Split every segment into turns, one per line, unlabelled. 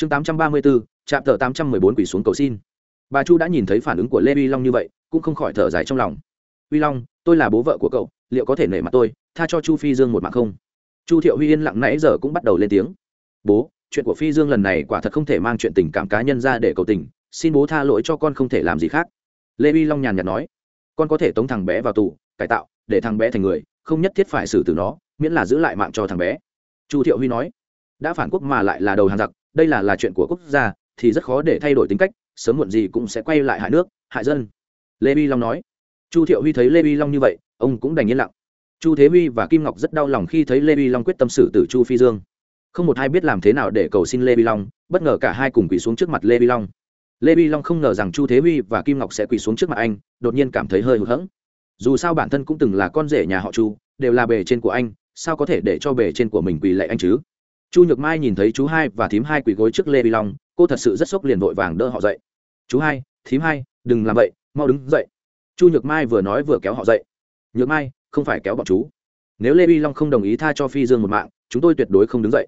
chương tám trăm ba mươi bốn trạm tờ tám trăm mười bốn quỷ xuống cầu xin. Bà chu đã nhìn thấy phản ứng của lê vi long như vậy, cũng không khỏi thở dài trong lòng. Vi long, tôi là bố vợ của cậu, liệu có thể nể mặt tôi, tha cho chu phi dương một mạng không? Chu thiệu huy yên lặng nãy giờ cũng bắt đầu lên tiếng. Bố, chuyện của phi dương lần này quả thật không thể mang chuyện tình cảm cá nhân ra để cầu tình, xin bố tha lỗi cho con không thể làm gì khác. Lê vi long nhàn nhạt nói. Con có thể tống thằng bé vào tù, cải tạo, để thằng bé thành người, không nhất thiết phải xử tử nó, miễn là giữ lại mạng cho thằng bé. Chu thiệu huy nói. Đã phản quốc mà lại là đầu hàng giặc đây là là chuyện của quốc gia, thì rất khó để thay đổi tính cách, sớm muộn gì cũng sẽ quay lại hại nước, hại dân. Lê vi long nói. Chu thiệu huy thấy lê vi long như vậy, ông cũng đành yên lặng. Chu thế huy và kim ngọc rất đau lòng khi thấy lê vi long quyết tâm xử tử chu phi dương. Không một ai biết làm thế nào để cầu xin lê vi long, bất ngờ cả hai cùng quỳ xuống trước mặt lê vi long. Lê vi long không ngờ rằng chu thế huy và kim ngọc sẽ quỳ xuống trước mặt anh, đột nhiên cảm thấy hơi hụt hẫng. Dù sao bản thân cũng từng là con rể nhà họ chu, đều là bề trên của anh, sao có thể để cho bề trên của mình quỳ lệ anh chứ? Chu nhược mai nhìn thấy chú hai và thím hai quỳ gối trước lê vi long, cô thật sự rất sốc liền vội vàng đỡ họ dậy. Chú hai, thím hai, đừng làm vậy, mau đứng dậy. Chu nhược mai vừa nói vừa kéo họ dậy. Nhược mai, không phải kéo bọn chú. Nếu lê vi long không đồng ý tha cho phi dương một mạng, chúng tôi tuyệt đối không đứng dậy.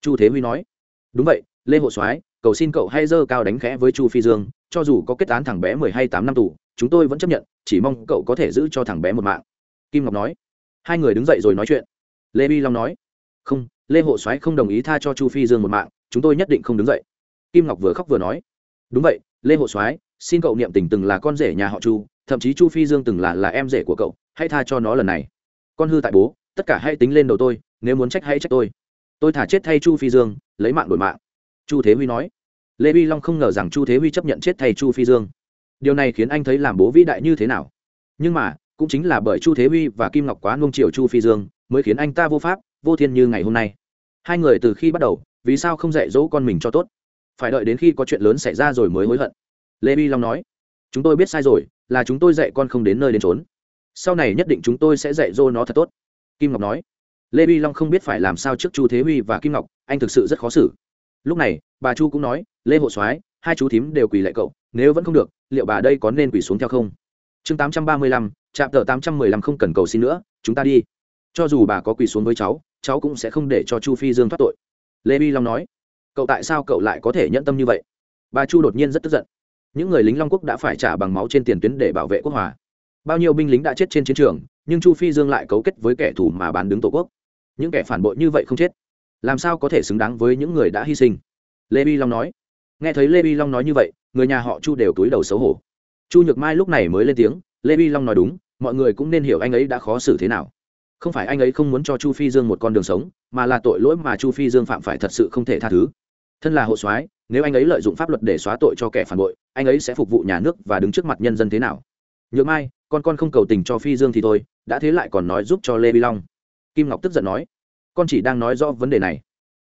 Chu thế huy nói. Đúng vậy, lê hộ soái, cầu xin cậu hay dơ cao đánh khẽ với chu phi dương, cho dù có kết án thằng bé mười hay tám năm tù, chúng tôi vẫn chấp nhận, chỉ mong cậu có thể giữ cho thằng bé một mạng. Kim ngọc nói. Hai người đứng dậy rồi nói chuyện. Lê vi long nói. Không lê hộ soái không đồng ý tha cho chu phi dương một mạng, chúng tôi nhất định không đứng dậy. Kim ngọc vừa khóc vừa nói, đúng vậy, lê hộ soái, xin cậu niệm tình từng là con rể nhà họ chu, thậm chí chu phi dương từng là là em rể của cậu, hãy tha cho nó lần này. Con hư tại bố, tất cả hãy tính lên đầu tôi, nếu muốn trách hãy trách tôi. Tôi thả chết thay chu phi dương, lấy mạng đổi mạng. Chu thế huy nói. Lê vi long không ngờ rằng chu thế huy chấp nhận chết thay chu phi dương. Điều này khiến anh thấy làm bố vĩ đại như thế nào. Nhưng mà, cũng chính là bởi chu thế huy và kim ngọc quá nung chiều chu phi dương, mới khiến anh ta vô pháp vô thiên như ngày hôm nay. Hai người từ khi bắt đầu, vì sao không dạy dỗ con mình cho tốt? Phải đợi đến khi có chuyện lớn xảy ra rồi mới hối hận. Lê vi long nói, chúng tôi biết sai rồi, là chúng tôi dạy con không đến nơi đến trốn sau này nhất định chúng tôi sẽ dạy dỗ nó thật tốt. Kim ngọc nói, lê vi long không biết phải làm sao trước chu thế huy và kim ngọc, anh thực sự rất khó xử. Lúc này, bà chu cũng nói, lê hộ soái, hai chú thím đều quỳ lại cậu, nếu vẫn không được, liệu bà đây có nên quỳ xuống theo không? Chương tám trăm ba mươi lăm, trạm tờ tám trăm mười lăm không cần cầu xin nữa, chúng ta đi. Cho dù bà có quỳ xuống với cháu cháu cũng sẽ không để cho chu phi dương thoát tội. Lê vi long nói, cậu tại sao cậu lại có thể nhẫn tâm như vậy? Bà chu đột nhiên rất tức giận. Những người lính long quốc đã phải trả bằng máu trên tiền tuyến để bảo vệ quốc hòa. Bao nhiêu binh lính đã chết trên chiến trường, nhưng chu phi dương lại cấu kết với kẻ thù mà bán đứng tổ quốc. Những kẻ phản bội như vậy không chết. Làm sao có thể xứng đáng với những người đã hy sinh? Lê vi long nói. Nghe thấy lê vi long nói như vậy, người nhà họ chu đều túi đầu xấu hổ. Chu nhược mai lúc này mới lên tiếng, lê vi long nói đúng, mọi người cũng nên hiểu anh ấy đã khó xử thế nào không phải anh ấy không muốn cho chu phi dương một con đường sống, mà là tội lỗi mà chu phi dương phạm phải thật sự không thể tha thứ. Thân là hộ soái, nếu anh ấy lợi dụng pháp luật để xóa tội cho kẻ phản bội, anh ấy sẽ phục vụ nhà nước và đứng trước mặt nhân dân thế nào? Nhược mai, con con không cầu tình cho phi dương thì thôi, đã thế lại còn nói giúp cho lê vi long. Kim ngọc tức giận nói, con chỉ đang nói rõ vấn đề này.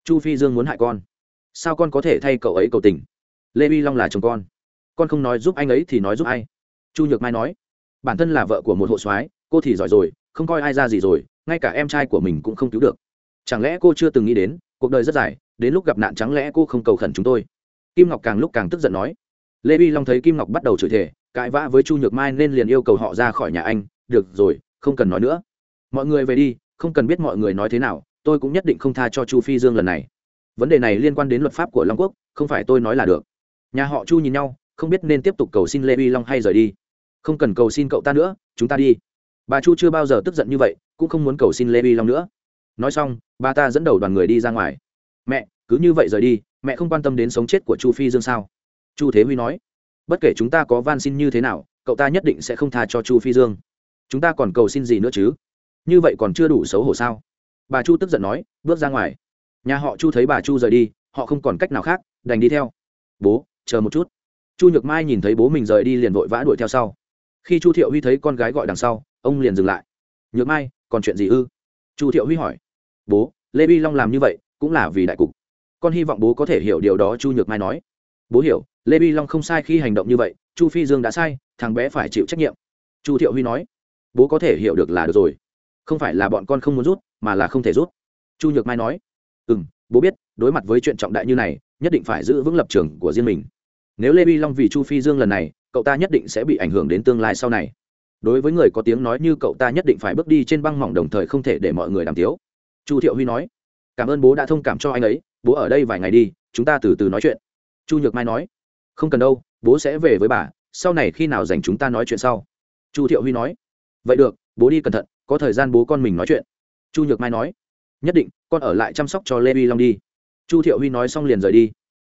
Chu phi dương muốn hại con. Sao con có thể thay cậu ấy cầu tình? Lê vi long là chồng con. Con không nói giúp anh ấy thì nói giúp ai? Chu nhược mai nói bản thân là vợ của một hộ soái, cô thì giỏi rồi, không coi ai ra gì rồi, ngay cả em trai của mình cũng không cứu được. Chẳng lẽ cô chưa từng nghĩ đến, cuộc đời rất dài, đến lúc gặp nạn chẳng lẽ cô không cầu khẩn chúng tôi? Kim ngọc càng lúc càng tức giận nói. Lê vi long thấy kim ngọc bắt đầu chửi thề, cãi vã với chu nhược mai nên liền yêu cầu họ ra khỏi nhà anh. Được rồi, không cần nói nữa. Mọi người về đi, không cần biết mọi người nói thế nào, tôi cũng nhất định không tha cho chu phi dương lần này. Vấn đề này liên quan đến luật pháp của long quốc, không phải tôi nói là được. Nhà họ chu nhìn nhau, không biết nên tiếp tục cầu xin lê vi long hay rời đi không cần cầu xin cậu ta nữa, chúng ta đi. Bà chu chưa bao giờ tức giận như vậy, cũng không muốn cầu xin lê vi long nữa. Nói xong, bà ta dẫn đầu đoàn người đi ra ngoài. Mẹ, cứ như vậy rời đi, mẹ không quan tâm đến sống chết của chu phi dương sao? Chu thế huy nói. Bất kể chúng ta có van xin như thế nào, cậu ta nhất định sẽ không tha cho chu phi dương. Chúng ta còn cầu xin gì nữa chứ? Như vậy còn chưa đủ xấu hổ sao? Bà chu tức giận nói, bước ra ngoài. Nhà họ chu thấy bà chu rời đi, họ không còn cách nào khác, đành đi theo. Bố, chờ một chút. Chu nhược mai nhìn thấy bố mình rời đi liền vội vã đuổi theo sau khi chu thiệu huy thấy con gái gọi đằng sau ông liền dừng lại nhược mai còn chuyện gì ư chu thiệu huy hỏi bố lê vi long làm như vậy cũng là vì đại cục con hy vọng bố có thể hiểu điều đó chu nhược mai nói bố hiểu lê vi long không sai khi hành động như vậy chu phi dương đã sai thằng bé phải chịu trách nhiệm chu thiệu huy nói bố có thể hiểu được là được rồi không phải là bọn con không muốn rút mà là không thể rút chu nhược mai nói ừ m bố biết, đối mặt với chuyện trọng đại như này, nhất định phải giữ vững lập trường của riêng mình. Nếu lê vi long vì chu phi dương lần này cậu ta nhất định sẽ bị ảnh hưởng đến tương lai sau này. Đối với người có tiếng nói như cậu ta nhất định phải bước đi trên băng mỏng đồng thời không thể để mọi người đàm tiếu. Chu thiệu huy nói, cảm ơn bố đã thông cảm cho anh ấy, bố ở đây vài ngày đi, chúng ta từ từ nói chuyện. Chu nhược mai nói, không cần đâu, bố sẽ về với bà, sau này khi nào dành chúng ta nói chuyện sau. Chu thiệu huy nói, vậy được, bố đi cẩn thận, có thời gian bố con mình nói chuyện. Chu nhược mai nói, nhất định, con ở lại chăm sóc cho lê huy long đi. Chu thiệu huy nói xong liền rời đi.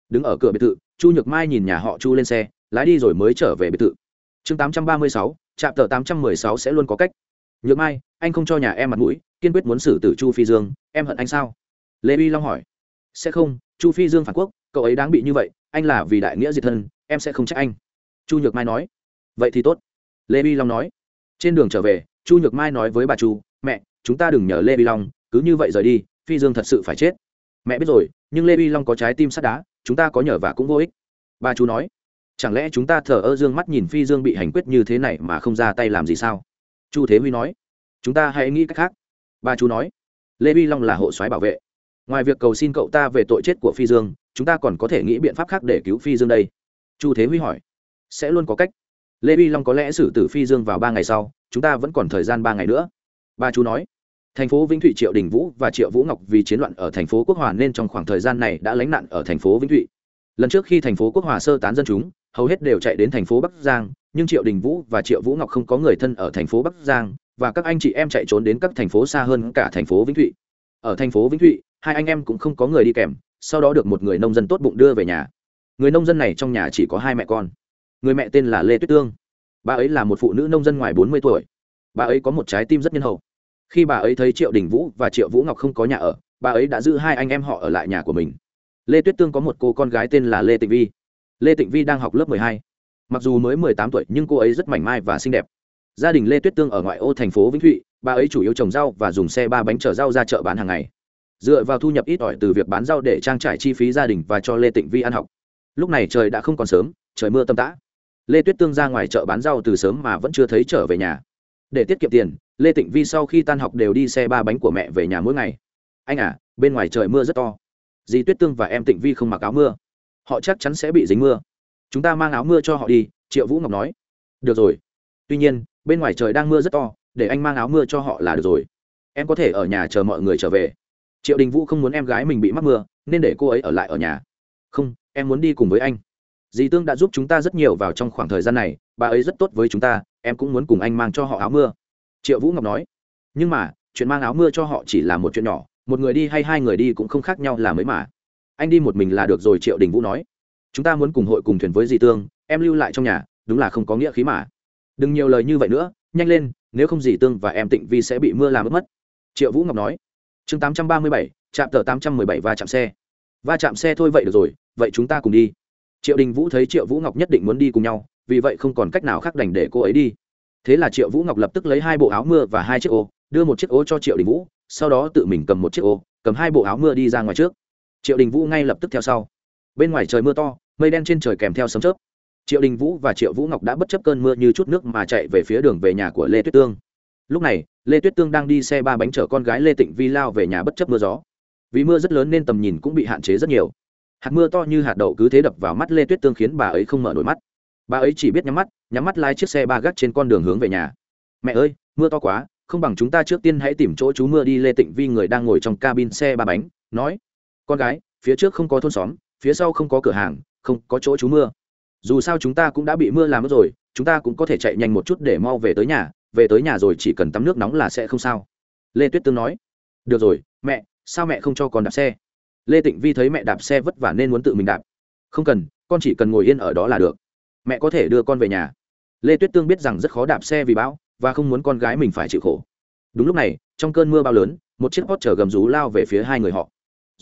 Đứng ở cửa biệt thự, chu nhược mai nhìn nhà họ chu lên xe lái đi rồi mới trở về biệt thự. Chương tám trăm ba mươi sáu, trạm tờ tám trăm mười sáu sẽ luôn có cách. Nhược mai, anh không cho nhà em mặt mũi, kiên quyết muốn xử tử chu phi dương, em hận anh sao? Lê vi long hỏi. Sẽ không, chu phi dương phản quốc, cậu ấy đáng bị như vậy, anh là vì đại nghĩa diệt thân, em sẽ không trách anh. Chu nhược mai nói. Vậy thì tốt. Lê vi long nói. Trên đường trở về, chu nhược mai nói với bà chu, mẹ, chúng ta đừng nhờ lê vi long, cứ như vậy rời đi, phi dương thật sự phải chết. Mẹ biết rồi, nhưng lê vi long có trái tim sắt đá, chúng ta có nhờ và cũng vô ích. Bà chu nói chẳng lẽ chúng ta thờ ơ dương mắt nhìn phi dương bị hành quyết như thế này mà không ra tay làm gì sao? Chu thế huy nói. Chúng ta hãy nghĩ cách khác. Bà chú nói. Lê vi long là hộ soái bảo vệ. Ngoài việc cầu xin cậu ta về tội chết của phi dương, chúng ta còn có thể nghĩ biện pháp khác để cứu phi dương đây. Chu thế huy hỏi. Sẽ luôn có cách. Lê vi long có lẽ xử tử phi dương vào ba ngày sau, chúng ta vẫn còn thời gian ba ngày nữa. Ba chú nói. Thành phố vĩnh thụy triệu đình vũ và triệu vũ ngọc vì chiến loạn ở thành phố quốc hòa nên trong khoảng thời gian này đã lánh nạn ở thành phố vĩnh thụy. Lần trước khi thành phố quốc hòa sơ tán dân chúng hầu hết đều chạy đến thành phố bắc giang, nhưng triệu đình vũ và triệu vũ ngọc không có người thân ở thành phố bắc giang, và các anh chị em chạy trốn đến các thành phố xa hơn cả thành phố vĩnh thụy. Ở thành phố vĩnh thụy, hai anh em cũng không có người đi kèm, sau đó được một người nông dân tốt bụng đưa về nhà. Người nông dân này trong nhà chỉ có hai mẹ con. Người mẹ tên là lê tuyết tương. Bà ấy là một phụ nữ nông dân ngoài bốn mươi tuổi. Bà ấy có một trái tim rất nhân hậu. Khi bà ấy thấy triệu đình vũ và triệu vũ ngọc không có nhà ở, bà ấy đã giữ hai anh em họ ở lại nhà của mình. Lê tuyết tương có một cô con gái tên là lê tịnh vi lê tịnh vi đang học lớp mười hai. Mặc dù mới mười tám tuổi, nhưng cô ấy rất mảnh mai và xinh đẹp. Gia đình lê tuyết tương ở ngoại ô thành phố vĩnh thụy, bà ấy chủ yếu trồng rau và dùng xe ba bánh chở rau ra chợ bán hàng ngày. Dựa vào thu nhập ít ỏi từ việc bán rau để trang trải chi phí gia đình và cho lê tịnh vi ăn học. Lúc này trời đã không còn sớm, trời mưa tầm tã. Lê tuyết tương ra ngoài chợ bán rau từ sớm mà vẫn chưa thấy trở về nhà. Để tiết kiệm tiền, lê tịnh vi sau khi tan học đều đi xe ba bánh của mẹ về nhà mỗi ngày. Anh à bên ngoài trời mưa rất to. Dì tuyết tương và em tịnh vi không mặc áo mưa họ chắc chắn sẽ bị dính mưa. Chúng ta mang áo mưa cho họ đi, triệu vũ ngọc nói. Được rồi. Tuy nhiên, bên ngoài trời đang mưa rất to, để anh mang áo mưa cho họ là được rồi. Em có thể ở nhà chờ mọi người trở về. Triệu đình vũ không muốn em gái mình bị mắc mưa, nên để cô ấy ở lại ở nhà. Không, em muốn đi cùng với anh. Dì tương đã giúp chúng ta rất nhiều vào trong khoảng thời gian này, bà ấy rất tốt với chúng ta, em cũng muốn cùng anh mang cho họ áo mưa. Triệu vũ ngọc nói. Nhưng mà, chuyện mang áo mưa cho họ chỉ là một chuyện nhỏ, một người đi hay hai người đi cũng không khác nhau là mấy mà anh đi một mình là được rồi, triệu đình vũ nói. Chúng ta muốn cùng hội cùng thuyền với dì tương, em lưu lại trong nhà, đúng là không có nghĩa khí mà. Đừng nhiều lời như vậy nữa, nhanh lên, nếu không dì tương và em tịnh vi sẽ bị mưa làm mất. Triệu vũ ngọc nói. Chương tám trăm ba mươi bảy, trạm tờ tám trăm mười bảy, va chạm xe. Va chạm xe thôi, vậy được rồi, vậy chúng ta cùng đi. Triệu đình vũ thấy triệu vũ ngọc nhất định muốn đi cùng nhau, vì vậy không còn cách nào khác đành để cô ấy đi. Thế là triệu vũ ngọc lập tức lấy hai bộ áo mưa và hai chiếc ô, đưa một chiếc ô cho triệu đình vũ, sau đó tự mình cầm một chiếc ô, cầm hai bộ áo mưa đi ra ngoài trước triệu đình vũ ngay lập tức theo sau. Bên ngoài trời mưa to, mây đen trên trời kèm theo sấm chớp. Triệu đình vũ và triệu vũ ngọc đã bất chấp cơn mưa như chút nước mà chạy về phía đường về nhà của lê tuyết tương. Lúc này, lê tuyết tương đang đi xe ba bánh chở con gái lê tịnh vi lao về nhà bất chấp mưa gió. Vì mưa rất lớn nên tầm nhìn cũng bị hạn chế rất nhiều. Hạt mưa to như hạt đậu cứ thế đập vào mắt lê tuyết tương khiến bà ấy không mở nổi mắt. Bà ấy chỉ biết nhắm mắt nhắm mắt lái chiếc xe ba gác trên con đường hướng về nhà. Mẹ ơi, mưa to quá, không bằng chúng ta trước tiên hãy tìm chỗ chú mưa đi. Lê tịnh vi, người đang ngồi trong cabin xe ba bánh, nói con gái, phía trước không có thôn xóm, phía sau không có cửa hàng, không có chỗ trú mưa. Dù sao chúng ta cũng đã bị mưa làm mất rồi, chúng ta cũng có thể chạy nhanh một chút để mau về tới nhà, về tới nhà rồi chỉ cần tắm nước nóng là sẽ không sao. Lê tuyết tương nói. Được rồi, mẹ, sao mẹ không cho con đạp xe? Lê tịnh vi thấy mẹ đạp xe vất vả nên muốn tự mình đạp. Không cần, con chỉ cần ngồi yên ở đó là được. Mẹ có thể đưa con về nhà. Lê tuyết tương biết rằng rất khó đạp xe vì bão, và không muốn con gái mình phải chịu khổ. Đúng lúc này, trong cơn mưa bao lớn, một chiếc hot chở gầm rú lao về phía hai người họ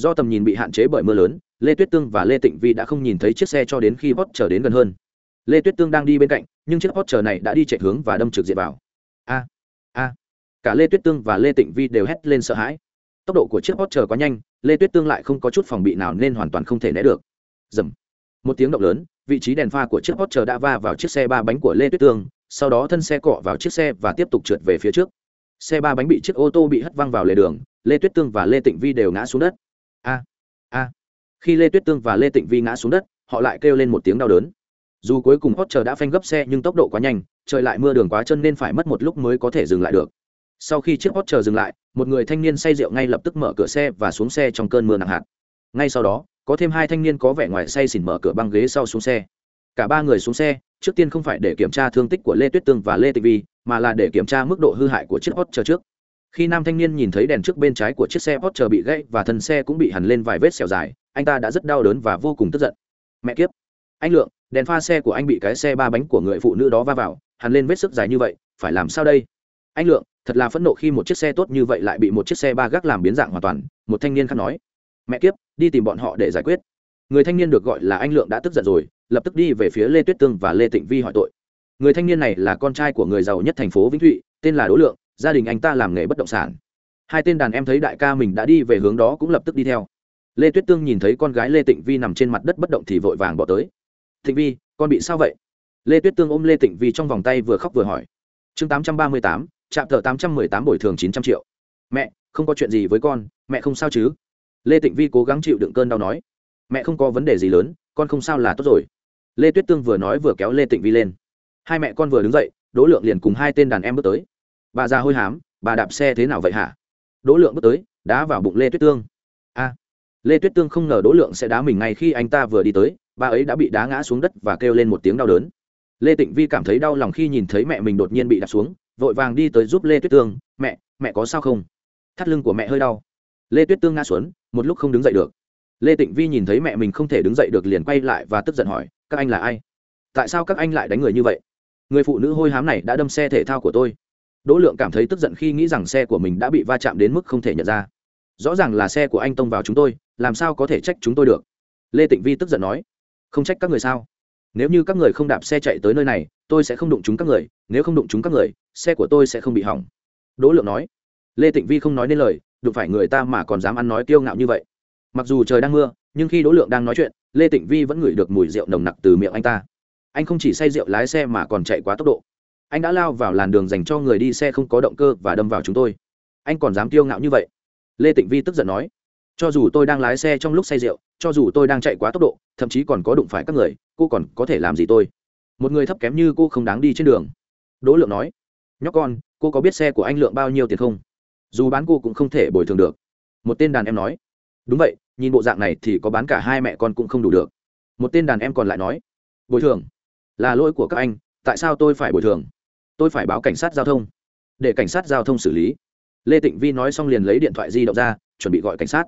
do tầm nhìn bị hạn chế bởi mưa lớn, lê tuyết tương và lê tịnh vi đã không nhìn thấy chiếc xe cho đến khi hot trở đến gần hơn. Lê tuyết tương đang đi bên cạnh, nhưng chiếc hot chờ này đã đi chạy hướng và đâm trực diện vào. A a. Cả lê tuyết tương và lê tịnh vi đều hét lên sợ hãi. Tốc độ của chiếc hot chờ quá nhanh, lê tuyết tương lại không có chút phòng bị nào nên hoàn toàn không thể né được. Dầm. Một tiếng động lớn, vị trí đèn pha của chiếc hot chờ đã va vào chiếc xe ba bánh của lê tuyết tương, sau đó thân xe cọ vào chiếc xe và tiếp tục trượt về phía trước. Xe ba bánh bị chiếc ô tô bị hất văng vào lề đường, lê tuyết tương và lê tịnh vi đều ngã xuống đất a a. Khi lê tuyết tương và lê tịnh vi ngã xuống đất, họ lại kêu lên một tiếng đau đớn. Dù cuối cùng hot chờ đã phanh gấp xe nhưng tốc độ quá nhanh, trời lại mưa đường quá chân nên phải mất một lúc mới có thể dừng lại được. Sau khi chiếc hot chờ dừng lại, một người thanh niên say rượu ngay lập tức mở cửa xe và xuống xe trong cơn mưa nặng hạt. Ngay sau đó, có thêm hai thanh niên có vẻ ngoài say xỉn mở cửa băng ghế sau xuống xe. Cả ba người xuống xe, trước tiên không phải để kiểm tra thương tích của lê tuyết tương và lê Tịnh vi, mà là để kiểm tra mức độ hư hại của chiếc hot chờ trước khi nam thanh niên nhìn thấy đèn trước bên trái của chiếc xe porsche chờ bị gãy và thân xe cũng bị hằn lên vài vết sẹo dài, anh ta đã rất đau đớn và vô cùng tức giận. Mẹ kiếp! Anh lượng, đèn pha xe của anh bị cái xe ba bánh của người phụ nữ đó va vào, hằn lên vết sức dài như vậy, phải làm sao đây? Anh lượng, thật là phẫn nộ khi một chiếc xe tốt như vậy lại bị một chiếc xe ba gác làm biến dạng hoàn toàn, một thanh niên khác nói. Mẹ kiếp, đi tìm bọn họ để giải quyết. Người thanh niên được gọi là anh lượng đã tức giận rồi, lập tức đi về phía lê tuyết tương và lê tịnh vi hỏi tội. Người thanh niên này là con trai của người giàu nhất thành phố vĩnh thụy, tên là đỗ lượng gia đình anh ta làm nghề bất động sản. Hai tên đàn em thấy đại ca mình đã đi về hướng đó cũng lập tức đi theo. Lê tuyết tương nhìn thấy con gái lê tịnh vi nằm trên mặt đất bất động thì vội vàng bỏ tới. Thịnh vi, con bị sao vậy? Lê tuyết tương ôm lê tịnh vi trong vòng tay vừa khóc vừa hỏi. Chương tám trăm ba mươi tám, trạm thợ tám trăm mười tám bồi thường chín trăm triệu. Mẹ, không có chuyện gì với con, mẹ không sao chứ? Lê tịnh vi cố gắng chịu đựng cơn đau nói. Mẹ không có vấn đề gì lớn, con không sao là tốt rồi. Lê tuyết tương vừa nói vừa kéo lê tịnh vi lên. Hai mẹ con vừa đứng dậy, đỗ lượng liền cùng hai tên đàn em bước tới bà già hôi hám, bà đạp xe thế nào vậy hả? Đỗ lượng bước tới, đá vào bụng lê tuyết tương. A! Lê tuyết tương không ngờ đỗ lượng sẽ đá mình ngay khi anh ta vừa đi tới, bà ấy đã bị đá ngã xuống đất và kêu lên một tiếng đau đớn. Lê tịnh vi cảm thấy đau lòng khi nhìn thấy mẹ mình đột nhiên bị đạp xuống, vội vàng đi tới giúp lê tuyết tương, mẹ mẹ có sao không? Thắt lưng của mẹ hơi đau. Lê tuyết tương ngã xuống, một lúc không đứng dậy được. Lê tịnh vi nhìn thấy mẹ mình không thể đứng dậy được liền quay lại và tức giận hỏi, các anh là ai? Tại sao các anh lại đánh người như vậy? Người phụ nữ hôi hám này đã đâm xe thể thao của tôi đỗ lượng cảm thấy tức giận khi nghĩ rằng xe của mình đã bị va chạm đến mức không thể nhận ra. Rõ ràng là xe của anh tông vào chúng tôi, làm sao có thể trách chúng tôi được? Lê tịnh vi tức giận nói. Không trách các người sao? Nếu như các người không đạp xe chạy tới nơi này, tôi sẽ không đụng chúng các người, nếu không đụng chúng các người, xe của tôi sẽ không bị hỏng. Đỗ lượng nói. Lê tịnh vi không nói nên lời, đụng phải người ta mà còn dám ăn nói kiêu ngạo như vậy. Mặc dù trời đang mưa, nhưng khi đỗ lượng đang nói chuyện, lê tịnh vi vẫn ngửi được mùi rượu nồng nặc từ miệng anh ta. Anh không chỉ say rượu lái xe mà còn chạy quá tốc độ anh đã lao vào làn đường dành cho người đi xe không có động cơ và đâm vào chúng tôi. Anh còn dám kiêu ngạo như vậy? Lê tịnh vi tức giận nói. Cho dù tôi đang lái xe trong lúc say rượu, cho dù tôi đang chạy quá tốc độ, thậm chí còn có đụng phải các người, cô còn có thể làm gì tôi? Một người thấp kém như cô không đáng đi trên đường. Đỗ lượng nói. Nhóc con, cô có biết xe của anh lượng bao nhiêu tiền không? Dù bán cô cũng không thể bồi thường được. Một tên đàn em nói. Đúng vậy, nhìn bộ dạng này thì có bán cả hai mẹ con cũng không đủ được. Một tên đàn em còn lại nói. Bồi thường? Là lỗi của các anh, tại sao tôi phải bồi thường? Tôi phải báo cảnh sát giao thông. Để cảnh sát giao thông xử lý. Lê tịnh vi nói xong liền lấy điện thoại di động ra, chuẩn bị gọi cảnh sát.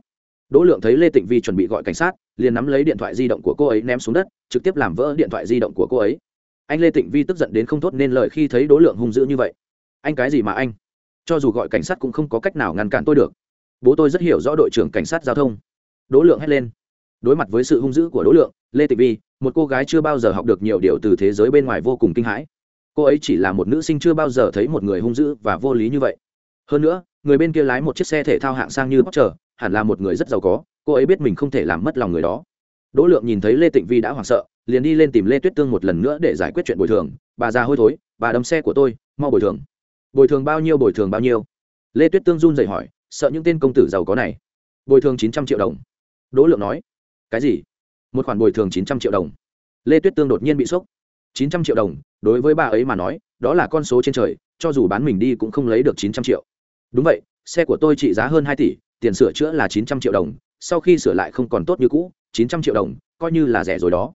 Đỗ lượng thấy lê tịnh vi chuẩn bị gọi cảnh sát, liền nắm lấy điện thoại di động của cô ấy ném xuống đất, trực tiếp làm vỡ điện thoại di động của cô ấy. Anh lê tịnh vi tức giận đến không thốt nên lời khi thấy đỗ lượng hung dữ như vậy. Anh cái gì mà anh? Cho dù gọi cảnh sát cũng không có cách nào ngăn cản tôi được. Bố tôi rất hiểu rõ đội trưởng cảnh sát giao thông. Đỗ lượng hét lên. Đối mặt với sự hung dữ của đỗ lượng, lê tịnh vi, một cô gái chưa bao giờ học được nhiều điều từ thế giới bên ngoài vô cùng kinh hãi cô ấy chỉ là một nữ sinh chưa bao giờ thấy một người hung dữ và vô lý như vậy. Hơn nữa, người bên kia lái một chiếc xe thể thao hạng sang như bóc chờ hẳn là một người rất giàu có, cô ấy biết mình không thể làm mất lòng người đó. Đỗ lượng nhìn thấy lê tịnh vi đã hoảng sợ, liền đi lên tìm lê tuyết tương một lần nữa để giải quyết chuyện bồi thường. Bà già hôi thối, bà đâm xe của tôi, mau bồi thường. Bồi thường bao nhiêu, bồi thường bao nhiêu? Lê tuyết tương run dậy hỏi, sợ những tên công tử giàu có này. Bồi thường chín trăm triệu đồng. Đỗ lượng nói, cái gì? Một khoản bồi thường chín trăm triệu đồng. Lê tuyết tương đột nhiên bị sốc chín trăm triệu đồng, đối với bà ấy mà nói, đó là con số trên trời, cho dù bán mình đi cũng không lấy được chín trăm triệu. Đúng vậy, xe của tôi trị giá hơn hai tỷ, tiền sửa chữa là chín trăm triệu đồng, sau khi sửa lại không còn tốt như cũ, chín trăm triệu đồng, coi như là rẻ rồi đó.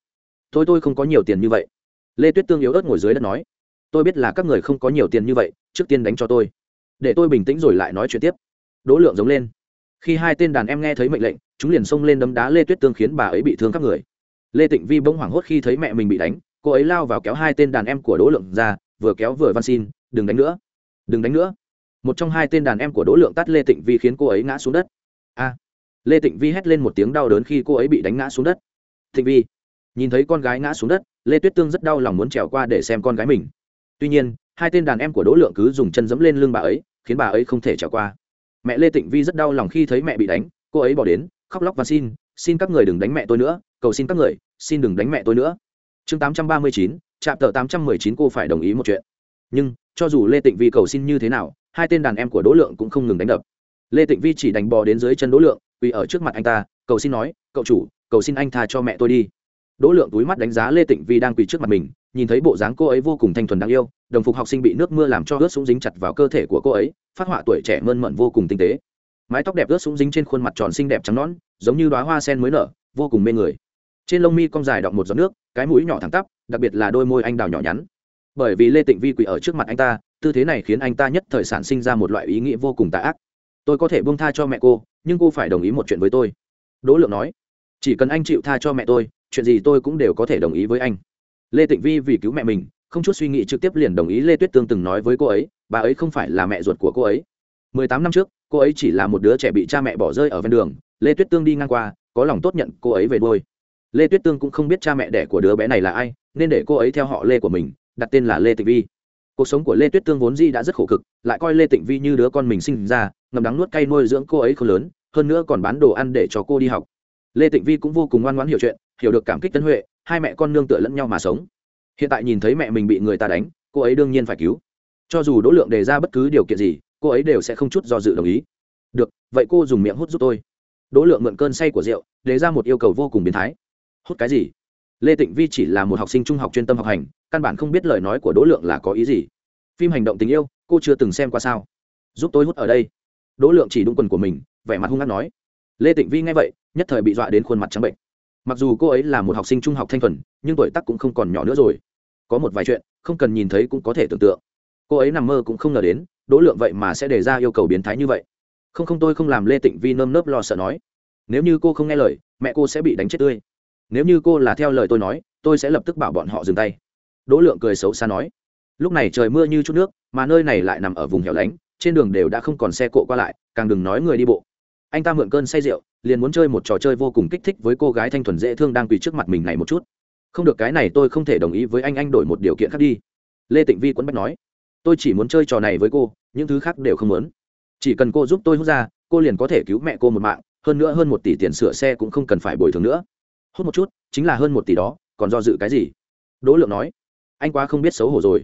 Tôi tôi không có nhiều tiền như vậy. Lê tuyết tương yếu ớt ngồi dưới đất nói. Tôi biết là các người không có nhiều tiền như vậy, trước tiên đánh cho tôi. Để tôi bình tĩnh rồi lại nói chuyện tiếp. Đỗ lượng giống lên. Khi hai tên đàn em nghe thấy mệnh lệnh, chúng liền xông lên đấm đá lê tuyết tương khiến bà ấy bị thương các người. Lê tịnh vi bỗng hoảng hốt khi thấy mẹ mình bị đánh cô ấy lao vào kéo hai tên đàn em của đỗ lượng ra, vừa kéo vừa van xin, đừng đánh nữa, đừng đánh nữa. Một trong hai tên đàn em của đỗ lượng tắt lê tịnh vi khiến cô ấy ngã xuống đất. A! Lê tịnh vi hét lên một tiếng đau đớn khi cô ấy bị đánh ngã xuống đất. Tịnh vi, nhìn thấy con gái ngã xuống đất, lê tuyết tương rất đau lòng muốn trèo qua để xem con gái mình. Tuy nhiên, hai tên đàn em của đỗ lượng cứ dùng chân dẫm lên lưng bà ấy, khiến bà ấy không thể trèo qua. Mẹ lê tịnh vi rất đau lòng khi thấy mẹ bị đánh, cô ấy bỏ đến, khóc lóc và xin xin các người đừng đánh mẹ tôi nữa, cầu xin các người, xin đừng đánh mẹ tôi nữa chương tám trăm ba mươi chín trạm tờ tám trăm mười chín cô phải đồng ý một chuyện. Nhưng, cho dù lê tịnh vi cầu xin như thế nào, hai tên đàn em của đỗ lượng cũng không ngừng đánh đập. Lê tịnh vi chỉ đánh bò đến dưới chân đỗ lượng, quỳ ở trước mặt anh ta, cầu xin nói, cậu chủ, cầu xin anh tha cho mẹ tôi đi. Đỗ lượng túi mắt đánh giá lê tịnh vi đang quỳ trước mặt mình, nhìn thấy bộ dáng cô ấy vô cùng thanh thuần đáng yêu, đồng phục học sinh bị nước mưa làm cho ướt súng dính chặt vào cơ thể của cô ấy, phát họa tuổi trẻ mơn mận vô cùng tinh tế. Mái tóc đẹp ướt sũng dính trên khuôn mặt tròn xinh đẹp trắng nõn, giống như đoá hoa sen mới nở, vô cùng mê người trên lông mi cong dài đọng một giọt nước, cái mũi nhỏ thẳng tắp, đặc biệt là đôi môi anh đào nhỏ nhắn. Bởi vì lê tịnh vi quỳ ở trước mặt anh ta, tư thế này khiến anh ta nhất thời sản sinh ra một loại ý nghĩa vô cùng tà ác. Tôi có thể buông tha cho mẹ cô, nhưng cô phải đồng ý một chuyện với tôi. Đỗ lượng nói, chỉ cần anh chịu tha cho mẹ tôi, chuyện gì tôi cũng đều có thể đồng ý với anh. Lê tịnh vi vì cứu mẹ mình, không chút suy nghĩ trực tiếp liền đồng ý lê tuyết tương từng nói với cô ấy, bà ấy không phải là mẹ ruột của cô ấy. Mười tám năm trước, cô ấy chỉ là một đứa trẻ bị cha mẹ bỏ rơi ở ven đường, lê tuyết tương đi ngang qua, có lòng tốt nhận cô ấy về đôi lê tuyết tương cũng không biết cha mẹ đẻ của đứa bé này là ai, nên để cô ấy theo họ lê của mình, đặt tên là lê tịnh vi. Cuộc sống của lê tuyết tương vốn di đã rất khổ cực, lại coi lê tịnh vi như đứa con mình sinh ra, ngầm đắng nuốt cay nuôi dưỡng cô ấy không lớn, hơn nữa còn bán đồ ăn để cho cô đi học. Lê tịnh vi cũng vô cùng ngoan ngoãn hiểu chuyện, hiểu được cảm kích tân huệ, hai mẹ con nương tựa lẫn nhau mà sống. Hiện tại nhìn thấy mẹ mình bị người ta đánh, cô ấy đương nhiên phải cứu. Cho dù đỗ lượng đề ra bất cứ điều kiện gì, cô ấy đều sẽ không chút do dự đồng ý. Được, vậy cô dùng miệng hút giúp tôi. Đỗ lượng mượn cơn say của rượu, đề ra một yêu cầu vô cùng biến thái hút cái gì? Lê tịnh vi chỉ là một học sinh trung học chuyên tâm học hành, căn bản không biết lời nói của đỗ lượng là có ý gì. Phim hành động tình yêu, cô chưa từng xem qua sao? Giúp tôi hút ở đây. Đỗ lượng chỉ đúng quần của mình, vẻ mặt hung hăng nói. Lê tịnh vi nghe vậy, nhất thời bị dọa đến khuôn mặt trắng bệnh. Mặc dù cô ấy là một học sinh trung học thanh thuần, nhưng tuổi tác cũng không còn nhỏ nữa rồi. Có một vài chuyện, không cần nhìn thấy cũng có thể tưởng tượng. Cô ấy nằm mơ cũng không ngờ đến, đỗ lượng vậy mà sẽ đề ra yêu cầu biến thái như vậy. Không không, tôi không làm lê tịnh vi nơm nớp lo sợ nói. Nếu như cô không nghe lời, mẹ cô sẽ bị đánh chết tươi nếu như cô là theo lời tôi nói, tôi sẽ lập tức bảo bọn họ dừng tay. Đỗ lượng cười xấu xa nói, lúc này trời mưa như chút nước, mà nơi này lại nằm ở vùng hẻo lánh, trên đường đều đã không còn xe cộ qua lại, càng đừng nói người đi bộ. Anh ta mượn cơn say rượu, liền muốn chơi một trò chơi vô cùng kích thích với cô gái thanh thuần dễ thương đang quỳ trước mặt mình này một chút. Không được, cái này tôi không thể đồng ý với anh anh đổi một điều kiện khác đi. Lê tịnh vi quấn bách nói, tôi chỉ muốn chơi trò này với cô, những thứ khác đều không muốn. Chỉ cần cô giúp tôi hút ra, cô liền có thể cứu mẹ cô một mạng, hơn nữa hơn một tỷ tiền sửa xe cũng không cần phải bồi thường nữa hút một chút, chính là hơn một tỷ đó, còn do dự cái gì? Đỗ lượng nói, anh quá không biết xấu hổ rồi.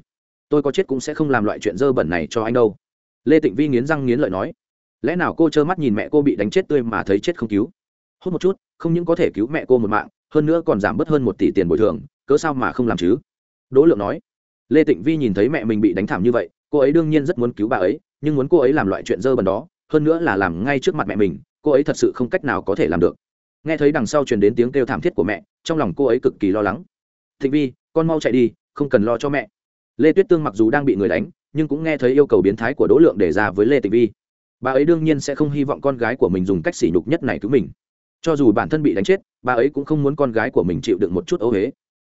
Tôi có chết cũng sẽ không làm loại chuyện dơ bẩn này cho anh đâu. Lê tịnh vi nghiến răng nghiến lợi nói, lẽ nào cô trơ mắt nhìn mẹ cô bị đánh chết tươi mà thấy chết không cứu? Hút một chút, không những có thể cứu mẹ cô một mạng, hơn nữa còn giảm bớt hơn một tỷ tiền bồi thường, cớ sao mà không làm chứ? Đỗ lượng nói, lê tịnh vi nhìn thấy mẹ mình bị đánh thảm như vậy, cô ấy đương nhiên rất muốn cứu bà ấy, nhưng muốn cô ấy làm loại chuyện dơ bẩn đó, hơn nữa là làm ngay trước mặt mẹ mình, cô ấy thật sự không cách nào có thể làm được nghe thấy đằng sau truyền đến tiếng kêu thảm thiết của mẹ, trong lòng cô ấy cực kỳ lo lắng. Thịnh vi, con mau chạy đi, không cần lo cho mẹ. Lê tuyết tương mặc dù đang bị người đánh, nhưng cũng nghe thấy yêu cầu biến thái của đỗ lượng để ra với lê tịnh vi. Bà ấy đương nhiên sẽ không hy vọng con gái của mình dùng cách sỉ nhục nhất này cứu mình. Cho dù bản thân bị đánh chết, bà ấy cũng không muốn con gái của mình chịu đựng một chút ấu huế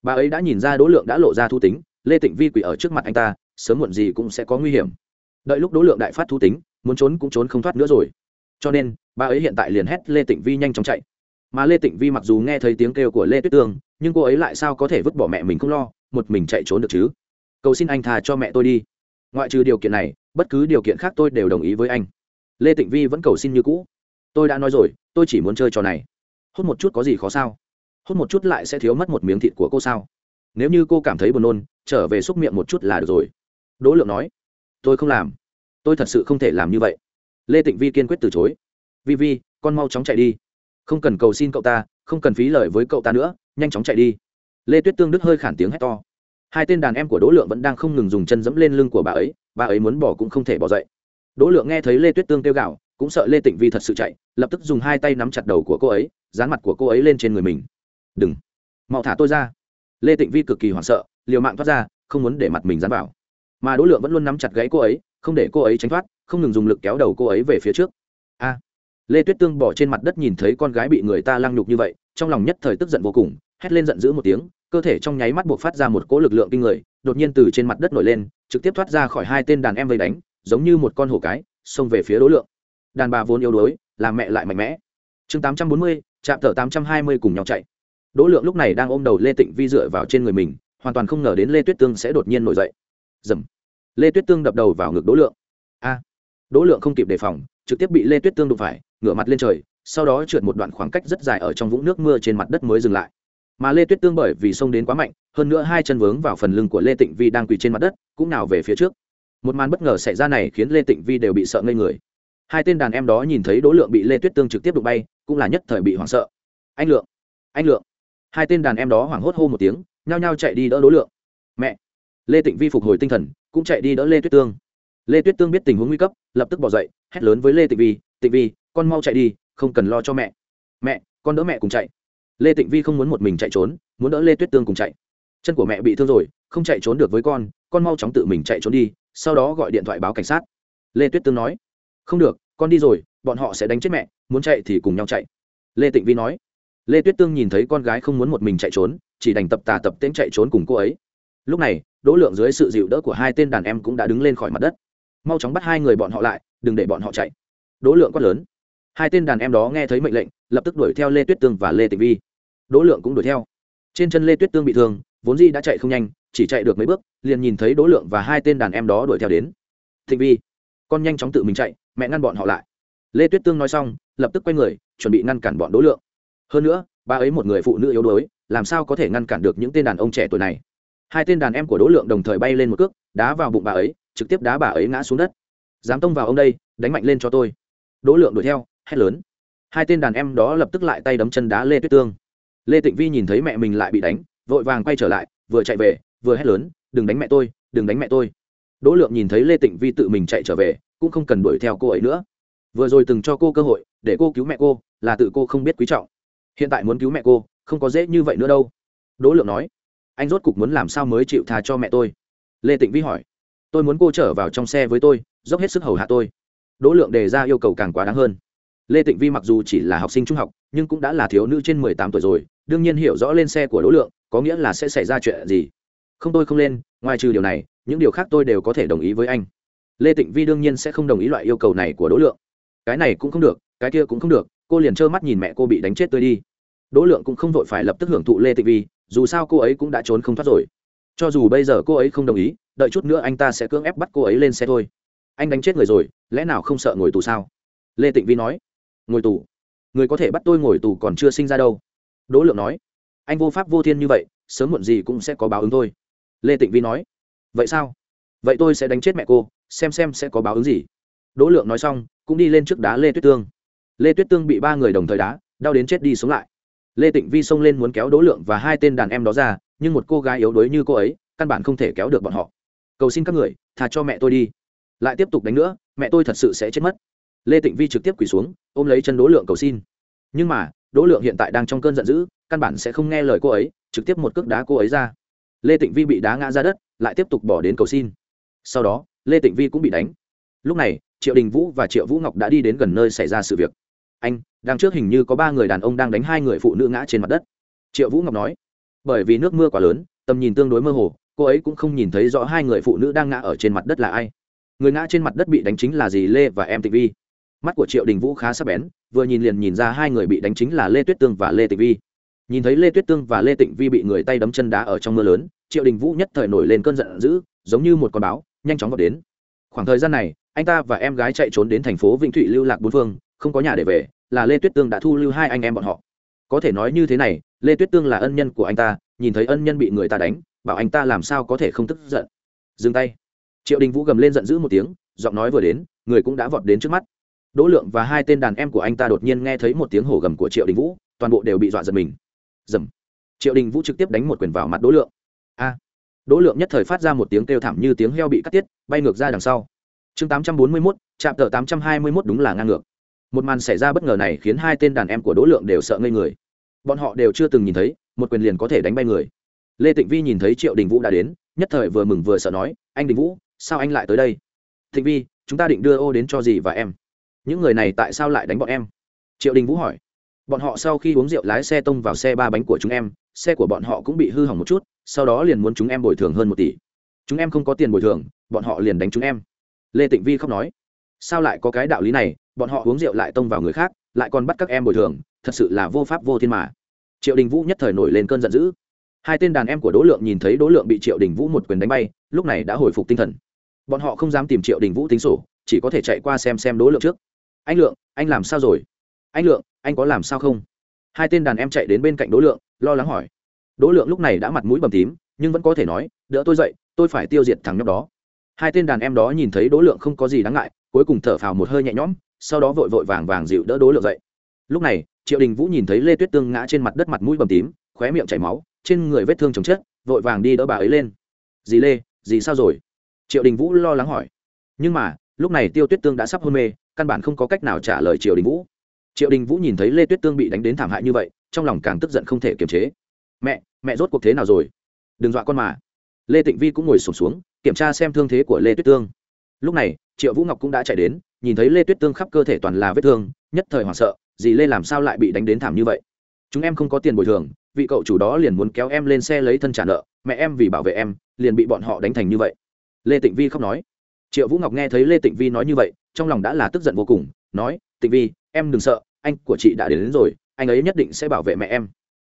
bà ấy đã nhìn ra đỗ lượng đã lộ ra thu tính, lê tịnh vi quỷ ở trước mặt anh ta, sớm muộn gì cũng sẽ có nguy hiểm. Đợi lúc đỗ lượng đại phát thu tính, muốn trốn cũng trốn không thoát nữa rồi. Cho nên, bà ấy hiện tại liền hét lê tịnh vi nhanh chóng chạy mà lê tịnh vi mặc dù nghe thấy tiếng kêu của lê tuyết tương, nhưng cô ấy lại sao có thể vứt bỏ mẹ mình không lo, một mình chạy trốn được chứ? Cầu xin anh thà cho mẹ tôi đi. Ngoại trừ điều kiện này, bất cứ điều kiện khác tôi đều đồng ý với anh. Lê tịnh vi vẫn cầu xin như cũ. Tôi đã nói rồi, tôi chỉ muốn chơi trò này. Hút một chút có gì khó sao? Hút một chút lại sẽ thiếu mất một miếng thịt của cô sao? Nếu như cô cảm thấy buồn nôn, trở về xúc miệng một chút là được rồi. Đỗ lượng nói. Tôi không làm. Tôi thật sự không thể làm như vậy. Lê tịnh vi kiên quyết từ chối. Vi vi, con mau chóng chạy đi không cần cầu xin cậu ta không cần phí lời với cậu ta nữa nhanh chóng chạy đi. Lê tuyết tương đức hơi khản tiếng hét to. Hai tên đàn em của đỗ lượng vẫn đang không ngừng dùng chân dẫm lên lưng của bà ấy bà ấy muốn bỏ cũng không thể bỏ dậy. Đỗ lượng nghe thấy lê tuyết tương kêu gào, cũng sợ lê tịnh vi thật sự chạy lập tức dùng hai tay nắm chặt đầu của cô ấy dán mặt của cô ấy lên trên người mình. Đừng mau thả tôi ra. Lê tịnh vi cực kỳ hoảng sợ liều mạng thoát ra không muốn để mặt mình dán vào. Mà đỗ lượng vẫn luôn nắm chặt gãy cô ấy không để cô ấy tránh thoát không ngừng dùng lực kéo đầu cô ấy về phía trước. A lê tuyết tương bỏ trên mặt đất nhìn thấy con gái bị người ta lăng nhục như vậy, trong lòng nhất thời tức giận vô cùng, hét lên giận dữ một tiếng, cơ thể trong nháy mắt buộc phát ra một cỗ lực lượng kinh người, đột nhiên từ trên mặt đất nổi lên, trực tiếp thoát ra khỏi hai tên đàn em vây đánh, giống như một con hổ cái, xông về phía đối lượng. Đàn bà vốn yếu đuối làm mẹ lại mạnh mẽ. Chương tám trăm bốn mươi thở tám trăm hai mươi cùng nhau chạy. Đỗ lượng lúc này đang ôm đầu lê tịnh vi dựa vào trên người mình, hoàn toàn không ngờ đến lê tuyết tương sẽ đột nhiên nổi dậy. Dầm. Lê tuyết tương đập đầu vào ngực đỗ lượng. A. Đỗ lượng không kịp đề phòng, trực tiếp bị lê tuyết tương đụng phải ngửa mặt lên trời, sau đó trượt một đoạn khoảng cách rất dài ở trong vũng nước mưa trên mặt đất mới dừng lại. Mà lê tuyết tương bởi vì sông đến quá mạnh, hơn nữa hai chân vướng vào phần lưng của lê tịnh vi đang quỳ trên mặt đất, cũng nào về phía trước. Một màn bất ngờ xảy ra này khiến lê tịnh vi đều bị sợ ngây người. Hai tên đàn em đó nhìn thấy đỗ lượng bị lê tuyết tương trực tiếp đụng bay, cũng là nhất thời bị hoảng sợ. Anh lượng! Anh lượng! Hai tên đàn em đó hoảng hốt hô một tiếng, nhao nhao chạy đi đỡ đỗ lượng. Mẹ! Lê tịnh vi phục hồi tinh thần, cũng chạy đi đỡ lê tuyết tương. Lê tuyết tương biết tình huống nguy cấp, lập tức bỏ dậy, hét lớn với lê tịnh vi tịnh vi con mau chạy đi, không cần lo cho mẹ. Mẹ, con đỡ mẹ cùng chạy. Lê tịnh vi không muốn một mình chạy trốn, muốn đỡ lê tuyết tương cùng chạy. Chân của mẹ bị thương rồi, không chạy trốn được với con con mau chóng tự mình chạy trốn đi, sau đó gọi điện thoại báo cảnh sát. Lê tuyết tương nói, không được, con đi rồi, bọn họ sẽ đánh chết mẹ, muốn chạy thì cùng nhau chạy. Lê tịnh vi nói, lê tuyết tương nhìn thấy con gái không muốn một mình chạy trốn, chỉ đành tập tà tập tễnh chạy trốn cùng cô ấy. Lúc này, đỗ lượng dưới sự dịu đỡ của hai tên đàn em cũng đã đứng lên khỏi mặt đất. Mau chóng bắt hai người bọn họ lại, đừng để bọn họ chạy. Đỗ lượng quát lớn hai tên đàn em đó nghe thấy mệnh lệnh, lập tức đuổi theo lê tuyết tương và lê tịnh vi. Đỗ lượng cũng đuổi theo. Trên chân lê tuyết tương bị thương, vốn di đã chạy không nhanh, chỉ chạy được mấy bước, liền nhìn thấy đỗ lượng và hai tên đàn em đó đuổi theo đến. Tịnh vi, con nhanh chóng tự mình chạy, mẹ ngăn bọn họ lại. Lê tuyết tương nói xong, lập tức quay người, chuẩn bị ngăn cản bọn đỗ lượng. Hơn nữa ba ấy một người phụ nữ yếu đuối, làm sao có thể ngăn cản được những tên đàn ông trẻ tuổi này? Hai tên đàn em của đỗ lượng đồng thời bay lên một cước, đá vào bụng bà ấy, trực tiếp đá bà ấy ngã xuống đất. Dám tông vào ông đây, đánh mạnh lên cho tôi. Đỗ lượng đuổi theo hét lớn. Hai tên đàn em đó lập tức lại tay đấm chân đá lê tuyết tương. Lê tịnh vi nhìn thấy mẹ mình lại bị đánh, vội vàng quay trở lại, vừa chạy về, vừa hét lớn, đừng đánh mẹ tôi, đừng đánh mẹ tôi. Đỗ lượng nhìn thấy lê tịnh vi tự mình chạy trở về, cũng không cần đuổi theo cô ấy nữa. Vừa rồi từng cho cô cơ hội, để cô cứu mẹ cô, là tự cô không biết quý trọng. Hiện tại muốn cứu mẹ cô, không có dễ như vậy nữa đâu. Đỗ lượng nói, anh rốt cục muốn làm sao mới chịu tha cho mẹ tôi? Lê tịnh vi hỏi, tôi muốn cô trở vào trong xe với tôi, dốc hết sức hầu hạ tôi. Đỗ lượng đề ra yêu cầu càng quá đáng hơn lê tịnh vi mặc dù chỉ là học sinh trung học, nhưng cũng đã là thiếu nữ trên mười tám tuổi rồi, đương nhiên hiểu rõ lên xe của đỗ lượng, có nghĩa là sẽ xảy ra chuyện gì. Không tôi không lên, ngoài trừ điều này, những điều khác tôi đều có thể đồng ý với anh. Lê tịnh vi đương nhiên sẽ không đồng ý loại yêu cầu này của đỗ lượng. Cái này cũng không được, cái kia cũng không được, cô liền trơ mắt nhìn mẹ cô bị đánh chết tươi đi. Đỗ lượng cũng không vội phải lập tức hưởng thụ lê tịnh vi, dù sao cô ấy cũng đã trốn không thoát rồi. Cho dù bây giờ cô ấy không đồng ý, đợi chút nữa anh ta sẽ cưỡng ép bắt cô ấy lên xe thôi. Anh đánh chết người rồi, lẽ nào không sợ ngồi tù sao? Lê tịnh vi nói ngồi tù. Người có thể bắt tôi ngồi tù còn chưa sinh ra đâu. Đỗ lượng nói. Anh vô pháp vô thiên như vậy, sớm muộn gì cũng sẽ có báo ứng thôi. Lê tịnh vi nói. Vậy sao? Vậy tôi sẽ đánh chết mẹ cô, xem xem sẽ có báo ứng gì. Đỗ lượng nói xong, cũng đi lên trước đá lê tuyết tương. Lê tuyết tương bị ba người đồng thời đá, đau đến chết đi sống lại. Lê tịnh vi xông lên muốn kéo đỗ lượng và hai tên đàn em đó ra, nhưng một cô gái yếu đuối như cô ấy, căn bản không thể kéo được bọn họ. Cầu xin các người thà cho mẹ tôi đi. Lại tiếp tục đánh nữa, mẹ tôi thật sự sẽ chết mất lê tịnh vi trực tiếp quỳ xuống, ôm lấy chân đỗ lượng cầu xin. Nhưng mà, đỗ lượng hiện tại đang trong cơn giận dữ, căn bản sẽ không nghe lời cô ấy, trực tiếp một cước đá cô ấy ra. Lê tịnh vi bị đá ngã ra đất, lại tiếp tục bỏ đến cầu xin. Sau đó, lê tịnh vi cũng bị đánh. Lúc này, triệu đình vũ và triệu vũ ngọc đã đi đến gần nơi xảy ra sự việc. Anh đang trước hình như có ba người đàn ông đang đánh hai người phụ nữ ngã trên mặt đất. Triệu vũ ngọc nói, bởi vì nước mưa quá lớn, tầm nhìn tương đối mơ hồ, cô ấy cũng không nhìn thấy rõ hai người phụ nữ đang ngã ở trên mặt đất là ai. Người ngã trên mặt đất bị đánh chính là dì lê và em tịnh vi mắt của triệu đình vũ khá sắc bén, vừa nhìn liền nhìn ra hai người bị đánh chính là lê tuyết tương và lê tịnh vi. Nhìn thấy lê tuyết tương và lê tịnh vi bị người tay đấm chân đá ở trong mưa lớn, triệu đình vũ nhất thời nổi lên cơn giận dữ, giống như một con báo, nhanh chóng vào đến. Khoảng thời gian này, anh ta và em gái chạy trốn đến thành phố vĩnh thụy lưu lạc bốn phương, không có nhà để về, là lê tuyết tương đã thu lưu hai anh em bọn họ. Có thể nói như thế này, lê tuyết tương là ân nhân của anh ta, nhìn thấy ân nhân bị người ta đánh, bảo anh ta làm sao có thể không tức giận. Dừng tay. Triệu đình vũ gầm lên giận dữ một tiếng, giọng nói vừa đến, người cũng đã vọt đến trước mắt đỗ lượng và hai tên đàn em của anh ta đột nhiên nghe thấy một tiếng hổ gầm của triệu đình vũ, toàn bộ đều bị dọa giật mình. Dầm. Triệu đình vũ trực tiếp đánh một quyền vào mặt đỗ lượng. A. Đỗ lượng nhất thời phát ra một tiếng kêu thảm như tiếng heo bị cắt tiết, bay ngược ra đằng sau. Chương tám trăm bốn mươi mốt, trạm tờ tám trăm hai mươi mốt đúng là ngang ngược. Một màn xảy ra bất ngờ này khiến hai tên đàn em của đỗ lượng đều sợ ngây người. Bọn họ đều chưa từng nhìn thấy, một quyền liền có thể đánh bay người. Lê tịnh vi nhìn thấy triệu đình vũ đã đến, nhất thời vừa mừng vừa sợ nói, anh đình vũ, sao anh lại tới đây? Thịnh vi, chúng ta định đưa ô đến cho dì và em những người này tại sao lại đánh bọn em? Triệu đình vũ hỏi. Bọn họ sau khi uống rượu lái xe tông vào xe ba bánh của chúng em, xe của bọn họ cũng bị hư hỏng một chút, sau đó liền muốn chúng em bồi thường hơn một tỷ. Chúng em không có tiền bồi thường, bọn họ liền đánh chúng em. Lê tịnh vi khóc nói. Sao lại có cái đạo lý này, bọn họ uống rượu lại tông vào người khác, lại còn bắt các em bồi thường, thật sự là vô pháp vô thiên mà. Triệu đình vũ nhất thời nổi lên cơn giận dữ. Hai tên đàn em của đỗ lượng nhìn thấy đỗ lượng bị triệu đình vũ một quyền đánh bay, lúc này đã hồi phục tinh thần. Bọn họ không dám tìm triệu đình vũ tính sổ, chỉ có thể chạy qua xem xem đỗ lượng trước anh lượng, anh làm sao rồi? Anh lượng, anh có làm sao không? Hai tên đàn em chạy đến bên cạnh đỗ lượng, lo lắng hỏi. Đỗ lượng lúc này đã mặt mũi bầm tím, nhưng vẫn có thể nói, đỡ tôi dậy, tôi phải tiêu diệt thằng nhóc đó. Hai tên đàn em đó nhìn thấy đỗ lượng không có gì đáng ngại, cuối cùng thở phào một hơi nhẹ nhõm, sau đó vội vội vàng vàng dịu đỡ đỗ lượng dậy. Lúc này, triệu đình vũ nhìn thấy lê tuyết tương ngã trên mặt đất mặt mũi bầm tím, khóe miệng chảy máu, trên người vết thương chồng chết vội vàng đi đỡ bà ấy lên. Dì lê, dì sao rồi? Triệu đình vũ lo lắng hỏi. Nhưng mà lúc này tiêu tuyết tương đã sắp hôn mê căn bản không có cách nào trả lời triệu đình vũ. Triệu đình vũ nhìn thấy lê tuyết tương bị đánh đến thảm hại như vậy trong lòng càng tức giận không thể kiềm chế. Mẹ mẹ rốt cuộc thế nào rồi? Đừng dọa con mà. Lê tịnh vi cũng ngồi sụp xuống, xuống kiểm tra xem thương thế của lê tuyết tương. Lúc này triệu vũ ngọc cũng đã chạy đến nhìn thấy lê tuyết tương khắp cơ thể toàn là vết thương nhất thời hoảng sợ dì lê làm sao lại bị đánh đến thảm như vậy? Chúng em không có tiền bồi thường vị cậu chủ đó liền muốn kéo em lên xe lấy thân trả nợ mẹ em vì bảo vệ em liền bị bọn họ đánh thành như vậy. Lê tịnh vi khóc nói triệu vũ ngọc nghe thấy lê tịnh vi nói như vậy trong lòng đã là tức giận vô cùng nói tịnh vi em đừng sợ anh của chị đã đến, đến rồi anh ấy nhất định sẽ bảo vệ mẹ em.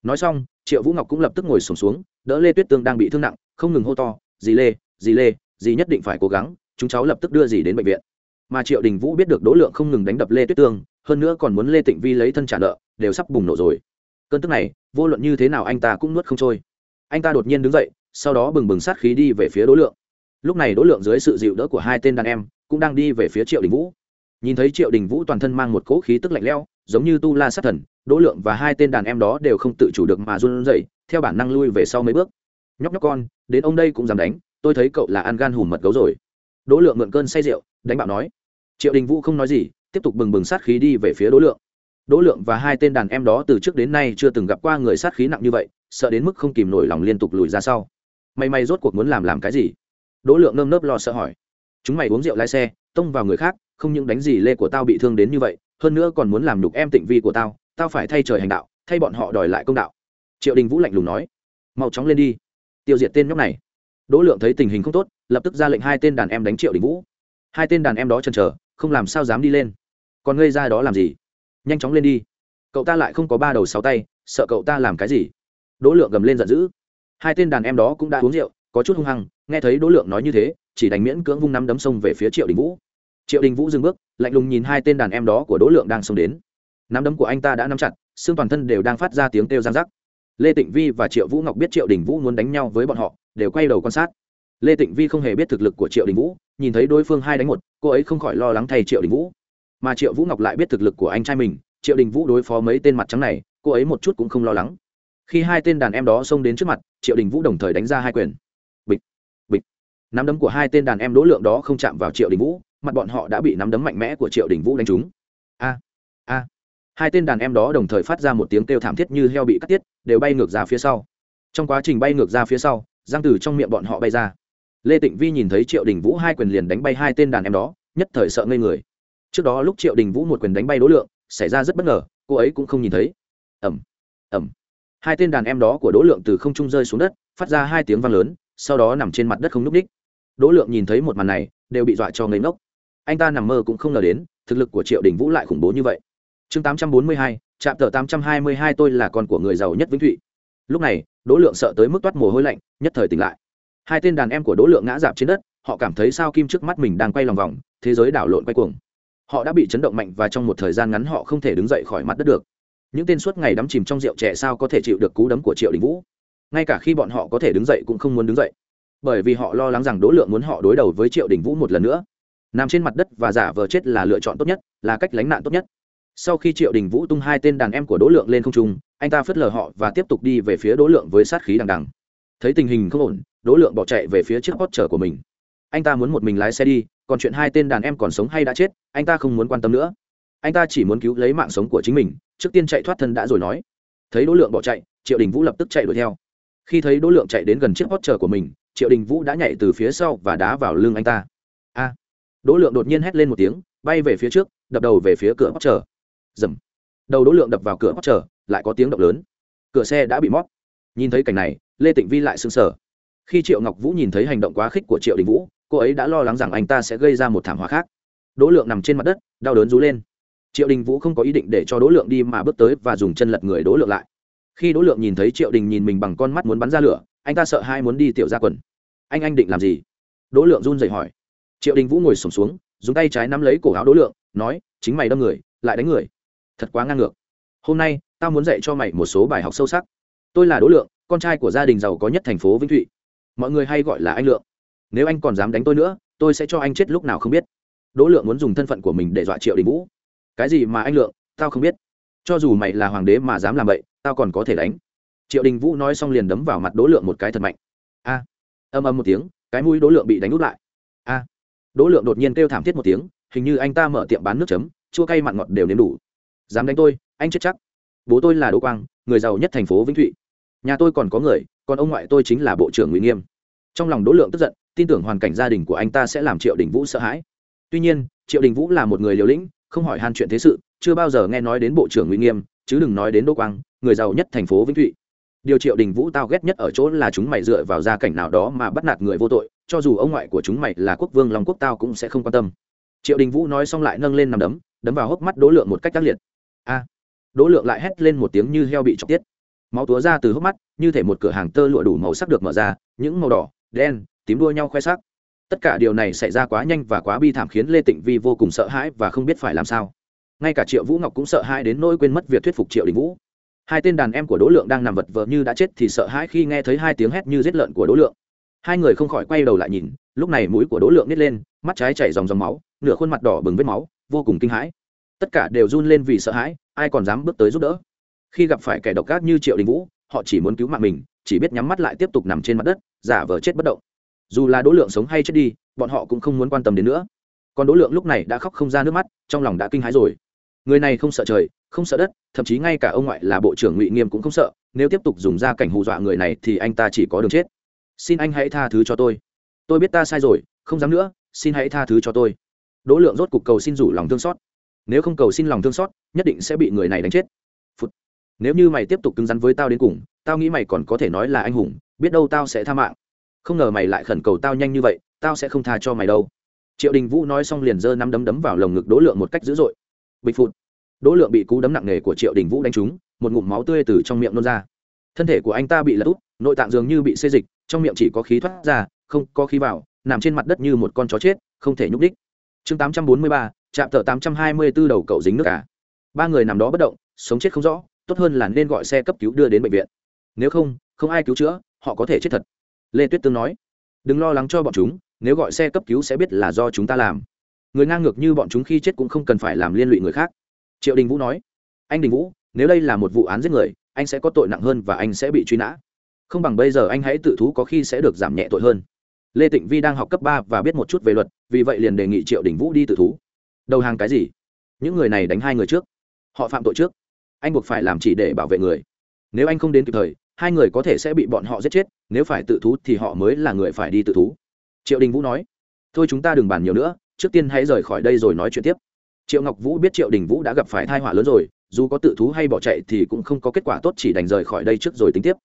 Nói xong triệu vũ ngọc cũng lập tức ngồi sùng xuống, xuống đỡ lê tuyết tương đang bị thương nặng không ngừng hô to dì lê dì lê dì nhất định phải cố gắng chúng cháu lập tức đưa dì đến bệnh viện. Mà triệu đình vũ biết được đỗ lượng không ngừng đánh đập lê tuyết tương hơn nữa còn muốn lê tịnh vi lấy thân trả nợ đều sắp bùng nổ rồi. Cơn tức này vô luận như thế nào anh ta cũng nuốt không trôi. Anh ta đột nhiên đứng dậy sau đó bừng bừng sát khí đi về phía đỗ lượng lúc này đỗ lượng dưới sự dịu đỡ của hai tên đàn em cũng đang đi về phía triệu đình vũ. Nhìn thấy triệu đình vũ toàn thân mang một cỗ khí tức lạnh lẽo, giống như tu la sát thần, đỗ lượng và hai tên đàn em đó đều không tự chủ được mà run rẩy, theo bản năng lui về sau mấy bước. Nhóc nhóc con, đến ông đây cũng dám đánh, tôi thấy cậu là ăn gan hùm mật gấu rồi. Đỗ lượng mượn cơn say rượu, đánh bạo nói. Triệu đình vũ không nói gì, tiếp tục bừng bừng sát khí đi về phía đỗ lượng. Đỗ lượng và hai tên đàn em đó từ trước đến nay chưa từng gặp qua người sát khí nặng như vậy, sợ đến mức không kìm nổi lòng liên tục lùi ra sau. May may rốt cuộc muốn làm làm cái gì? Đỗ lượng nơm nớp lo sợ hỏi. Chúng mày uống rượu lái xe, tông vào người khác, không những đánh gì lê của tao bị thương đến như vậy, hơn nữa còn muốn làm nhục em tịnh vi của tao tao phải thay trời hành đạo, thay bọn họ đòi lại công đạo. Triệu đình vũ lạnh lùng nói. Mau chóng lên đi. Tiêu diệt tên nhóc này. Đỗ lượng thấy tình hình không tốt, lập tức ra lệnh hai tên đàn em đánh triệu đình vũ. Hai tên đàn em đó chần chờ, không làm sao dám đi lên. Còn ngây ra đó làm gì? Nhanh chóng lên đi. Cậu ta lại không có ba đầu sáu tay, sợ cậu ta làm cái gì? Đỗ lượng gầm lên giận dữ. Hai tên đàn em đó cũng đã uống rượu, có chút hung hăng nghe thấy đỗ lượng nói như thế, chỉ đánh miễn cưỡng vung nắm đấm sông về phía triệu đình vũ. Triệu đình vũ dừng bước, lạnh lùng nhìn hai tên đàn em đó của đỗ lượng đang xông đến. Nắm đấm của anh ta đã nắm chặt, xương toàn thân đều đang phát ra tiếng kêu giang rắc. Lê tịnh vi và triệu vũ ngọc biết triệu đình vũ muốn đánh nhau với bọn họ, đều quay đầu quan sát. Lê tịnh vi không hề biết thực lực của triệu đình vũ, nhìn thấy đối phương hai đánh một, cô ấy không khỏi lo lắng thay triệu đình vũ. Mà triệu vũ ngọc lại biết thực lực của anh trai mình, triệu đình vũ đối phó mấy tên mặt trắng này, cô ấy một chút cũng không lo lắng. Khi hai tên đàn em đó xông đến trước mặt, triệu đình vũ đồng thời đánh ra hai quyền nắm đấm của hai tên đàn em đỗ lượng đó không chạm vào triệu đình vũ, mặt bọn họ đã bị nắm đấm mạnh mẽ của triệu đình vũ đánh trúng. A a. Hai tên đàn em đó đồng thời phát ra một tiếng kêu thảm thiết như heo bị cắt tiết, đều bay ngược ra phía sau. Trong quá trình bay ngược ra phía sau giang từ trong miệng bọn họ bay ra. Lê tịnh vi nhìn thấy triệu đình vũ hai quyền liền đánh bay hai tên đàn em đó, nhất thời sợ ngây người. Trước đó lúc triệu đình vũ một quyền đánh bay đỗ lượng, xảy ra rất bất ngờ, cô ấy cũng không nhìn thấy. Ẩm ẩm hai tên đàn em đó của đỗ lượng từ không trung rơi xuống đất, phát ra hai tiếng vang lớn, sau đó nằm trên mặt đất không n ú c ních đỗ lượng nhìn thấy một màn này, đều bị dọa cho ngây ngốc. Anh ta nằm mơ cũng không ngờ đến, thực lực của triệu đình vũ lại khủng bố như vậy. Chương tám trăm bốn mươi hai trạm tờ tám trăm hai mươi hai tôi là con của người giàu nhất vĩnh thụy. Lúc này, đỗ lượng sợ tới mức toát mồ hôi lạnh, nhất thời tỉnh lại. Hai tên đàn em của đỗ lượng ngã dạp trên đất, họ cảm thấy sao kim trước mắt mình đang quay lòng vòng, thế giới đảo lộn quay cuồng. Họ đã bị chấn động mạnh và trong một thời gian ngắn họ không thể đứng dậy khỏi mặt đất được. Những tên suốt ngày đắm chìm trong rượu trẻ sao có thể chịu được cú đấm của triệu đình vũ? Ngay cả khi bọn họ có thể đứng dậy cũng không muốn đứng dậy bởi vì họ lo lắng rằng đỗ lượng muốn họ đối đầu với triệu đình vũ một lần nữa. Nằm trên mặt đất và giả vờ chết là lựa chọn tốt nhất, là cách lánh nạn tốt nhất. Sau khi triệu đình vũ tung hai tên đàn em của đỗ lượng lên không trung, anh ta phớt lờ họ và tiếp tục đi về phía đỗ lượng với sát khí đằng đằng. Thấy tình hình không ổn, đỗ lượng bỏ chạy về phía chiếc hot chở của mình. Anh ta muốn một mình lái xe đi, còn chuyện hai tên đàn em còn sống hay đã chết, anh ta không muốn quan tâm nữa. Anh ta chỉ muốn cứu lấy mạng sống của chính mình, trước tiên chạy thoát thân đã rồi nói. Thấy đỗ lượng bỏ chạy, triệu đình vũ lập tức chạy đuổi theo. Khi thấy đỗ lượng chạy đến gần chiếc hot chở của mình triệu đình vũ đã nhảy từ phía sau và đá vào lưng anh ta. A. Đỗ lượng đột nhiên hét lên một tiếng, bay về phía trước, đập đầu về phía cửa hot chở dầm. Đầu đỗ lượng đập vào cửa hot chở lại có tiếng động lớn. Cửa xe đã bị móc. Nhìn thấy cảnh này, lê tịnh vi lại sưng sờ. Khi triệu ngọc vũ nhìn thấy hành động quá khích của triệu đình vũ, cô ấy đã lo lắng rằng anh ta sẽ gây ra một thảm họa khác. Đỗ lượng nằm trên mặt đất, đau đớn rú lên. Triệu đình vũ không có ý định để cho đỗ lượng đi mà bước tới và dùng chân lật người đỗ lượng lại. Khi đỗ lượng nhìn thấy triệu đình nhìn mình bằng con mắt muốn bắn ra lửa anh ta sợ hai muốn đi tiểu ra quần. Anh anh định làm gì? Đỗ lượng run rẩy hỏi. Triệu đình vũ ngồi sổm xuống, dùng tay trái nắm lấy cổ áo đỗ lượng, nói, chính mày đâm người, lại đánh người. Thật quá ngang ngược. Hôm nay, tao muốn dạy cho mày một số bài học sâu sắc. Tôi là đỗ lượng, con trai của gia đình giàu có nhất thành phố vĩnh thụy. Mọi người hay gọi là anh lượng. Nếu anh còn dám đánh tôi nữa, tôi sẽ cho anh chết lúc nào không biết. Đỗ lượng muốn dùng thân phận của mình để dọa triệu đình vũ. Cái gì mà anh lượng, tao không biết. Cho dù mày là hoàng đế mà dám làm vậy, tao còn có thể đánh triệu đình vũ nói xong liền đấm vào mặt đỗ lượng một cái thật mạnh. A. Âm âm một tiếng, cái mũi đỗ lượng bị đánh út lại. A. Đỗ lượng đột nhiên kêu thảm thiết một tiếng, hình như anh ta mở tiệm bán nước chấm, chua cay mặn ngọt đều nếm đủ. Dám đánh tôi, anh chết chắc. Bố tôi là đỗ quang, người giàu nhất thành phố vĩnh thụy. Nhà tôi còn có người, còn ông ngoại tôi chính là bộ trưởng ngụy nghiêm. Trong lòng đỗ lượng tức giận, tin tưởng hoàn cảnh gia đình của anh ta sẽ làm triệu đình vũ sợ hãi. Tuy nhiên, triệu đình vũ là một người liều lĩnh, không hỏi han chuyện thế sự, chưa bao giờ nghe nói đến bộ trưởng ngụy nghiêm, chứ đừng nói đến đỗ quang, người giàu nhất thành phố vĩnh thụy điều triệu đình vũ tao ghét nhất ở chỗ là chúng mày dựa vào gia cảnh nào đó mà bắt nạt người vô tội, cho dù ông ngoại của chúng mày là quốc vương long quốc tao cũng sẽ không quan tâm. Triệu đình vũ nói xong lại nâng lên nằm đấm đấm vào hốc mắt đỗ lượng một cách tác liệt. A! Đỗ lượng lại hét lên một tiếng như heo bị chọc tiết. Máu túa ra từ hốc mắt, như thể một cửa hàng tơ lụa đủ màu sắc được mở ra, những màu đỏ, đen, tím đua nhau khoe sắc. Tất cả điều này xảy ra quá nhanh và quá bi thảm khiến lê tịnh vi vô cùng sợ hãi và không biết phải làm sao. Ngay cả triệu vũ ngọc cũng sợ hãi đến nỗi quên mất việc thuyết phục triệu đình vũ hai tên đàn em của đỗ lượng đang nằm vật vờ như đã chết thì sợ hãi khi nghe thấy hai tiếng hét như giết lợn của đỗ lượng. Hai người không khỏi quay đầu lại nhìn, lúc này mũi của đỗ lượng nít lên, mắt trái chảy dòng dòng máu, nửa khuôn mặt đỏ bừng vết máu, vô cùng kinh hãi. Tất cả đều run lên vì sợ hãi, ai còn dám bước tới giúp đỡ? Khi gặp phải kẻ độc ác như triệu đình vũ, họ chỉ muốn cứu mạng mình, chỉ biết nhắm mắt lại tiếp tục nằm trên mặt đất, giả vờ chết bất động. Dù là đỗ lượng sống hay chết đi, bọn họ cũng không muốn quan tâm đến nữa. Còn đỗ lượng lúc này đã khóc không ra nước mắt, trong lòng đã kinh hãi rồi. Người này không sợ trời không sợ đất, thậm chí ngay cả ông ngoại là bộ trưởng ngụy nghiêm cũng không sợ, nếu tiếp tục dùng ra cảnh hù dọa người này thì anh ta chỉ có đường chết. Xin anh hãy tha thứ cho tôi. Tôi biết ta sai rồi, không dám nữa, xin hãy tha thứ cho tôi. Đỗ lượng rốt cuộc cầu xin rủ lòng thương xót. Nếu không cầu xin lòng thương xót, nhất định sẽ bị người này đánh chết、Phụt. Nếu như mày tiếp tục cứng rắn với tao đến cùng, tao nghĩ mày còn có thể nói là anh hùng, biết đâu tao sẽ tha mạng. Không ngờ mày lại khẩn cầu tao nhanh như vậy, tao sẽ không tha cho mày đâu. Triệu đình vũ nói xong liền giơ năm đấm đấm vào lồng ngực đỗ lượng một cách dữ dội. Bịch phụt đỗ lượng bị cú đấm nặng nề của triệu đình vũ đánh trúng, một ngụm máu tươi từ trong miệng nôn ra. Thân thể của anh ta bị lật úp, nội tạng dường như bị xê dịch, trong miệng chỉ có khí thoát ra, không có khí vào, nằm trên mặt đất như một con chó chết, không thể nhúc đích chương tám trăm bốn mươi ba tờ tám trăm hai mươi b ố đầu cậu dính nước cả ba người nằm đó bất động, sống chết không rõ, tốt hơn là nên gọi xe cấp cứu đưa đến bệnh viện. Nếu không không ai cứu chữa, họ có thể chết thật. Lê tuyết tương nói, đừng lo lắng cho bọn chúng, nếu gọi xe cấp cứu sẽ biết là do chúng ta làm. Người ngang ngược như bọn chúng khi chết cũng không cần phải làm liên lụy người khác triệu đình vũ nói, anh đình vũ, nếu đây là một vụ án giết người, anh sẽ có tội nặng hơn và anh sẽ bị truy nã. Không bằng bây giờ anh hãy tự thú có khi sẽ được giảm nhẹ tội hơn. Lê tịnh vi đang học cấp ba và biết một chút về luật, vì vậy liền đề nghị triệu đình vũ đi tự thú. Đầu hàng cái gì? Những người này đánh hai người trước. Họ phạm tội trước. Anh buộc phải làm chỉ để bảo vệ người. Nếu anh không đến kịp thời, hai người có thể sẽ bị bọn họ giết chết, nếu phải tự thú thì họ mới là người phải đi tự thú. Triệu đình vũ nói, thôi chúng ta đừng bàn nhiều nữa, trước tiên hãy rời khỏi đây rồi nói chuyện tiếp triệu ngọc vũ biết triệu đình vũ đã gặp phải thai họa lớn rồi, dù có tự thú hay bỏ chạy thì cũng không có kết quả tốt chỉ đành rời khỏi đây trước rồi tính tiếp.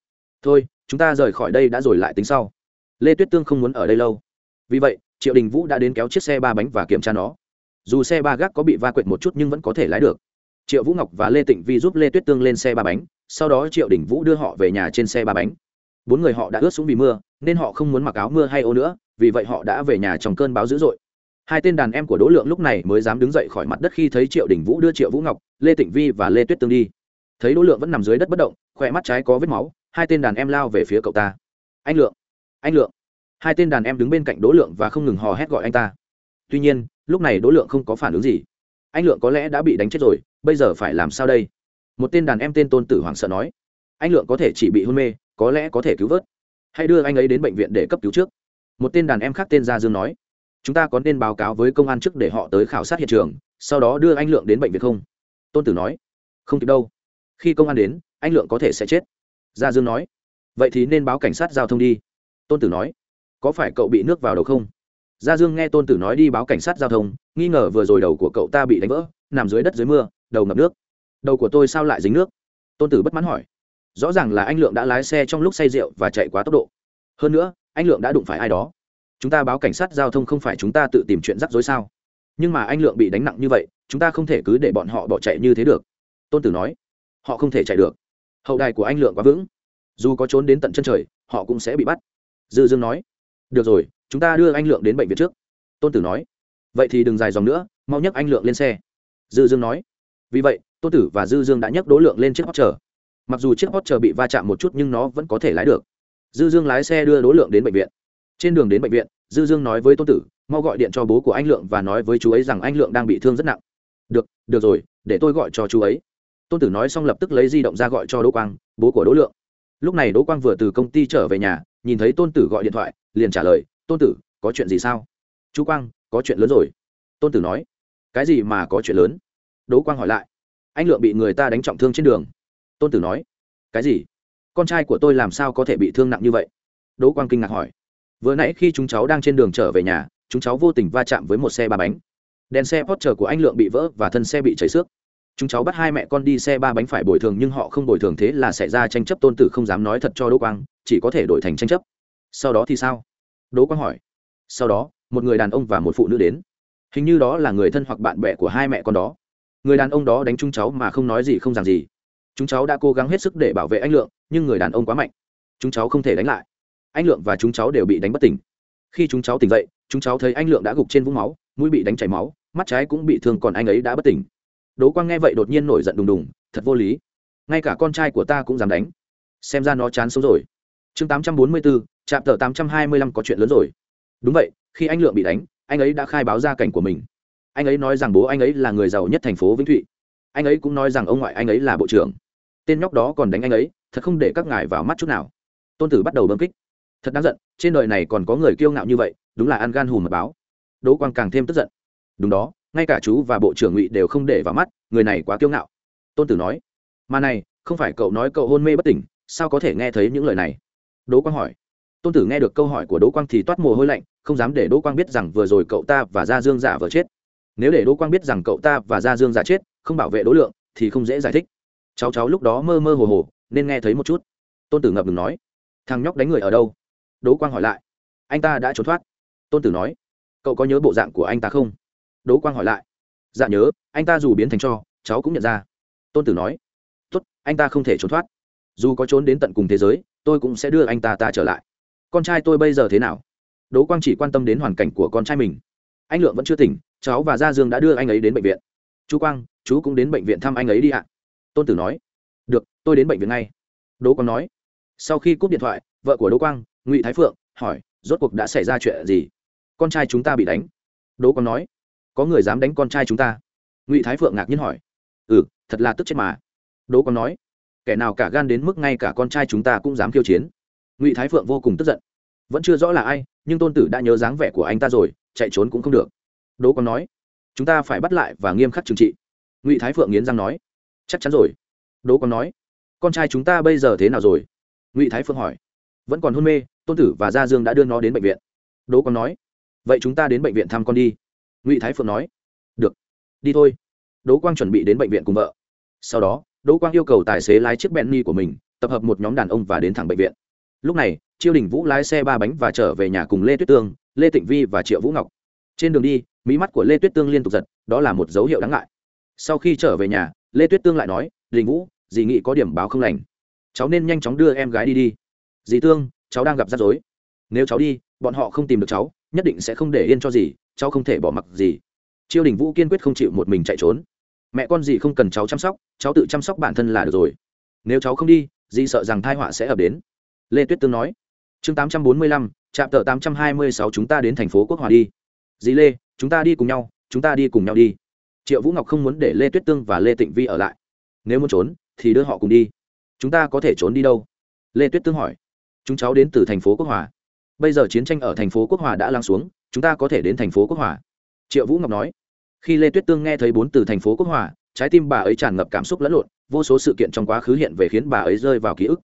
Thôi, chúng ta rời khỏi đây đã rồi lại tính sau. Lê tuyết tương không muốn ở đây lâu. Vì vậy, triệu đình vũ đã đến kéo chiếc xe ba bánh và kiểm tra nó. Dù xe ba gác có bị va quệt một chút nhưng vẫn có thể lái được. Triệu vũ ngọc và lê tịnh vi giúp lê tuyết tương lên xe ba bánh, sau đó triệu đình vũ đưa họ về nhà trên xe ba bánh. Bốn người họ đã ướt xuống vì mưa, nên họ không muốn mặc áo mưa hay ô nữa, vì vậy họ đã về nhà trong cơn báo dữ dội hai tên đàn em của đỗ lượng lúc này mới dám đứng dậy khỏi mặt đất khi thấy triệu đình vũ đưa triệu vũ ngọc, lê tịnh vi và lê tuyết tương đi. Thấy đỗ lượng vẫn nằm dưới đất bất động, khỏe mắt trái có vết máu, hai tên đàn em lao về phía cậu ta. Anh lượng anh lượng. Hai tên đàn em đứng bên cạnh đỗ lượng và không ngừng hò hét gọi anh ta. Tuy nhiên, lúc này đỗ lượng không có phản ứng gì. Anh lượng có lẽ đã bị đánh chết rồi, bây giờ phải làm sao đây? Một tên đàn em tên tôn tử hoàng sợ nói. Anh lượng có thể chỉ bị hôn mê, có lẽ có thể cứu vớt. Hãy đưa anh ấy đến bệnh viện để cấp cứu trước. Một tên đàn em khác tên gia dương nói chúng ta có nên báo cáo với công an trước để họ tới khảo sát hiện trường, sau đó đưa anh lượng đến bệnh viện không? Tôn tử nói. Không kịp đâu. Khi công an đến, anh lượng có thể sẽ chết. Gia dương nói. Vậy thì nên báo cảnh sát giao thông đi. Tôn tử nói. Có phải cậu bị nước vào đầu không? Gia dương nghe tôn tử nói đi báo cảnh sát giao thông, nghi ngờ vừa rồi đầu của cậu ta bị đánh vỡ, nằm dưới đất dưới mưa, đầu ngập nước. Đầu của tôi sao lại dính nước? Tôn tử bất mãn hỏi. Rõ ràng là anh lượng đã lái xe trong lúc say rượu và chạy quá tốc độ. Hơn nữa, anh lượng đã đụng phải ai đó chúng ta báo cảnh sát giao thông không phải chúng ta tự tìm chuyện rắc rối sao? Nhưng mà anh lượng bị đánh nặng như vậy, chúng ta không thể cứ để bọn họ bỏ chạy như thế được. Tôn tử nói. Họ không thể chạy được. Hậu đài của anh lượng quá vững. Dù có trốn đến tận chân trời, họ cũng sẽ bị bắt. Dư dương nói. Được rồi, chúng ta đưa anh lượng đến bệnh viện trước. Tôn tử nói. Vậy thì đừng dài dòng nữa, mau nhấc anh lượng lên xe. Dư dương nói. Vì vậy, tôn tử và dư dương đã nhấc đố lượng lên chiếc hot chờ mặc dù chiếc hot chờ bị va chạm một chút nhưng nó vẫn có thể lái được. Dư dương lái xe đưa đố lượng đến bệnh viện trên đường đến bệnh viện, dư dương nói với tôn tử, mau gọi điện cho bố của anh lượng và nói với chú ấy rằng anh lượng đang bị thương rất nặng. Được được rồi, để tôi gọi cho chú ấy. Tôn tử nói xong lập tức lấy di động ra gọi cho đỗ quang, bố của đỗ lượng. Lúc này đỗ quang vừa từ công ty trở về nhà, nhìn thấy tôn tử gọi điện thoại, liền trả lời, tôn tử, có chuyện gì sao? Chú quang, có chuyện lớn rồi. Tôn tử nói, cái gì mà có chuyện lớn? Đỗ quang hỏi lại, anh lượng bị người ta đánh trọng thương trên đường. Tôn tử nói, cái gì? Con trai của tôi làm sao có thể bị thương nặng như vậy? Đỗ quang kinh ngạc hỏi vừa nãy khi chúng cháu đang trên đường trở về nhà, chúng cháu vô tình va chạm với một xe ba bánh. Đèn xe Porsche của anh lượng bị vỡ và thân xe bị chảy xước. Chúng cháu bắt hai mẹ con đi xe ba bánh phải bồi thường nhưng họ không bồi thường thế là xảy ra tranh chấp, tôn tử không dám nói thật cho đỗ quang, chỉ có thể đổi thành tranh chấp. Sau đó thì sao? Đỗ quang hỏi. Sau đó, một người đàn ông và một phụ nữ đến. Hình như đó là người thân hoặc bạn bè của hai mẹ con đó. Người đàn ông đó đánh chúng cháu mà không nói gì không rằng gì. Chúng cháu đã cố gắng hết sức để bảo vệ anh lượng, nhưng người đàn ông quá mạnh. Chúng cháu không thể đánh lại anh lượng và chúng cháu đều bị đánh bất tỉnh. Khi chúng cháu tỉnh dậy, chúng cháu thấy anh lượng đã gục trên vũng máu, mũi bị đánh chảy máu, mắt trái cũng bị thương còn anh ấy đã bất tỉnh. Đỗ quang nghe vậy đột nhiên nổi giận đùng đùng, thật vô lý. Ngay cả con trai của ta cũng dám đánh. Xem ra nó chán sống rồi. Chương tám trăm bốn mươi bốn trạm tờ tám trăm hai mươi lăm có chuyện lớn rồi. Đúng vậy, khi anh lượng bị đánh, anh ấy đã khai báo gia cảnh của mình. Anh ấy nói rằng bố anh ấy là người giàu nhất thành phố vĩnh thụy. Anh ấy cũng nói rằng ông ngoại anh ấy là bộ trưởng. Tên nhóc đó còn đánh anh ấy, thật không để các ngài vào mắt chút nào. Tôn tử bắt đầu bơm kích thật đáng giận, trên đời này còn có người kiêu ngạo như vậy, đúng là ăn gan hùm mật báo. Đỗ quang càng thêm tức giận. Đúng đó, ngay cả chú và bộ trưởng ngụy đều không để vào mắt, người này quá kiêu ngạo. Tôn tử nói, mà này, không phải cậu nói cậu hôn mê bất tỉnh, sao có thể nghe thấy những lời này? Đỗ quang hỏi. Tôn tử nghe được câu hỏi của đỗ quang thì toát mồ hôi lạnh, không dám để đỗ quang biết rằng vừa rồi cậu ta và gia dương giả vờ chết. Nếu để đỗ quang biết rằng cậu ta và gia dương giả chết, không bảo vệ đỗ lượng, thì không dễ giải thích. Cháu cháu lúc đó mơ mơ hồ hồ, nên nghe thấy một chút. Tôn tử ngập ngừng nói, thằng nhóc đánh người ở đâu? Đỗ quang hỏi lại. Anh ta đã trốn thoát. Tôn tử nói. Cậu có nhớ bộ dạng của anh ta không? Đỗ quang hỏi lại. Dạ nhớ, anh ta dù biến thành cho, cháu cũng nhận ra. Tôn tử nói. Tốt, anh ta không thể trốn thoát. Dù có trốn đến tận cùng thế giới, tôi cũng sẽ đưa anh ta ta trở lại. Con trai tôi bây giờ thế nào? Đỗ quang chỉ quan tâm đến hoàn cảnh của con trai mình. Anh lượng vẫn chưa tỉnh, cháu và gia dương đã đưa anh ấy đến bệnh viện. Chú quang, chú cũng đến bệnh viện thăm anh ấy đi ạ. Tôn tử nói. Được, tôi đến bệnh viện ngay. Đỗ quang nói. Sau khi cúp điện thoại, vợ của đỗ quang ngụy thái phượng hỏi, rốt cuộc đã xảy ra chuyện gì? Con trai chúng ta bị đánh. Đỗ quang nói, có người dám đánh con trai chúng ta? Ngụy thái phượng ngạc nhiên hỏi ừ thật là tức chết mà. Đỗ quang nói, kẻ nào cả gan đến mức ngay cả con trai chúng ta cũng dám khiêu chiến? Ngụy thái phượng vô cùng tức giận, vẫn chưa rõ là ai, nhưng tôn tử đã nhớ dáng vẻ của anh ta rồi, chạy trốn cũng không được. Đỗ quang nói, chúng ta phải bắt lại và nghiêm khắc trừng trị. Ngụy thái phượng nghiến răng nói, chắc chắn rồi. Đỗ quang nói, con trai chúng ta bây giờ thế nào rồi? Ngụy thái phượng hỏi vẫn còn hôn mê, tôn tử và gia dương đã đưa nó đến bệnh viện. Đỗ quang nói, vậy chúng ta đến bệnh viện thăm con đi. Ngụy thái phượng nói, được, đi thôi. Đỗ quang chuẩn bị đến bệnh viện cùng vợ. Sau đó, đỗ quang yêu cầu tài xế lái chiếc benny của mình, tập hợp một nhóm đàn ông và đến thẳng bệnh viện. Lúc này chiêu đình vũ lái xe ba bánh và trở về nhà cùng lê tuyết tương, lê tịnh vi và triệu vũ ngọc. Trên đường đi mỹ mắt của lê tuyết tương liên tục giật, đó là một dấu hiệu đáng ngại. Sau khi trở về nhà, lê tuyết tương lại nói, đình vũ, dì nghị có điểm báo không lành. Cháu nên nhanh chóng đưa em gái đi đi dì tương, cháu đang gặp rắc rối. Nếu cháu đi, bọn họ không tìm được cháu, nhất định sẽ không để yên cho gì. cháu không thể bỏ mặc gì chiêu đình vũ kiên quyết không chịu một mình chạy trốn. Mẹ con dì không cần cháu chăm sóc, cháu tự chăm sóc bản thân là được rồi. Nếu cháu không đi, dì sợ rằng thai họa sẽ ập đến. Lê tuyết tương nói. Chương tám trăm bốn mươi lăm, trạm tờ tám trăm hai mươi sáu chúng ta đến thành phố quốc hòa đi. Dì lê, chúng ta đi cùng nhau, chúng ta đi cùng nhau đi. Triệu vũ ngọc không muốn để lê tuyết tương và lê tịnh vi ở lại. Nếu muốn trốn, thì đưa họ cùng đi. Chúng ta có thể trốn đi đâu? Lê tuyết tương hỏi chúng cháu đến từ thành phố quốc hòa. Bây giờ chiến tranh ở thành phố quốc hòa đã lắng xuống, chúng ta có thể đến thành phố quốc hòa. Triệu vũ ngọc nói. Khi lê tuyết tương nghe thấy bốn từ thành phố quốc hòa, trái tim bà ấy tràn ngập cảm xúc lẫn lộn, vô số sự kiện trong quá khứ hiện về khiến bà ấy rơi vào ký ức.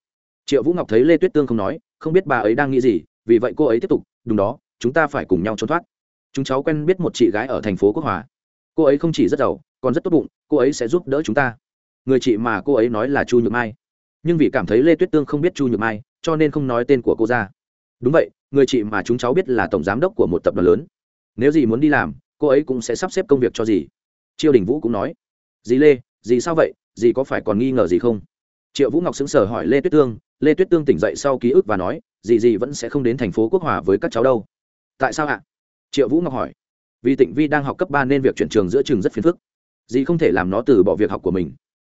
Triệu vũ ngọc thấy lê tuyết tương không nói, không biết bà ấy đang nghĩ gì, vì vậy cô ấy tiếp tục, đúng đó, chúng ta phải cùng nhau trốn thoát. Chúng cháu quen biết một chị gái ở thành phố quốc hòa. Cô ấy không chỉ rất giàu, còn rất tốt bụng, cô ấy sẽ giúp đỡ chúng ta. Người chị mà cô ấy nói là chu nhược mai. Nhưng vì cảm thấy lê tuyết tương không biết chu nhược mai cho nên không nói tên của cô ra. Đúng vậy, người chị mà chúng cháu biết là tổng giám đốc của một tập đoàn lớn. Nếu gì muốn đi làm, cô ấy cũng sẽ sắp xếp công việc cho dì. Triệu đình vũ cũng nói. Dì lê, dì sao vậy? Dì có phải còn nghi ngờ gì không? Triệu vũ ngọc xứng sở hỏi lê tuyết tương. Lê tuyết tương tỉnh dậy sau ký ức và nói, dì dì vẫn sẽ không đến thành phố quốc hòa với các cháu đâu. Tại sao ạ? Triệu vũ ngọc hỏi. Vì tịnh vi đang học cấp ba nên việc chuyển trường giữa trường rất phiền phức. Dì không thể làm nó từ bỏ việc học của mình.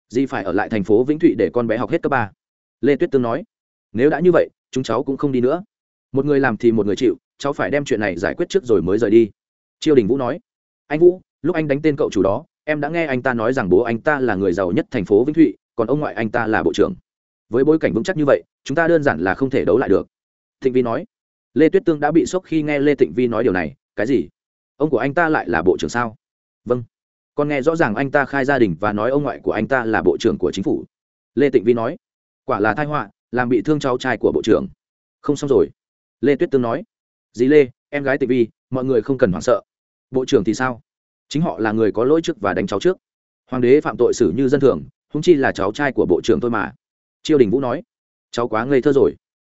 Dì phải ở lại thành phố vĩnh thụy để con bé học hết cấp ba. Lê tuyết tương nói nếu đã như vậy, chúng cháu cũng không đi nữa. Một người làm thì một người chịu, cháu phải đem chuyện này giải quyết trước rồi mới rời đi. Triều đình vũ nói. Anh vũ, lúc anh đánh tên cậu chủ đó, em đã nghe anh ta nói rằng bố anh ta là người giàu nhất thành phố vĩnh thụy, còn ông ngoại anh ta là bộ trưởng. Với bối cảnh vững chắc như vậy, chúng ta đơn giản là không thể đấu lại được. Thịnh vi nói. Lê tuyết tương đã bị sốc khi nghe lê thịnh vi nói điều này, cái gì? Ông của anh ta lại là bộ trưởng sao? Vâng. Con nghe rõ ràng anh ta khai gia đình và nói ông ngoại của anh ta là bộ trưởng của chính phủ. Lê tịnh vi nói. Quả là thai họa làm bị thương cháu trai của bộ trưởng. Không xong rồi. Lê tuyết tương nói. Dì lê, em gái Tịch vi, mọi người không cần hoảng sợ. Bộ trưởng thì sao? Chính họ là người có lỗi trước và đánh cháu trước. Hoàng đế phạm tội xử như dân thường húng chi là cháu trai của bộ trưởng tôi mà. Triều đình vũ nói. Cháu quá ngây thơ rồi.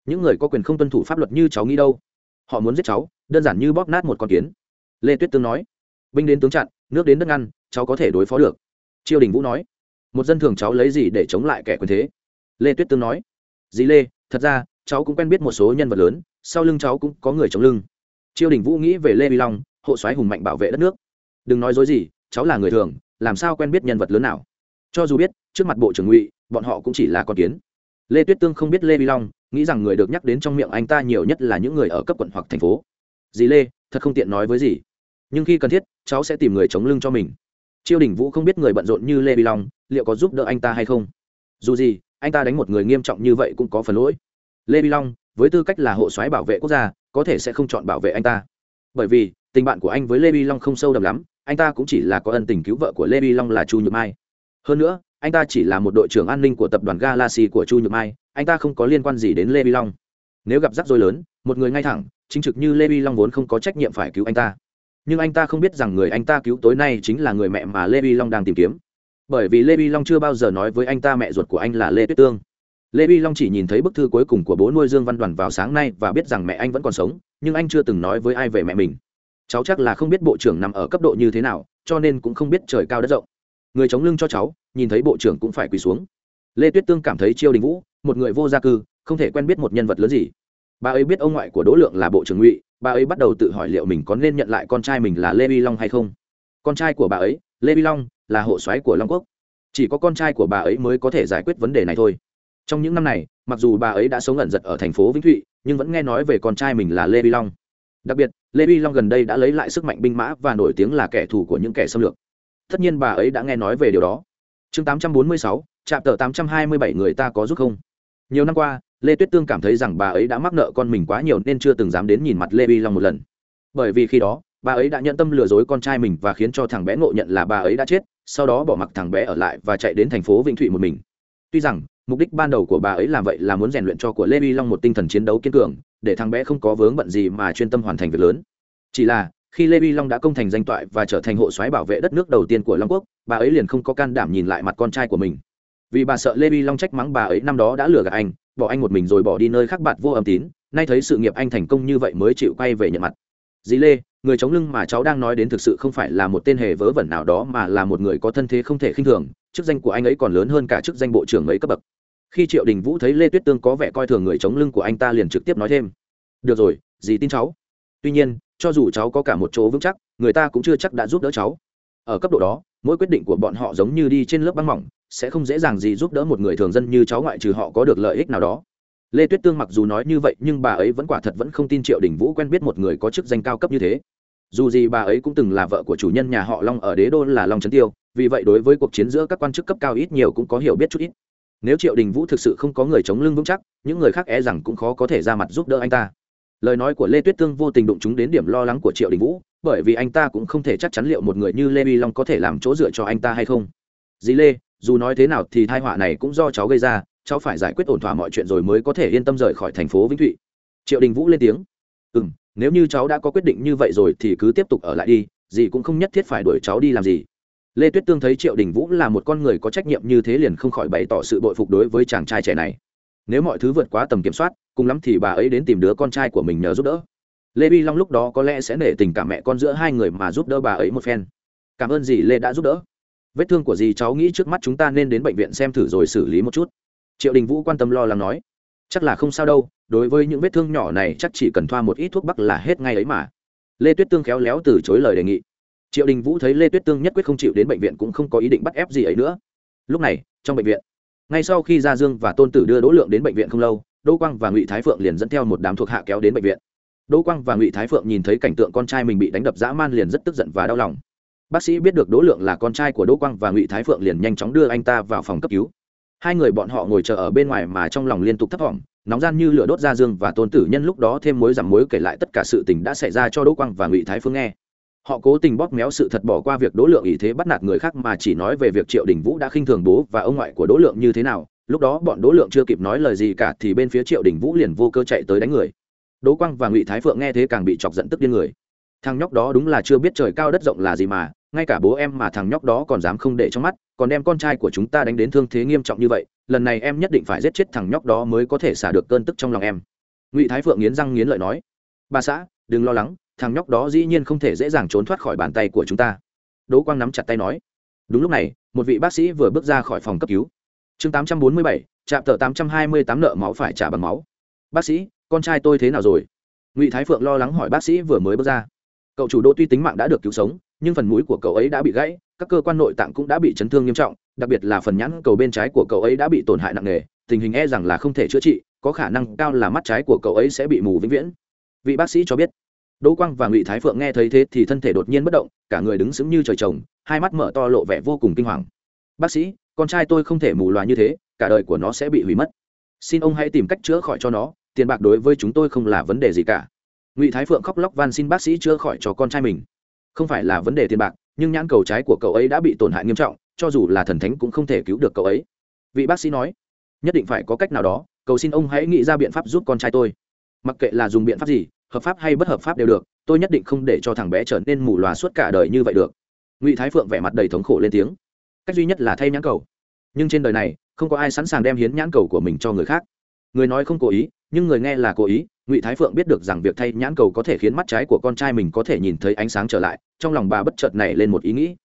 Những người có quyền không tuân thủ pháp luật như cháu nghĩ đâu. Họ muốn giết cháu, đơn giản như bóp nát một con kiến. Lê tuyết tương nói. Binh đến tướng chặn, nước đến đất ngăn, cháu có thể đối phó được. Triều đình vũ nói. Một dân thường cháu lấy gì để chống lại kẻ quyền thế? Lê tuyết tương nói dì lê, thật ra, cháu cũng quen biết một số nhân vật lớn, sau lưng cháu cũng có người chống lưng. Triều đình vũ nghĩ về lê vi long, hộ soái hùng mạnh bảo vệ đất nước. Đừng nói dối gì, cháu là người thường, làm sao quen biết nhân vật lớn nào? Cho dù biết, trước mặt bộ trưởng ngụy, bọn họ cũng chỉ là con kiến. Lê tuyết tương không biết lê vi long, nghĩ rằng người được nhắc đến trong miệng anh ta nhiều nhất là những người ở cấp quận hoặc thành phố. Dì lê, thật không tiện nói với gì. Nhưng khi cần thiết, cháu sẽ tìm người chống lưng cho mình. Triều đình vũ không biết người bận rộn như lê vi long, liệu có giúp đỡ anh ta hay không? Dù gì anh ta đánh một người nghiêm trọng như vậy cũng có phần lỗi. Lê bi long, với tư cách là hộ soái bảo vệ quốc gia, có thể sẽ không chọn bảo vệ anh ta. Bởi vì, tình bạn của anh với lê bi long không sâu đậm lắm, anh ta cũng chỉ là có ân tình cứu vợ của lê bi long là chu nhược mai. Hơn nữa, anh ta chỉ là một đội trưởng an ninh của tập đoàn galaxy của chu nhược mai, anh ta không có liên quan gì đến lê bi long. Nếu gặp rắc rối lớn, một người ngay thẳng, chính trực như lê bi long vốn không có trách nhiệm phải cứu anh ta. Nhưng anh ta không biết rằng người anh ta cứu tối nay chính là người mẹ mà lê bi long đang tìm kiếm bởi vì lê vi long chưa bao giờ nói với anh ta mẹ ruột của anh là lê tuyết tương. Lê vi long chỉ nhìn thấy bức thư cuối cùng của bố nuôi dương văn đoàn vào sáng nay và biết rằng mẹ anh vẫn còn sống, nhưng anh chưa từng nói với ai về mẹ mình. Cháu chắc là không biết bộ trưởng nằm ở cấp độ như thế nào, cho nên cũng không biết trời cao đất rộng. Người chống lưng cho cháu, nhìn thấy bộ trưởng cũng phải quỳ xuống. Lê tuyết tương cảm thấy chiêu đình vũ, một người vô gia cư, không thể quen biết một nhân vật lớn gì. Bà ấy biết ông ngoại của đỗ lượng là bộ trưởng ngụy, bà ấy bắt đầu tự hỏi liệu mình có nên nhận lại con trai mình là lê vi long hay không. Con trai của bà ấy, lê vi long là hộ soái của long quốc. Chỉ có con trai của bà ấy mới có thể giải quyết vấn đề này thôi. Trong những năm này mặc dù bà ấy đã sống ẩn giật ở thành phố vĩnh thụy nhưng vẫn nghe nói về con trai mình là lê vi long. Đặc biệt lê vi long gần đây đã lấy lại sức mạnh binh mã và nổi tiếng là kẻ thù của những kẻ xâm lược. Tất nhiên bà ấy đã nghe nói về điều đó. Chương 846, trạm tờ 827 người ta có giúp không? Nhiều năm qua lê tuyết tương cảm thấy rằng bà ấy đã mắc nợ con mình quá nhiều nên chưa từng dám đến nhìn mặt lê vi long một lần. Bởi vì khi đó bà ấy đã nhận tâm lừa dối con trai mình và khiến cho thằng bé ngộ nhận là bà ấy đã chết sau đó bỏ mặc thằng bé ở lại và chạy đến thành phố vĩnh thụy một mình. Tuy rằng, mục đích ban đầu của bà ấy làm vậy là muốn rèn luyện cho của lê vi long một tinh thần chiến đấu kiên cường, để thằng bé không có vướng bận gì mà chuyên tâm hoàn thành việc lớn. Chỉ là, khi lê vi long đã công thành danh toại và trở thành hộ soái bảo vệ đất nước đầu tiên của long quốc, bà ấy liền không có can đảm nhìn lại mặt con trai của mình. Vì bà sợ lê vi long trách mắng bà ấy năm đó đã lừa gạt anh, bỏ anh một mình rồi bỏ đi nơi khác bạt vô âm tín, nay thấy sự nghiệp anh thành công như vậy mới chịu quay về nhận mặt. Dì lê người chống lưng mà cháu đang nói đến thực sự không phải là một tên hề vớ vẩn nào đó mà là một người có thân thế không thể khinh thường, chức danh của anh ấy còn lớn hơn cả chức danh bộ trưởng mấy cấp bậc. Khi triệu đình vũ thấy lê tuyết tương có vẻ coi thường người chống lưng của anh ta liền trực tiếp nói thêm. Được rồi, dì tin cháu. Tuy nhiên, cho dù cháu có cả một chỗ vững chắc, người ta cũng chưa chắc đã giúp đỡ cháu. Ở cấp độ đó, mỗi quyết định của bọn họ giống như đi trên lớp băng mỏng, sẽ không dễ dàng gì giúp đỡ một người thường dân như cháu ngoại trừ họ có được lợi ích nào đó lê tuyết tương mặc dù nói như vậy, nhưng bà ấy vẫn quả thật vẫn không tin triệu đình vũ quen biết một người có chức danh cao cấp như thế. Dù gì bà ấy cũng từng là vợ của chủ nhân nhà họ long ở đế đô là long trấn tiêu, vì vậy đối với cuộc chiến giữa các quan chức cấp cao ít nhiều cũng có hiểu biết chút ít. Nếu triệu đình vũ thực sự không có người chống lưng vững chắc, những người khác e rằng cũng khó có thể ra mặt giúp đỡ anh ta. Lời nói của lê tuyết tương vô tình đụng chúng đến điểm lo lắng của triệu đình vũ, bởi vì anh ta cũng không thể chắc chắn liệu một người như lê vi long có thể làm chỗ dựa cho anh ta hay không. Dì lê, dù nói thế nào thì thai họa này cũng do cháu gây ra cháu phải giải quyết ổn thỏa mọi chuyện rồi mới có thể yên tâm rời khỏi thành phố vĩnh thụy. Triệu đình vũ lên tiếng. Ừ m nếu như cháu đã có quyết định như vậy rồi thì cứ tiếp tục ở lại đi dì cũng không nhất thiết phải đuổi cháu đi làm gì. Lê tuyết tương thấy triệu đình vũ là một con người có trách nhiệm như thế liền không khỏi bày tỏ sự bội phục đối với chàng trai trẻ này. Nếu mọi thứ vượt quá tầm kiểm soát, cùng lắm thì bà ấy đến tìm đứa con trai của mình nhờ giúp đỡ. Lê vi long lúc đó có lẽ sẽ nể tình cảm mẹ con giữa hai người mà giúp đỡ bà ấy một phen. Cảm ơn dì lê đã giúp đỡ. Vết thương của dì cháu nghĩ trước mắt chúng ta nên đến bệnh viện xem thử rồi xử lý một chút triệu đình vũ quan tâm lo lắng nói, chắc là không sao đâu, đối với những vết thương nhỏ này chắc chỉ cần thoa một ít thuốc bắc là hết ngay ấy mà. Lê tuyết tương khéo léo từ chối lời đề nghị. Triệu đình vũ thấy lê tuyết tương nhất quyết không chịu đến bệnh viện cũng không có ý định bắt ép gì ấy nữa. Lúc này, trong bệnh viện, ngay sau khi gia dương và tôn tử đưa đỗ lượng đến bệnh viện không lâu, đỗ quang và ngụy thái phượng liền dẫn theo một đám thuộc hạ kéo đến bệnh viện. Đỗ quang và ngụy thái phượng nhìn thấy cảnh tượng con trai mình bị đánh đập dã man liền rất tức giận và đau lòng. Bác sĩ biết được đỗ lượng là con trai của đỗ quang và ngụy thái phượng liền nhanh chóng đưa anh ta vào phòng cấp cứu hai người bọn họ ngồi chờ ở bên ngoài mà trong lòng liên tục thấp thỏm, nóng gian như lửa đốt ra dương và tôn tử nhân lúc đó thêm mối giảm mối kể lại tất cả sự tình đã xảy ra cho đỗ quang và ngụy thái phương nghe. Họ cố tình bóp méo sự thật bỏ qua việc đỗ lượng ý thế bắt nạt người khác mà chỉ nói về việc triệu đình vũ đã khinh thường bố và ông ngoại của đỗ lượng như thế nào. Lúc đó bọn đỗ lượng chưa kịp nói lời gì cả thì bên phía triệu đình vũ liền vô cơ chạy tới đánh người. Đỗ quang và ngụy thái phượng nghe thế càng bị chọc giận tức điên người. Thằng nhóc đó đúng là chưa biết trời cao đất rộng là gì mà ngay cả bố em mà thằng nhóc đó còn dám không để trong mắt, còn đem con trai của chúng ta đánh đến thương thế nghiêm trọng như vậy, lần này em nhất định phải giết chết thằng nhóc đó mới có thể xả được cơn tức trong lòng em. Ngụy thái phượng nghiến răng nghiến lợi nói, bà xã, đừng lo lắng, thằng nhóc đó dĩ nhiên không thể dễ dàng trốn thoát khỏi bàn tay của chúng ta. Đỗ quang nắm chặt tay nói, đúng lúc này, một vị bác sĩ vừa bước ra khỏi phòng cấp cứu. Chương tám trăm bốn mươi bảy, trạm tờ tám trăm hai mươi tám nợ máu phải trả bằng máu. Bác sĩ, con trai tôi thế nào rồi? Ngụy thái phượng lo lắng hỏi bác sĩ vừa mới bước ra. Cậu chủ đỗ tuy tính mạng đã được cứu sống nhưng phần mũi của cậu ấy đã bị gãy, các cơ quan nội tạng cũng đã bị chấn thương nghiêm trọng, đặc biệt là phần nhãn cầu bên trái của cậu ấy đã bị tổn hại nặng nề, tình hình e rằng là không thể chữa trị, có khả năng cao là mắt trái của cậu ấy sẽ bị mù vĩnh viễn. Vị bác sĩ cho biết, đỗ quang và ngụy thái phượng nghe thấy thế thì thân thể đột nhiên bất động, cả người đứng sững như trời trồng, hai mắt mở to lộ vẻ vô cùng kinh hoàng. Bác sĩ, con trai tôi không thể mù loà như thế, cả đời của nó sẽ bị hủy mất. Xin ông hãy tìm cách chữa khỏi cho nó, tiền bạc đối với chúng tôi không là vấn đề gì cả. Ngụy thái phượng khóc lóc van xin bác sĩ chữa khỏi cho con trai mình không phải là vấn đề tiền bạc, nhưng nhãn cầu trái của cậu ấy đã bị tổn hại nghiêm trọng, cho dù là thần thánh cũng không thể cứu được cậu ấy. Vị bác sĩ nói, nhất định phải có cách nào đó, cầu xin ông hãy nghĩ ra biện pháp giúp con trai tôi. Mặc kệ là dùng biện pháp gì, hợp pháp hay bất hợp pháp đều được, tôi nhất định không để cho thằng bé trở nên mù loà suốt cả đời như vậy được. Ngụy thái phượng vẻ mặt đầy thống khổ lên tiếng. Cách duy nhất là thay nhãn cầu. Nhưng trên đời này, không có ai sẵn sàng đem hiến nhãn cầu của mình cho người khác. Người nói không cố ý nhưng người nghe là cố ý, ngụy thái phượng biết được rằng việc thay nhãn cầu có thể khiến mắt trái của con trai mình có thể nhìn thấy ánh sáng trở lại, trong lòng bà bất chợt nảy lên một ý nghĩ.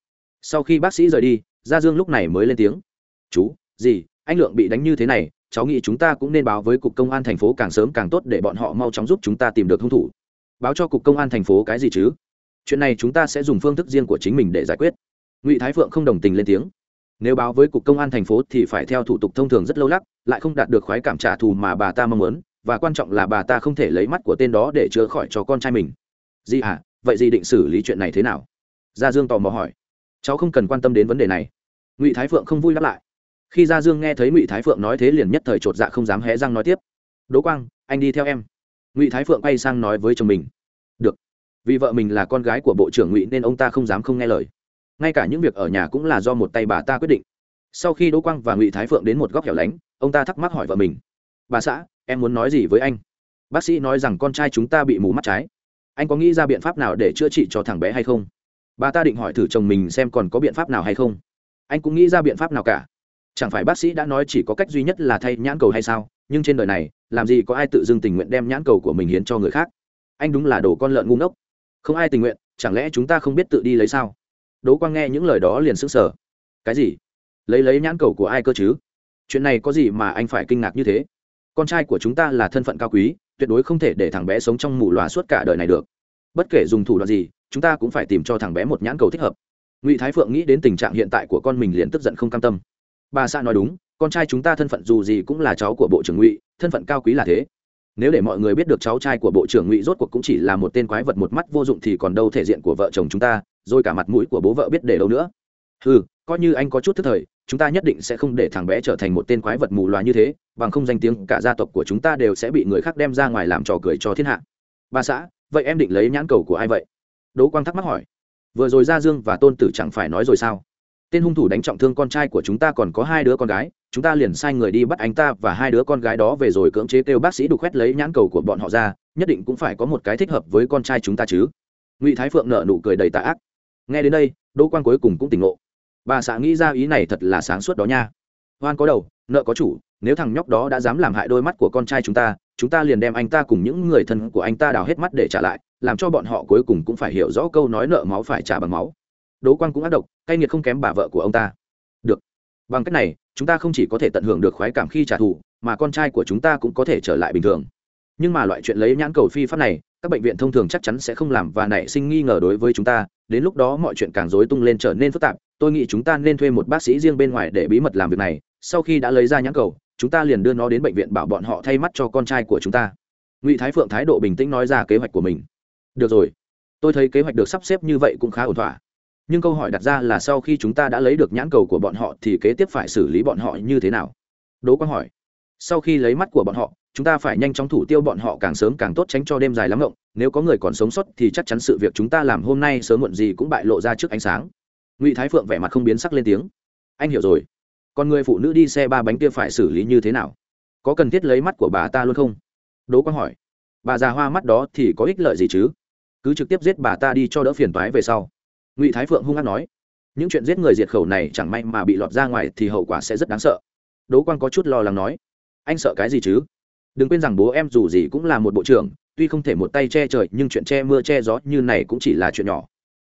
Sau khi bác sĩ rời đi, gia dương lúc này mới lên tiếng. Chú, gì, anh lượng bị đánh như thế này, cháu nghĩ chúng ta cũng nên báo với cục công an thành phố càng sớm càng tốt để bọn họ mau chóng giúp chúng ta tìm được hung thủ. Báo cho cục công an thành phố cái gì chứ? Chuyện này chúng ta sẽ dùng phương thức riêng của chính mình để giải quyết. Ngụy thái phượng không đồng tình lên tiếng. Nếu báo với cục công an thành phố thì phải theo thủ tục thông thường rất lâu lắc, lại không đạt được khoái cảm trả thù mà bà ta mong muốn và quan trọng là bà ta không thể lấy mắt của tên đó để chữa khỏi cho con trai mình. Gì à vậy gì định xử lý chuyện này thế nào? Gia dương tò mò hỏi. Cháu không cần quan tâm đến vấn đề này. Ngụy thái phượng không vui đáp lại. Khi gia dương nghe thấy ngụy thái phượng nói thế liền nhất thời chột dạ không dám hé răng nói tiếp. Đỗ quang, anh đi theo em. Ngụy thái phượng quay sang nói với chồng mình. Được. Vì vợ mình là con gái của bộ trưởng ngụy nên ông ta không dám không nghe lời. Ngay cả những việc ở nhà cũng là do một tay bà ta quyết định. Sau khi đỗ quang và ngụy thái phượng đến một góc hẻo lánh, ông ta thắc mắc hỏi vợ mình bà xã, em muốn nói gì với anh? Bác sĩ nói rằng, con trai chúng ta bị mù mắt trái. Anh có nghĩ ra biện pháp nào để chữa trị cho thằng bé hay không? Bà ta định hỏi thử chồng mình xem còn có biện pháp nào hay không. Anh cũng nghĩ ra biện pháp nào cả. Chẳng phải bác sĩ đã nói chỉ có cách duy nhất là thay nhãn cầu hay sao? Nhưng trên đời này, làm gì có ai tự dưng tình nguyện đem nhãn cầu của mình hiến cho người khác? Anh đúng là đồ con lợn ngu ngốc. Không ai tình nguyện, chẳng lẽ chúng ta không biết tự đi lấy sao? Đỗ quang nghe những lời đó liền sững sờ. Cái gì? Lấy lấy nhãn cầu của ai cơ chứ? Chuyện này có gì mà anh phải kinh ngạc như thế? Con trai của chúng ta là thân phận cao quý, tuyệt đối không thể để thằng bé sống trong mù loà suốt cả đời này được. Bất kể dùng thủ đoạn gì, chúng ta cũng phải tìm cho thằng bé một nhãn cầu thích hợp. Ngụy thái phượng nghĩ đến tình trạng hiện tại của con mình liền tức giận không cam tâm. Bà xã nói đúng, con trai chúng ta thân phận dù gì cũng là cháu của bộ trưởng ngụy, thân phận cao quý là thế. Nếu để mọi người biết được cháu trai của bộ trưởng ngụy rốt cuộc cũng chỉ là một tên quái vật một mắt vô dụng thì còn đâu thể diện của vợ chồng chúng ta, rồi cả mặt mũi của bố vợ biết để đâu nữa. Ừ coi như anh có chút thức thời chúng ta nhất định sẽ không để thằng bé trở thành một tên quái vật mù loà như thế, bằng không danh tiếng cả gia tộc của chúng ta đều sẽ bị người khác đem ra ngoài làm trò cười cho thiên hạ. Bà xã, vậy em định lấy nhãn cầu của ai vậy? Đỗ quang thắc mắc hỏi. Vừa rồi gia dương và tôn tử chẳng phải nói rồi sao? Tên hung thủ đánh trọng thương con trai của chúng ta còn có hai đứa con gái, chúng ta liền sai người đi bắt anh ta và hai đứa con gái đó về rồi cưỡng chế kêu bác sĩ đục khoét lấy nhãn cầu của bọn họ ra, nhất định cũng phải có một cái thích hợp với con trai chúng ta chứ. Ngụy thái phượng nợ nụ cười đầy tạ ác. Nghe đến đây, đỗ quang cuối cùng cũng tỉnh ngộ bà xã nghĩ ra ý này thật là sáng suốt đó nha. Hoan có đầu, nợ có chủ, nếu thằng nhóc đó đã dám làm hại đôi mắt của con trai chúng ta chúng ta liền đem anh ta cùng những người thân của anh ta đào hết mắt để trả lại, làm cho bọn họ cuối cùng cũng phải hiểu rõ câu nói nợ máu phải trả bằng máu. Đỗ quang cũng ác độc, cay nghiệt không kém bà vợ của ông ta. Được. Bằng cách này, chúng ta không chỉ có thể tận hưởng được khoái cảm khi trả thù, mà con trai của chúng ta cũng có thể trở lại bình thường. Nhưng mà loại chuyện lấy nhãn cầu phi pháp này, các bệnh viện thông thường chắc chắn sẽ không làm và nảy sinh nghi ngờ đối với chúng ta, đến lúc đó mọi chuyện càng rối tung lên trở nên phức tạp tôi nghĩ chúng ta nên thuê một bác sĩ riêng bên ngoài để bí mật làm việc này, sau khi đã lấy ra nhãn cầu, chúng ta liền đưa nó đến bệnh viện bảo bọn họ thay mắt cho con trai của chúng ta. Ngụy thái phượng thái độ bình tĩnh nói ra kế hoạch của mình. Được rồi, tôi thấy kế hoạch được sắp xếp như vậy cũng khá ổn thỏa. Nhưng câu hỏi đặt ra là sau khi chúng ta đã lấy được nhãn cầu của bọn họ thì kế tiếp phải xử lý bọn họ như thế nào? Đố quang hỏi. Sau khi lấy mắt của bọn họ, chúng ta phải nhanh chóng thủ tiêu bọn họ càng sớm càng tốt tránh cho đêm dài lắm ngộng. Nếu có người còn sống sót thì chắc chắn sự việc chúng ta làm hôm nay sớm muộn gì cũng bại lộ ra trước ánh sáng ngụy thái phượng vẻ mặt không biến sắc lên tiếng anh hiểu rồi còn người phụ nữ đi xe ba bánh kia phải xử lý như thế nào có cần thiết lấy mắt của bà ta luôn không đỗ quang hỏi bà già hoa mắt đó thì có ích lợi gì chứ cứ trực tiếp giết bà ta đi cho đỡ phiền toái về sau ngụy thái phượng hung hát nói những chuyện giết người diệt khẩu này chẳng may mà bị lọt ra ngoài thì hậu quả sẽ rất đáng sợ đỗ quang có chút lo lắng nói anh sợ cái gì chứ đừng quên rằng bố em dù gì cũng là một bộ trưởng tuy không thể một tay che trời nhưng chuyện che mưa che gió như này cũng chỉ là chuyện nhỏ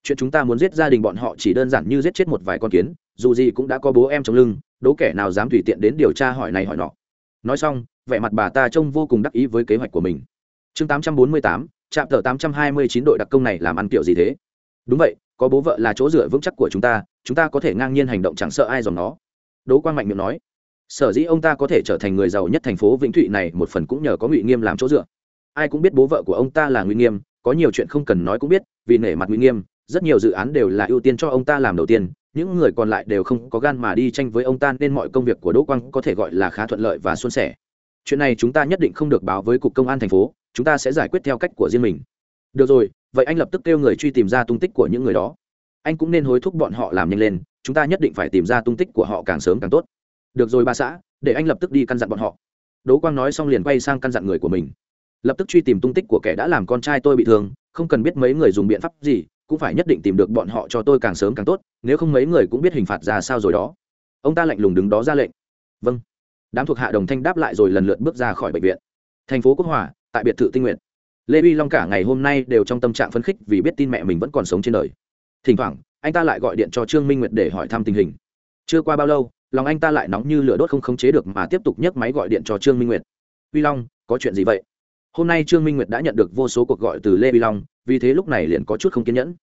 chuyện chúng ta muốn giết gia đình bọn họ chỉ đơn giản như giết chết một vài con kiến dù gì cũng đã có bố em trong lưng đố kẻ nào dám tùy tiện đến điều tra hỏi này hỏi nọ. Nói xong vẻ mặt bà ta trông vô cùng đắc ý với kế hoạch của mình. Chương 848, trạm tờ 829 đội đặc công này làm ăn kiểu gì thế? Đúng vậy có bố vợ là chỗ dựa vững chắc của chúng ta chúng ta có thể ngang nhiên hành động chẳng sợ ai dòng nó. Đỗ quang mạnh miệng nói. Sở dĩ ông ta có thể trở thành người giàu nhất thành phố vĩnh thụy này một phần cũng nhờ có ngụy nghiêm làm chỗ dựa. Ai cũng biết bố vợ của ông ta là ngụy nghiêm có nhiều chuyện không cần nói cũng biết vì nể mặt ngụy nghiêm rất nhiều dự án đều là ưu tiên cho ông ta làm đầu tiên, những người còn lại đều không có gan mà đi tranh với ông ta nên mọi công việc của đỗ quang có thể gọi là khá thuận lợi và suôn sẻ. Chuyện này chúng ta nhất định không được báo với cục công an thành phố, chúng ta sẽ giải quyết theo cách của riêng mình. Được rồi, vậy anh lập tức kêu người truy tìm ra tung tích của những người đó. Anh cũng nên hối thúc bọn họ làm nhanh lên, chúng ta nhất định phải tìm ra tung tích của họ càng sớm càng tốt. Được rồi ba xã, để anh lập tức đi căn dặn bọn họ. Đỗ quang nói xong liền quay sang căn dặn người của mình. Lập tức truy tìm tung tích của kẻ đã làm con trai tôi bị thương, không cần biết mấy người dùng biện pháp gì cũng phải nhất định tìm được bọn họ cho tôi càng sớm càng tốt, nếu không mấy người cũng biết hình phạt ra sao rồi đó. Ông ta lạnh lùng đứng đó ra lệnh. Vâng. Đám thuộc hạ đồng thanh đáp lại rồi lần lượt bước ra khỏi bệnh viện. Thành phố quốc hòa, tại biệt thự tinh nguyện. Lê vi long cả ngày hôm nay đều trong tâm trạng phấn khích vì biết tin mẹ mình vẫn còn sống trên đời. Thỉnh thoảng, anh ta lại gọi điện cho trương minh nguyệt để hỏi thăm tình hình. Chưa qua bao lâu, lòng anh ta lại nóng như lửa đốt không khống chế được mà tiếp tục nhấc máy gọi điện cho trương minh nguyệt. Vi long, có chuyện gì vậy? Hôm nay trương minh nguyệt đã nhận được vô số cuộc gọi từ lê vi long, vì thế lúc này liền có chút không kiên nhẫn.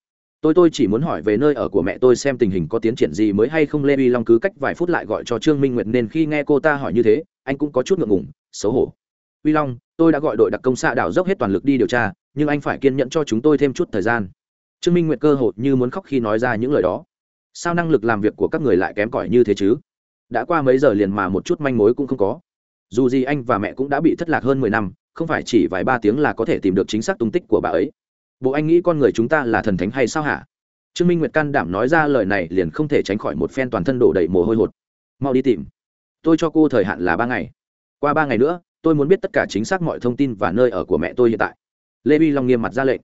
Tôi tôi chỉ muốn hỏi về nơi ở của mẹ tôi xem tình hình có tiến triển gì mới hay không lê vi long cứ cách vài phút lại gọi cho trương minh nguyệt nên khi nghe cô ta hỏi như thế, anh cũng có chút ngượng ngùng, xấu hổ. Vi long, tôi đã gọi đội đặc công xạ đảo dốc hết toàn lực đi điều tra, nhưng anh phải kiên nhẫn cho chúng tôi thêm chút thời gian. Trương minh nguyệt cơ hội như muốn khóc khi nói ra những lời đó. Sao năng lực làm việc của các người lại kém cỏi như thế chứ? Đã qua mấy giờ liền mà một chút manh mối cũng không có. Dù gì anh và mẹ cũng đã bị thất lạc hơn mười năm không phải chỉ vài ba tiếng là có thể tìm được chính xác tung tích của bà ấy. Bộ anh nghĩ con người chúng ta là thần thánh hay sao hả? Trương minh nguyệt can đảm nói ra lời này liền không thể tránh khỏi một phen toàn thân đổ đầy mồ hôi hột. Mau đi tìm. Tôi cho cô thời hạn là ba ngày. Qua ba ngày nữa, tôi muốn biết tất cả chính xác mọi thông tin và nơi ở của mẹ tôi hiện tại. Lê bi long nghiêm mặt ra lệnh.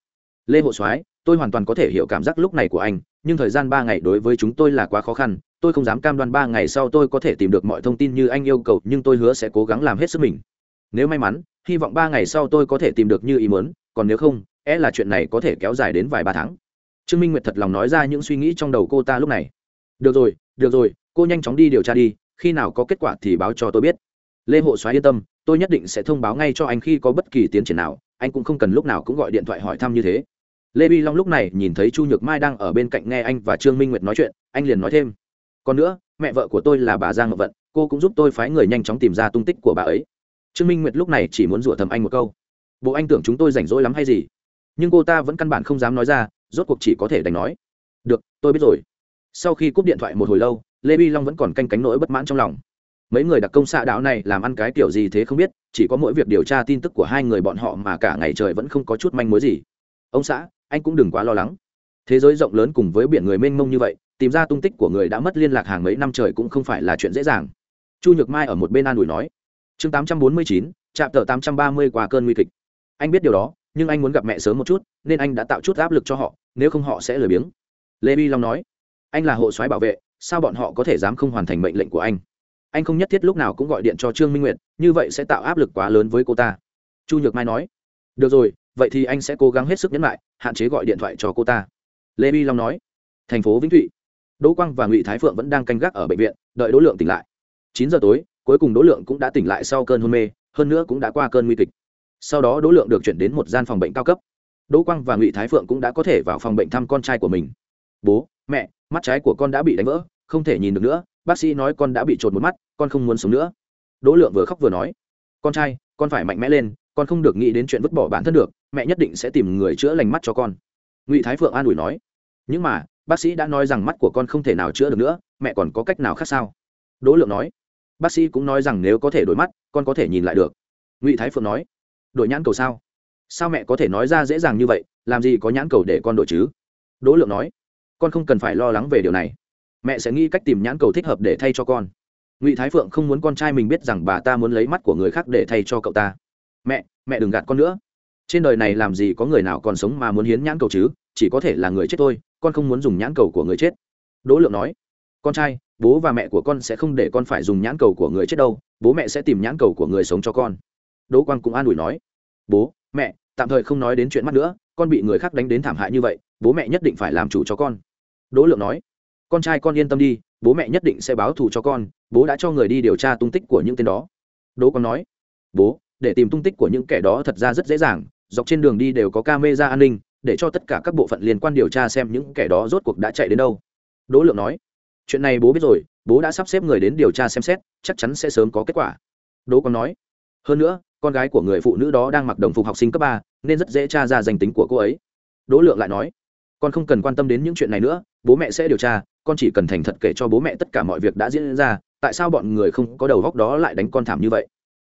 Lê hộ soái, tôi hoàn toàn có thể hiểu cảm giác lúc này của anh, nhưng thời gian ba ngày đối với chúng tôi là quá khó khăn. Tôi không dám cam đoan ba ngày sau tôi có thể tìm được mọi thông tin như anh yêu cầu, nhưng tôi hứa sẽ cố gắng làm hết sức mình. Nếu may mắn hy vọng ba ngày sau tôi có thể tìm được như ý muốn, còn nếu không é e là chuyện này có thể kéo dài đến vài ba tháng. Trương minh nguyệt thật lòng nói ra những suy nghĩ trong đầu cô ta lúc này. Được rồi được rồi, cô nhanh chóng đi điều tra đi, khi nào có kết quả thì báo cho tôi biết. Lê hộ xoáy yên tâm, tôi nhất định sẽ thông báo ngay cho anh khi có bất kỳ tiến triển nào, anh cũng không cần lúc nào cũng gọi điện thoại hỏi thăm như thế. Lê vi long lúc này nhìn thấy chu nhược mai đang ở bên cạnh nghe anh và trương minh nguyệt nói chuyện, anh liền nói thêm. Còn nữa, mẹ vợ của tôi là bà giang ngọc vận, cô cũng giúp tôi phái người nhanh chóng tìm ra tung tích của bà ấy trương minh nguyệt lúc này chỉ muốn rủa thầm anh một câu. Bộ anh tưởng chúng tôi rảnh rỗi lắm hay gì? Nhưng cô ta vẫn căn bản không dám nói ra, rốt cuộc chỉ có thể đành nói. Được, tôi biết rồi. Sau khi cúp điện thoại một hồi lâu, lê bi long vẫn còn canh cánh nỗi bất mãn trong lòng. Mấy người đặc công xạ đạo này làm ăn cái kiểu gì thế không biết, chỉ có mỗi việc điều tra tin tức của hai người bọn họ mà cả ngày trời vẫn không có chút manh mối gì. Ông xã, anh cũng đừng quá lo lắng. Thế giới rộng lớn cùng với biển người mênh mông như vậy, tìm ra tung tích của người đã mất liên lạc hàng mấy năm trời cũng không phải là chuyện dễ dàng. Chu nhược mai ở một bên an ủi nói chương tám trăm bốn mươi chín trạm tờ tám trăm ba mươi qua cơn nguy kịch. Anh biết điều đó, nhưng anh muốn gặp mẹ sớm một chút, nên anh đã tạo chút áp lực cho họ, nếu không họ sẽ lười biếng. Lê bi long nói, anh là hộ soái bảo vệ, sao bọn họ có thể dám không hoàn thành mệnh lệnh của anh? Anh không nhất thiết lúc nào cũng gọi điện cho trương minh nguyệt, như vậy sẽ tạo áp lực quá lớn với cô ta. Chu nhược mai nói, được rồi, vậy thì anh sẽ cố gắng hết sức nhấn lại hạn chế gọi điện thoại cho cô ta. Lê bi long nói, thành phố vĩnh thụy, đỗ quang và ngụy thái phượng vẫn đang canh gác ở bệnh viện, đợi đỗ lượng tỉnh lại. Chín giờ tối cuối cùng đỗ lượng cũng đã tỉnh lại sau cơn hôn mê, hơn nữa cũng đã qua cơn nguy kịch. Sau đó đỗ lượng được chuyển đến một gian phòng bệnh cao cấp. Đỗ quang và ngụy thái phượng cũng đã có thể vào phòng bệnh thăm con trai của mình. Bố, mẹ, mắt trái của con đã bị đánh vỡ, không thể nhìn được nữa, bác sĩ nói con đã bị trột một mắt, con không muốn sống nữa. Đỗ lượng vừa khóc vừa nói, con trai, con phải mạnh mẽ lên, con không được nghĩ đến chuyện vứt bỏ bản thân được, mẹ nhất định sẽ tìm người chữa lành mắt cho con. Ngụy thái phượng an ủi nói, nhưng mà, bác sĩ đã nói rằng mắt của con không thể nào chữa được nữa, mẹ còn có cách nào khác sao? Đỗ lượng nói bác sĩ cũng nói rằng nếu có thể đổi mắt, con có thể nhìn lại được. Ngụy thái phượng nói, đổi nhãn cầu sao? Sao mẹ có thể nói ra dễ dàng như vậy? Làm gì có nhãn cầu để con đổi chứ? Đỗ lượng nói, con không cần phải lo lắng về điều này. Mẹ sẽ nghĩ cách tìm nhãn cầu thích hợp để thay cho con. Ngụy thái phượng không muốn con trai mình biết rằng bà ta muốn lấy mắt của người khác để thay cho cậu ta. Mẹ mẹ đừng gạt con nữa. Trên đời này làm gì có người nào còn sống mà muốn hiến nhãn cầu chứ? Chỉ có thể là người chết thôi, con không muốn dùng nhãn cầu của người chết. Đỗ lượng nói con trai, bố và mẹ của con sẽ không để con phải dùng nhãn cầu của người chết đâu, bố mẹ sẽ tìm nhãn cầu của người sống cho con. Đỗ quang cũng an ủi nói. Bố, mẹ, tạm thời không nói đến chuyện mắt nữa, con bị người khác đánh đến thảm hại như vậy, bố mẹ nhất định phải làm chủ cho con. Đỗ lượng nói. Con trai con yên tâm đi, bố mẹ nhất định sẽ báo thù cho con, bố đã cho người đi điều tra tung tích của những tên đó. Đỗ quang nói. Bố, để tìm tung tích của những kẻ đó thật ra rất dễ dàng, dọc trên đường đi đều có camera an ninh, để cho tất cả các bộ phận liên quan điều tra xem những kẻ đó rốt cuộc đã chạy đến đâu. Đỗ lượng nói chuyện này bố biết rồi, bố đã sắp xếp người đến điều tra xem xét, chắc chắn sẽ sớm có kết quả. Đỗ quang nói, hơn nữa, con gái của người phụ nữ đó đang mặc đồng phục học sinh cấp ba, nên rất dễ tra ra danh tính của cô ấy. Đỗ lượng lại nói, con không cần quan tâm đến những chuyện này nữa, bố mẹ sẽ điều tra, con chỉ cần thành thật kể cho bố mẹ tất cả mọi việc đã diễn ra, tại sao bọn người không có đầu góc đó lại đánh con thảm như vậy?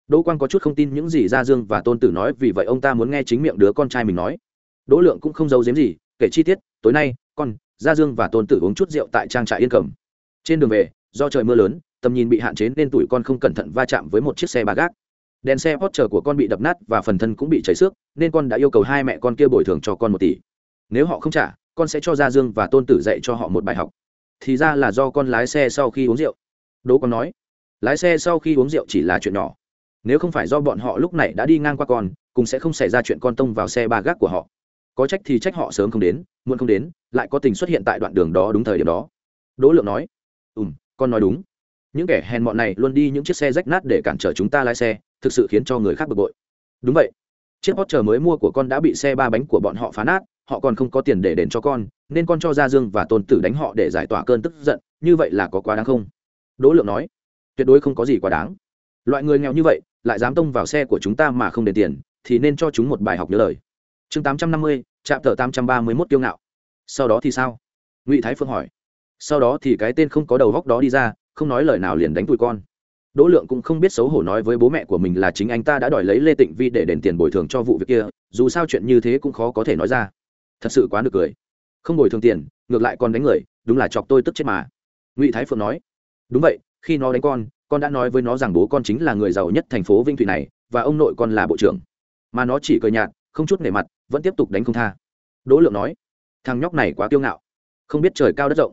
Đỗ quang có chút không tin những gì gia dương và tôn tử nói, vì vậy ông ta muốn nghe chính miệng đứa con trai mình nói. Đỗ lượng cũng không giấu giếm gì, kể chi tiết, tối nay, con, gia dương và tôn tử uống chút rượu tại trang trại yên cẩm trên đường về, do trời mưa lớn, tầm nhìn bị hạn chế nên tuổi con không cẩn thận va chạm với một chiếc xe ba gác. Đèn xe hot chờ của con bị đập nát và phần thân cũng bị chảy xước, nên con đã yêu cầu hai mẹ con kia bồi thường cho con một tỷ. Nếu họ không trả, con sẽ cho gia dương và tôn tử dạy cho họ một bài học. Thì ra là do con lái xe sau khi uống rượu. Đỗ con nói, lái xe sau khi uống rượu chỉ là chuyện nhỏ. Nếu không phải do bọn họ lúc này đã đi ngang qua con, cũng sẽ không xảy ra chuyện con tông vào xe ba gác của họ. Có trách thì trách họ sớm không đến, muộn không đến, lại có tình xuất hiện tại đoạn đường đó đúng thời điểm đó. Đỗ lượng nói ùm, con nói đúng. Những kẻ hèn mọn này luôn đi những chiếc xe rách nát để cản trở chúng ta lái xe thực sự khiến cho người khác bực bội. Đúng vậy. Chiếc hot chờ mới mua của con đã bị xe ba bánh của bọn họ phá nát họ còn không có tiền để đền cho con nên con cho gia dương và tôn tử đánh họ để giải tỏa cơn tức giận như vậy là có quá đáng không? Đỗ lượng nói. Tuyệt đối không có gì quá đáng. Loại người nghèo như vậy lại dám tông vào xe của chúng ta mà không đền tiền thì nên cho chúng một bài học nhớ lời. Chương tám trăm năm mươi trạm tờ tám trăm ba mươi mốt kiêu ngạo. Sau đó thì sao? Ngụy thái phương hỏi sau đó thì cái tên không có đầu góc đó đi ra, không nói lời nào liền đánh tụi con. Đỗ lượng cũng không biết xấu hổ nói với bố mẹ của mình là chính anh ta đã đòi lấy lê tịnh vi để đền tiền bồi thường cho vụ việc kia, dù sao chuyện như thế cũng khó có thể nói ra. Thật sự quá nực cười. Không bồi thường tiền, ngược lại còn đánh người, đúng là chọc tôi tức chết mà. Ngụy thái phượng nói, đúng vậy, khi nó đánh con con đã nói với nó rằng bố con chính là người giàu nhất thành phố vinh thủy này, và ông nội con là bộ trưởng. Mà nó chỉ cười nhạt, không chút nể mặt, vẫn tiếp tục đánh không tha. Đỗ lượng nói, thằng nhóc này quá kiêu ngạo. Không biết trời cao đất rộng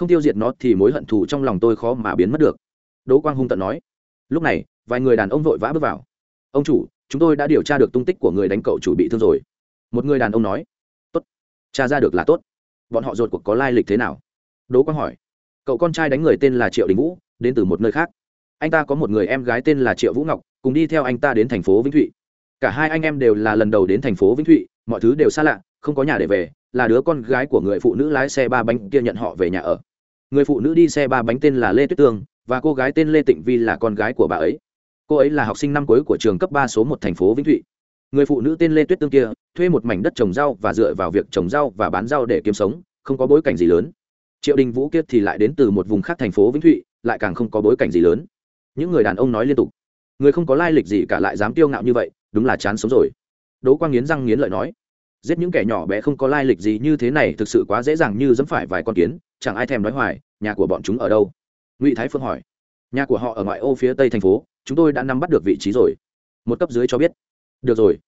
không tiêu diệt nó thì mối hận thù trong lòng tôi khó mà biến mất được. Đỗ quang hung tận nói. Lúc này, vài người đàn ông vội vã bước vào. Ông chủ, chúng tôi đã điều tra được tung tích của người đánh cậu chủ bị thương rồi. Một người đàn ông nói. Tốt. Tra ra được là tốt. Bọn họ rột cuộc có lai lịch thế nào? Đỗ quang hỏi. Cậu con trai đánh người tên là triệu đình vũ, đến từ một nơi khác. Anh ta có một người em gái tên là triệu vũ ngọc, cùng đi theo anh ta đến thành phố vĩnh thụy. Cả hai anh em đều là lần đầu đến thành phố vĩnh thụy, mọi thứ đều xa lạ, không có nhà để về, là đứa con gái của người phụ nữ lái xe ba bánh kia nhận họ về nhà ở người phụ nữ đi xe ba bánh tên là lê tuyết tương và cô gái tên lê tịnh vi là con gái của bà ấy. Cô ấy là học sinh năm cuối của trường cấp ba số một thành phố vĩnh thụy. Người phụ nữ tên lê tuyết tương kia thuê một mảnh đất trồng rau và dựa vào việc trồng rau và bán rau để kiếm sống, không có bối cảnh gì lớn. Triệu đình vũ kiết thì lại đến từ một vùng khác thành phố vĩnh thụy, lại càng không có bối cảnh gì lớn. Những người đàn ông nói liên tục, người không có lai lịch gì cả lại dám tiêu ngạo như vậy, đúng là chán sống rồi. Đỗ quang nghiến răng nghiến lợi nói, giết những kẻ nhỏ bé không có lai lịch gì như thế này thực sự quá dễ dàng như dẫm phải vài con kiến chẳng ai thèm nói hoài, nhà của bọn chúng ở đâu? Ngụy thái phương hỏi. Nhà của họ ở ngoại ô phía tây thành phố, chúng tôi đã nắm bắt được vị trí rồi. Một cấp dưới cho biết. Được rồi.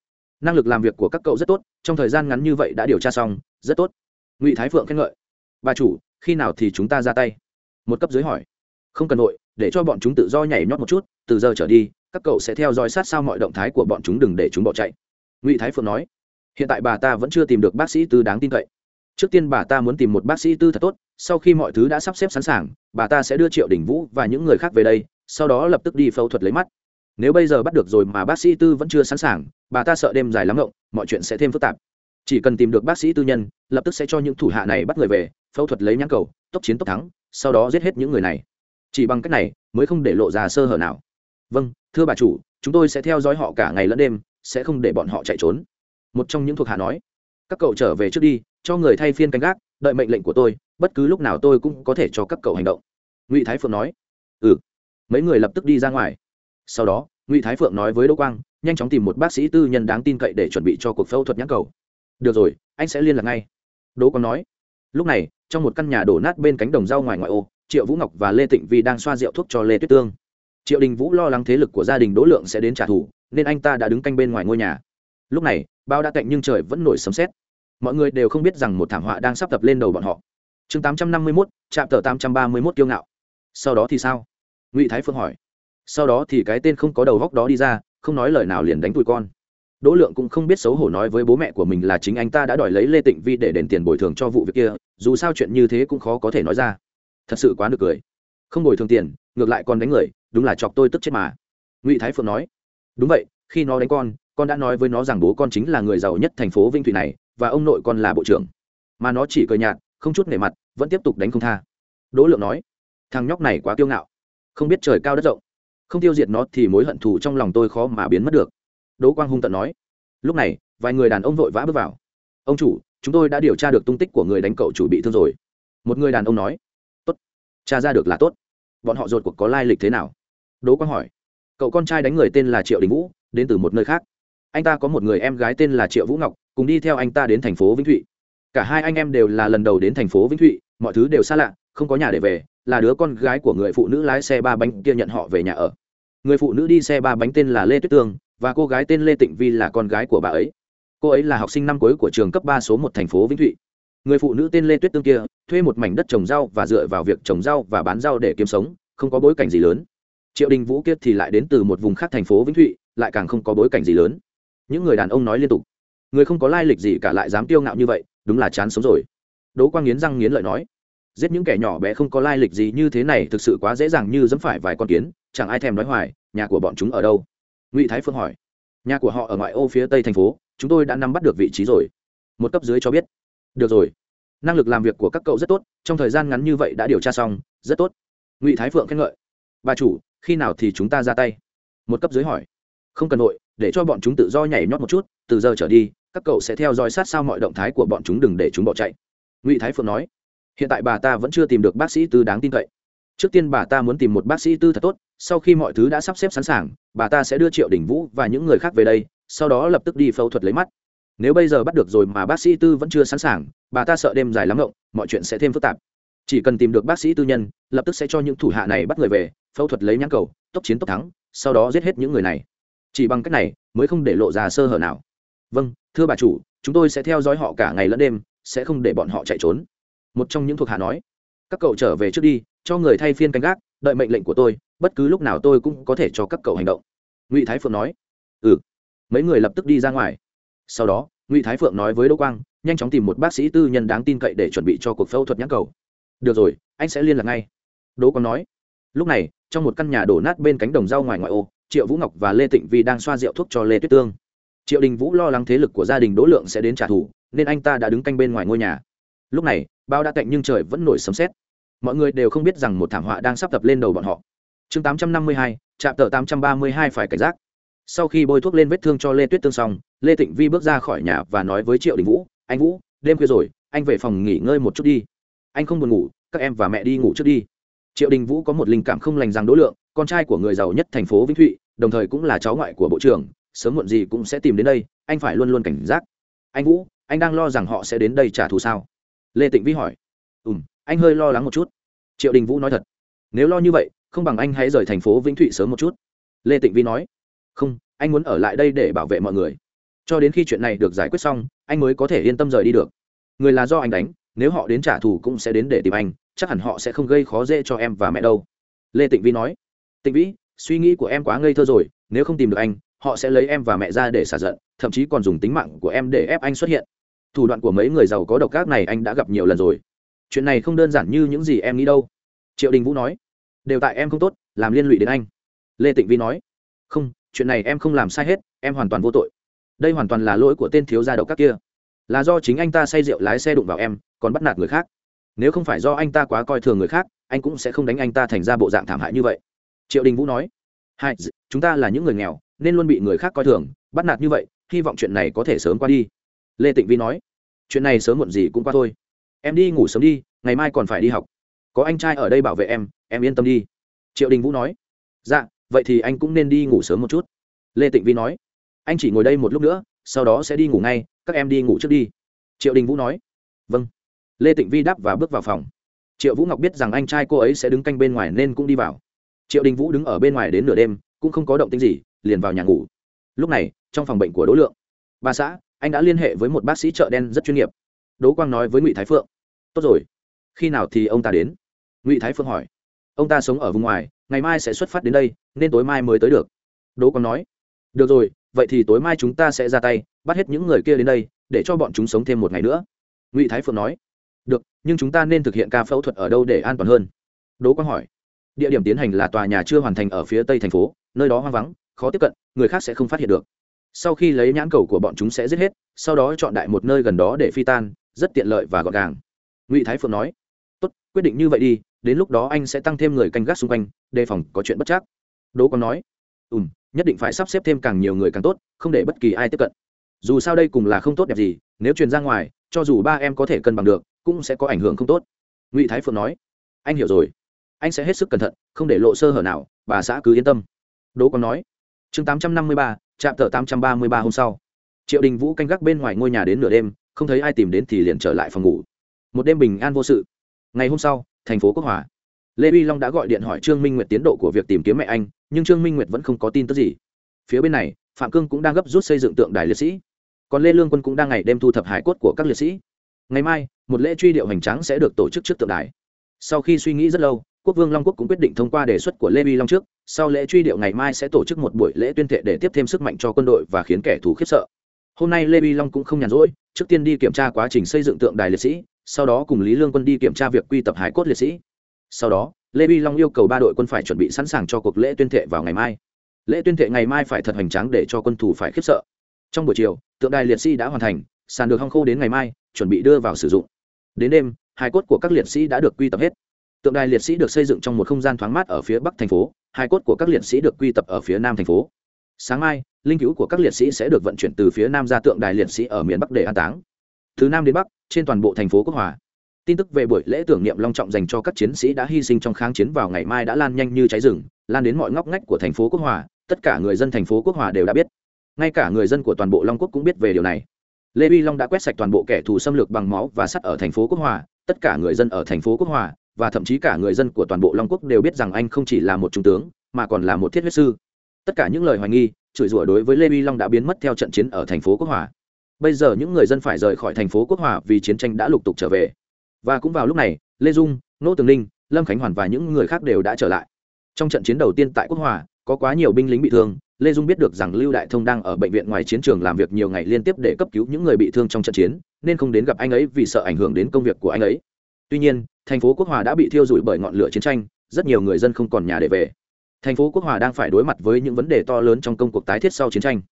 Năng lực làm việc của các cậu rất tốt, trong thời gian ngắn như vậy đã điều tra xong, rất tốt. Ngụy thái phượng khen ngợi. Bà chủ, khi nào thì chúng ta ra tay? Một cấp dưới hỏi. Không cần nội để cho bọn chúng tự do nhảy nhót một chút, từ giờ trở đi, các cậu sẽ theo dõi sát sao mọi động thái của bọn chúng đừng để chúng bỏ chạy. Ngụy thái phượng nói. Hiện tại bà ta vẫn chưa tìm được bác sĩ tư đáng tin cậy trước tiên bà ta muốn tìm một bác sĩ tư thật tốt, sau khi mọi thứ đã sắp xếp sẵn sàng, bà ta sẽ đưa triệu đình vũ và những người khác về đây, sau đó lập tức đi phẫu thuật lấy mắt. Nếu bây giờ bắt được rồi mà bác sĩ tư vẫn chưa sẵn sàng, bà ta sợ đêm dài lắm ngộng, mọi chuyện sẽ thêm phức tạp. Chỉ cần tìm được bác sĩ tư nhân, lập tức sẽ cho những thủ hạ này bắt người về, phẫu thuật lấy nhãn cầu, tốc chiến tốc thắng, sau đó giết hết những người này. Chỉ bằng cách này, mới không để lộ ra sơ hở nào. Vâng thưa bà chủ, chúng tôi sẽ theo dõi họ cả ngày lẫn đêm, sẽ không để bọn họ chạy trốn. Một trong những thuộc hạ nói, các cậu trở về trước đi cho người thay phiên canh gác, đợi mệnh lệnh của tôi, bất cứ lúc nào tôi cũng có thể cho các cậu hành động. Ngụy thái phượng nói. Ừ. Mấy người lập tức đi ra ngoài. Sau đó, ngụy thái phượng nói với đỗ quang, nhanh chóng tìm một bác sĩ tư nhân đáng tin cậy để chuẩn bị cho cuộc phẫu thuật nhãn cầu. Được rồi, anh sẽ liên lạc ngay. Đỗ quang nói. Lúc này, trong một căn nhà đổ nát bên cánh đồng rau ngoài ngoại ô, triệu vũ ngọc và lê tịnh vi đang xoa rượu thuốc cho lê tuyết tương. Triệu đình vũ lo lắng thế lực của gia đình đỗ lượng sẽ đến trả thù, nên anh ta đã đứng canh bên ngoài ngôi nhà. Lúc này, bao đã cạnh nhưng trời vẫn nổi sấm sét mọi người đều không biết rằng một thảm họa đang sắp tập lên đầu bọn họ. Chương tám trăm năm mươi mốt trạm tờ tám trăm ba mươi mốt kiêu ngạo. Sau đó thì sao? Ngụy thái phương hỏi. Sau đó thì cái tên không có đầu góc đó đi ra, không nói lời nào liền đánh tụi con. Đỗ lượng cũng không biết xấu hổ nói với bố mẹ của mình là chính anh ta đã đòi lấy lê tịnh vi để đền tiền bồi thường cho vụ việc kia, dù sao chuyện như thế cũng khó có thể nói ra. Thật sự quá nực cười. Không bồi thường tiền, ngược lại còn đánh người, đúng là chọc tôi tức chết mà. Ngụy thái phượng nói. Đúng vậy, khi nó đánh con con đã nói với nó rằng bố con chính là người giàu nhất thành phố vinh thủy này và ông nội con là bộ trưởng. Mà nó chỉ cười nhạt, không chút nể mặt, vẫn tiếp tục đánh không tha. Đỗ lượng nói, thằng nhóc này quá kiêu ngạo. Không biết trời cao đất rộng. Không tiêu diệt nó thì mối hận thù trong lòng tôi khó mà biến mất được. Đỗ quang hung tận nói, lúc này, vài người đàn ông vội vã bước vào. Ông chủ, chúng tôi đã điều tra được tung tích của người đánh cậu chủ bị thương rồi. Một người đàn ông nói, tốt, tra ra được là tốt. Bọn họ rột cuộc có lai lịch thế nào? Đỗ quang hỏi, cậu con trai đánh người tên là triệu đình vũ, đến từ một nơi khác anh ta có một người em gái tên là triệu vũ ngọc, cùng đi theo anh ta đến thành phố vĩnh thụy. Cả hai anh em đều là lần đầu đến thành phố vĩnh thụy, mọi thứ đều xa lạ, không có nhà để về, là đứa con gái của người phụ nữ lái xe ba bánh kia nhận họ về nhà ở. Người phụ nữ đi xe ba bánh tên là lê tuyết tương và cô gái tên lê tịnh vi là con gái của bà ấy. Cô ấy là học sinh năm cuối của trường cấp ba số một thành phố vĩnh thụy. Người phụ nữ tên lê tuyết tương kia, thuê một mảnh đất trồng rau và dựa vào việc trồng rau và bán rau để kiếm sống, không có bối cảnh gì lớn. Triệu đình vũ kiết thì lại đến từ một vùng khác thành phố vĩnh thụy, lại càng không có bối cảnh gì lớn những người đàn ông nói liên tục. Người không có lai lịch gì cả lại dám tiêu ngạo như vậy, đúng là chán sống rồi. Đỗ quang nghiến răng nghiến lợi nói, giết những kẻ nhỏ bé không có lai lịch gì như thế này thực sự quá dễ dàng như dẫm phải vài con kiến, chẳng ai thèm nói hoài, nhà của bọn chúng ở đâu? Ngụy thái phương hỏi, nhà của họ ở ngoại ô phía tây thành phố, chúng tôi đã nắm bắt được vị trí rồi. Một cấp dưới cho biết. Được rồi. Năng lực làm việc của các cậu rất tốt, trong thời gian ngắn như vậy đã điều tra xong, rất tốt. Ngụy thái phượng khen ngợi, bà chủ, khi nào thì chúng ta ra tay? Một cấp dưới hỏi, không cần nội để cho bọn chúng tự do nhảy nhót một chút, từ giờ trở đi, các cậu sẽ theo dõi sát sao mọi động thái của bọn chúng đừng để chúng bỏ chạy. Ngụy thái phượng nói. Hiện tại bà ta vẫn chưa tìm được bác sĩ tư đáng tin cậy. Trước tiên bà ta muốn tìm một bác sĩ tư thật tốt, sau khi mọi thứ đã sắp xếp sẵn sàng, bà ta sẽ đưa triệu đình vũ và những người khác về đây, sau đó lập tức đi phẫu thuật lấy mắt. Nếu bây giờ bắt được rồi mà bác sĩ tư vẫn chưa sẵn sàng, bà ta sợ đêm dài lắm rộng mọi chuyện sẽ thêm phức tạp. Chỉ cần tìm được bác sĩ tư nhân, lập tức sẽ cho những thủ hạ này bắt người về, phẫu thuật lấy nhãn cầu, tốc chiến tốc thắng, sau đó giết hết những người này chỉ bằng cách này, mới không để lộ ra sơ hở nào. Vâng thưa bà chủ, chúng tôi sẽ theo dõi họ cả ngày lẫn đêm, sẽ không để bọn họ chạy trốn. Một trong những thuộc hạ nói, các cậu trở về trước đi, cho người thay phiên canh gác, đợi mệnh lệnh của tôi, bất cứ lúc nào tôi cũng có thể cho các cậu hành động. Ngụy thái phượng nói ừ. Mấy người lập tức đi ra ngoài. Sau đó, ngụy thái phượng nói với đỗ quang, nhanh chóng tìm một bác sĩ tư nhân đáng tin cậy để chuẩn bị cho cuộc phẫu thuật nhãn cầu. Được rồi, anh sẽ liên lạc ngay. Đỗ quang nói, lúc này, trong một căn nhà đổ nát bên cánh đồng rau ngoài ngoại ô triệu vũ ngọc và lê tịnh vi đang xoa rượu thuốc cho lê tuyết tương. Triệu đình vũ lo lắng thế lực của gia đình đỗ lượng sẽ đến trả thù nên anh ta đã đứng canh bên ngoài ngôi nhà. Lúc này bao đã cạnh nhưng trời vẫn nổi sấm sét. Mọi người đều không biết rằng một thảm họa đang sắp tập lên đầu bọn họ. Chương 852, trạm tờ 832 phải cảnh giác. Sau khi bôi thuốc lên vết thương cho lê tuyết tương xong lê tịnh vi bước ra khỏi nhà và nói với triệu đình vũ anh vũ đêm khuya rồi anh về phòng nghỉ ngơi một chút đi. Anh không buồn ngủ các em và mẹ đi ngủ trước đi. Triệu đình vũ có một linh cảm không lành rằng đỗ lượng con trai của người giàu nhất thành phố vĩnh thụy đồng thời cũng là cháu ngoại của bộ trưởng, sớm muộn gì cũng sẽ tìm đến đây, anh phải luôn luôn cảnh giác. Anh vũ, anh đang lo rằng họ sẽ đến đây trả thù sao? Lê tịnh vi hỏi. Ừ anh hơi lo lắng một chút. Triệu đình vũ nói thật. Nếu lo như vậy, không bằng anh hãy rời thành phố vĩnh thụy sớm một chút. Lê tịnh vi nói. Không, anh muốn ở lại đây để bảo vệ mọi người. Cho đến khi chuyện này được giải quyết xong, anh mới có thể yên tâm rời đi được. Người là do anh đánh, nếu họ đến trả thù cũng sẽ đến để tìm anh, chắc hẳn họ sẽ không gây khó dễ cho em và mẹ đâu. Lê tịnh vi nói. Tịnh vĩ suy nghĩ của em quá ngây thơ rồi, nếu không tìm được anh, họ sẽ lấy em và mẹ ra để xả giận, thậm chí còn dùng tính mạng của em để ép anh xuất hiện. Thủ đoạn của mấy người giàu có độc ác này anh đã gặp nhiều lần rồi. Chuyện này không đơn giản như những gì em nghĩ đâu. Triệu đình vũ nói, đều tại em không tốt, làm liên lụy đến anh. Lê tịnh vi nói, không, chuyện này em không làm sai hết, em hoàn toàn vô tội. Đây hoàn toàn là lỗi của tên thiếu gia độc các kia. Là do chính anh ta say rượu lái xe đụng vào em, còn bắt nạt người khác. Nếu không phải do anh ta quá coi thường người khác, anh cũng sẽ không đánh anh ta thành ra bộ dạng thảm hại như vậy triệu đình vũ nói, hai chúng ta là những người nghèo, nên luôn bị người khác coi thường, bắt nạt như vậy, hy vọng chuyện này có thể sớm qua đi. Lê tịnh vi nói, chuyện này sớm muộn gì cũng qua thôi. Em đi ngủ sớm đi, ngày mai còn phải đi học. Có anh trai ở đây bảo vệ em em yên tâm đi. Triệu đình vũ nói dạ vậy thì anh cũng nên đi ngủ sớm một chút. Lê tịnh vi nói, anh chỉ ngồi đây một lúc nữa, sau đó sẽ đi ngủ ngay, các em đi ngủ trước đi. Triệu đình vũ nói vâng. Lê tịnh vi đáp và bước vào phòng. Triệu vũ ngọc biết rằng anh trai cô ấy sẽ đứng canh bên ngoài nên cũng đi vào triệu đình vũ đứng ở bên ngoài đến nửa đêm, cũng không có động tính gì, liền vào nhà ngủ. Lúc này, trong phòng bệnh của đỗ lượng, bà xã, anh đã liên hệ với một bác sĩ chợ đen rất chuyên nghiệp. Đỗ quang nói với ngụy thái phượng, tốt rồi, khi nào thì ông ta đến? Ngụy thái phượng hỏi. Ông ta sống ở vùng ngoài, ngày mai sẽ xuất phát đến đây, nên tối mai mới tới được. Đỗ quang nói. Được rồi, vậy thì tối mai chúng ta sẽ ra tay, bắt hết những người kia đến đây, để cho bọn chúng sống thêm một ngày nữa. Ngụy thái phượng nói. Được, nhưng chúng ta nên thực hiện ca phẫu thuật ở đâu để an toàn hơn? Đỗ quang hỏi địa điểm tiến hành là tòa nhà chưa hoàn thành ở phía tây thành phố, nơi đó hoang vắng, khó tiếp cận, người khác sẽ không phát hiện được. Sau khi lấy nhãn cầu của bọn chúng sẽ giết hết, sau đó chọn đại một nơi gần đó để phi tan, rất tiện lợi và gọn gàng. Ngụy thái phượng nói, tốt, quyết định như vậy đi, đến lúc đó anh sẽ tăng thêm người canh gác xung quanh, đề phòng có chuyện bất chắc. Đỗ còn nói ừ m nhất định phải sắp xếp thêm càng nhiều người càng tốt, không để bất kỳ ai tiếp cận. Dù sao đây cùng là không tốt đẹp gì, nếu truyền ra ngoài, cho dù ba em có thể cân bằng được, cũng sẽ có ảnh hưởng không tốt. Ngụy thái phượng nói, anh hiểu rồi anh sẽ hết sức cẩn thận, không để lộ sơ hở nào, bà xã cứ yên tâm. Đỗ còn nói. Chương tám trăm năm mươi ba, trạm thợ tám trăm ba mươi ba hôm sau. Triệu đình vũ canh gác bên ngoài ngôi nhà đến nửa đêm, không thấy ai tìm đến thì liền trở lại phòng ngủ. Một đêm bình an vô sự. Ngày hôm sau, thành phố quốc hòa. Lê uy long đã gọi điện hỏi trương minh nguyệt tiến độ của việc tìm kiếm mẹ anh, nhưng trương minh nguyệt vẫn không có tin tức gì. Phía bên này, phạm cương cũng đang gấp rút xây dựng tượng đài liệt sĩ. Còn lê lương quân cũng đang ngày đêm thu thập hải cốt của các liệt sĩ. Ngày mai, một lễ truy điệu hành tráng sẽ được tổ chức trước tượng đài. Sau khi suy nghĩ rất lâu quốc vương long quốc cũng quyết định thông qua đề xuất của lê vi long trước, sau lễ truy điệu ngày mai sẽ tổ chức một buổi lễ tuyên thệ để tiếp thêm sức mạnh cho quân đội và khiến kẻ thù khiếp sợ. Hôm nay lê vi long cũng không nhàn rỗi, trước tiên đi kiểm tra quá trình xây dựng tượng đài liệt sĩ, sau đó cùng lý lương quân đi kiểm tra việc quy tập hải cốt liệt sĩ. Sau đó, lê vi long yêu cầu ba đội quân phải chuẩn bị sẵn sàng cho cuộc lễ tuyên thệ vào ngày mai. Lễ tuyên thệ ngày mai phải thật hoành tráng để cho quân thủ phải khiếp sợ. Trong buổi chiều, tượng đài liệt sĩ đã hoàn thành, sàn được hong khô đến ngày mai, chuẩn bị đưa vào sử dụng. Đến đêm, hải cốt của các liệt sĩ đã được quy tập hết tượng đài liệt sĩ được xây dựng trong một không gian thoáng mát ở phía bắc thành phố, hai cốt của các liệt sĩ được quy tập ở phía nam thành phố. Sáng mai, linh cứu của các liệt sĩ sẽ được vận chuyển từ phía nam ra tượng đài liệt sĩ ở miền bắc để an táng. Từ nam đến bắc, trên toàn bộ thành phố quốc hòa. Tin tức về buổi lễ tưởng niệm long trọng dành cho các chiến sĩ đã hy sinh trong kháng chiến vào ngày mai đã lan nhanh như cháy rừng, lan đến mọi ngóc ngách của thành phố quốc hòa, tất cả người dân thành phố quốc hòa đều đã biết. Ngay cả người dân của toàn bộ long quốc cũng biết về điều này. Lê uy long đã quét sạch toàn bộ kẻ thù xâm lược bằng máu và sắt ở thành phố quốc hòa, tất cả người dân ở thành phố quốc hòa và thậm chí cả người dân của toàn bộ long quốc đều biết rằng anh không chỉ là một trung tướng, mà còn là một thiết huyết sư. Tất cả những lời hoài nghi, chửi rủa đối với lê uy long đã biến mất theo trận chiến ở thành phố quốc hòa. Bây giờ những người dân phải rời khỏi thành phố quốc hòa vì chiến tranh đã lục tục trở về. Và cũng vào lúc này, lê dung nỗ tường ninh, lâm khánh hoàn và những người khác đều đã trở lại. Trong trận chiến đầu tiên tại quốc hòa, có quá nhiều binh lính bị thương, lê dung biết được rằng lưu đại thông đang ở bệnh viện ngoài chiến trường làm việc nhiều ngày liên tiếp để cấp cứu những người bị thương trong trận chiến, nên không đến gặp anh ấy vì sợ ảnh hưởng đến công việc của anh ấy. Tuy nhiên thành phố quốc hòa đã bị thiêu rụi bởi ngọn lửa chiến tranh, rất nhiều người dân không còn nhà để về. Thành phố quốc hòa đang phải đối mặt với những vấn đề to lớn trong công cuộc tái thiết sau chiến tranh.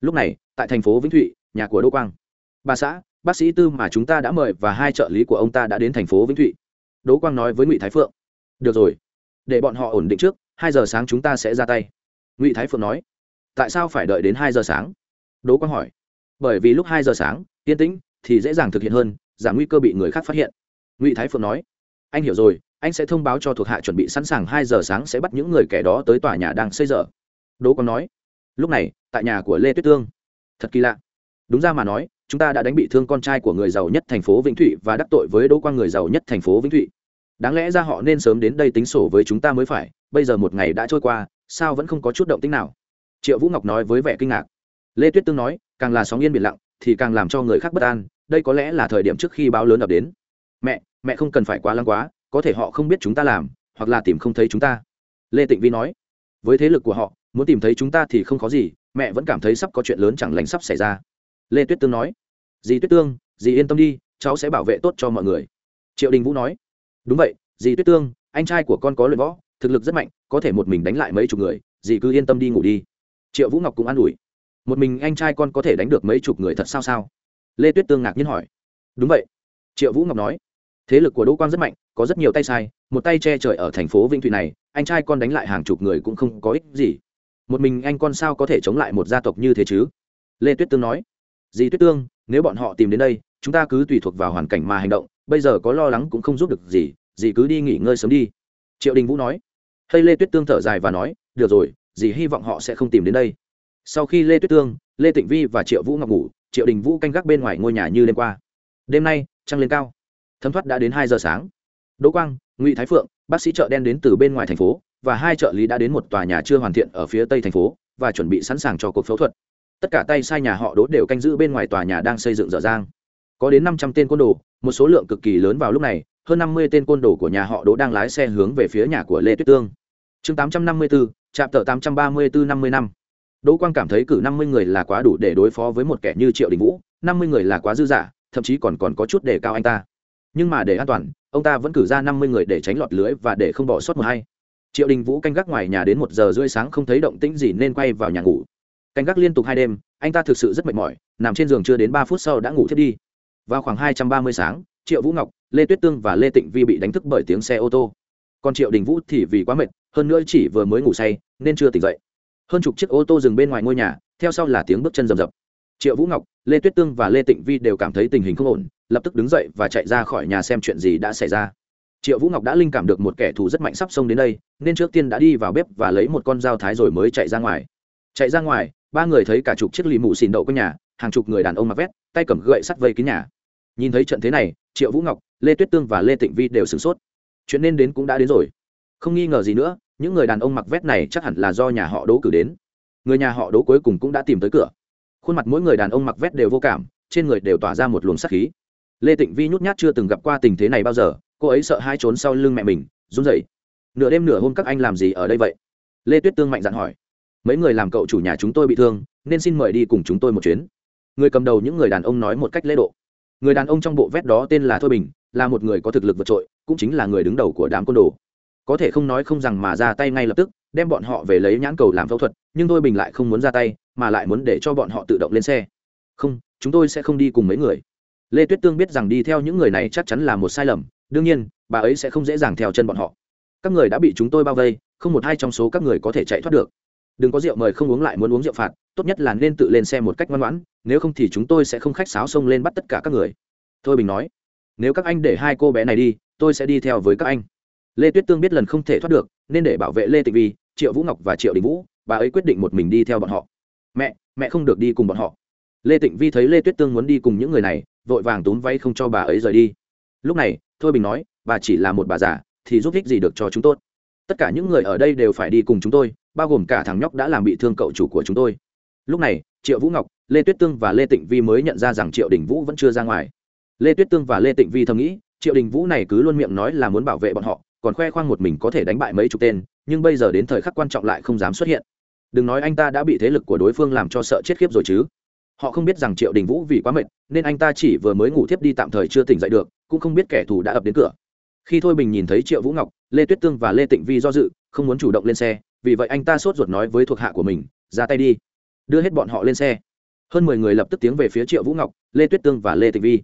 Lúc này, tại thành phố vĩnh thụy, nhà của đỗ quang, bà xã, bác sĩ tư mà chúng ta đã mời và hai trợ lý của ông ta đã đến thành phố vĩnh thụy. Đỗ quang nói với ngụy thái phượng, được rồi, để bọn họ ổn định trước, hai giờ sáng chúng ta sẽ ra tay. Ngụy thái phượng nói, tại sao phải đợi đến hai giờ sáng? Đỗ quang hỏi, bởi vì lúc hai giờ sáng, yên tĩnh thì dễ dàng thực hiện hơn, giảm nguy cơ bị người khác phát hiện. Ngụy thái phượng nói anh hiểu rồi, anh sẽ thông báo cho thuộc hạ chuẩn bị sẵn sàng hai giờ sáng sẽ bắt những người kẻ đó tới tòa nhà đang xây dở. Đỗ quang nói, lúc này, tại nhà của lê tuyết tương. Thật kỳ lạ. Đúng ra mà nói, chúng ta đã đánh bị thương con trai của người giàu nhất thành phố vĩnh thụy và đắc tội với đỗ quang người giàu nhất thành phố vĩnh thụy. Đáng lẽ ra họ nên sớm đến đây tính sổ với chúng ta mới phải, bây giờ một ngày đã trôi qua, sao vẫn không có chút động tính nào? Triệu vũ ngọc nói với vẻ kinh ngạc. Lê tuyết tương nói, càng là sóng yên biển lặng, thì càng làm cho người khác bất an, đây có lẽ là thời điểm trước khi báo lớn ập đến. Mẹ mẹ không cần phải quá lăng quá, có thể họ không biết chúng ta làm, hoặc là tìm không thấy chúng ta. Lê tịnh vi nói. Với thế lực của họ, muốn tìm thấy chúng ta thì không có gì, mẹ vẫn cảm thấy sắp có chuyện lớn chẳng lành sắp xảy ra. Lê tuyết tương nói. Dì tuyết tương, dì yên tâm đi, cháu sẽ bảo vệ tốt cho mọi người. Triệu đình vũ nói. Đúng vậy, dì tuyết tương, anh trai của con có luyện võ, thực lực rất mạnh, có thể một mình đánh lại mấy chục người, dì cứ yên tâm đi ngủ đi. Triệu vũ ngọc cũng an ủi. Một mình anh trai con có thể đánh được mấy chục người thật sao sao? Lê tuyết tương ngạc nhiên hỏi. Đúng vậy. Triệu vũ ngọc nói thế lực của đỗ quang rất mạnh, có rất nhiều tay sai, một tay che trời ở thành phố vĩnh thụy này, anh trai con đánh lại hàng chục người cũng không có ích gì. Một mình anh con sao có thể chống lại một gia tộc như thế chứ? Lê tuyết tương nói. Dì tuyết tương, nếu bọn họ tìm đến đây, chúng ta cứ tùy thuộc vào hoàn cảnh mà hành động, bây giờ có lo lắng cũng không giúp được gì, dì cứ đi nghỉ ngơi sớm đi. Triệu đình vũ nói. Hay lê tuyết tương thở dài và nói, được rồi, dì hy vọng họ sẽ không tìm đến đây. Sau khi lê tuyết tương, lê tịnh vi và triệu vũ ngọc ngủ, triệu đình vũ canh gác bên ngoài ngôi nhà như đêm qua. Đêm nay, trăng lên cao thấm thoát đã đến hai giờ sáng. Đỗ quang, ngụy thái phượng, bác sĩ chợ đen đến từ bên ngoài thành phố, và hai trợ lý đã đến một tòa nhà chưa hoàn thiện ở phía tây thành phố, và chuẩn bị sẵn sàng cho cuộc phẫu thuật. Tất cả tay sai nhà họ đỗ đều canh giữ bên ngoài tòa nhà đang xây dựng dở dang. Có đến năm trăm tên côn đồ, một số lượng cực kỳ lớn vào lúc này, hơn năm mươi tên côn đồ của nhà họ đỗ đang lái xe hướng về phía nhà của lê tuyết tương. Chương tám trăm năm mươi bốn trạm tờ tám trăm ba mươi bốn năm mươi năm. Đỗ quang cảm thấy cử năm mươi người là quá đủ để đối phó với một kẻ như triệu đình vũ, năm mươi người là quá dư dả, thậm chí còn còn có chút để cao anh ta nhưng mà để an toàn, ông ta vẫn cử ra năm mươi người để tránh lọt lưới và để không bỏ sót một hay triệu đình vũ canh gác ngoài nhà đến một giờ rưỡi sáng không thấy động tĩnh gì nên quay vào nhà ngủ. Canh gác liên tục hai đêm, anh ta thực sự rất mệt mỏi, nằm trên giường chưa đến ba phút sau đã ngủ thiết đi. Vào khoảng hai trăm ba mươi sáng, triệu vũ ngọc, lê tuyết tương và lê tịnh vi bị đánh thức bởi tiếng xe ô tô. Còn triệu đình vũ thì vì quá mệt, hơn nữa chỉ vừa mới ngủ say, nên chưa tỉnh dậy. Hơn chục chiếc ô tô dừng bên ngoài ngôi nhà, theo sau là tiếng bước chân rầm rập triệu vũ ngọc, lê tuyết tương và lê tịnh vi đều cảm thấy tình hình không ổn, lập tức đứng dậy và chạy ra khỏi nhà xem chuyện gì đã xảy ra. Triệu vũ ngọc đã linh cảm được một kẻ thù rất mạnh sắp xông đến đây, nên trước tiên đã đi vào bếp và lấy một con dao thái rồi mới chạy ra ngoài. Chạy ra ngoài, ba người thấy cả chục chiếc lì mù xìn đậu quanh nhà, hàng chục người đàn ông mặc vét, tay cầm gậy sắt vây kín nhà. Nhìn thấy trận thế này, triệu vũ ngọc, lê tuyết tương và lê tịnh vi đều sửng sốt. Chuyện nên đến cũng đã đến rồi. Không nghi ngờ gì nữa, những người đàn ông mặc vét này chắc hẳn là do nhà họ đố cử đến. Người nhà họ đố cuối cùng cũng đã tìm tới cửa khuôn mặt mỗi người đàn ông mặc vét đều vô cảm, trên người đều tỏa ra một luồng sắc khí. Lê tịnh vi nhút nhát chưa từng gặp qua tình thế này bao giờ, cô ấy sợ hai trốn sau lưng mẹ mình, run rẩy. Nửa đêm nửa hôm các anh làm gì ở đây vậy? Lê tuyết tương mạnh dạn hỏi. Mấy người làm cậu chủ nhà chúng tôi bị thương, nên xin mời đi cùng chúng tôi một chuyến. Người cầm đầu những người đàn ông nói một cách lễ độ. Người đàn ông trong bộ vét đó tên là thôi bình, là một người có thực lực vượt trội, cũng chính là người đứng đầu của đám côn đồ. Có thể không nói không rằng mà ra tay ngay lập tức, đem bọn họ về lấy nhãn cầu làm phẫu thuật nhưng thôi bình lại không muốn ra tay, mà lại muốn để cho bọn họ tự động lên xe. Không, chúng tôi sẽ không đi cùng mấy người. Lê tuyết tương biết rằng đi theo những người này chắc chắn là một sai lầm, đương nhiên, bà ấy sẽ không dễ dàng theo chân bọn họ. Các người đã bị chúng tôi bao vây, không một hai trong số các người có thể chạy thoát được. Đừng có rượu mời không uống lại muốn uống rượu phạt, tốt nhất là nên tự lên xe một cách ngoan ngoãn, nếu không thì chúng tôi sẽ không khách sáo xông lên bắt tất cả các người. Thôi bình nói. Nếu các anh để hai cô bé này đi, tôi sẽ đi theo với các anh. Lê tuyết tương biết lần không thể thoát được, nên để bảo vệ lê tịnh vi triệu vũ ngọc và triệu đình vũ bà ấy quyết định một mình đi theo bọn họ. Mẹ mẹ không được đi cùng bọn họ. Lê tịnh vi thấy lê tuyết tương muốn đi cùng những người này, vội vàng túm vay không cho bà ấy rời đi. Lúc này, thôi bình nói, bà chỉ là một bà già, thì giúp ích gì được cho chúng tôi tất cả những người ở đây đều phải đi cùng chúng tôi, bao gồm cả thằng nhóc đã làm bị thương cậu chủ của chúng tôi. Lúc này, triệu vũ ngọc, lê tuyết tương và lê tịnh vi mới nhận ra rằng triệu đình vũ vẫn chưa ra ngoài. Lê tuyết tương và lê tịnh vi thầm nghĩ, triệu đình vũ này cứ luôn miệng nói là muốn bảo vệ bọn họ, còn khoe khoang một mình có thể đánh bại mấy chục tên, nhưng bây giờ đến thời khắc quan trọng lại không dám xuất hiện đừng nói anh ta đã bị thế lực của đối phương làm cho sợ chết khiếp rồi chứ. Họ không biết rằng triệu đình vũ vì quá mệt, nên anh ta chỉ vừa mới ngủ thiếp đi tạm thời chưa tỉnh dậy được, cũng không biết kẻ thù đã ập đến cửa. Khi thôi bình nhìn thấy triệu vũ ngọc, lê tuyết tương và lê tịnh vi do dự, không muốn chủ động lên xe, vì vậy anh ta sốt ruột nói với thuộc hạ của mình, ra tay đi. Đưa hết bọn họ lên xe. Hơn mười người lập tức tiến về phía triệu vũ ngọc, lê tuyết tương và lê tịnh vi.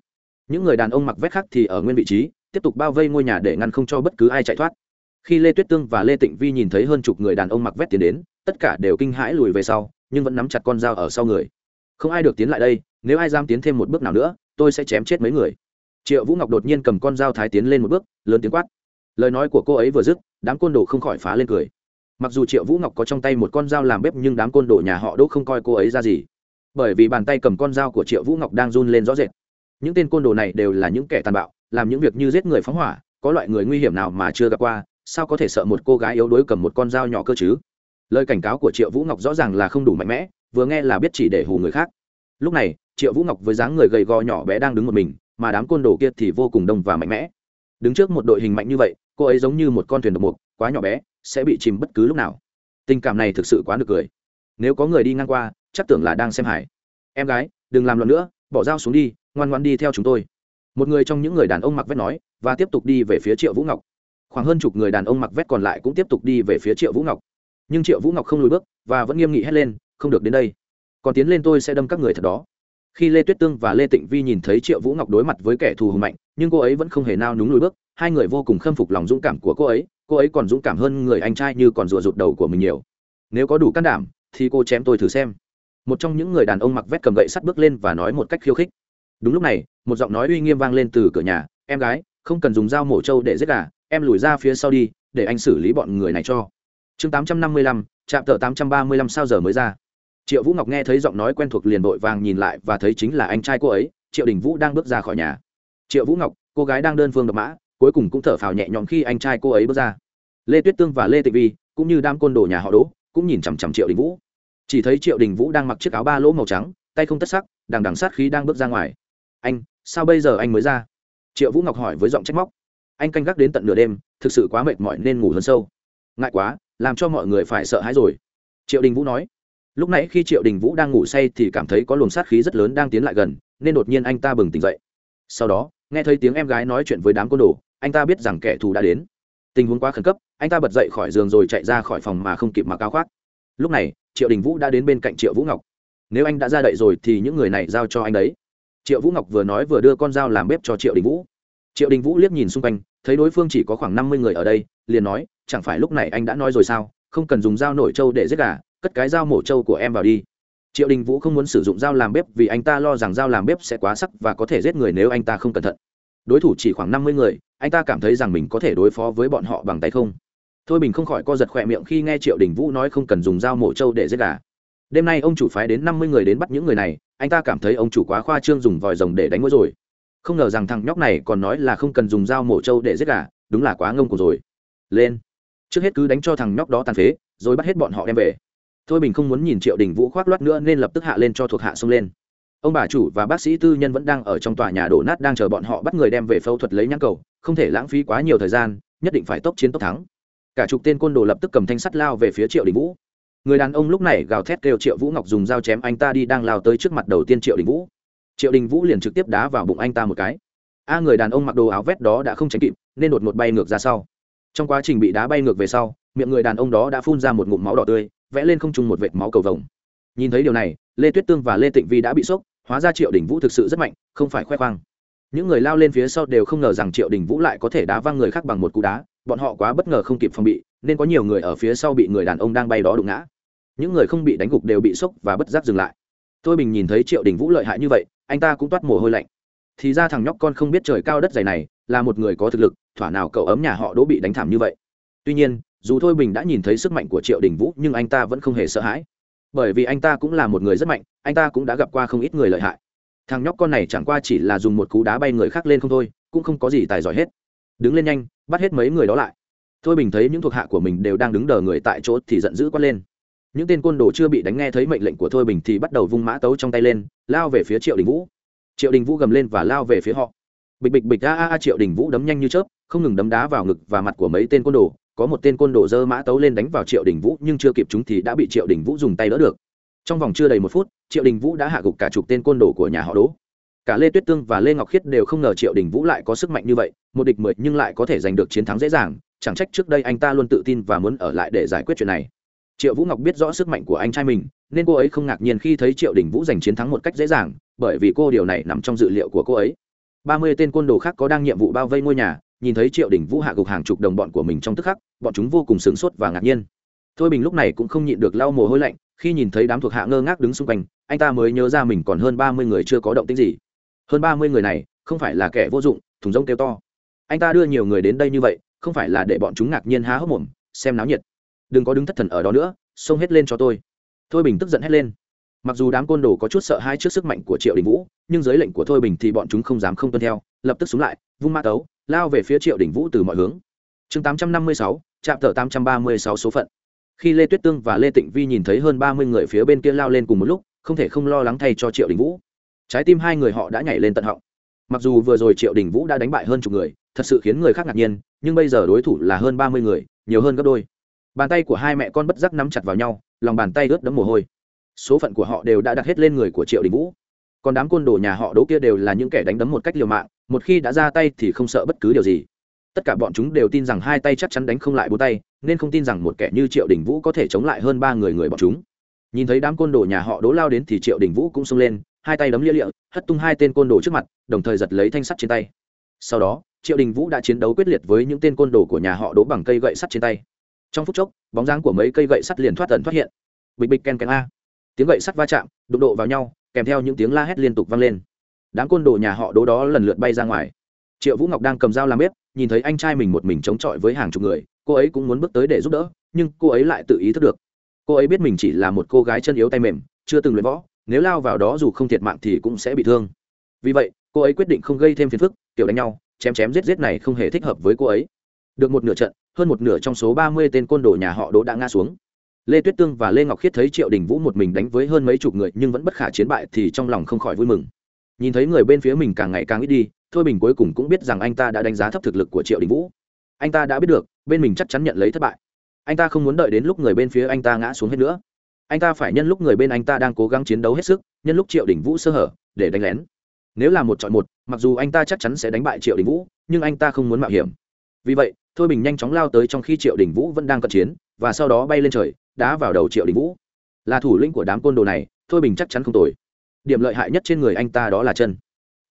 Những người đàn ông mặc vét khác thì ở nguyên vị trí, tiếp tục bao vây ngôi nhà để ngăn không cho bất cứ ai chạy thoát. Khi lê tuyết tương và lê tịnh vi nhìn thấy hơn chục người đàn ông mặc vét tiến đến tất cả đều kinh hãi lùi về sau, nhưng vẫn nắm chặt con dao ở sau người. Không ai được tiến lại đây, nếu ai dám tiến thêm một bước nào nữa, tôi sẽ chém chết mấy người. Triệu vũ ngọc đột nhiên cầm con dao thái tiến lên một bước, lớn tiếng quát. Lời nói của cô ấy vừa dứt, đám côn đồ không khỏi phá lên cười. Mặc dù triệu vũ ngọc có trong tay một con dao làm bếp nhưng đám côn đồ nhà họ đỗ không coi cô ấy ra gì. Bởi vì bàn tay cầm con dao của triệu vũ ngọc đang run lên rõ rệt. Những tên côn đồ này đều là những kẻ tàn bạo, làm những việc như giết người phóng hỏa, có loại người nguy hiểm nào mà chưa gặp qua, sao có thể sợ một cô gái yếu đuối cầm một con dao nhỏ cơ chứ? Lời cảnh cáo của triệu vũ ngọc rõ ràng là không đủ mạnh mẽ, vừa nghe là biết chỉ để hù người khác. Lúc này, triệu vũ ngọc với dáng người gầy gò nhỏ bé đang đứng một mình, mà đám côn đồ kia thì vô cùng đông và mạnh mẽ. Đứng trước một đội hình mạnh như vậy, cô ấy giống như một con thuyền độc mục, quá nhỏ bé, sẽ bị chìm bất cứ lúc nào. Tình cảm này thực sự quá được cười. Nếu có người đi ngang qua, chắc tưởng là đang xem hải em gái, đừng làm loạn nữa, bỏ dao xuống đi, ngoan ngoan đi theo chúng tôi. Một người trong những người đàn ông mặc vét nói, và tiếp tục đi về phía triệu vũ ngọc. Khoảng hơn chục người đàn ông mặc vét còn lại cũng tiếp tục đi về phía triệu vũ ngọc nhưng triệu vũ ngọc không lùi bước và vẫn nghiêm nghị hét lên, không được đến đây. Còn tiến lên tôi sẽ đâm các người thật đó. Khi lê tuyết tương và lê tịnh vi nhìn thấy triệu vũ ngọc đối mặt với kẻ thù hùng mạnh, nhưng cô ấy vẫn không hề nao núng lùi bước, hai người vô cùng khâm phục lòng dũng cảm của cô ấy cô ấy còn dũng cảm hơn người anh trai như còn rùa rụt đầu của mình nhiều. Nếu có đủ can đảm, thì cô chém tôi thử xem. Một trong những người đàn ông mặc vét cầm gậy sắt bước lên và nói một cách khiêu khích. Đúng lúc này, một giọng nói uy nghiêm vang lên từ cửa nhà, em gái, không cần dùng dao mổ trâu để giết gà, em lùi ra phía sau đi, để anh xử lý bọn người này cho chương tám trăm năm mươi lăm, trạm tờ tám trăm ba mươi lăm sao giờ mới ra. Triệu vũ ngọc nghe thấy giọng nói quen thuộc liền vội vàng nhìn lại và thấy chính là anh trai cô ấy, triệu đình vũ đang bước ra khỏi nhà. Triệu vũ ngọc, cô gái đang đơn phương đập mã, cuối cùng cũng thở phào nhẹ nhõm khi anh trai cô ấy bước ra. Lê tuyết tương và lê Tịch vi, cũng như đam côn đồ nhà họ đỗ, cũng nhìn chằm chằm triệu đình vũ. Chỉ thấy triệu đình vũ đang mặc chiếc áo ba lỗ màu trắng, tay không tất sắc, đằng đằng sát khí đang bước ra ngoài. Anh, sao bây giờ anh mới ra? Triệu vũ ngọc hỏi với giọng trách móc. Anh canh gác đến tận nửa đêm, thực sự quá mệt mỏi nên ngủ hơn sâu. Ngại quá làm cho mọi người phải sợ hãi rồi. Triệu đình vũ nói, lúc nãy khi triệu đình vũ đang ngủ say thì cảm thấy có luồng sát khí rất lớn đang tiến lại gần, nên đột nhiên anh ta bừng tỉnh dậy. Sau đó, nghe thấy tiếng em gái nói chuyện với đám côn đồ, anh ta biết rằng kẻ thù đã đến. Tình huống quá khẩn cấp, anh ta bật dậy khỏi giường rồi chạy ra khỏi phòng mà không kịp mặc áo khoác. Lúc này, triệu đình vũ đã đến bên cạnh triệu vũ ngọc. Nếu anh đã ra đậy rồi thì những người này giao cho anh đấy. Triệu vũ ngọc vừa nói vừa đưa con dao làm bếp cho triệu đình vũ. Triệu đình vũ liếc nhìn xung quanh thấy đối phương chỉ có khoảng năm mươi người ở đây, liền nói, chẳng phải lúc này anh đã nói rồi sao? Không cần dùng dao nổi trâu để giết gà, cất cái dao mổ trâu của em vào đi. Triệu đình vũ không muốn sử dụng dao làm bếp vì anh ta lo rằng dao làm bếp sẽ quá sắc và có thể giết người nếu anh ta không cẩn thận. Đối thủ chỉ khoảng năm mươi người, anh ta cảm thấy rằng mình có thể đối phó với bọn họ bằng tay không. Thôi bình không khỏi co giật khỏe miệng khi nghe triệu đình vũ nói không cần dùng dao mổ trâu để giết gà. Đêm nay ông chủ phái đến năm mươi người đến bắt những người này, anh ta cảm thấy ông chủ quá khoa trương dùng vòi rồng để đánh mũi rồi không ngờ rằng thằng nhóc này còn nói là không cần dùng dao mổ trâu để giết gà, đúng là quá ngông cuồng rồi. Lên. Trước hết cứ đánh cho thằng nhóc đó tàn phế, rồi bắt hết bọn họ đem về. Thôi bình không muốn nhìn triệu đình vũ khoác loát nữa nên lập tức hạ lên cho thuộc hạ xông lên. Ông bà chủ và bác sĩ tư nhân vẫn đang ở trong tòa nhà đổ nát đang chờ bọn họ bắt người đem về phẫu thuật lấy nhãn cầu, không thể lãng phí quá nhiều thời gian, nhất định phải tốc chiến tốc thắng. Cả chục tên côn đồ lập tức cầm thanh sắt lao về phía triệu đình vũ. Người đàn ông lúc này gào thét kêu triệu vũ ngọc dùng dao chém anh ta đi đang lao tới trước mặt đầu tiên triệu đình vũ triệu đình vũ liền trực tiếp đá vào bụng anh ta một cái. A người đàn ông mặc đồ áo vét đó đã không tránh kịp, nên đột ngột bay ngược ra sau. Trong quá trình bị đá bay ngược về sau, miệng người đàn ông đó đã phun ra một ngụm máu đỏ tươi, vẽ lên không trung một vệt máu cầu vồng. Nhìn thấy điều này, lê tuyết tương và lê tịnh vi đã bị sốc, hóa ra triệu đình vũ thực sự rất mạnh, không phải khoe khoang. Những người lao lên phía sau đều không ngờ rằng triệu đình vũ lại có thể đá văng người khác bằng một cú đá, bọn họ quá bất ngờ không kịp phòng bị, nên có nhiều người ở phía sau bị người đàn ông đang bay đó đụng ngã. Những người không bị đánh gục đều bị sốc và bất giác dừng lại. Tôi bình nhìn thấy triệu đình vũ lợi hại như vậy anh ta cũng toát mồ hôi lạnh. Thì ra thằng nhóc con không biết trời cao đất dày này, là một người có thực lực, thỏa nào cậu ấm nhà họ đỗ bị đánh thảm như vậy. Tuy nhiên, dù thôi bình đã nhìn thấy sức mạnh của triệu đình vũ, nhưng anh ta vẫn không hề sợ hãi. Bởi vì anh ta cũng là một người rất mạnh, anh ta cũng đã gặp qua không ít người lợi hại. Thằng nhóc con này chẳng qua chỉ là dùng một cú đá bay người khác lên không thôi, cũng không có gì tài giỏi hết. Đứng lên nhanh, bắt hết mấy người đó lại. Thôi bình thấy những thuộc hạ của mình đều đang đứng đờ người tại chỗ thì giận dữ quát lên những tên côn đồ chưa bị đánh nghe thấy mệnh lệnh của thôi bình thì bắt đầu vung mã tấu trong tay lên, lao về phía triệu đình vũ. Triệu đình vũ gầm lên và lao về phía họ. Bịch bịch bịch, a a a, triệu đình vũ đấm nhanh như chớp, không ngừng đấm đá vào ngực và mặt của mấy tên côn đồ. Có một tên côn đồ giơ mã tấu lên đánh vào triệu đình vũ, nhưng chưa kịp chúng thì đã bị triệu đình vũ dùng tay đỡ được. Trong vòng chưa đầy một phút, triệu đình vũ đã hạ gục cả chục tên côn đồ của nhà họ đỗ. Cả lê tuyết tương và lê ngọc khiết đều không ngờ triệu đình vũ lại có sức mạnh như vậy, một địch mười nhưng lại có thể giành được chiến thắng dễ dàng. Chẳng trách trước đây anh ta luôn tự tin và muốn ở lại để giải quyết chuyện này triệu vũ ngọc biết rõ sức mạnh của anh trai mình, nên cô ấy không ngạc nhiên khi thấy triệu đình vũ giành chiến thắng một cách dễ dàng, bởi vì cô điều này nằm trong dự liệu của cô ấy. Ba mươi tên côn đồ khác có đang nhiệm vụ bao vây ngôi nhà, nhìn thấy triệu đình vũ hạ gục hàng chục đồng bọn của mình trong tức khắc, bọn chúng vô cùng sửng sốt và ngạc nhiên. Thôi bình lúc này cũng không nhịn được lau mồ hôi lạnh, khi nhìn thấy đám thuộc hạ ngơ ngác đứng xung quanh, anh ta mới nhớ ra mình còn hơn ba mươi người chưa có động tĩnh gì. Hơn ba mươi người này, không phải là kẻ vô dụng, thùng rông kêu to. Anh ta đưa nhiều người đến đây như vậy, không phải là để bọn chúng ngạc nhiên há hốc mồm, xem náo nhiệt đừng có đứng thất thần ở đó nữa, xông hết lên cho tôi. Thôi bình tức giận hét lên. Mặc dù đám côn đồ có chút sợ hai trước sức mạnh của triệu đình vũ, nhưng dưới lệnh của thôi bình thì bọn chúng không dám không tuân theo, lập tức xuống lại, vung mã tấu, lao về phía triệu đình vũ từ mọi hướng. Chương tám trăm năm mươi sáu, trạm tờ tám trăm ba mươi sáu số phận. Khi lê tuyết tương và lê tịnh vi nhìn thấy hơn ba mươi người phía bên kia lao lên cùng một lúc, không thể không lo lắng thay cho triệu đình vũ. Trái tim hai người họ đã nhảy lên tận họng. Mặc dù vừa rồi triệu đình vũ đã đánh bại hơn chục người, thật sự khiến người khác ngạc nhiên, nhưng bây giờ đối thủ là hơn ba mươi người, nhiều hơn gấp đôi bàn tay của hai mẹ con bất giác nắm chặt vào nhau, lòng bàn tay ướt đẫm mồ hôi. Số phận của họ đều đã đặt hết lên người của triệu đình vũ. Còn đám côn đồ nhà họ đỗ kia đều là những kẻ đánh đấm một cách liều mạng, một khi đã ra tay thì không sợ bất cứ điều gì. Tất cả bọn chúng đều tin rằng hai tay chắc chắn đánh không lại bốn tay, nên không tin rằng một kẻ như triệu đình vũ có thể chống lại hơn ba người người bọn chúng. Nhìn thấy đám côn đồ nhà họ đỗ lao đến thì triệu đình vũ cũng xông lên, hai tay đấm lia lịa, hất tung hai tên côn đồ trước mặt, đồng thời giật lấy thanh sắt trên tay. Sau đó, triệu đình vũ đã chiến đấu quyết liệt với những tên côn đồ của nhà họ đỗ bằng cây gậy sắt trên tay trong phút chốc, bóng dáng của mấy cây gậy sắt liền thoát tận thoát hiện. Bịch bịch ken ken a. Tiếng gậy sắt va chạm, đụng độ vào nhau, kèm theo những tiếng la hét liên tục vang lên. Đám côn đồ nhà họ đố đó lần lượt bay ra ngoài. Triệu vũ ngọc đang cầm dao làm bếp, nhìn thấy anh trai mình một mình chống chọi với hàng chục người, cô ấy cũng muốn bước tới để giúp đỡ, nhưng cô ấy lại tự ý thức được. Cô ấy biết mình chỉ là một cô gái chân yếu tay mềm, chưa từng luyện võ, nếu lao vào đó dù không thiệt mạng thì cũng sẽ bị thương. Vì vậy, cô ấy quyết định không gây thêm phiền phức, kiểu đánh nhau, chém chém giết giết này không hề thích hợp với cô ấy được một nửa trận, hơn một nửa trong số ba mươi tên côn đồ nhà họ đỗ đã ngã xuống. Lê tuyết tương và lê ngọc khiết thấy triệu đình vũ một mình đánh với hơn mấy chục người nhưng vẫn bất khả chiến bại thì trong lòng không khỏi vui mừng. Nhìn thấy người bên phía mình càng ngày càng ít đi, thôi bình cuối cùng cũng biết rằng anh ta đã đánh giá thấp thực lực của triệu đình vũ. Anh ta đã biết được, bên mình chắc chắn nhận lấy thất bại. Anh ta không muốn đợi đến lúc người bên phía anh ta ngã xuống hết nữa. Anh ta phải nhân lúc người bên anh ta đang cố gắng chiến đấu hết sức, nhân lúc triệu đình vũ sơ hở, để đánh lén. Nếu là một chọn một, mặc dù anh ta chắc chắn sẽ đánh bại triệu đình vũ, nhưng anh ta không muốn mạo hiểm. Vì vậy thôi bình nhanh chóng lao tới trong khi triệu đình vũ vẫn đang cận chiến, và sau đó bay lên trời, đá vào đầu triệu đình vũ. Là thủ lĩnh của đám côn đồ này, thôi bình chắc chắn không tồi. Điểm lợi hại nhất trên người anh ta đó là chân.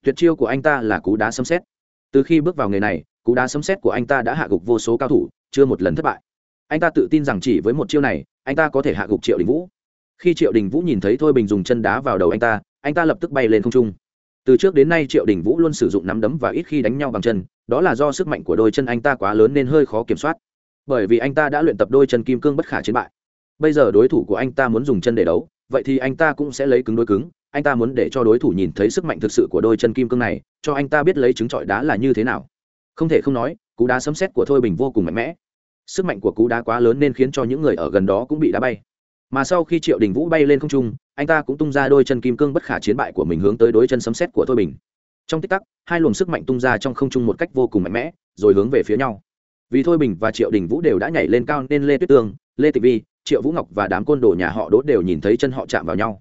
Tuyệt chiêu của anh ta là cú đá sấm xét từ khi bước vào nghề này, cú đá sấm xét của anh ta đã hạ gục vô số cao thủ, chưa một lần thất bại. Anh ta tự tin rằng chỉ với một chiêu này, anh ta có thể hạ gục triệu đình vũ. Khi triệu đình vũ nhìn thấy thôi bình dùng chân đá vào đầu anh ta anh ta lập tức bay lên không trung. Từ trước đến nay triệu đình vũ luôn sử dụng nắm đấm và ít khi đánh nhau bằng chân đó là do sức mạnh của đôi chân anh ta quá lớn nên hơi khó kiểm soát. Bởi vì anh ta đã luyện tập đôi chân kim cương bất khả chiến bại. Bây giờ đối thủ của anh ta muốn dùng chân để đấu, vậy thì anh ta cũng sẽ lấy cứng đôi cứng. Anh ta muốn để cho đối thủ nhìn thấy sức mạnh thực sự của đôi chân kim cương này, cho anh ta biết lấy trứng trọi đá là như thế nào. Không thể không nói, cú đá sấm xét của thôi bình vô cùng mạnh mẽ. Sức mạnh của cú đá quá lớn nên khiến cho những người ở gần đó cũng bị đá bay. Mà sau khi triệu đình vũ bay lên không trung, anh ta cũng tung ra đôi chân kim cương bất khả chiến bại của mình hướng tới đôi chân sấm xét của thôi bình trong tích tắc, hai luồng sức mạnh tung ra trong không trung một cách vô cùng mạnh mẽ, rồi hướng về phía nhau. Vì thôi bình và triệu đình vũ đều đã nhảy lên cao nên lê tuyết tương, lê tịch vi, triệu vũ ngọc và đám côn đồ nhà họ đỗ đều nhìn thấy chân họ chạm vào nhau.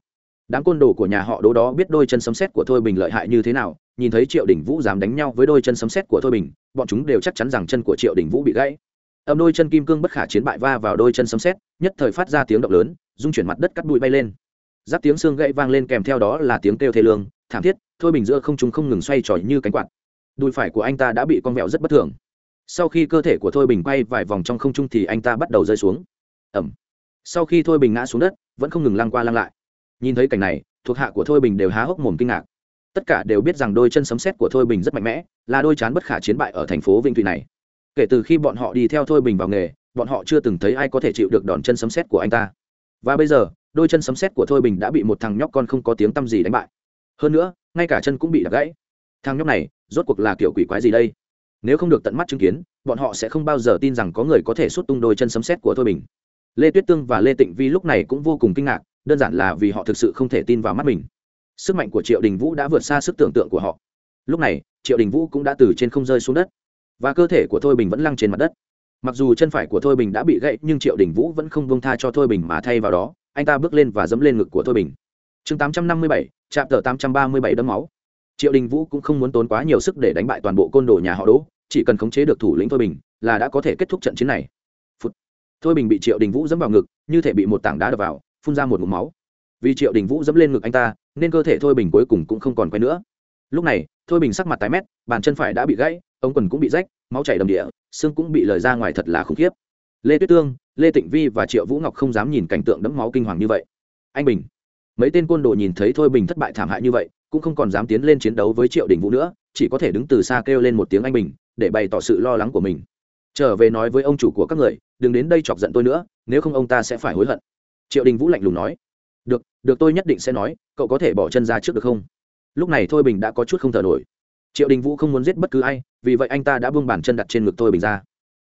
Đám côn đồ của nhà họ đỗ đó biết đôi chân sấm xét của thôi bình lợi hại như thế nào, nhìn thấy triệu đình vũ dám đánh nhau với đôi chân sấm xét của thôi bình, bọn chúng đều chắc chắn rằng chân của triệu đình vũ bị gãy. Âm đôi chân kim cương bất khả chiến bại va vào đôi chân sấm xét nhất thời phát ra tiếng động lớn dung chuyển mặt đất cắt bụi bay lên. Giáp tiếng xương gãy vang lên kèm theo đó là tiếng kêu thê lương thảm thiết, thôi bình giữa không chúng không ngừng xoay tròn như cánh quạt. Đùi phải của anh ta đã bị con vẹo rất bất thường. Sau khi cơ thể của thôi bình quay vài vòng trong không trung thì anh ta bắt đầu rơi xuống. Ẩm. Sau khi thôi bình ngã xuống đất, vẫn không ngừng lăng qua lăng lại. Nhìn thấy cảnh này, thuộc hạ của thôi bình đều há hốc mồm kinh ngạc. Tất cả đều biết rằng đôi chân sấm xét của thôi bình rất mạnh mẽ, là đôi chán bất khả chiến bại ở thành phố vinh thụy này. Kể từ khi bọn họ đi theo thôi bình vào nghề, bọn họ chưa từng thấy ai có thể chịu được đòn chân sấm xét của anh ta. Và bây giờ, đôi chân sấm xét của thôi bình đã bị một thằng nhóc con không có tiếng t â m gì đánh bại hơn nữa, ngay cả chân cũng bị đập gãy. Thang nhóc này, rốt cuộc là kiểu quỷ quái gì đây? Nếu không được tận mắt chứng kiến, bọn họ sẽ không bao giờ tin rằng có người có thể xuất tung đôi chân sấm xét của thôi bình. Lê tuyết tương và lê tịnh vi lúc này cũng vô cùng kinh ngạc, đơn giản là vì họ thực sự không thể tin vào mắt mình. Sức mạnh của triệu đình vũ đã vượt xa sức tưởng tượng của họ. Lúc này, triệu đình vũ cũng đã từ trên không rơi xuống đất, và cơ thể của thôi bình vẫn lăng trên mặt đất. Mặc dù chân phải của thôi bình đã bị gãy, nhưng triệu đình vũ vẫn không bông tha cho thôi bình mà thay vào đó, anh ta bước lên và dẫm lên ngực của thôi bình chương tám trăm năm mươi bảy trạm tờ tám trăm ba mươi bảy đấm máu. Triệu đình vũ cũng không muốn tốn quá nhiều sức để đánh bại toàn bộ côn đồ nhà họ đỗ, chỉ cần khống chế được thủ lĩnh thôi bình là đã có thể kết thúc trận chiến này. Phút. thôi bình bị triệu đình vũ dẫm vào ngực, như thể bị một tảng đá đập vào, phun ra một ngụm máu. Vì triệu đình vũ dẫm lên ngực anh ta, nên cơ thể thôi bình cuối cùng cũng không còn quay nữa. Lúc này, thôi bình sắc mặt tái mét, bàn chân phải đã bị gãy, ống quần cũng bị rách, máu chảy đầm địa, xương cũng bị lời ra ngoài thật là khủng khiếp. Lê tuyết tương, lê tịnh vi và triệu vũ ngọc không dám nhìn cảnh tượng đẫm máu kinh hoàng như vậy. Anh bình mấy tên côn đồ nhìn thấy thôi bình thất bại thảm hại như vậy, cũng không còn dám tiến lên chiến đấu với triệu đình vũ nữa, chỉ có thể đứng từ xa kêu lên một tiếng anh bình, để bày tỏ sự lo lắng của mình. Trở về nói với ông chủ của các người, đừng đến đây chọc giận tôi nữa, nếu không ông ta sẽ phải hối hận. Triệu đình vũ lạnh lùng nói, được được tôi nhất định sẽ nói, cậu có thể bỏ chân ra trước được không? Lúc này thôi bình đã có chút không thở nổi. Triệu đình vũ không muốn giết bất cứ ai, vì vậy anh ta đã buông bàn chân đặt trên ngực thôi bình ra.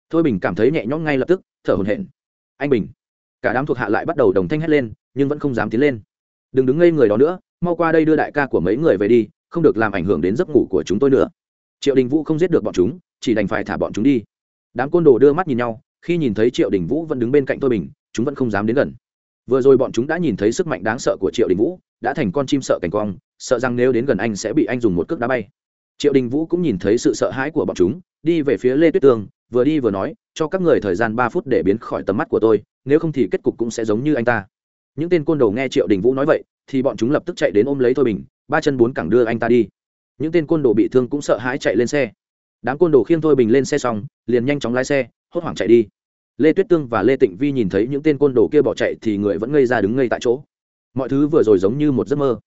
Thôi bình cảm thấy nhẹ nhõm ngay lập tức, thở hồn hển. Anh bình. Cả đám thuộc hạ lại bắt đầu đồng thanh hét lên, nhưng vẫn không dám tiến lên đừng đứng ngây người đó nữa mau qua đây đưa đại ca của mấy người về đi không được làm ảnh hưởng đến giấc ngủ của chúng tôi nữa. Triệu đình vũ không giết được bọn chúng chỉ đành phải thả bọn chúng đi. Đám côn đồ đưa mắt nhìn nhau khi nhìn thấy triệu đình vũ vẫn đứng bên cạnh tôi mình, chúng vẫn không dám đến gần. Vừa rồi bọn chúng đã nhìn thấy sức mạnh đáng sợ của triệu đình vũ đã thành con chim sợ cảnh quang sợ rằng nếu đến gần anh sẽ bị anh dùng một cước đá bay. Triệu đình vũ cũng nhìn thấy sự sợ hãi của bọn chúng đi về phía lê tuyết tương vừa đi vừa nói cho các người thời gian ba phút để biến khỏi tầm mắt của tôi nếu không thì kết cục cũng sẽ giống như anh ta những tên côn đồ nghe triệu đình vũ nói vậy, thì bọn chúng lập tức chạy đến ôm lấy thôi bình, ba chân bốn cẳng đưa anh ta đi. Những tên côn đồ bị thương cũng sợ hãi chạy lên xe. Đám côn đồ khiêng thôi bình lên xe xong, liền nhanh chóng lái xe, hốt hoảng chạy đi. Lê tuyết tương và lê tịnh vi nhìn thấy những tên côn đồ kia bỏ chạy thì người vẫn ngây ra đứng ngây tại chỗ. Mọi thứ vừa rồi giống như một giấc mơ.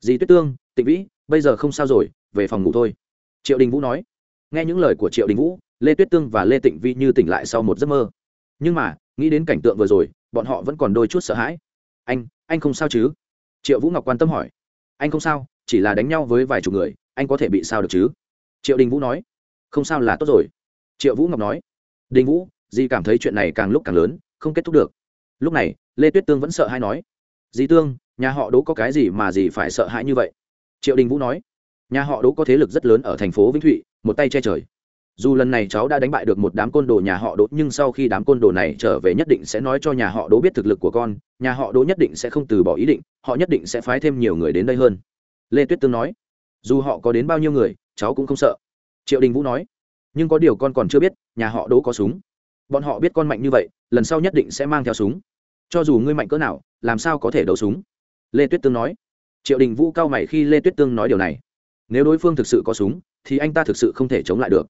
Dì tuyết tương, tịnh vĩ, bây giờ không sao rồi, về phòng ngủ thôi. Triệu đình vũ nói. Nghe những lời của triệu đình vũ, lê tuyết tương và lê tịnh vi như tỉnh lại sau một giấc mơ. Nhưng mà, nghĩ đến cảnh tượng vừa rồi, bọn họ vẫn còn đôi chút sợ hãi anh anh không sao chứ? Triệu vũ ngọc quan tâm hỏi. Anh không sao, chỉ là đánh nhau với vài chục người, anh có thể bị sao được chứ? Triệu đình vũ nói. Không sao là tốt rồi. Triệu vũ ngọc nói. Đình vũ, di cảm thấy chuyện này càng lúc càng lớn, không kết thúc được. Lúc này, lê tuyết tương vẫn sợ hãi nói. Di tương, nhà họ đỗ có cái gì mà gì phải sợ hãi như vậy? Triệu đình vũ nói. Nhà họ đỗ có thế lực rất lớn ở thành phố vĩnh thụy, một tay che trời. Dù lần này cháu đã đánh bại được một đám côn đồ nhà họ đỗ, nhưng sau khi đám côn đồ này trở về nhất định sẽ nói cho nhà họ đỗ biết thực lực của con nhà họ đỗ nhất định sẽ không từ bỏ ý định, họ nhất định sẽ phái thêm nhiều người đến đây hơn. Lê tuyết tương nói. Dù họ có đến bao nhiêu người, cháu cũng không sợ. Triệu đình vũ nói. Nhưng có điều con còn chưa biết, nhà họ đỗ có súng. Bọn họ biết con mạnh như vậy, lần sau nhất định sẽ mang theo súng. Cho dù ngươi mạnh cỡ nào, làm sao có thể đấu súng? Lê tuyết tương nói. Triệu đình vũ cao mày khi lê tuyết tương nói điều này. Nếu đối phương thực sự có súng, thì anh ta thực sự không thể chống lại được.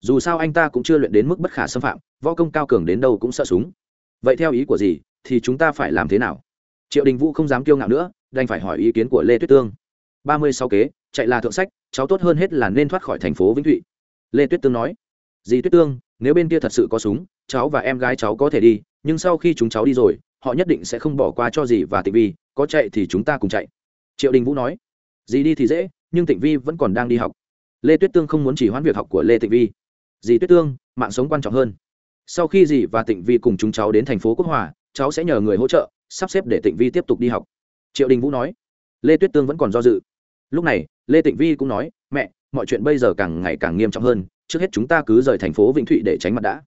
Dù sao anh ta cũng chưa luyện đến mức bất khả xâm phạm, võ công cao cường đến đâu cũng sợ súng. Vậy theo ý của gì thì chúng ta phải làm thế nào? Triệu đình vũ không dám kiêu ngạo nữa, đành phải hỏi ý kiến của lê tuyết tương. Ba mươi sáu kế, chạy là thượng sách, cháu tốt hơn hết là nên thoát khỏi thành phố vĩnh thụy. Lê tuyết tương nói. Dì tuyết tương, nếu bên kia thật sự có súng, cháu và em gái cháu có thể đi, nhưng sau khi chúng cháu đi rồi, họ nhất định sẽ không bỏ qua cho dì và tịnh vi, có chạy thì chúng ta cùng chạy. Triệu đình vũ nói. Dì đi thì dễ, nhưng tịnh vi vẫn còn đang đi học. Lê tuyết tương không muốn chỉ hoãn việc học của lê tịnh vi. Dì tuyết tương, mạng sống quan trọng hơn. Sau khi dì và tịnh vi cùng chúng cháu đến thành phố quốc hòa cháu sẽ nhờ người hỗ trợ, sắp xếp để tịnh vi tiếp tục đi học. Triệu đình vũ nói. Lê tuyết tương vẫn còn do dự. Lúc này, lê tịnh vi cũng nói, mẹ, mọi chuyện bây giờ càng ngày càng nghiêm trọng hơn, trước hết chúng ta cứ rời thành phố vĩnh thụy để tránh mặt đã.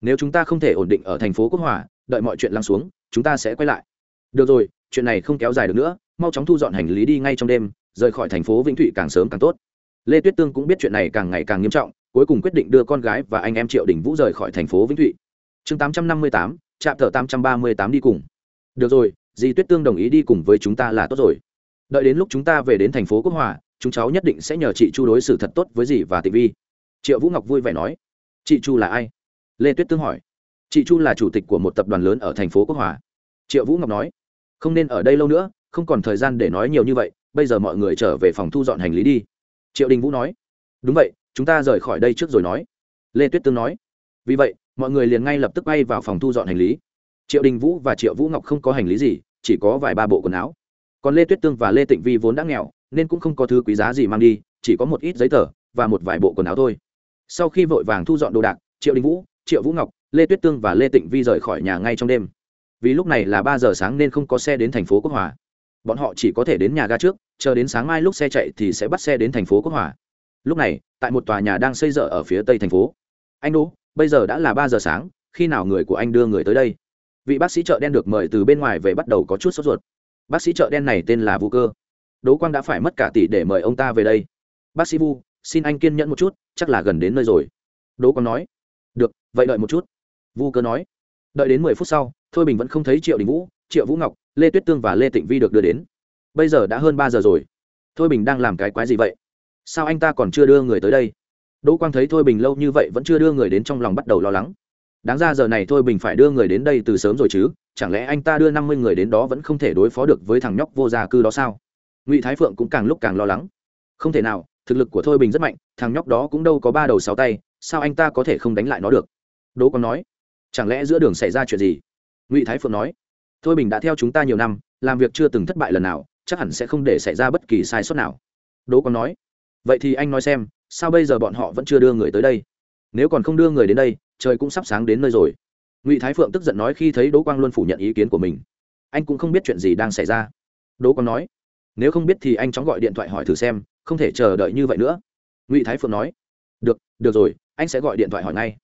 Nếu chúng ta không thể ổn định ở thành phố quốc hòa, đợi mọi chuyện lắng xuống, chúng ta sẽ quay lại. Được rồi, chuyện này không kéo dài được nữa, mau chóng thu dọn hành lý đi ngay trong đêm, rời khỏi thành phố vĩnh thụy càng sớm càng tốt. Lê tuyết tương cũng biết chuyện này càng ngày càng nghiêm trọng, cuối cùng quyết định đưa con gái và anh em triệu đình vũ rời khỏi thành phố vĩnh thụy. Chương tám trăm năm mươi tám chạm thợ tám trăm ba mươi tám đi cùng. Được rồi dì tuyết tương đồng ý đi cùng với chúng ta là tốt rồi. Đợi đến lúc chúng ta về đến thành phố quốc hòa, chúng cháu nhất định sẽ nhờ chị chu đối xử thật tốt với dì và tị vi. Triệu vũ ngọc vui vẻ nói. Chị chu là ai? Lê tuyết tương hỏi. Chị chu là chủ tịch của một tập đoàn lớn ở thành phố quốc hòa. Triệu vũ ngọc nói. Không nên ở đây lâu nữa, không còn thời gian để nói nhiều như vậy, bây giờ mọi người trở về phòng thu dọn hành lý đi. Triệu đình vũ nói. Đúng vậy, chúng ta rời khỏi đây trước rồi nói. Lê tuyết tương nói. Vì vậy mọi người liền ngay lập tức bay vào phòng thu dọn hành lý. Triệu đình vũ và triệu vũ ngọc không có hành lý gì, chỉ có vài ba bộ quần áo. Còn lê tuyết tương và lê tịnh vi vốn đã nghèo, nên cũng không có thứ quý giá gì mang đi, chỉ có một ít giấy tờ và một vài bộ quần áo thôi. Sau khi vội vàng thu dọn đồ đạc, triệu đình vũ, triệu vũ ngọc, lê tuyết tương và lê tịnh vi rời khỏi nhà ngay trong đêm. Vì lúc này là ba giờ sáng nên không có xe đến thành phố quốc hòa. Bọn họ chỉ có thể đến nhà ga trước, chờ đến sáng mai lúc xe chạy thì sẽ bắt xe đến thành phố quốc hòa. Lúc này, tại một tòa nhà đang xây dở ở phía tây thành phố. Anh đỗ bây giờ đã là ba giờ sáng, khi nào người của anh đưa người tới đây? Vị bác sĩ chợ đen được mời từ bên ngoài về bắt đầu có chút sốt ruột. Bác sĩ chợ đen này tên là vũ cơ. Đỗ quang đã phải mất cả tỷ để mời ông ta về đây. Bác sĩ vu, xin anh kiên nhẫn một chút, chắc là gần đến nơi rồi. Đỗ quang nói. Được, vậy đợi một chút. Vu cơ nói. Đợi đến mười phút sau, thôi bình vẫn không thấy triệu đình vũ, triệu vũ ngọc, lê tuyết tương và lê tịnh vi được đưa đến. Bây giờ đã hơn ba giờ rồi. Thôi bình đang làm cái quái gì vậy? Sao anh ta còn chưa đưa người tới đây? Đỗ quang thấy thôi bình lâu như vậy vẫn chưa đưa người đến trong lòng bắt đầu lo lắng. Đáng ra giờ này thôi bình phải đưa người đến đây từ sớm rồi chứ, chẳng lẽ anh ta đưa năm mươi người đến đó vẫn không thể đối phó được với thằng nhóc vô gia cư đó sao? Ngụy thái phượng cũng càng lúc càng lo lắng. Không thể nào, thực lực của thôi bình rất mạnh, thằng nhóc đó cũng đâu có ba đầu sáu tay, sao anh ta có thể không đánh lại nó được? Đỗ quang nói. Chẳng lẽ giữa đường xảy ra chuyện gì? Ngụy thái phượng nói. Thôi bình đã theo chúng ta nhiều năm, làm việc chưa từng thất bại lần nào, chắc hẳn sẽ không để xảy ra bất kỳ sai sót nào. Đỗ quang nói. Vậy thì anh nói xem sao bây giờ bọn họ vẫn chưa đưa người tới đây? Nếu còn không đưa người đến đây, trời cũng sắp sáng đến nơi rồi. Ngụy thái phượng tức giận nói khi thấy đỗ quang luôn phủ nhận ý kiến của mình. Anh cũng không biết chuyện gì đang xảy ra. Đỗ quang nói, nếu không biết thì anh chóng gọi điện thoại hỏi thử xem, không thể chờ đợi như vậy nữa. Ngụy thái phượng nói, được được rồi, anh sẽ gọi điện thoại hỏi ngay.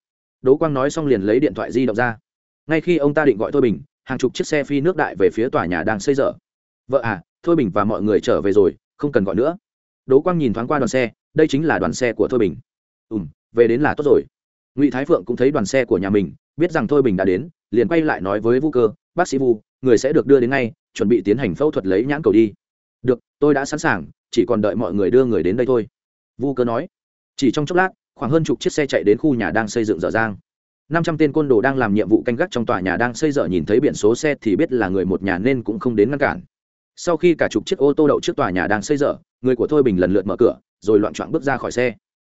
Đỗ quang nói xong liền lấy điện thoại di động ra. Ngay khi ông ta định gọi thôi bình, hàng chục chiếc xe phi nước đại về phía tòa nhà đang xây dở. Vợ à thôi bình và mọi người trở về rồi, không cần gọi nữa. Đỗ quang nhìn thoáng qua đoàn xe đây chính là đoàn xe của thôi bình. Ùm về đến là tốt rồi. Ngụy thái phượng cũng thấy đoàn xe của nhà mình, biết rằng thôi bình đã đến, liền quay lại nói với vu cơ, bác sĩ vu, người sẽ được đưa đến ngay, chuẩn bị tiến hành phẫu thuật lấy nhãn cầu đi. Được, tôi đã sẵn sàng, chỉ còn đợi mọi người đưa người đến đây thôi. Vu cơ nói. Chỉ trong chốc lát, khoảng hơn chục chiếc xe chạy đến khu nhà đang xây dựng dở dang. Năm trăm tên côn đồ đang làm nhiệm vụ canh gác trong tòa nhà đang xây dở nhìn thấy biển số xe thì biết là người một nhà nên cũng không đến ngăn cản. Sau khi cả chục chiếc ô tô đậu trước tòa nhà đang xây dở, người của thôi bình lần lượt mở cửa rồi loạn trọn bước ra khỏi xe.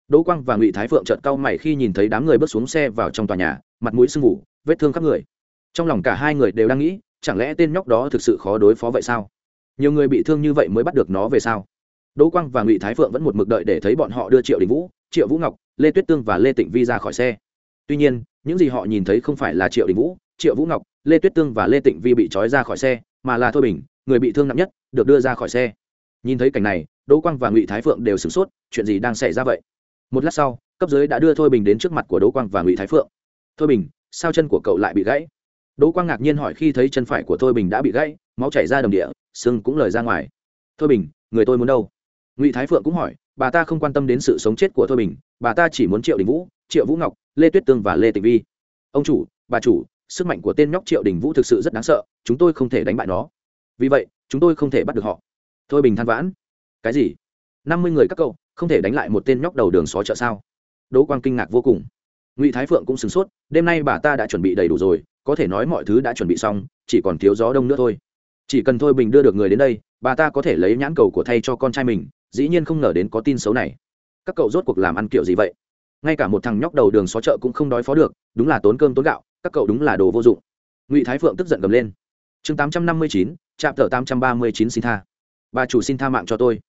Đỗ quang và ngụy thái phượng chợt cau mày khi nhìn thấy đám người bước xuống xe vào trong tòa nhà, mặt mũi sưng ngủ vết thương khắp người. Trong lòng cả hai người đều đang nghĩ, chẳng lẽ tên nhóc đó thực sự khó đối phó vậy sao? Nhiều người bị thương như vậy mới bắt được nó về sao? Đỗ quang và ngụy thái phượng vẫn một mực đợi để thấy bọn họ đưa triệu đình vũ, triệu vũ ngọc, lê tuyết tương và lê tịnh vi ra khỏi xe. Tuy nhiên, những gì họ nhìn thấy không phải là triệu đình vũ, triệu vũ ngọc, lê tuyết tương và lê tịnh vi bị trói ra khỏi xe, mà là thôi bình, người bị thương nặng nhất, được đưa ra khỏi xe. Nhìn thấy cảnh này đỗ quang và ngụy thái phượng đều sửng sốt, chuyện gì đang xảy ra vậy? Một lát sau, cấp dưới đã đưa thôi bình đến trước mặt của đỗ quang và ngụy thái phượng. Thôi bình, sao chân của cậu lại bị gãy? Đỗ quang ngạc nhiên hỏi khi thấy chân phải của thôi bình đã bị gãy, máu chảy ra đầm địa sưng cũng lời ra ngoài. Thôi bình, người tôi muốn đâu? Ngụy thái phượng cũng hỏi, bà ta không quan tâm đến sự sống chết của thôi bình, bà ta chỉ muốn triệu đình vũ, triệu vũ ngọc, lê tuyết tương và lê tịch vi. Ông chủ, bà chủ, sức mạnh của tên nhóc triệu đình vũ thực sự rất đáng sợ, chúng tôi không thể đánh bại nó. Vì vậy, chúng tôi không thể bắt được họ. Thôi bình than vãn cái gì? Năm mươi người các cậu, không thể đánh lại một tên nhóc đầu đường xó chợ sao? Đỗ quang kinh ngạc vô cùng. Ngụy thái phượng cũng sửng sốt, đêm nay bà ta đã chuẩn bị đầy đủ rồi, có thể nói mọi thứ đã chuẩn bị xong, chỉ còn thiếu gió đông nữa thôi. Chỉ cần thôi bình đưa được người đến đây, bà ta có thể lấy nhãn cầu của thay cho con trai mình, dĩ nhiên không ngờ đến có tin xấu này. Các cậu rốt cuộc làm ăn kiểu gì vậy? Ngay cả một thằng nhóc đầu đường xó chợ cũng không đói phó được, đúng là tốn cơm tốn gạo, các cậu đúng là đồ vô dụng. Ngụy thái phượng tức giận gầm lên. Chương tám trăm năm mươi chín trạm tờ tám trăm ba mươi chín xin tha. Bà chủ xin tha mạng cho tôi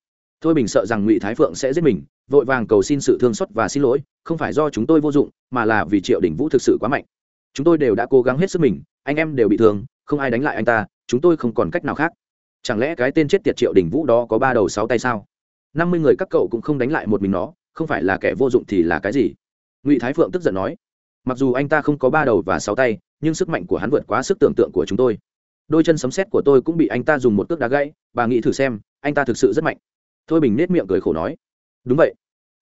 thôi bình sợ rằng ngụy thái phượng sẽ giết mình, vội vàng cầu xin sự thương xót và xin lỗi, không phải do chúng tôi vô dụng, mà là vì triệu đình vũ thực sự quá mạnh. Chúng tôi đều đã cố gắng hết sức mình, anh em đều bị thương, không ai đánh lại anh ta, chúng tôi không còn cách nào khác. Chẳng lẽ cái tên chết tiệt triệu đình vũ đó có ba đầu sáu tay sao? Năm mươi người các cậu cũng không đánh lại một mình nó, không phải là kẻ vô dụng thì là cái gì? Ngụy thái phượng tức giận nói. Mặc dù anh ta không có ba đầu và sáu tay, nhưng sức mạnh của hắn vượt quá sức tưởng tượng của chúng tôi. Đôi chân sấm sét của tôi cũng bị anh ta dùng một cước đá gãy, bà nghĩ thử xem, anh ta thực sự rất mạnh thôi bình nết miệng cười khổ nói, đúng vậy.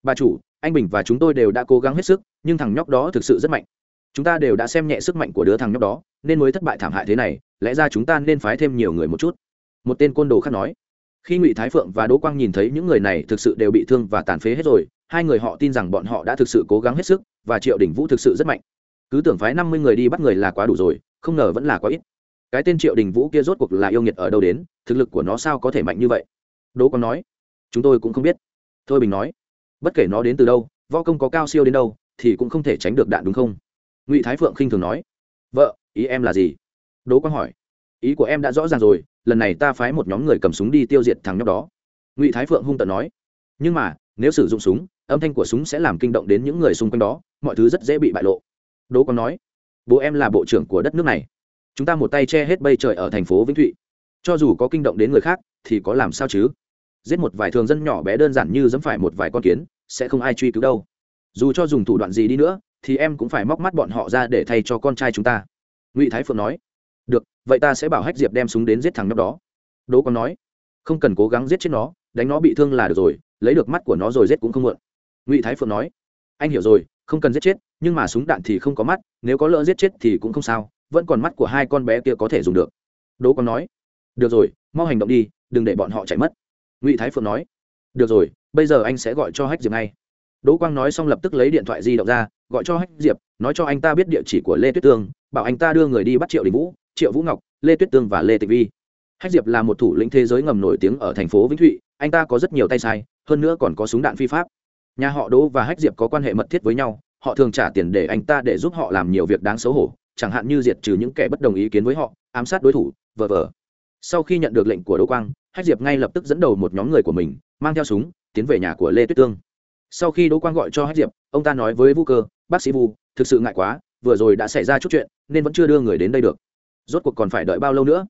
Bà chủ, anh bình và chúng tôi đều đã cố gắng hết sức, nhưng thằng nhóc đó thực sự rất mạnh. Chúng ta đều đã xem nhẹ sức mạnh của đứa thằng nhóc đó, nên mới thất bại thảm hại thế này, lẽ ra chúng ta nên phái thêm nhiều người một chút. Một tên côn đồ khác nói. Khi ngụy thái phượng và đỗ quang nhìn thấy những người này thực sự đều bị thương và tàn phế hết rồi, hai người họ tin rằng bọn họ đã thực sự cố gắng hết sức, và triệu đình vũ thực sự rất mạnh. Cứ tưởng phái năm mươi người đi bắt người là quá đủ rồi, không ngờ vẫn là quá ít. Cái tên triệu đình vũ kia rốt cuộc là yêu nghiệt ở đâu đến, thực lực của nó sao có thể mạnh như vậy? Đỗ quang nói chúng tôi cũng không biết. Thôi bình nói, bất kể nó đến từ đâu, võ công có cao siêu đến đâu, thì cũng không thể tránh được đạn đúng không? Ngụy thái phượng khinh thường nói, vợ, ý em là gì? Đỗ quang hỏi, ý của em đã rõ ràng rồi, lần này ta phái một nhóm người cầm súng đi tiêu diệt thằng nhóc đó. Ngụy thái phượng hung tận nói, nhưng mà, nếu sử dụng súng, âm thanh của súng sẽ làm kinh động đến những người xung quanh đó, mọi thứ rất dễ bị bại lộ. Đỗ quang nói, bố em là bộ trưởng của đất nước này. Chúng ta một tay che hết bây trời ở thành phố vĩnh thụy. Cho dù có kinh động đến người khác, thì có làm sao chứ? Giết một vài thường dân nhỏ bé đơn giản như dẫm phải một vài con kiến, sẽ không ai truy cứu đâu. Dù cho dùng thủ đoạn gì đi nữa, thì em cũng phải móc mắt bọn họ ra để thay cho con trai chúng ta. Ngụy thái phượng nói. Được, vậy ta sẽ bảo hách diệp đem súng đến giết thằng nhóc đó. Đỗ còn nói. Không cần cố gắng giết chết nó, đánh nó bị thương là được rồi, lấy được mắt của nó rồi giết cũng không muộn. Ngụy thái phượng nói. Anh hiểu rồi, không cần giết chết, nhưng mà súng đạn thì không có mắt, nếu có lỡ giết chết thì cũng không sao, vẫn còn mắt của hai con bé kia có thể dùng được. Đỗ còn nói. Được rồi, mau hành động đi, đừng để bọn họ chạy mất ngụy thái phượng nói, được rồi, bây giờ anh sẽ gọi cho hách diệp ngay. Đỗ quang nói xong lập tức lấy điện thoại di động ra, gọi cho hách diệp, nói cho anh ta biết địa chỉ của lê tuyết tương, bảo anh ta đưa người đi bắt triệu đình vũ, triệu vũ ngọc, lê tuyết tương và lê tịch vi. Hách diệp là một thủ lĩnh thế giới ngầm nổi tiếng ở thành phố vĩnh thụy, anh ta có rất nhiều tay sai, hơn nữa còn có súng đạn phi pháp. Nhà họ đỗ và hách diệp có quan hệ mật thiết với nhau, họ thường trả tiền để anh ta để giúp họ làm nhiều việc đáng xấu hổ, chẳng hạn như diệt trừ những kẻ bất đồng ý kiến với họ, ám sát đối thủ vờ vờ sau khi nhận được lệnh của đỗ quang hách diệp ngay lập tức dẫn đầu một nhóm người của mình, mang theo súng, tiến về nhà của lê tuyết tương. Sau khi đỗ quang gọi cho hách diệp, ông ta nói với vũ cơ, bác sĩ vu, thực sự ngại quá, vừa rồi đã xảy ra chút chuyện, nên vẫn chưa đưa người đến đây được. Rốt cuộc còn phải đợi bao lâu nữa?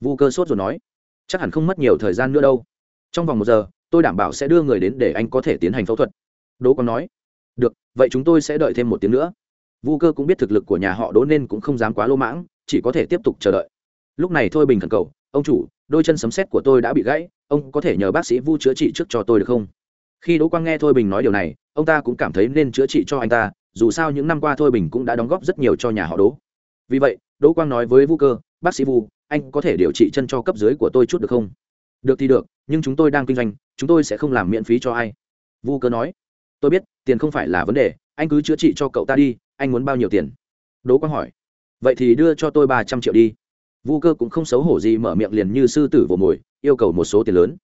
Vu cơ sốt rồi nói, chắc hẳn không mất nhiều thời gian nữa đâu. Trong vòng một giờ, tôi đảm bảo sẽ đưa người đến để anh có thể tiến hành phẫu thuật. Đỗ còn nói, được, vậy chúng tôi sẽ đợi thêm một tiếng nữa. Vu cơ cũng biết thực lực của nhà họ đỗ nên cũng không dám quá lô mãng, chỉ có thể tiếp tục chờ đợi. Lúc này thôi bình khẩn cầu ông chủ, đôi chân sấm sét của tôi đã bị gãy, ông có thể nhờ bác sĩ vu chữa trị trước cho tôi được không? Khi đỗ quang nghe thôi bình nói điều này, ông ta cũng cảm thấy nên chữa trị cho anh ta, dù sao những năm qua thôi bình cũng đã đóng góp rất nhiều cho nhà họ đỗ. Vì vậy, đỗ quang nói với vu cơ, bác sĩ vu, anh có thể điều trị chân cho cấp dưới của tôi chút được không? Được thì được, nhưng chúng tôi đang kinh doanh, chúng tôi sẽ không làm miễn phí cho ai. Vu cơ nói, tôi biết, tiền không phải là vấn đề, anh cứ chữa trị cho cậu ta đi, anh muốn bao nhiêu tiền? Đỗ quang hỏi, vậy thì đưa cho tôi ba trăm triệu đi vu cơ cũng không xấu hổ gì mở miệng liền như sư tử vồ mồi, yêu cầu một số tiền lớn.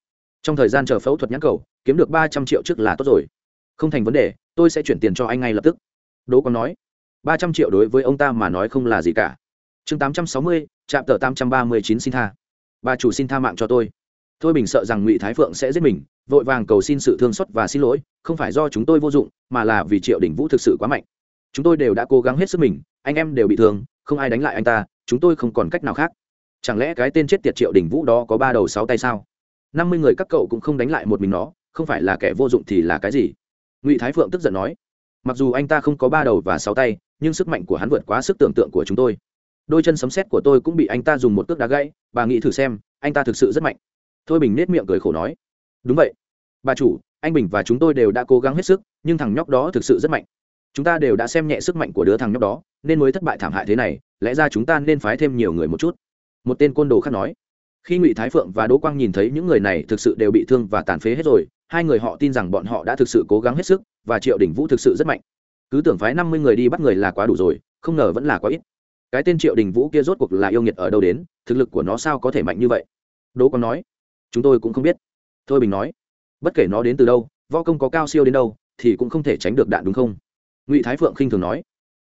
Trong thời gian chờ phẫu thuật nhãn cầu, kiếm được ba trăm triệu trước là tốt rồi. Không thành vấn đề, tôi sẽ chuyển tiền cho anh ngay lập tức. Đỗ còn nói. Ba trăm triệu đối với ông ta mà nói không là gì cả. Chương tám trăm sáu mươi, trạm tờ tám trăm ba mươi chín xin tha. Bà chủ xin tha mạng cho tôi. Thôi bình sợ rằng ngụy thái phượng sẽ giết mình, vội vàng cầu xin sự thương xót và xin lỗi, không phải do chúng tôi vô dụng, mà là vì triệu đình vũ thực sự quá mạnh. Chúng tôi đều đã cố gắng hết sức mình, anh em đều bị thương, không ai đánh lại anh ta chúng tôi không còn cách nào khác. Chẳng lẽ cái tên chết tiệt triệu đình vũ đó có ba đầu sáu tay sao? Năm mươi người các cậu cũng không đánh lại một mình nó, không phải là kẻ vô dụng thì là cái gì? Ngụy thái phượng tức giận nói. Mặc dù anh ta không có ba đầu và sáu tay, nhưng sức mạnh của hắn vượt quá sức tưởng tượng của chúng tôi. Đôi chân sấm sét của tôi cũng bị anh ta dùng một cước đá gãy, bà nghĩ thử xem, anh ta thực sự rất mạnh. Thôi bình nết miệng cười khổ nói. Đúng vậy. Bà chủ, anh bình và chúng tôi đều đã cố gắng hết sức, nhưng thằng nhóc đó thực sự rất mạnh chúng ta đều đã xem nhẹ sức mạnh của đứa thằng nhóc đó, nên mới thất bại thảm hại thế này, lẽ ra chúng ta nên phái thêm nhiều người một chút. Một tên côn đồ khác nói. Khi ngụy thái phượng và đỗ quang nhìn thấy những người này thực sự đều bị thương và tàn phế hết rồi, hai người họ tin rằng bọn họ đã thực sự cố gắng hết sức, và triệu đình vũ thực sự rất mạnh. Cứ tưởng phái năm mươi người đi bắt người là quá đủ rồi, không ngờ vẫn là quá ít. Cái tên triệu đình vũ kia rốt cuộc là yêu nghiệt ở đâu đến, thực lực của nó sao có thể mạnh như vậy? Đỗ quang nói. Chúng tôi cũng không biết. Thôi bình nói. Bất kể nó đến từ đâu, võ công có cao siêu đến đâu, thì cũng không thể tránh được đạn đúng không? Ngụy thái phượng khinh thường nói,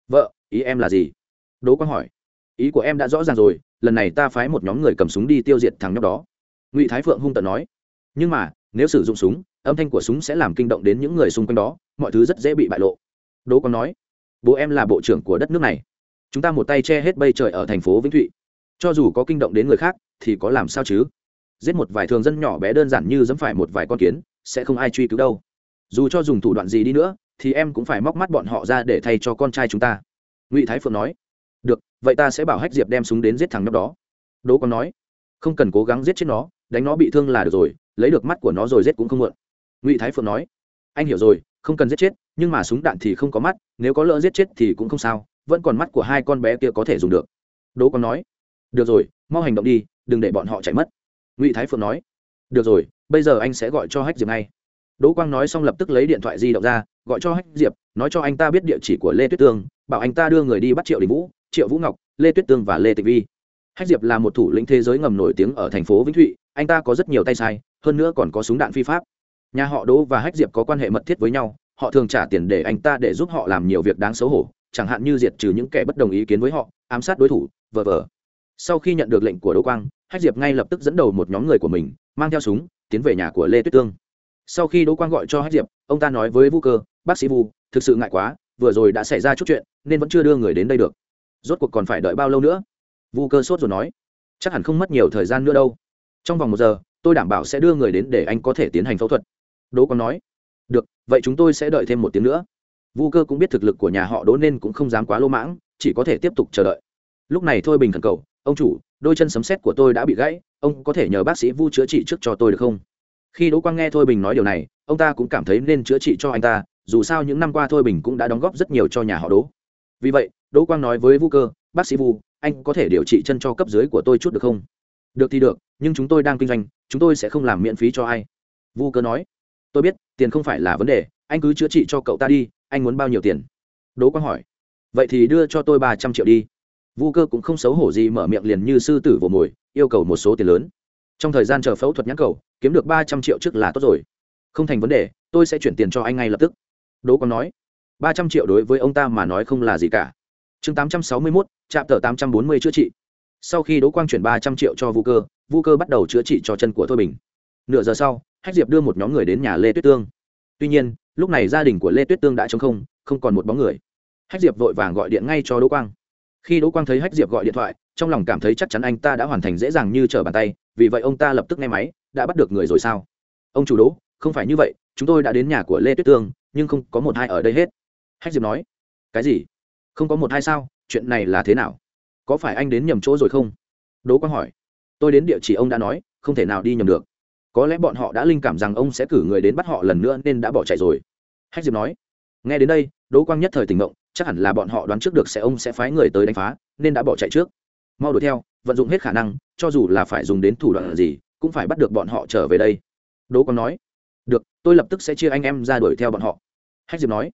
vợ, ý em là gì? Đỗ quang hỏi, ý của em đã rõ ràng rồi, lần này ta phái một nhóm người cầm súng đi tiêu diệt thằng nhóc đó. Ngụy thái phượng hung tận nói, nhưng mà, nếu sử dụng súng, âm thanh của súng sẽ làm kinh động đến những người xung quanh đó, mọi thứ rất dễ bị bại lộ. Đỗ quang nói, bố em là bộ trưởng của đất nước này. Chúng ta một tay che hết bây trời ở thành phố vĩnh thụy. Cho dù có kinh động đến người khác, thì có làm sao chứ? Giết một vài thường dân nhỏ bé đơn giản như dẫm phải một vài con kiến, sẽ không ai truy cứu đâu. Dù cho dùng thủ đoạn gì đi nữa thì em cũng phải móc mắt bọn họ ra để thay cho con trai chúng ta. Ngụy thái phượng nói, được, vậy ta sẽ bảo hách diệp đem súng đến giết thằng nhóc đó. Đỗ còn nói, không cần cố gắng giết chết nó, đánh nó bị thương là được rồi, lấy được mắt của nó rồi giết cũng không muộn. Ngụy thái phượng nói, anh hiểu rồi, không cần giết chết, nhưng mà súng đạn thì không có mắt, nếu có lỡ giết chết thì cũng không sao, vẫn còn mắt của hai con bé kia có thể dùng được. Đỗ còn nói, được rồi, mau hành động đi, đừng để bọn họ chạy mất. Ngụy thái phượng nói, được rồi, bây giờ anh sẽ gọi cho hách diệp ngay đỗ quang nói xong lập tức lấy điện thoại di động ra, gọi cho hách diệp, nói cho anh ta biết địa chỉ của lê tuyết tương, bảo anh ta đưa người đi bắt triệu đình vũ, triệu vũ ngọc, lê tuyết tương và lê tịch vi. Hách diệp là một thủ lĩnh thế giới ngầm nổi tiếng ở thành phố vĩnh thụy, anh ta có rất nhiều tay sai, hơn nữa còn có súng đạn phi pháp. Nhà họ đỗ và hách diệp có quan hệ mật thiết với nhau, họ thường trả tiền để anh ta để giúp họ làm nhiều việc đáng xấu hổ, chẳng hạn như diệt trừ những kẻ bất đồng ý kiến với họ, ám sát đối thủ, vờ vờ. Sau khi nhận được lệnh của đỗ quang, hách diệp ngay lập tức dẫn đầu một nhóm người của mình, mang theo súng, tiến về nhà của lê tuyết tương sau khi đỗ quang gọi cho hách diệp, ông ta nói với vũ cơ, bác sĩ vu, thực sự ngại quá, vừa rồi đã xảy ra chút chuyện, nên vẫn chưa đưa người đến đây được. Rốt cuộc còn phải đợi bao lâu nữa? Vu cơ sốt rồi nói, chắc hẳn không mất nhiều thời gian nữa đâu. Trong vòng một giờ, tôi đảm bảo sẽ đưa người đến để anh có thể tiến hành phẫu thuật. Đỗ còn nói, được, vậy chúng tôi sẽ đợi thêm một tiếng nữa. Vu cơ cũng biết thực lực của nhà họ đỗ nên cũng không dám quá lô mãng, chỉ có thể tiếp tục chờ đợi. Lúc này thôi bình khẩn cầu, ông chủ, đôi chân sấm sét của tôi đã bị gãy, ông có thể nhờ bác sĩ vu chữa trị trước cho tôi được không? Khi đỗ quang nghe thôi bình nói điều này, ông ta cũng cảm thấy nên chữa trị cho anh ta, dù sao những năm qua thôi bình cũng đã đóng góp rất nhiều cho nhà họ đỗ. Vì vậy, đỗ quang nói với vu cơ, bác sĩ vu, anh có thể điều trị chân cho cấp dưới của tôi chút được không? Được thì được, nhưng chúng tôi đang kinh doanh, chúng tôi sẽ không làm miễn phí cho ai. Vu cơ nói, tôi biết, tiền không phải là vấn đề, anh cứ chữa trị cho cậu ta đi, anh muốn bao nhiêu tiền? Đỗ quang hỏi, vậy thì đưa cho tôi ba trăm triệu đi. Vu cơ cũng không xấu hổ gì mở miệng liền như sư tử vồ mồi, yêu cầu một số tiền lớn trong thời gian chờ phẫu thuật nhãn cầu, kiếm được ba trăm triệu trước là tốt rồi. Không thành vấn đề, tôi sẽ chuyển tiền cho anh ngay lập tức. Đỗ còn nói. Ba trăm triệu đối với ông ta mà nói không là gì cả. Chương tám trăm sáu mươi mốt trạm tờ tám trăm bốn mươi chữa trị. Sau khi đỗ quang chuyển ba trăm triệu cho vu cơ vu cơ bắt đầu chữa trị cho chân của thôi bình. Nửa giờ sau, hách diệp đưa một nhóm người đến nhà lê tuyết tương. Tuy nhiên, lúc này gia đình của lê tuyết tương đã t không không còn một bóng người. Hách diệp vội vàng gọi điện ngay cho đỗ quang. Khi đỗ quang thấy hách diệp gọi điện thoại, trong lòng cảm thấy chắc chắn anh ta đã hoàn thành dễ dàng như trở bàn tay vì vậy ông ta lập tức nghe máy, đã bắt được người rồi sao? Ông chủ đỗ, không phải như vậy, chúng tôi đã đến nhà của lê tuyết tương, nhưng không có một hai ở đây hết. Hách diệp nói, cái gì? Không có một hai sao? Chuyện này là thế nào? Có phải anh đến nhầm chỗ rồi không? Đỗ quang hỏi. Tôi đến địa chỉ ông đã nói, không thể nào đi nhầm được. Có lẽ bọn họ đã linh cảm rằng ông sẽ cử người đến bắt họ lần nữa nên đã bỏ chạy rồi. Hách diệp nói, nghe đến đây, đỗ quang nhất thời tỉnh mộng chắc hẳn là bọn họ đoán trước được sẽ ông sẽ phái người tới đánh phá, nên đã bỏ chạy trước. Mau đuổi theo vận dụng hết khả năng, cho dù là phải dùng đến thủ đoạn gì, cũng phải bắt được bọn họ trở về đây. Đỗ quang nói. Được, tôi lập tức sẽ chia anh em ra đuổi theo bọn họ. Hách diệp nói.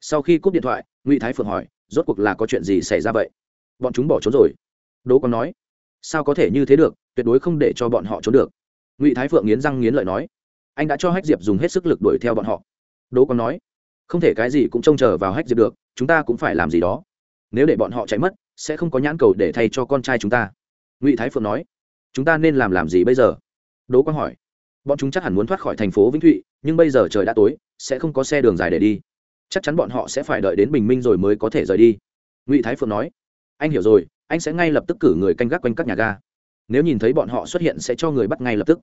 Sau khi cúp điện thoại, ngụy thái phượng hỏi, rốt cuộc là có chuyện gì xảy ra vậy? Bọn chúng bỏ trốn rồi. Đỗ quang nói. Sao có thể như thế được, tuyệt đối không để cho bọn họ trốn được. Ngụy thái phượng nghiến răng nghiến lợi nói. Anh đã cho hách diệp dùng hết sức lực đuổi theo bọn họ. Đỗ quang nói. Không thể cái gì cũng trông chờ vào hách diệp được, chúng ta cũng phải làm gì đó. Nếu để bọn họ chạy mất, sẽ không có nhãn cầu để thay cho con trai chúng ta ngụy thái phượng nói, chúng ta nên làm làm gì bây giờ? Đỗ quang hỏi. Bọn chúng chắc hẳn muốn thoát khỏi thành phố vĩnh thụy, nhưng bây giờ trời đã tối, sẽ không có xe đường dài để đi. Chắc chắn bọn họ sẽ phải đợi đến bình minh rồi mới có thể rời đi. Ngụy thái phượng nói. Anh hiểu rồi, anh sẽ ngay lập tức cử người canh gác quanh các nhà ga. Nếu nhìn thấy bọn họ xuất hiện sẽ cho người bắt ngay lập tức.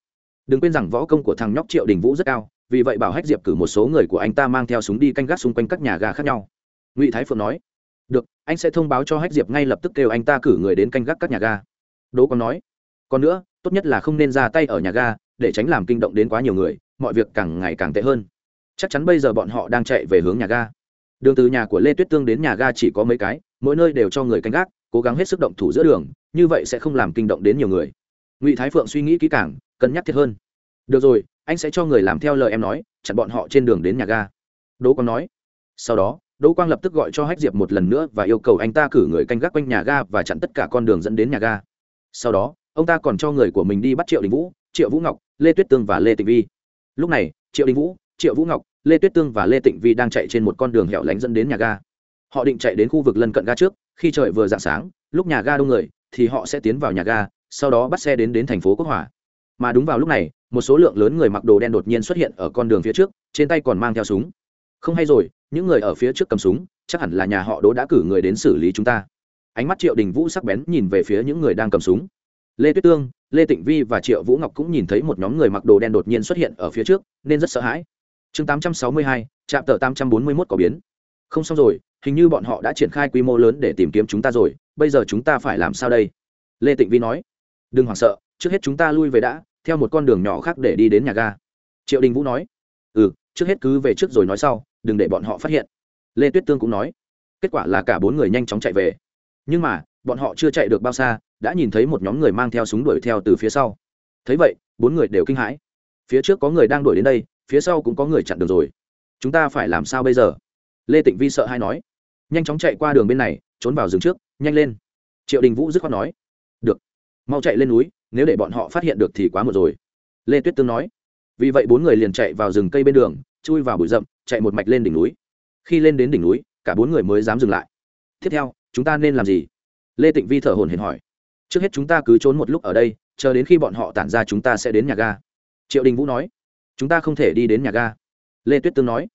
Đừng quên rằng võ công của thằng nhóc triệu đình vũ rất cao, vì vậy bảo hách diệp cử một số người của anh ta mang theo súng đi canh gác xung quanh các nhà ga khác nhau. Ngụy thái phượng nói. Được, anh sẽ thông báo cho hách diệp ngay lập tức kêu anh ta cử người đến canh gác các nhà ga đỗ còn nói, còn nữa, tốt nhất là không nên ra tay ở nhà ga, để tránh làm kinh động đến quá nhiều người, mọi việc càng ngày càng tệ hơn. Chắc chắn bây giờ bọn họ đang chạy về hướng nhà ga. Đường từ nhà của lê tuyết tương đến nhà ga chỉ có mấy cái, mỗi nơi đều cho người canh gác, cố gắng hết sức động thủ giữa đường, như vậy sẽ không làm kinh động đến nhiều người. Ngụy thái phượng suy nghĩ kỹ càng, cân nhắc thiệt hơn. Được rồi, anh sẽ cho người làm theo lời em nói, chặn bọn họ trên đường đến nhà ga. Đỗ quang nói. Sau đó, đỗ quang lập tức gọi cho hách diệp một lần nữa và yêu cầu anh ta cử người canh gác quanh nhà ga và chặn tất cả con đường dẫn đến nhà ga sau đó, ông ta còn cho người của mình đi bắt triệu đình vũ, triệu vũ ngọc, lê tuyết tương và lê tịnh vi. Lúc này, triệu đình vũ, triệu vũ ngọc, lê tuyết tương và lê tịnh vi đang chạy trên một con đường hẻo lánh dẫn đến nhà ga. Họ định chạy đến khu vực lân cận ga trước, khi trời vừa d ạ n g sáng, lúc nhà ga đông người, thì họ sẽ tiến vào nhà ga, sau đó bắt xe đến đến thành phố quốc hòa. Mà đúng vào lúc này, một số lượng lớn người mặc đồ đen đột nhiên xuất hiện ở con đường phía trước, trên tay còn mang theo súng. Không hay rồi, những người ở phía trước cầm súng, chắc hẳn là nhà họ đỗ đã cử người đến xử lý chúng ta ánh mắt triệu đình vũ sắc bén nhìn về phía những người đang cầm súng. Lê tuyết tương lê tịnh vi và triệu vũ ngọc cũng nhìn thấy một nhóm người mặc đồ đen đột nhiên xuất hiện ở phía trước nên rất sợ hãi. Chương 862, trạm tờ 841 có biến. Không xong rồi hình như bọn họ đã triển khai quy mô lớn để tìm kiếm chúng ta rồi bây giờ chúng ta phải làm sao đây? Lê tịnh vi nói. Đừng hoảng sợ trước hết chúng ta lui về đã theo một con đường nhỏ khác để đi đến nhà ga. Triệu đình vũ nói. Ừ trước hết cứ về trước rồi nói sau đừng để bọn họ phát hiện. Lê tuyết tương cũng nói. Kết quả là cả bốn người nhanh chóng chạy về nhưng mà, bọn họ chưa chạy được bao xa, đã nhìn thấy một nhóm người mang theo súng đuổi theo từ phía sau. Thấy vậy, bốn người đều kinh hãi. Phía trước có người đang đuổi đến đây, phía sau cũng có người chặn đường rồi. Chúng ta phải làm sao bây giờ? Lê tịnh vi sợ hay nói. Nhanh chóng chạy qua đường bên này, trốn vào rừng trước, nhanh lên. Triệu đình vũ dứt khoát nói. Được. Mau chạy lên núi, nếu để bọn họ phát hiện được thì quá muộn rồi. Lê tuyết tương nói. Vì vậy bốn người liền chạy vào rừng cây bên đường, chui vào bụi rậm, chạy một mạch lên đỉnh núi. Khi lên đến đỉnh núi, cả bốn người mới dám dừng lại. Tiếp theo chúng ta nên làm gì? Lê tịnh vi thở hồn hển hỏi. Trước hết chúng ta cứ trốn một lúc ở đây, chờ đến khi bọn họ tản ra chúng ta sẽ đến nhà ga. Triệu đình vũ nói. Chúng ta không thể đi đến nhà ga. Lê tuyết tương nói.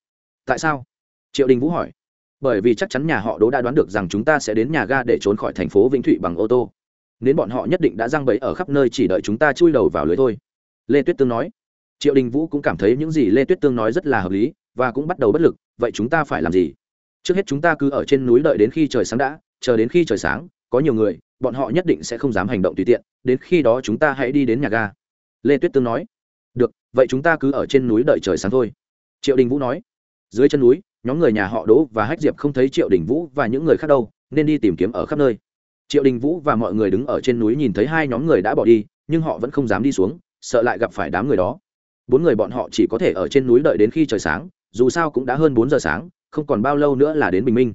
Tại sao? Triệu đình vũ hỏi. Bởi vì chắc chắn nhà họ đố đã đoán được rằng chúng ta sẽ đến nhà ga để trốn khỏi thành phố vĩnh thụy bằng ô tô. Nên bọn họ nhất định đã răng bẫy ở khắp nơi chỉ đợi chúng ta chui đầu vào lưới thôi. Lê tuyết tương nói. Triệu đình vũ cũng cảm thấy những gì lê tuyết tương nói rất là hợp lý, và cũng bắt đầu bất lực, vậy chúng ta phải làm gì? Trước hết chúng ta cứ ở trên núi đợi đến khi trời sáng đã chờ đến khi trời sáng, có nhiều người, bọn họ nhất định sẽ không dám hành động tùy tiện, đến khi đó chúng ta hãy đi đến nhà ga. Lê tuyết tương nói. Được, vậy chúng ta cứ ở trên núi đợi trời sáng thôi. Triệu đình vũ nói. Dưới chân núi, nhóm người nhà họ đỗ và hách diệp không thấy triệu đình vũ và những người khác đâu, nên đi tìm kiếm ở khắp nơi. Triệu đình vũ và mọi người đứng ở trên núi nhìn thấy hai nhóm người đã bỏ đi, nhưng họ vẫn không dám đi xuống, sợ lại gặp phải đám người đó. Bốn người bọn họ chỉ có thể ở trên núi đợi đến khi trời sáng, dù sao cũng đã hơn bốn giờ sáng, không còn bao lâu nữa là đến bình minh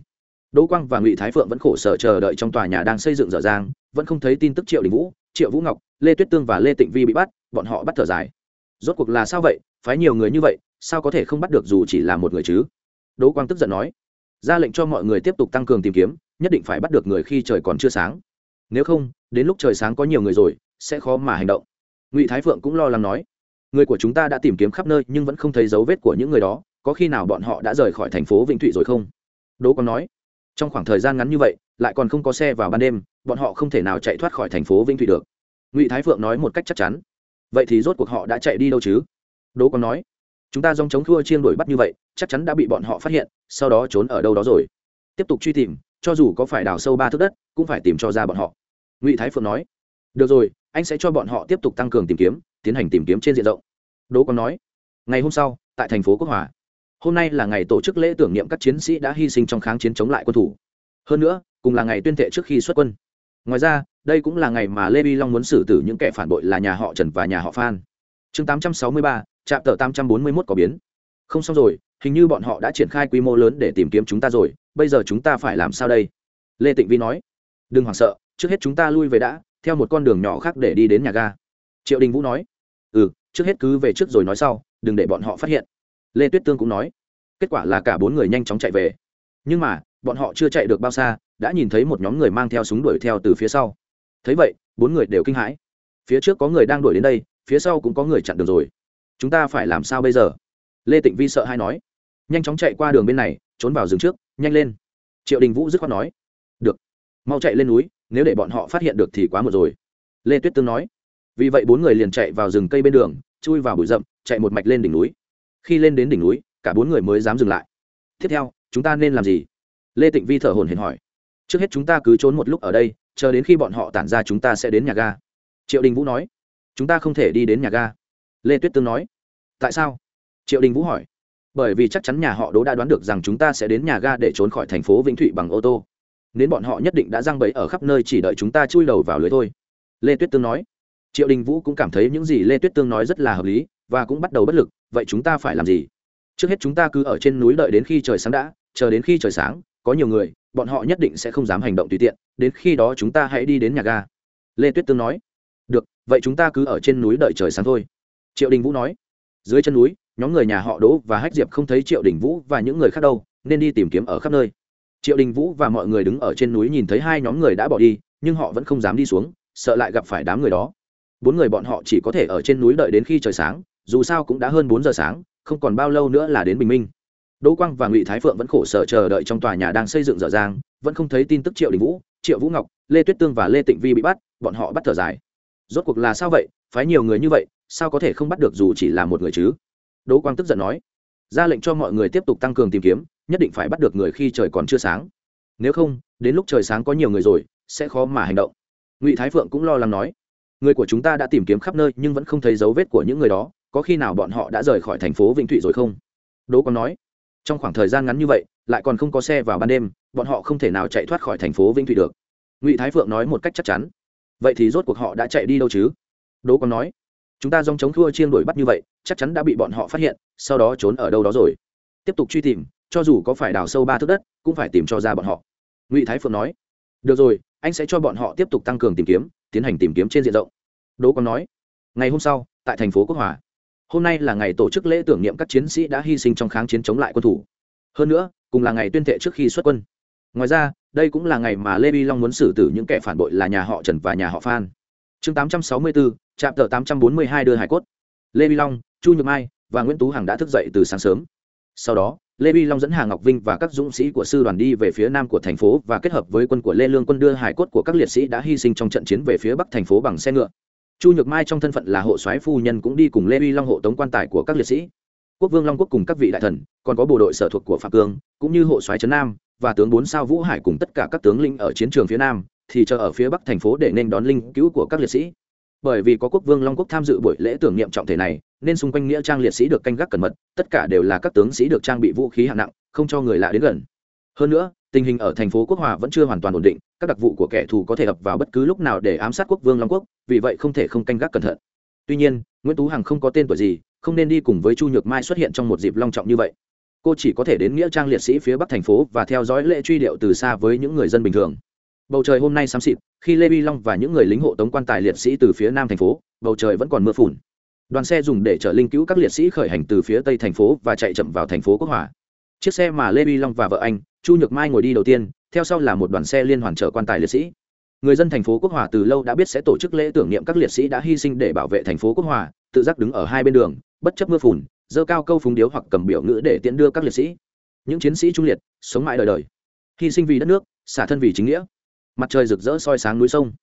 đỗ quang và ngụy thái phượng vẫn khổ sở chờ đợi trong tòa nhà đang xây dựng dở dang, vẫn không thấy tin tức triệu đình vũ, triệu vũ ngọc, lê tuyết tương và lê tịnh vi bị bắt, bọn họ bắt thở dài. Rốt cuộc là sao vậy? Phái nhiều người như vậy, sao có thể không bắt được dù chỉ là một người chứ? Đỗ quang tức giận nói. Ra lệnh cho mọi người tiếp tục tăng cường tìm kiếm, nhất định phải bắt được người khi trời còn chưa sáng. Nếu không, đến lúc trời sáng có nhiều người rồi, sẽ khó mà hành động. Ngụy thái phượng cũng lo lắng nói. Người của chúng ta đã tìm kiếm khắp nơi nhưng vẫn không thấy dấu vết của những người đó, có khi nào bọn họ đã rời khỏi thành phố vĩnh thụy rồi không? Đỗ quang nói trong khoảng thời gian ngắn như vậy, lại còn không có xe vào ban đêm, bọn họ không thể nào chạy thoát khỏi thành phố vĩnh thụy được. Ngụy thái phượng nói một cách chắc chắn. Vậy thì rốt cuộc họ đã chạy đi đâu chứ? Đỗ còn nói. Chúng ta dòng chống thua chiêng đuổi bắt như vậy, chắc chắn đã bị bọn họ phát hiện, sau đó trốn ở đâu đó rồi. Tiếp tục truy tìm, cho dù có phải đào sâu ba thước đất, cũng phải tìm cho ra bọn họ. Ngụy thái phượng nói. Được rồi, anh sẽ cho bọn họ tiếp tục tăng cường tìm kiếm, tiến hành tìm kiếm trên diện rộng. Đỗ còn nói. Ngày hôm sau, tại thành phố quốc hòa hôm nay là ngày tổ chức lễ tưởng niệm các chiến sĩ đã hy sinh trong kháng chiến chống lại quân thủ. Hơn nữa cùng là ngày tuyên thệ trước khi xuất quân. Ngoài ra đây cũng là ngày mà lê vi long muốn xử tử những kẻ phản bội là nhà họ trần và nhà họ phan. Chương 863, trạm tờ 841 có biến. Không xong rồi hình như bọn họ đã triển khai quy mô lớn để tìm kiếm chúng ta rồi bây giờ chúng ta phải làm sao đây? Lê tịnh vi nói. Đừng hoảng sợ trước hết chúng ta lui về đã theo một con đường nhỏ khác để đi đến nhà ga. Triệu đình vũ nói. Ừ trước hết cứ về trước rồi nói sau đừng để bọn họ phát hiện lê tuyết tương cũng nói, kết quả là cả bốn người nhanh chóng chạy về. Nhưng mà, bọn họ chưa chạy được bao xa, đã nhìn thấy một nhóm người mang theo súng đuổi theo từ phía sau. Thấy vậy, bốn người đều kinh hãi. Phía trước có người đang đuổi đến đây, phía sau cũng có người chặn đường rồi. Chúng ta phải làm sao bây giờ? Lê tịnh vi sợ hay nói. Nhanh chóng chạy qua đường bên này, trốn vào rừng trước, nhanh lên. Triệu đình vũ dứt khoát nói. Được. Mau chạy lên núi, nếu để bọn họ phát hiện được thì quá muộn rồi. Lê tuyết tương nói. Vì vậy bốn người liền chạy vào rừng cây bên đường, chui vào bụi rậm, chạy một mạch lên đỉnh núi khi lên đến đỉnh núi, cả bốn người mới dám dừng lại. Tiếp theo, chúng ta nên làm gì? Lê tịnh vi thở hồn hển hỏi. Trước hết chúng ta cứ trốn một lúc ở đây, chờ đến khi bọn họ tản ra chúng ta sẽ đến nhà ga. Triệu đình vũ nói. Chúng ta không thể đi đến nhà ga. Lê tuyết tương nói. Tại sao? Triệu đình vũ hỏi. Bởi vì chắc chắn nhà họ đố đã đoán được rằng chúng ta sẽ đến nhà ga để trốn khỏi thành phố vĩnh thụy bằng ô tô. Nên bọn họ nhất định đã răng bẫy ở khắp nơi chỉ đợi chúng ta chui đầu vào lưới thôi. Lê tuyết tương nói. Triệu đình vũ cũng cảm thấy những gì lê tuyết tương nói rất là hợp lý và cũng bắt đầu bất lực vậy chúng ta phải làm gì? Trước hết chúng ta cứ ở trên núi đợi đến khi trời sáng đã, chờ đến khi trời sáng, có nhiều người, bọn họ nhất định sẽ không dám hành động tùy tiện, đến khi đó chúng ta hãy đi đến nhà ga. Lê tuyết tương nói. Được, vậy chúng ta cứ ở trên núi đợi trời sáng thôi. Triệu đình vũ nói. Dưới chân núi, nhóm người nhà họ đỗ và hách diệp không thấy triệu đình vũ và những người khác đâu, nên đi tìm kiếm ở khắp nơi. Triệu đình vũ và mọi người đứng ở trên núi nhìn thấy hai nhóm người đã bỏ đi, nhưng họ vẫn không dám đi xuống, sợ lại gặp phải đám người đó. Bốn người bọn họ chỉ có thể ở trên núi đợi đến khi trời sáng dù sao cũng đã hơn bốn giờ sáng, không còn bao lâu nữa là đến bình minh. Đỗ quang và ngụy thái phượng vẫn khổ sở chờ đợi trong tòa nhà đang xây dựng dở dang, vẫn không thấy tin tức triệu đình vũ, triệu vũ ngọc, lê tuyết tương và lê tịnh vi bị bắt, bọn họ bắt thở dài. Rốt cuộc là sao vậy? Phái nhiều người như vậy, sao có thể không bắt được dù chỉ là một người chứ? Đỗ quang tức giận nói. Ra lệnh cho mọi người tiếp tục tăng cường tìm kiếm, nhất định phải bắt được người khi trời còn chưa sáng. Nếu không, đến lúc trời sáng có nhiều người rồi, sẽ khó mà hành động. Ngụy thái phượng cũng lo lắng nói. Người của chúng ta đã tìm kiếm khắp nơi nhưng vẫn không thấy dấu vết của những người đó có khi nào bọn họ đã rời khỏi thành phố vĩnh thụy rồi không? Đỗ còn nói. Trong khoảng thời gian ngắn như vậy, lại còn không có xe vào ban đêm, bọn họ không thể nào chạy thoát khỏi thành phố vĩnh thụy được. Ngụy thái phượng nói một cách chắc chắn. Vậy thì rốt cuộc họ đã chạy đi đâu chứ? Đỗ còn nói. Chúng ta dòng chống thua chiêng đuổi bắt như vậy, chắc chắn đã bị bọn họ phát hiện, sau đó trốn ở đâu đó rồi. Tiếp tục truy tìm, cho dù có phải đào sâu ba thước đất, cũng phải tìm cho ra bọn họ. Ngụy thái phượng nói. Được rồi, anh sẽ cho bọn họ tiếp tục tăng cường tìm kiếm, tiến hành tìm kiếm trên diện rộng. Đỗ còn nói. Ngày hôm sau, tại thành phố quốc hòa hôm nay là ngày tổ chức lễ tưởng niệm các chiến sĩ đã hy sinh trong kháng chiến chống lại quân thủ. Hơn nữa cùng là ngày tuyên thệ trước khi xuất quân. Ngoài ra đây cũng là ngày mà lê vi long muốn xử tử những kẻ phản bội là nhà họ trần và nhà họ phan. Chương 864, trạm tờ 842 đưa hải cốt. Lê vi long chu nhược mai và nguyễn tú hằng đã thức dậy từ sáng sớm. Sau đó lê vi long dẫn hà ngọc vinh và các dũng sĩ của sư đoàn đi về phía nam của thành phố và kết hợp với quân của lê lương quân đưa hải cốt của các liệt sĩ đã hy sinh trong trận chiến về phía bắc thành phố bằng xe ngựa chu nhược mai trong thân phận là hộ soái phu nhân cũng đi cùng lê vi long hộ tống quan tài của các liệt sĩ. Quốc vương long quốc cùng các vị đại thần, còn có bộ đội sở thuộc của phạm cương, cũng như hộ soái trấn nam và tướng bốn sao vũ hải cùng tất cả các tướng linh ở chiến trường phía nam, thì chờ ở phía bắc thành phố để nên đón linh cứu của các liệt sĩ. Bởi vì có quốc vương long quốc tham dự buổi lễ tưởng niệm trọng thể này, nên xung quanh nghĩa trang liệt sĩ được canh gác cẩn mật, tất cả đều là các tướng sĩ được trang bị vũ khí hạng nặng, không cho người lạ đến gần. Hơn nữa, tình hình ở thành phố quốc hòa vẫn chưa hoàn toàn ổn định các đặc vụ của kẻ thù có thể ập vào bất cứ lúc nào để ám sát quốc vương long quốc, vì vậy không thể không canh gác cẩn thận. Tuy nhiên, nguyễn tú hằng không có tên tuổi gì, không nên đi cùng với chu nhược mai xuất hiện trong một dịp long trọng như vậy. Cô chỉ có thể đến nghĩa trang liệt sĩ phía bắc thành phố và theo dõi lễ truy điệu từ xa với những người dân bình thường. Bầu trời hôm nay xám xịt, khi lê vi long và những người lính hộ tống quan tài liệt sĩ từ phía nam thành phố, bầu trời vẫn còn mưa phùn. Đoàn xe dùng để chở linh cứu các liệt sĩ khởi hành từ phía tây thành phố và chạy chậm vào thành phố quốc hòa. Chiếc xe mà lê vi long và vợ anh, chu nhược mai ngồi đi đầu tiên theo sau là một đoàn xe liên hoàn chở quan tài liệt sĩ. Người dân thành phố quốc hòa từ lâu đã biết sẽ tổ chức lễ tưởng niệm các liệt sĩ đã hy sinh để bảo vệ thành phố quốc hòa, tự giác đứng ở hai bên đường, bất chấp mưa phùn dơ cao câu phúng điếu hoặc cầm biểu ngữ để tiễn đưa các liệt sĩ. Những chiến sĩ trung liệt sống mãi đời đời, hy sinh vì đất nước, xả thân vì chính nghĩa. Mặt trời rực rỡ soi sáng núi sông,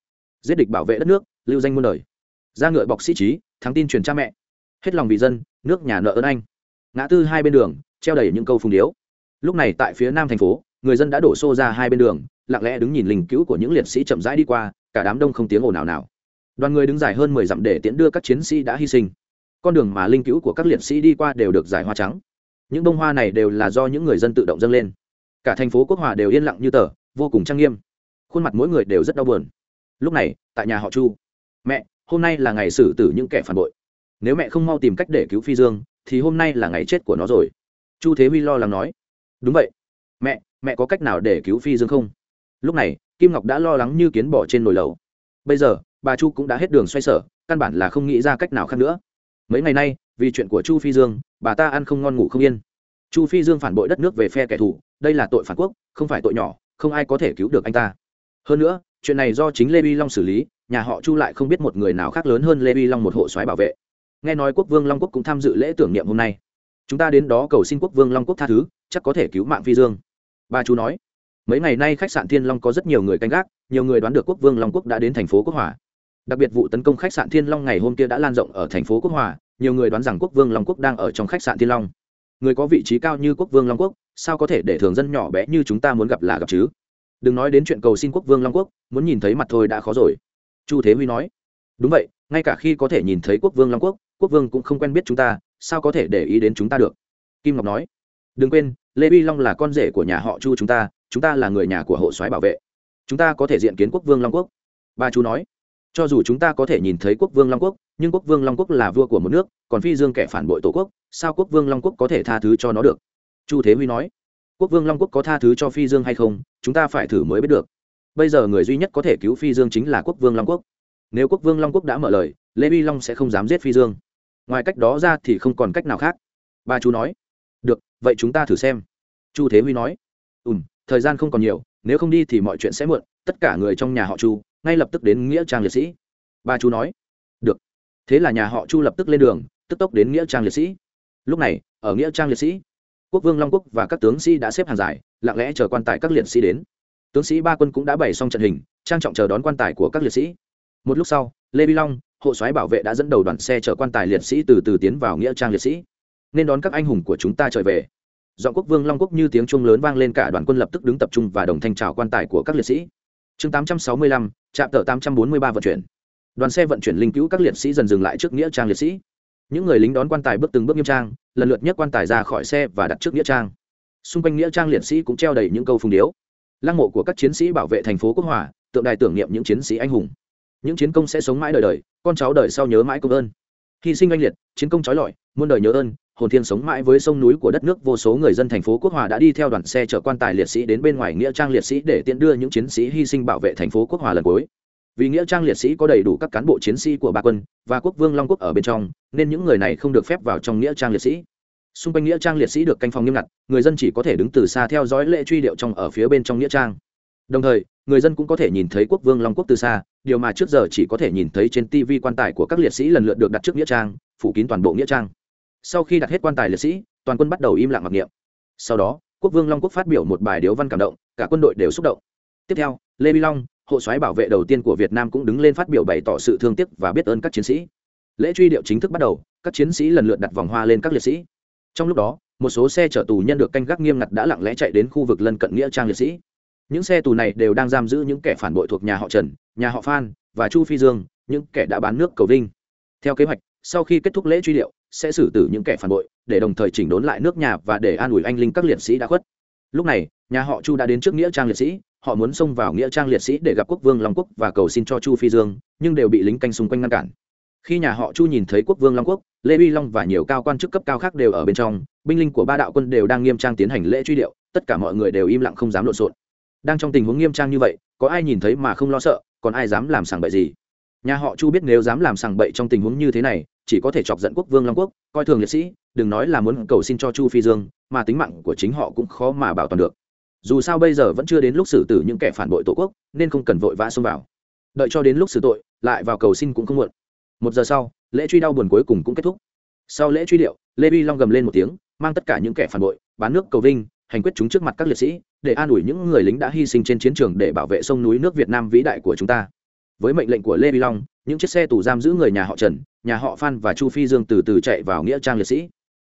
giết địch bảo vệ đất nước, lưu danh muôn đời. Ra ngựa bọc sĩ trí, thắng tin truyền cha mẹ. Hết lòng vì dân, nước nhà nợ ơn anh. Ngã tư hai bên đường, treo đầy những câu phùng điếu. Lúc này tại phía nam thành phố người dân đã đổ xô ra hai bên đường, lặng lẽ đứng nhìn linh cứu của những liệt sĩ chậm rãi đi qua, cả đám đông không tiếng ồn nào nào. Đoàn người đứng dài hơn mười dặm để tiễn đưa các chiến sĩ đã hy sinh. Con đường mà linh cứu của các liệt sĩ đi qua đều được giải hoa trắng. Những bông hoa này đều là do những người dân tự động dâng lên. Cả thành phố quốc hòa đều yên lặng như tờ, vô cùng trang nghiêm. Khuôn mặt mỗi người đều rất đau buồn. Lúc này, tại nhà họ chu, mẹ, hôm nay là ngày xử tử những kẻ phản bội. Nếu mẹ không mau tìm cách để cứu phi dương, thì hôm nay là ngày chết của nó rồi. Chu thế huy lo lắng nói, đúng vậy. Mẹ mẹ có cách nào để cứu phi dương không? Lúc này, kim ngọc đã lo lắng như kiến bỏ trên nồi lầu bây giờ, bà chu cũng đã hết đường xoay sở, căn bản là không nghĩ ra cách nào khác nữa. Mấy ngày nay, vì chuyện của chu phi dương, bà ta ăn không ngon ngủ không yên. Chu phi dương phản bội đất nước về phe kẻ thù, đây là tội phản quốc, không phải tội nhỏ, không ai có thể cứu được anh ta. Hơn nữa, chuyện này do chính lê vi long xử lý, nhà họ chu lại không biết một người nào khác lớn hơn lê vi long một hộ soái bảo vệ. Nghe nói quốc vương long quốc cũng tham dự lễ tưởng niệm hôm nay. Chúng ta đến đó cầu xin quốc vương long quốc tha thứ, chắc có thể cứu mạng phi dương ba chú nói, mấy ngày nay khách sạn thiên long có rất nhiều người canh gác, nhiều người đoán được quốc vương long quốc đã đến thành phố quốc hòa. Đặc biệt vụ tấn công khách sạn thiên long ngày hôm kia đã lan rộng ở thành phố quốc hòa, nhiều người đoán rằng quốc vương long quốc đang ở trong khách sạn thiên long. Người có vị trí cao như quốc vương long quốc, sao có thể để thường dân nhỏ bé như chúng ta muốn gặp là gặp chứ? Đừng nói đến chuyện cầu xin quốc vương long quốc, muốn nhìn thấy mặt thôi đã khó rồi. Chu thế huy nói, đúng vậy, ngay cả khi có thể nhìn thấy quốc vương long quốc quốc vương cũng không quen biết chúng ta, sao có thể để ý đến chúng ta được? Kim ngọc nói đừng quên, lê vi long là con rể của nhà họ chu chúng ta chúng ta là người nhà của hộ soái bảo vệ. Chúng ta có thể diện kiến quốc vương long quốc. Ba chú nói. Cho dù chúng ta có thể nhìn thấy quốc vương long quốc, nhưng quốc vương long quốc là vua của một nước, còn phi dương kẻ phản bội tổ quốc, sao quốc vương long quốc có thể tha thứ cho nó được? Chu thế huy nói. Quốc vương long quốc có tha thứ cho phi dương hay không, chúng ta phải thử mới biết được. Bây giờ người duy nhất có thể cứu phi dương chính là quốc vương long quốc. Nếu quốc vương long quốc đã mở lời, lê vi long sẽ không dám giết phi dương. Ngoài cách đó ra thì không còn cách nào khác. Ba chú nói được, vậy chúng ta thử xem. Chu thế huy nói. Ừ m thời gian không còn nhiều, nếu không đi thì mọi chuyện sẽ muộn, tất cả người trong nhà họ chu, ngay lập tức đến nghĩa trang liệt sĩ. Ba chú nói. Được. Thế là nhà họ chu lập tức lên đường, tức tốc đến nghĩa trang liệt sĩ. Lúc này, ở nghĩa trang liệt sĩ, quốc vương long quốc và các tướng sĩ đã xếp hàng dài, lặng lẽ chờ quan tài các liệt sĩ đến. Tướng sĩ ba quân cũng đã bày xong trận hình, trang trọng chờ đón quan tài của các liệt sĩ. Một lúc sau, lê vi long, hộ soái bảo vệ đã dẫn đầu đoàn xe chở quan tài liệt sĩ từ từ tiến vào nghĩa trang liệt sĩ nên đón các anh hùng của chúng ta trở về. Dọn quốc vương long quốc như tiếng chuông lớn vang lên cả đoàn quân lập tức đứng tập trung và đồng thanh trào quan tài của các liệt sĩ. Chương 865, trạm tờ 843 vận chuyển. Đoàn xe vận chuyển linh cứu các liệt sĩ dần dừng lại trước nghĩa trang liệt sĩ. Những người lính đón quan tài bước từng bước nghiêm trang lần lượt nhấc quan tài ra khỏi xe và đặt trước nghĩa trang. Xung quanh nghĩa trang liệt sĩ cũng treo đầy những câu phùng điếu. Lăng mộ của các chiến sĩ bảo vệ thành phố quốc hòa tượng đài tưởng niệm những chiến sĩ anh hùng. Những chiến công sẽ sống mãi đời đời con cháu đời sau nhớ mãi công ơn. Hy sinh anh liệt chiến công trói lọi muôn đời nhớ ơn hồn thiên sống mãi với sông núi của đất nước, vô số người dân thành phố quốc hòa đã đi theo đoàn xe chở quan tài liệt sĩ đến bên ngoài nghĩa trang liệt sĩ để tiện đưa những chiến sĩ hy sinh bảo vệ thành phố quốc hòa lần cuối. Vì nghĩa trang liệt sĩ có đầy đủ các cán bộ chiến sĩ của ba quân và quốc vương long quốc ở bên trong, nên những người này không được phép vào trong nghĩa trang liệt sĩ. Xung quanh nghĩa trang liệt sĩ được canh phòng nghiêm ngặt, người dân chỉ có thể đứng từ xa theo dõi lễ truy điệu trong ở phía bên trong nghĩa trang. Đồng thời, người dân cũng có thể nhìn thấy quốc vương long quốc từ xa, điều mà trước giờ chỉ có thể nhìn thấy trên tv quan tài của các liệt sĩ lần lượt được đặt trước nghĩa trang, phủ kín toàn bộ nghĩa trang sau khi đặt hết quan tài liệt sĩ, toàn quân bắt đầu im lặng mặc niệm. Sau đó, quốc vương long quốc phát biểu một bài điếu văn cảm động, cả quân đội đều xúc động. Tiếp theo, lê Vi long, hộ soái bảo vệ đầu tiên của việt nam cũng đứng lên phát biểu bày tỏ sự thương tiếc và biết ơn các chiến sĩ. Lễ truy điệu chính thức bắt đầu, các chiến sĩ lần lượt đặt vòng hoa lên các liệt sĩ. Trong lúc đó, một số xe chở tù nhân được canh gác nghiêm ngặt đã lặng lẽ chạy đến khu vực lân cận nghĩa trang liệt sĩ. Những xe tù này đều đang giam giữ những kẻ phản bội thuộc nhà họ trần, nhà họ phan và chu phi dương, những kẻ đã bán nước cầu vinh. Theo kế hoạch, sau khi kết thúc lễ truy điệu sẽ xử tử những kẻ phản bội, để đồng thời chỉnh đốn lại nước nhà và để an ủi anh linh các liệt sĩ đã khuất. Lúc này, nhà họ chu đã đến trước nghĩa trang liệt sĩ, họ muốn xông vào nghĩa trang liệt sĩ để gặp quốc vương long quốc và cầu xin cho chu phi dương, nhưng đều bị lính canh xung quanh ngăn cản. Khi nhà họ chu nhìn thấy quốc vương long quốc, lê uy long và nhiều cao quan chức cấp cao khác đều ở bên trong, binh linh của ba đạo quân đều đang nghiêm trang tiến hành lễ truy điệu, tất cả mọi người đều im lặng không dám lộn xộn. Đang trong tình huống nghiêm trang như vậy, có ai nhìn thấy mà không lo sợ, còn ai dám làm sàng bậy gì? Nhà họ chu biết nếu dám làm sàng bậy trong tình huống như thế này, chỉ có thể chọc giận quốc vương long quốc, coi thường liệt sĩ, đừng nói là muốn cầu xin cho chu phi dương, mà tính mạng của chính họ cũng khó mà bảo toàn được. Dù sao bây giờ vẫn chưa đến lúc xử tử những kẻ phản bội tổ quốc, nên không cần vội vã xông vào. Đợi cho đến lúc xử tội, lại vào cầu xin cũng không muộn. Một giờ sau, lễ truy đau buồn cuối cùng cũng kết thúc. Sau lễ truy điệu, lê vi long gầm lên một tiếng, mang tất cả những kẻ phản bội, bán nước cầu vinh, hành quyết chúng trước mặt các liệt sĩ, để an ủi những người lính đã hy sinh trên chiến trường để bảo vệ sông núi nước việt nam vĩ đại của chúng ta với mệnh lệnh của lê vi long, những chiếc xe tù giam giữ người nhà họ trần, nhà họ phan và chu phi dương từ từ chạy vào nghĩa trang liệt sĩ.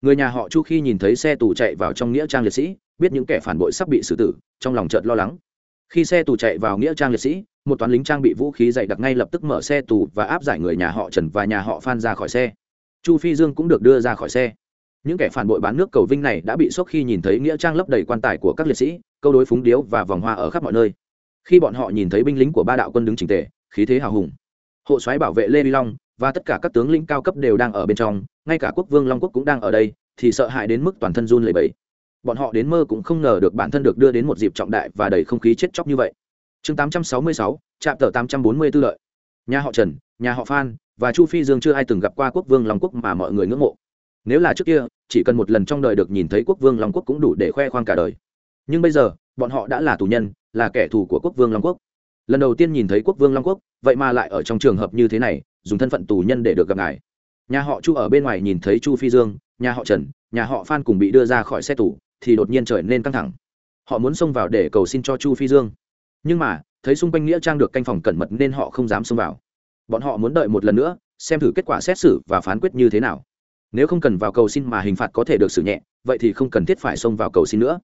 Người nhà họ chu khi nhìn thấy xe tù chạy vào trong nghĩa trang liệt sĩ, biết những kẻ phản bội sắp bị xử tử, trong lòng chợt lo lắng. Khi xe tù chạy vào nghĩa trang liệt sĩ, một toán lính trang bị vũ khí dày đặc ngay lập tức mở xe tù và áp giải người nhà họ trần và nhà họ phan ra khỏi xe. Chu phi dương cũng được đưa ra khỏi xe. Những kẻ phản bội bán nước cầu vinh này đã bị sốc khi nhìn thấy nghĩa trang lấp đầy quan tài của các liệt sĩ, câu đối phúng điếu và vòng hoa ở khắp mọi nơi. Khi bọn họ nhìn thấy binh lính của ba đạo quân đứng trình tề khí thế hào hùng. Hộ soái bảo vệ lê vi long và tất cả các tướng lĩnh cao cấp đều đang ở bên trong ngay cả quốc vương long quốc cũng đang ở đây thì sợ hãi đến mức toàn thân run lẩy bẩy. Bọn họ đến mơ cũng không ngờ được bản thân được đưa đến một dịp trọng đại và đầy không khí chết chóc như vậy. Chương 866, trạm tờ 840 tư lợi. Nhà họ trần nhà họ phan và chu phi dương chưa ai từng gặp qua quốc vương long quốc mà mọi người ngưỡng mộ. Nếu là trước kia chỉ cần một lần trong đời được nhìn thấy quốc vương long quốc cũng đủ để khoe khoang cả đời. Nhưng bây giờ bọn họ đã là tù nhân là kẻ thù của quốc vương long quốc lần đầu tiên nhìn thấy quốc vương long quốc, vậy mà lại ở trong trường hợp như thế này, dùng thân phận tù nhân để được gặp ngài. Nhà họ chu ở bên ngoài nhìn thấy chu phi dương, nhà họ trần, nhà họ phan cùng bị đưa ra khỏi xe tù, thì đột nhiên trở nên căng thẳng. Họ muốn xông vào để cầu xin cho chu phi dương. Nhưng mà, thấy xung quanh nghĩa trang được canh phòng cẩn mật nên họ không dám xông vào. Bọn họ muốn đợi một lần nữa, xem thử kết quả xét xử và phán quyết như thế nào. Nếu không cần vào cầu xin mà hình phạt có thể được xử nhẹ, vậy thì không cần thiết phải xông vào cầu xin nữa.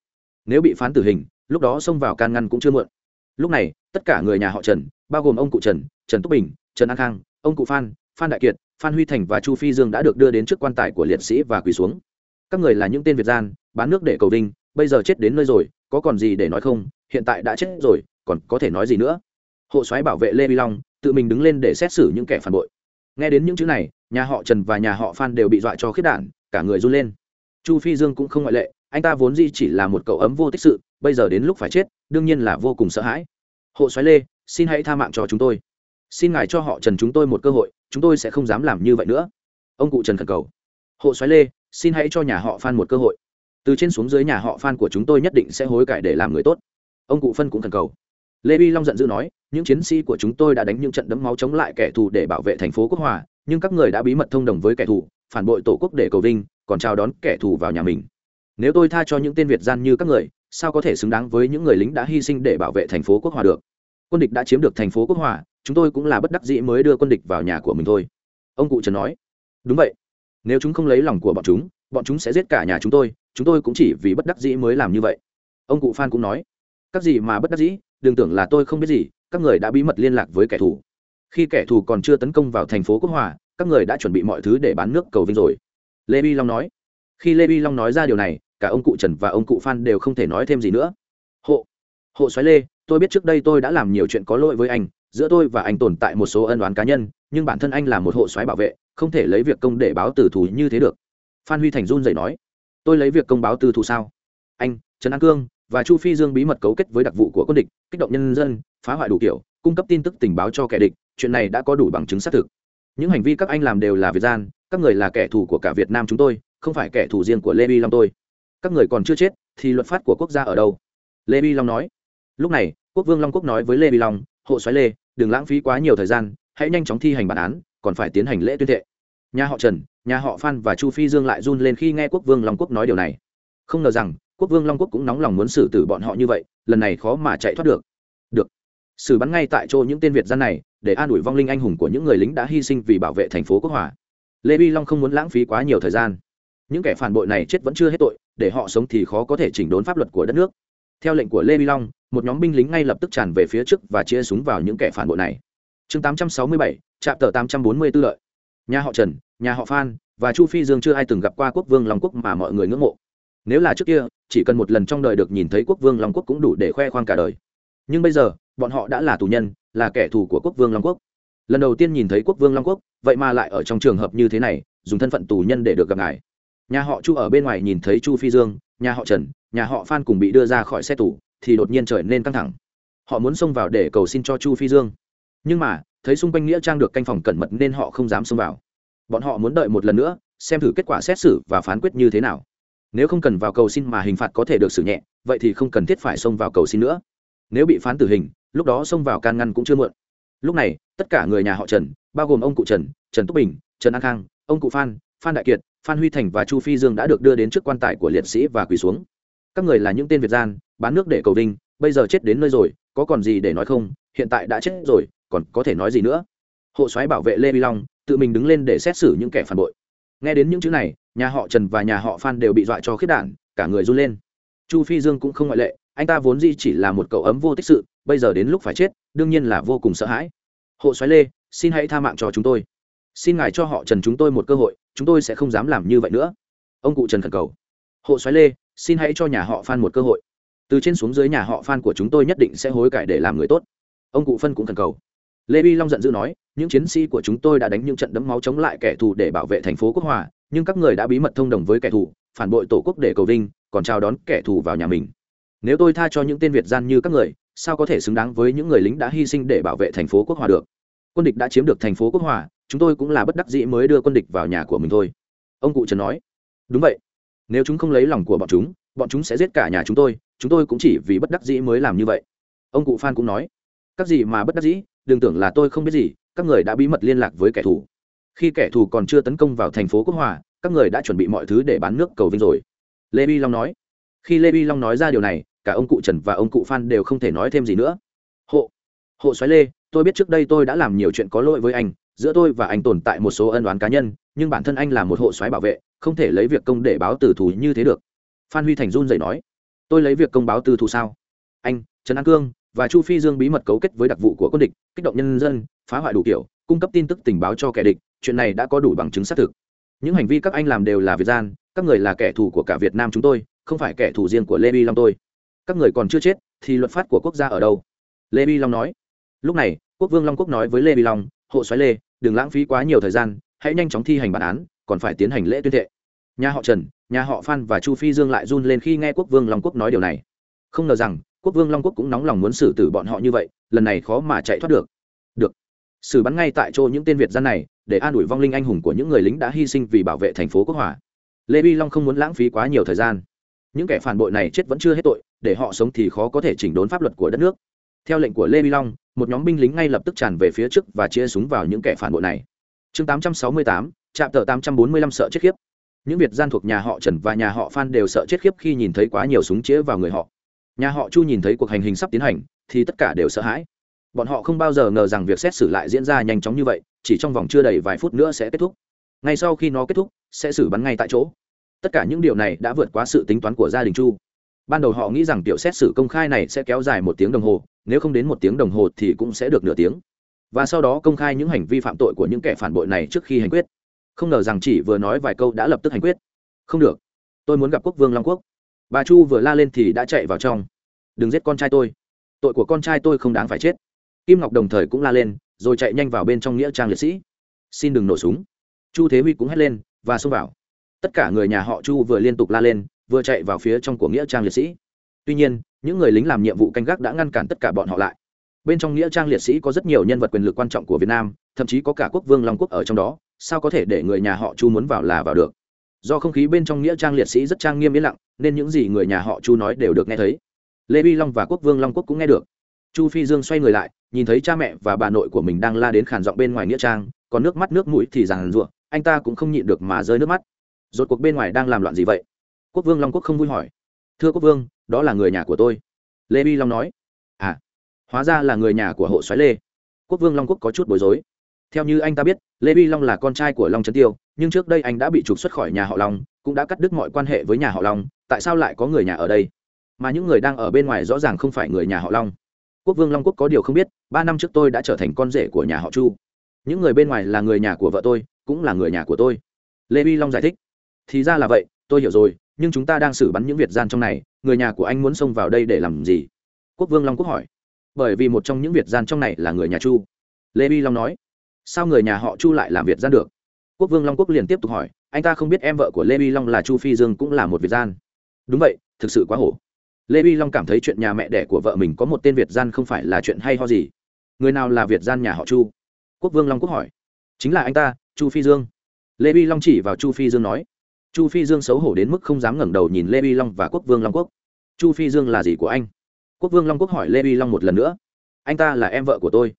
Nếu bị phán tử hình, lúc đó xông vào can ngăn cũng chưa muộn lúc này, tất cả người nhà họ trần, bao gồm ông cụ trần trần túc bình, trần an khang, ông cụ phan phan đại kiệt, phan huy thành và chu phi dương đã được đưa đến trước quan tài của liệt sĩ và quỳ xuống. Các người là những tên việt gian, bán nước để cầu vinh, bây giờ chết đến nơi rồi, có còn gì để nói không? Hiện tại đã chết rồi, còn có thể nói gì nữa? Hộ soái bảo vệ lê vi long, tự mình đứng lên để xét xử những kẻ phản bội. Nghe đến những chữ này, nhà họ trần và nhà họ phan đều bị dọa cho khiết đản cả người run lên. Chu phi dương cũng không ngoại lệ anh ta vốn dĩ chỉ là một cậu ấm vô tích sự, bây giờ đến lúc phải chết, đương nhiên là vô cùng sợ hãi. Hộ soái lê, xin hãy tha mạng cho chúng tôi. Xin ngài cho họ trần chúng tôi một cơ hội, chúng tôi sẽ không dám làm như vậy nữa. Ông cụ trần khẩn cầu. Hộ soái lê, xin hãy cho nhà họ phan một cơ hội. Từ trên xuống dưới nhà họ phan của chúng tôi nhất định sẽ hối cải để làm người tốt. Ông cụ phân cũng khẩn cầu. Lê vi long giận dữ nói, những chiến sĩ của chúng tôi đã đánh những trận đấm máu chống lại kẻ thù để bảo vệ thành phố quốc hòa, nhưng các người đã bí mật thông đồng với kẻ thù, phản bội tổ quốc để cầu vinh, còn chào đón kẻ thù vào nhà mình nếu tôi tha cho những tên việt gian như các người, sao có thể xứng đáng với những người lính đã hy sinh để bảo vệ thành phố quốc hòa được? Quân địch đã chiếm được thành phố quốc hòa, chúng tôi cũng là bất đắc dĩ mới đưa quân địch vào nhà của mình thôi. Ông cụ trần nói. Đúng vậy. Nếu chúng không lấy lòng của bọn chúng bọn chúng sẽ giết cả nhà chúng tôi chúng tôi cũng chỉ vì bất đắc dĩ mới làm như vậy. Ông cụ phan cũng nói. Các gì mà bất đắc dĩ, đừng tưởng là tôi không biết gì, các người đã bí mật liên lạc với kẻ thù. Khi kẻ thù còn chưa tấn công vào thành phố quốc hòa, các người đã chuẩn bị mọi thứ để bán nước cầu vinh rồi. Lê bi long nói. Khi lê bi long nói ra điều này cả ông cụ trần và ông cụ phan đều không thể nói thêm gì nữa. Hộ hộ xoáy lê, tôi biết trước đây tôi đã làm nhiều chuyện có lỗi với anh, giữa tôi và anh tồn tại một số ân oán cá nhân, nhưng bản thân anh là một hộ xoáy bảo vệ, không thể lấy việc công để báo từ thù như thế được. Phan huy thành run dậy nói, tôi lấy việc công báo từ thù sao? Anh, trần an cương và chu phi dương bí mật cấu kết với đặc vụ của quân địch, kích động nhân dân, phá hoại đủ kiểu, cung cấp tin tức tình báo cho kẻ địch, chuyện này đã có đủ bằng chứng xác thực. Những hành vi các anh làm đều là việt gian, các người là kẻ thù của cả việt nam chúng tôi, không phải kẻ thù riêng của lê vi long tôi các người còn chưa chết thì luật pháp của quốc gia ở đâu? Lê bi long nói. Lúc này, quốc vương long quốc nói với lê bi long, hộ xoáy lê, đừng lãng phí quá nhiều thời gian, hãy nhanh chóng thi hành bản án, còn phải tiến hành lễ tuyên thệ. Nhà họ trần, nhà họ phan và chu phi dương lại run lên khi nghe quốc vương long quốc nói điều này. Không ngờ rằng, quốc vương long quốc cũng nóng lòng muốn xử tử bọn họ như vậy, lần này khó mà chạy thoát được. Được. Xử bắn ngay tại chỗ những tên việt gian này, để an ủi vong linh anh hùng của những người lính đã hy sinh vì bảo vệ thành phố quốc hòa. Lê bi long không muốn lãng phí quá nhiều thời gian những kẻ phản bội này chết vẫn chưa hết tội để họ sống thì khó có thể chỉnh đốn pháp luật của đất nước. Theo lệnh của lê vi long một nhóm binh lính ngay lập tức tràn về phía trước và chia súng vào những kẻ phản bội này. Chương 867, trạm tờ 844 lợi. Nhà họ trần nhà họ phan và chu phi dương chưa ai từng gặp qua quốc vương long quốc mà mọi người ngưỡng mộ. Nếu là trước kia chỉ cần một lần trong đời được nhìn thấy quốc vương long quốc cũng đủ để khoe khoang cả đời. Nhưng bây giờ bọn họ đã là tù nhân là kẻ thù của quốc vương long quốc. Lần đầu tiên nhìn thấy quốc vương long quốc vậy mà lại ở trong trường hợp như thế này dùng thân phận tù nhân để được gặp ngài nhà họ chu ở bên ngoài nhìn thấy chu phi dương, nhà họ trần, nhà họ phan cùng bị đưa ra khỏi xe tù, thì đột nhiên trở nên căng thẳng. Họ muốn xông vào để cầu xin cho chu phi dương. Nhưng mà, thấy xung quanh nghĩa trang được canh phòng cẩn mật nên họ không dám xông vào. Bọn họ muốn đợi một lần nữa, xem thử kết quả xét xử và phán quyết như thế nào. Nếu không cần vào cầu xin mà hình phạt có thể được xử nhẹ, vậy thì không cần thiết phải xông vào cầu xin nữa. Nếu bị phán tử hình, lúc đó xông vào can ngăn cũng chưa muộn. Lúc này, tất cả người nhà họ trần, bao gồm ông cụ trần trần túc bình, trần an khang, ông cụ phan phan đại kiệt phan huy thành và chu phi dương đã được đưa đến trước quan tài của liệt sĩ và quỳ xuống. Các người là những tên việt gian, bán nước để cầu vinh, bây giờ chết đến nơi rồi, có còn gì để nói không? Hiện tại đã chết rồi, còn có thể nói gì nữa? Hộ soái bảo vệ lê vi long, tự mình đứng lên để xét xử những kẻ phản bội. Nghe đến những chữ này, nhà họ trần và nhà họ phan đều bị dọa cho khiết đản cả người run lên. Chu phi dương cũng không ngoại lệ, anh ta vốn di chỉ là một cậu ấm vô tích sự, bây giờ đến lúc phải chết, đương nhiên là vô cùng sợ hãi. Hộ soái lê, xin hãy tha mạng cho chúng tôi xin ngài cho họ trần chúng tôi một cơ hội, chúng tôi sẽ không dám làm như vậy nữa. Ông cụ trần khẩn cầu. Hộ soái lê, xin hãy cho nhà họ phan một cơ hội. Từ trên xuống dưới nhà họ phan của chúng tôi nhất định sẽ hối cải để làm người tốt. Ông cụ phân cũng khẩn cầu. Lê vi long giận dữ nói, những chiến sĩ của chúng tôi đã đánh những trận đấm máu chống lại kẻ thù để bảo vệ thành phố quốc hòa, nhưng các người đã bí mật thông đồng với kẻ thù, phản bội tổ quốc để cầu vinh, còn chào đón kẻ thù vào nhà mình. Nếu tôi tha cho những tên việt gian như các người, sao có thể xứng đáng với những người lính đã hy sinh để bảo vệ thành phố quốc hòa được? Quân địch đã chiếm được thành phố quốc hòa, chúng tôi cũng là bất đắc dĩ mới đưa quân địch vào nhà của mình thôi. Ông cụ trần nói. Đúng vậy. Nếu chúng không lấy lòng của bọn chúng bọn chúng sẽ giết cả nhà chúng tôi chúng tôi cũng chỉ vì bất đắc dĩ mới làm như vậy. Ông cụ phan cũng nói. Các gì mà bất đắc dĩ, đừng tưởng là tôi không biết gì, các người đã bí mật liên lạc với kẻ thù. Khi kẻ thù còn chưa tấn công vào thành phố quốc hòa, các người đã chuẩn bị mọi thứ để bán nước cầu vinh rồi. Lê vi long nói. Khi lê vi long nói ra điều này, cả ông cụ trần và ông cụ phan đều không thể nói thêm gì nữa. Hộ. Hộ xoáy lê tôi biết trước đây tôi đã làm nhiều chuyện có lỗi với anh, giữa tôi và anh tồn tại một số ân đoán cá nhân, nhưng bản thân anh là một hộ xoáy bảo vệ, không thể lấy việc công để báo từ thù như thế được. Phan huy thành run dậy nói. Tôi lấy việc công báo từ thù sao? Anh, trần an cương và chu phi dương bí mật cấu kết với đặc vụ của quân địch, kích động nhân dân, phá hoại đủ kiểu, cung cấp tin tức tình báo cho kẻ địch, chuyện này đã có đủ bằng chứng xác thực. Những hành vi các anh làm đều là việt gian, các người là kẻ thù của cả việt nam chúng tôi, không phải kẻ thù riêng của lê vi long tôi. Các người còn chưa chết, thì luật pháp của quốc gia ở đâu? Lê vi long nói lúc này, quốc vương long quốc nói với lê vi long, hộ xoáy lê, đừng lãng phí quá nhiều thời gian, hãy nhanh chóng thi hành bản án, còn phải tiến hành lễ tuyên thệ. Nhà họ trần, nhà họ phan và chu phi dương lại run lên khi nghe quốc vương long quốc nói điều này. Không ngờ rằng, quốc vương long quốc cũng nóng lòng muốn xử tử bọn họ như vậy, lần này khó mà chạy thoát được. Được. Xử bắn ngay tại chỗ những tên việt gian này, để an ủi vong linh anh hùng của những người lính đã hy sinh vì bảo vệ thành phố quốc hòa. Lê vi long không muốn lãng phí quá nhiều thời gian. Những kẻ phản bội này chết vẫn chưa hết tội, để họ sống thì khó có thể chỉnh đốn pháp luật của đất nước theo lệnh của lê vi long một nhóm binh lính ngay lập tức tràn về phía trước và chia súng vào những kẻ phản bội này. Chương 868, trạm tờ 845 sợ chết khiếp. Những việt gian thuộc nhà họ trần và nhà họ phan đều sợ chết khiếp khi nhìn thấy quá nhiều súng chĩa vào người họ. Nhà họ chu nhìn thấy cuộc hành hình sắp tiến hành thì tất cả đều sợ hãi. Bọn họ không bao giờ ngờ rằng việc xét xử lại diễn ra nhanh chóng như vậy chỉ trong vòng chưa đầy vài phút nữa sẽ kết thúc. Ngay sau khi nó kết thúc sẽ xử bắn ngay tại chỗ. Tất cả những điều này đã vượt quá sự tính toán của gia đình chu ban đầu họ nghĩ rằng tiểu xét xử công khai này sẽ kéo dài một tiếng đồng hồ, nếu không đến một tiếng đồng hồ thì cũng sẽ được nửa tiếng. Và sau đó công khai những hành vi phạm tội của những kẻ phản bội này trước khi hành quyết. Không ngờ rằng chỉ vừa nói vài câu đã lập tức hành quyết. Không được. Tôi muốn gặp quốc vương long quốc. Bà chu vừa la lên thì đã chạy vào trong. Đừng giết con trai tôi. Tội của con trai tôi không đáng phải chết. Kim ngọc đồng thời cũng la lên, rồi chạy nhanh vào bên trong nghĩa trang liệt sĩ. Xin đừng nổ súng. Chu thế huy cũng hét lên và xông vào. Tất cả người nhà họ chu vừa liên tục la lên vừa chạy vào phía trong của nghĩa trang liệt sĩ. Tuy nhiên, những người lính làm nhiệm vụ canh gác đã ngăn cản tất cả bọn họ lại. Bên trong nghĩa trang liệt sĩ có rất nhiều nhân vật quyền lực quan trọng của việt nam, thậm chí có cả quốc vương long quốc ở trong đó, sao có thể để người nhà họ chu muốn vào là vào được? Do không khí bên trong nghĩa trang liệt sĩ rất trang nghiêm yên lặng, nên những gì người nhà họ chu nói đều được nghe thấy. Lê vi long và quốc vương long quốc cũng nghe được. Chu phi dương xoay người lại, nhìn thấy cha mẹ và bà nội của mình đang la đến khản giọng bên ngoài nghĩa trang, còn nước mắt nước mũi thì ràng rụa anh ta cũng không nhịn được mà rơi nước mắt. Rốt cuộc bên ngoài đang làm loạn gì vậy? Quốc vương long quốc không vui hỏi. Thưa quốc vương, đó là người nhà của tôi. Lê vi long nói. À hóa ra là người nhà của hộ xoáy lê. Quốc vương long quốc có chút bối rối. Theo như anh ta biết, lê vi long là con trai của long trấn tiêu, nhưng trước đây anh đã bị trục xuất khỏi nhà họ long, cũng đã cắt đứt mọi quan hệ với nhà họ long, tại sao lại có người nhà ở đây? Mà những người đang ở bên ngoài rõ ràng không phải người nhà họ long. Quốc vương long quốc có điều không biết, ba năm trước tôi đã trở thành con rể của nhà họ chu. Những người bên ngoài là người nhà của vợ tôi, cũng là người nhà của tôi. Lê vi long giải thích. Thì ra là vậy, tôi hiểu rồi nhưng chúng ta đang xử bắn những việt gian trong này, người nhà của anh muốn xông vào đây để làm gì? Quốc vương long quốc hỏi. Bởi vì một trong những việt gian trong này là người nhà chu. Lê bi long nói. Sao người nhà họ chu lại làm việt gian được? Quốc vương long quốc liền tiếp tục hỏi. Anh ta không biết em vợ của lê bi long là chu phi dương cũng là một việt gian. Đúng vậy, thực sự quá hổ. Lê bi long cảm thấy chuyện nhà mẹ đẻ của vợ mình có một tên việt gian không phải là chuyện hay ho gì. Người nào là việt gian nhà họ chu? Quốc vương long quốc hỏi. Chính là anh ta, chu phi dương. Lê bi long chỉ vào chu phi dương nói chu phi dương xấu hổ đến mức không dám ngẩng đầu nhìn lê vi long và quốc vương long quốc. Chu phi dương là gì của anh? Quốc vương long quốc hỏi lê vi long một lần nữa. Anh ta là em vợ của tôi.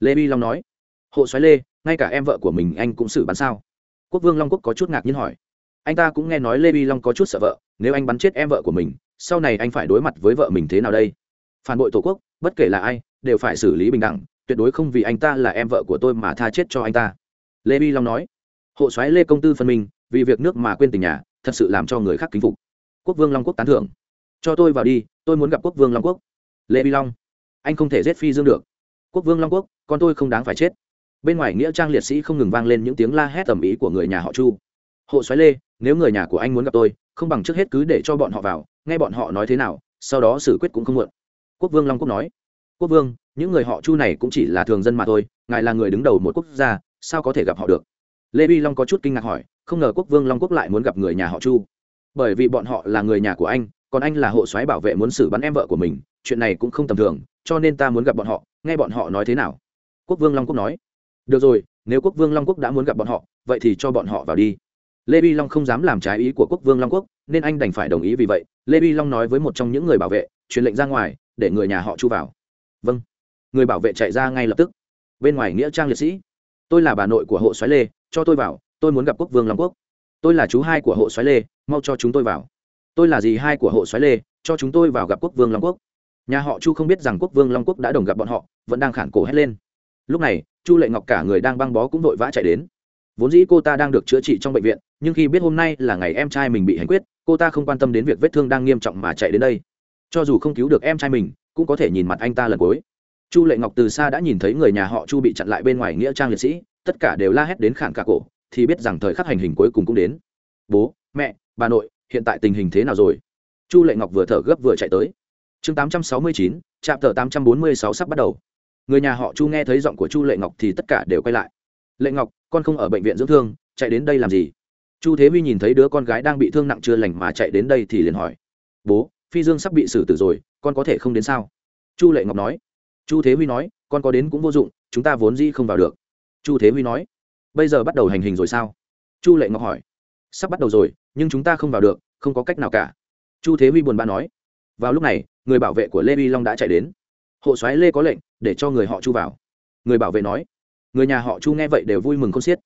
Lê vi long nói. Hộ xoáy lê, ngay cả em vợ của mình anh cũng xử bắn sao? Quốc vương long quốc có chút ngạc nhiên hỏi. Anh ta cũng nghe nói lê vi long có chút sợ vợ. Nếu anh bắn chết em vợ của mình, sau này anh phải đối mặt với vợ mình thế nào đây? Phản bội tổ quốc, bất kể là ai, đều phải xử lý bình đẳng, tuyệt đối không vì anh ta là em vợ của tôi mà tha chết cho anh ta. Lê vi long nói. Hộ soái lê công tư phân minh vì việc nước mà quên tình nhà, thật sự làm cho người khác kính phục. Quốc vương long quốc tán thưởng. Cho tôi vào đi, tôi muốn gặp quốc vương long quốc. Lê vi long. Anh không thể giết phi dương được. Quốc vương long quốc, con tôi không đáng phải chết. Bên ngoài nghĩa trang liệt sĩ không ngừng vang lên những tiếng la hét tầm ý của người nhà họ chu. Hộ soái lê, nếu người nhà của anh muốn gặp tôi, không bằng trước hết cứ để cho bọn họ vào, nghe bọn họ nói thế nào, sau đó xử quyết cũng không muộn. Quốc vương long quốc nói. Quốc vương, những người họ chu này cũng chỉ là thường dân mà thôi, ngài là người đứng đầu một quốc gia, sao có thể gặp họ được? Lê vi long có chút kinh ngạc hỏi, không ngờ quốc vương long quốc lại muốn gặp người nhà họ chu. Bởi vì bọn họ là người nhà của anh, còn anh là hộ soái bảo vệ muốn xử bắn em vợ của mình, chuyện này cũng không tầm thường, cho nên ta muốn gặp bọn họ, nghe bọn họ nói thế nào? Quốc vương long quốc nói, được rồi, nếu quốc vương long quốc đã muốn gặp bọn họ, vậy thì cho bọn họ vào đi. Lê vi long không dám làm trái ý của quốc vương long quốc, nên anh đành phải đồng ý vì vậy. Lê vi long nói với một trong những người bảo vệ, truyền lệnh ra ngoài, để người nhà họ chu vào. Vâng. Người bảo vệ chạy ra ngay lập tức. Bên ngoài nghĩa trang liệt sĩ tôi là bà nội của hộ xoáy lê, cho tôi vào, tôi muốn gặp quốc vương long quốc. Tôi là chú hai của hộ xoáy lê, mau cho chúng tôi vào. Tôi là dì hai của hộ xoáy lê, cho chúng tôi vào gặp quốc vương long quốc. Nhà họ chu không biết rằng quốc vương long quốc đã đồng gặp bọn họ, vẫn đang khản cổ hét lên. Lúc này, chu lệ ngọc cả người đang băng bó cũng vội vã chạy đến. Vốn dĩ cô ta đang được chữa trị trong bệnh viện, nhưng khi biết hôm nay là ngày em trai mình bị hành quyết, cô ta không quan tâm đến việc vết thương đang nghiêm trọng mà chạy đến đây. Cho dù không cứu được em trai mình, cũng có thể nhìn mặt anh ta lần cuối chu lệ ngọc từ xa đã nhìn thấy người nhà họ chu bị chặn lại bên ngoài nghĩa trang liệt sĩ, tất cả đều la hét đến khản cả cổ, thì biết rằng thời khắc hành hình cuối cùng cũng đến. Bố, mẹ, bà nội, hiện tại tình hình thế nào rồi? Chu lệ ngọc vừa thở gấp vừa chạy tới. Chương tám trăm sáu mươi chín, trạm sắp bắt đầu. Người nhà họ chu nghe thấy giọng của chu lệ ngọc thì tất cả đều quay lại. Lệ ngọc, con không ở bệnh viện dưỡng thương, chạy đến đây làm gì? Chu thế huy nhìn thấy đứa con gái đang bị thương nặng chưa lành mà chạy đến đây thì liền hỏi. Bố, phi dương sắp bị xử tử rồi, con có thể không đến sao? Chu lệ ngọc nói chu thế huy nói, con có đến cũng vô dụng, chúng ta vốn dĩ không vào được. Chu thế huy nói, bây giờ bắt đầu hành hình rồi sao? Chu lệ ngọc hỏi, sắp bắt đầu rồi, nhưng chúng ta không vào được, không có cách nào cả. Chu thế huy buồn bã nói, vào lúc này, người bảo vệ của lê vi long đã chạy đến. Hộ soái lê có lệnh, để cho người họ chu vào. Người bảo vệ nói, người nhà họ chu nghe vậy đều vui mừng không xiết.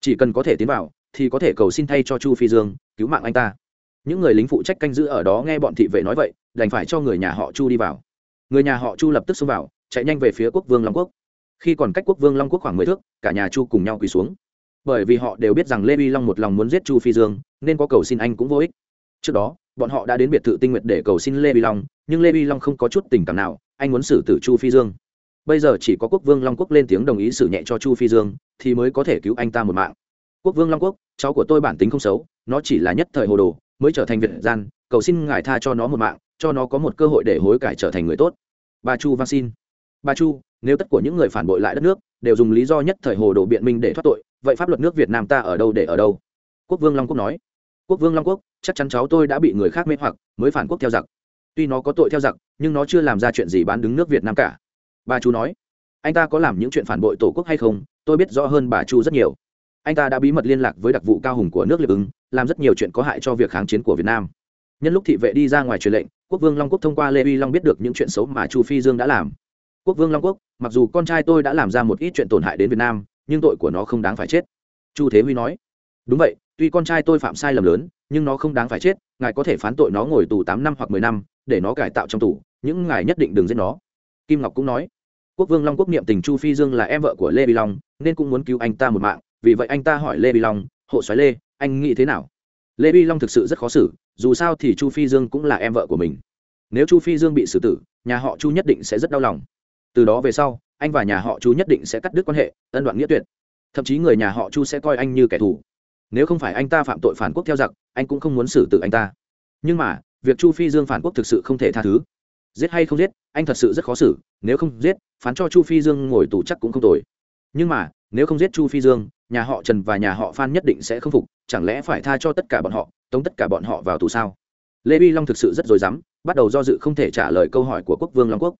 Chỉ cần có thể tiến vào, thì có thể cầu xin thay cho chu phi dương, cứu mạng anh ta. Những người lính phụ trách canh giữ ở đó nghe bọn thị vệ nói vậy, đành phải cho người nhà họ chu đi vào. Người nhà họ chu lập tức xông vào chạy nhanh về phía quốc vương long quốc. Khi còn cách quốc vương long quốc khoảng mười thước, cả nhà chu cùng nhau quỳ xuống. Bởi vì họ đều biết rằng lê vi long một lòng muốn giết chu phi dương, nên có cầu xin anh cũng vô ích. Trước đó, bọn họ đã đến biệt thự tinh nguyện để cầu xin lê vi long, nhưng lê vi long không có chút tình cảm nào, anh muốn xử tử chu phi dương. Bây giờ chỉ có quốc vương long quốc lên tiếng đồng ý xử nhẹ cho chu phi dương, thì mới có thể cứu anh ta một mạng. Quốc vương long quốc, cháu của tôi bản tính không xấu, nó chỉ là nhất thời hồ đồ, mới trở thành việt gian, cầu xin ngài tha cho nó một mạng, cho nó có một cơ hội để hối cải trở thành người tốt. Bà chu văn xin bà chu, nếu tất của những người phản bội lại đất nước, đều dùng lý do nhất thời hồ đồ biện minh để thoát tội, vậy pháp luật nước việt nam ta ở đâu để ở đâu? Quốc vương long quốc nói. Quốc vương long quốc, chắc chắn cháu tôi đã bị người khác mê hoặc, mới phản quốc theo giặc. Tuy nó có tội theo giặc, nhưng nó chưa làm ra chuyện gì bán đứng nước việt nam cả. Bà chu nói. Anh ta có làm những chuyện phản bội tổ quốc hay không? Tôi biết rõ hơn bà chu rất nhiều. Anh ta đã bí mật liên lạc với đặc vụ cao hùng của nước liệp ứng làm rất nhiều chuyện có hại cho việc kháng chiến của việt nam. Nhân lúc thị vệ đi ra ngoài truyền lệnh, quốc vương long quốc thông qua lê uy long biết được những chuyện xấu mà chu phi dương đã làm quốc vương long quốc, mặc dù con trai tôi đã làm ra một ít chuyện tổn hại đến việt nam, nhưng tội của nó không đáng phải chết. Chu thế huy nói. Đúng vậy, tuy con trai tôi phạm sai lầm lớn, nhưng nó không đáng phải chết, ngài có thể phán tội nó ngồi tù tám năm hoặc mười năm, để nó cải tạo trong tù, những ngài nhất định đừng giết nó. Kim ngọc cũng nói. Quốc vương long quốc niệm tình chu phi dương là em vợ của lê bi long, nên cũng muốn cứu anh ta một mạng, vì vậy anh ta hỏi lê bi long, hộ xoáy lê, anh nghĩ thế nào? Lê bi long thực sự rất khó xử, dù sao thì chu phi dương cũng là em vợ của mình. Nếu chu phi dương bị xử tử, nhà họ chu nhất định sẽ rất đau lòng từ đó về sau, anh và nhà họ chu nhất định sẽ cắt đứt quan hệ, ân đoạn nghĩa tuyệt. Thậm chí người nhà họ chu sẽ coi anh như kẻ thù. Nếu không phải anh ta phạm tội phản quốc theo giặc, anh cũng không muốn xử tử anh ta. Nhưng mà, việc chu phi dương phản quốc thực sự không thể tha thứ. Giết hay không giết, anh thật sự rất khó xử, nếu không giết, phán cho chu phi dương ngồi tù chắc cũng không tồi. Nhưng mà, nếu không giết chu phi dương, nhà họ trần và nhà họ phan nhất định sẽ không phục, chẳng lẽ phải tha cho tất cả bọn họ, tống tất cả bọn họ vào tù sao? Lê vi long thực sự rất dối rắm, bắt đầu do dự không thể trả lời câu hỏi của quốc vương long quốc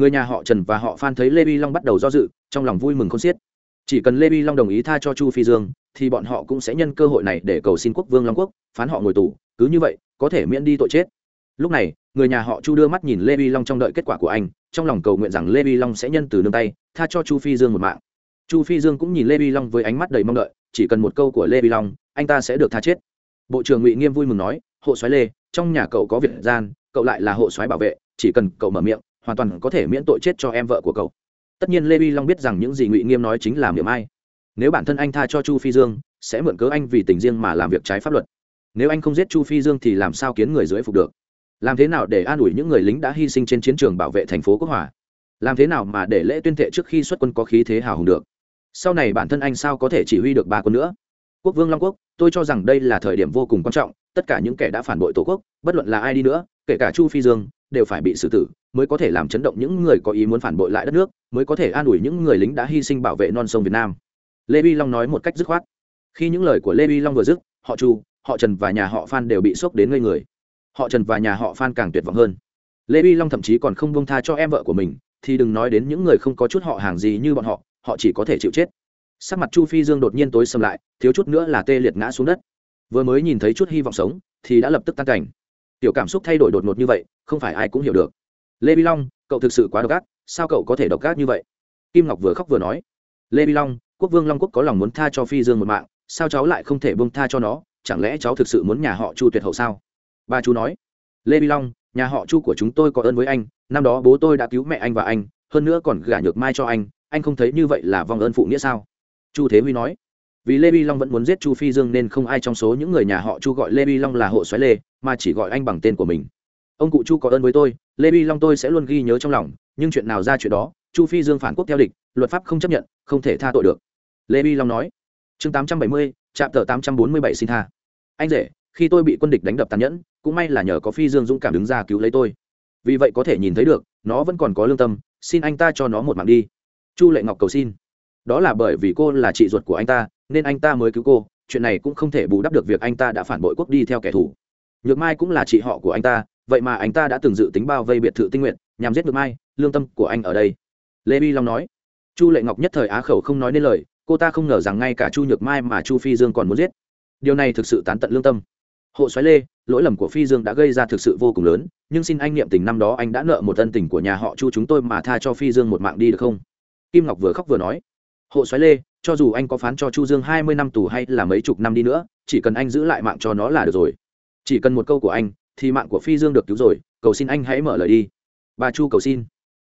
người nhà họ trần và họ phan thấy lê vi long bắt đầu do dự, trong lòng vui mừng không xiết. Chỉ cần lê vi long đồng ý tha cho chu phi dương, thì bọn họ cũng sẽ nhân cơ hội này để cầu xin quốc vương long quốc, phán họ ngồi tù. Cứ như vậy, có thể miễn đi tội chết. Lúc này, người nhà họ chu đưa mắt nhìn lê vi long trong đợi kết quả của anh, trong lòng cầu nguyện rằng lê vi long sẽ nhân từ nương tay, tha cho chu phi dương một mạng. Chu phi dương cũng nhìn lê vi long với ánh mắt đầy mong đợi, chỉ cần một câu của lê vi long, anh ta sẽ được tha chết. Bộ trưởng ngụy nghiêm vui mừng nói, hộ soái lê, trong nhà cậu có việt gian, cậu lại là hộ soái bảo vệ, chỉ cần cậu mở miệng hoàn toàn có thể miễn tội chết cho em vợ của cậu. Tất nhiên lê vi long biết rằng những gì ngụy nghiêm nói chính là miệng ai. Nếu bản thân anh tha cho chu phi dương, sẽ mượn cớ anh vì tình riêng mà làm việc trái pháp luật. Nếu anh không giết chu phi dương thì làm sao kiến người dưới phục được? Làm thế nào để an ủi những người lính đã hy sinh trên chiến trường bảo vệ thành phố quốc hòa? Làm thế nào mà để lễ tuyên thệ trước khi xuất quân có khí thế hào hùng được? Sau này bản thân anh sao có thể chỉ huy được ba quân nữa? Quốc vương long quốc, tôi cho rằng đây là thời điểm vô cùng quan trọng, tất cả những kẻ đã phản bội tổ quốc, bất luận là ai đi nữa, kể cả chu phi dương, đều phải bị xử tử mới có thể làm chấn động những người có ý muốn phản bội lại đất nước, mới có thể an ủi những người lính đã hy sinh bảo vệ non sông việt nam. Lê vi long nói một cách dứt khoát. Khi những lời của lê vi long vừa dứt, họ chu, họ trần và nhà họ phan đều bị sốc đến ngây người. Họ trần và nhà họ phan càng tuyệt vọng hơn. Lê vi long thậm chí còn không bông tha cho em vợ của mình, thì đừng nói đến những người không có chút họ hàng gì như bọn họ họ chỉ có thể chịu chết. Sắc mặt chu phi dương đột nhiên tối xâm lại, thiếu chút nữa là tê liệt ngã xuống đất. Vừa mới nhìn thấy chút hy vọng sống, thì đã lập tức tan cảnh. Tiểu cảm xúc thay đổi đột ngột như vậy, không phải ai cũng hiểu được lê vi long, cậu thực sự quá độc ác, sao cậu có thể độc ác như vậy? Kim ngọc vừa khóc vừa nói. Lê vi long, quốc vương long quốc có lòng muốn tha cho phi dương một mạng, sao cháu lại không thể bông tha cho nó? Chẳng lẽ cháu thực sự muốn nhà họ chu tuyệt hậu sao? Ba chú nói. Lê vi long, nhà họ chu của chúng tôi có ơn với anh, năm đó bố tôi đã cứu mẹ anh và anh, hơn nữa còn gả nhược mai cho anh anh không thấy như vậy là vong ơn phụ nghĩa sao? Chu thế huy nói. Vì lê vi long vẫn muốn giết chu phi dương nên không ai trong số những người nhà họ chu gọi lê vi long là hộ xoáy lê, mà chỉ gọi anh bằng tên của mình ông cụ chu có ơn với tôi, lê bi long tôi sẽ luôn ghi nhớ trong lòng, nhưng chuyện nào ra chuyện đó, chu phi dương phản quốc theo địch, luật pháp không chấp nhận, không thể tha tội được. Lê bi long nói. Chương tám trăm bảy mươi trạm tờ tám trăm bốn mươi bảy xin tha. Anh rể, khi tôi bị quân địch đánh đập tàn nhẫn, cũng may là nhờ có phi dương dũng cảm đứng ra cứu lấy tôi. Vì vậy có thể nhìn thấy được, nó vẫn còn có lương tâm, xin anh ta cho nó một mạng đi. Chu lệ ngọc cầu xin. Đó là bởi vì cô là chị ruột của anh ta, nên anh ta mới cứu cô, chuyện này cũng không thể bù đắp được việc anh ta đã phản bội quốc đi theo kẻ thù. Nhược mai cũng là chị họ của anh ta vậy mà anh ta đã từng dự tính bao vây biệt thự tinh nguyện, nhằm giết ngược mai, lương tâm của anh ở đây. Lê bi long nói, chu lệ ngọc nhất thời á khẩu không nói nên lời, cô ta không ngờ rằng ngay cả chu nhược mai mà chu phi dương còn muốn giết. Điều này thực sự tán tận lương tâm. Hộ xoáy lê, lỗi lầm của phi dương đã gây ra thực sự vô cùng lớn, nhưng xin anh niệm tình năm đó anh đã nợ một ân tình của nhà họ chu chúng tôi mà tha cho phi dương một mạng đi được không? Kim ngọc vừa khóc vừa nói, hộ xoáy lê, cho dù anh có phán cho chu dương hai mươi năm tù hay là mấy chục năm đi nữa, chỉ cần anh giữ lại mạng cho nó là được rồi. Chỉ cần một câu của anh thì mạng của phi dương được cứu rồi, cầu xin anh hãy mở lời đi. Bà chu cầu xin.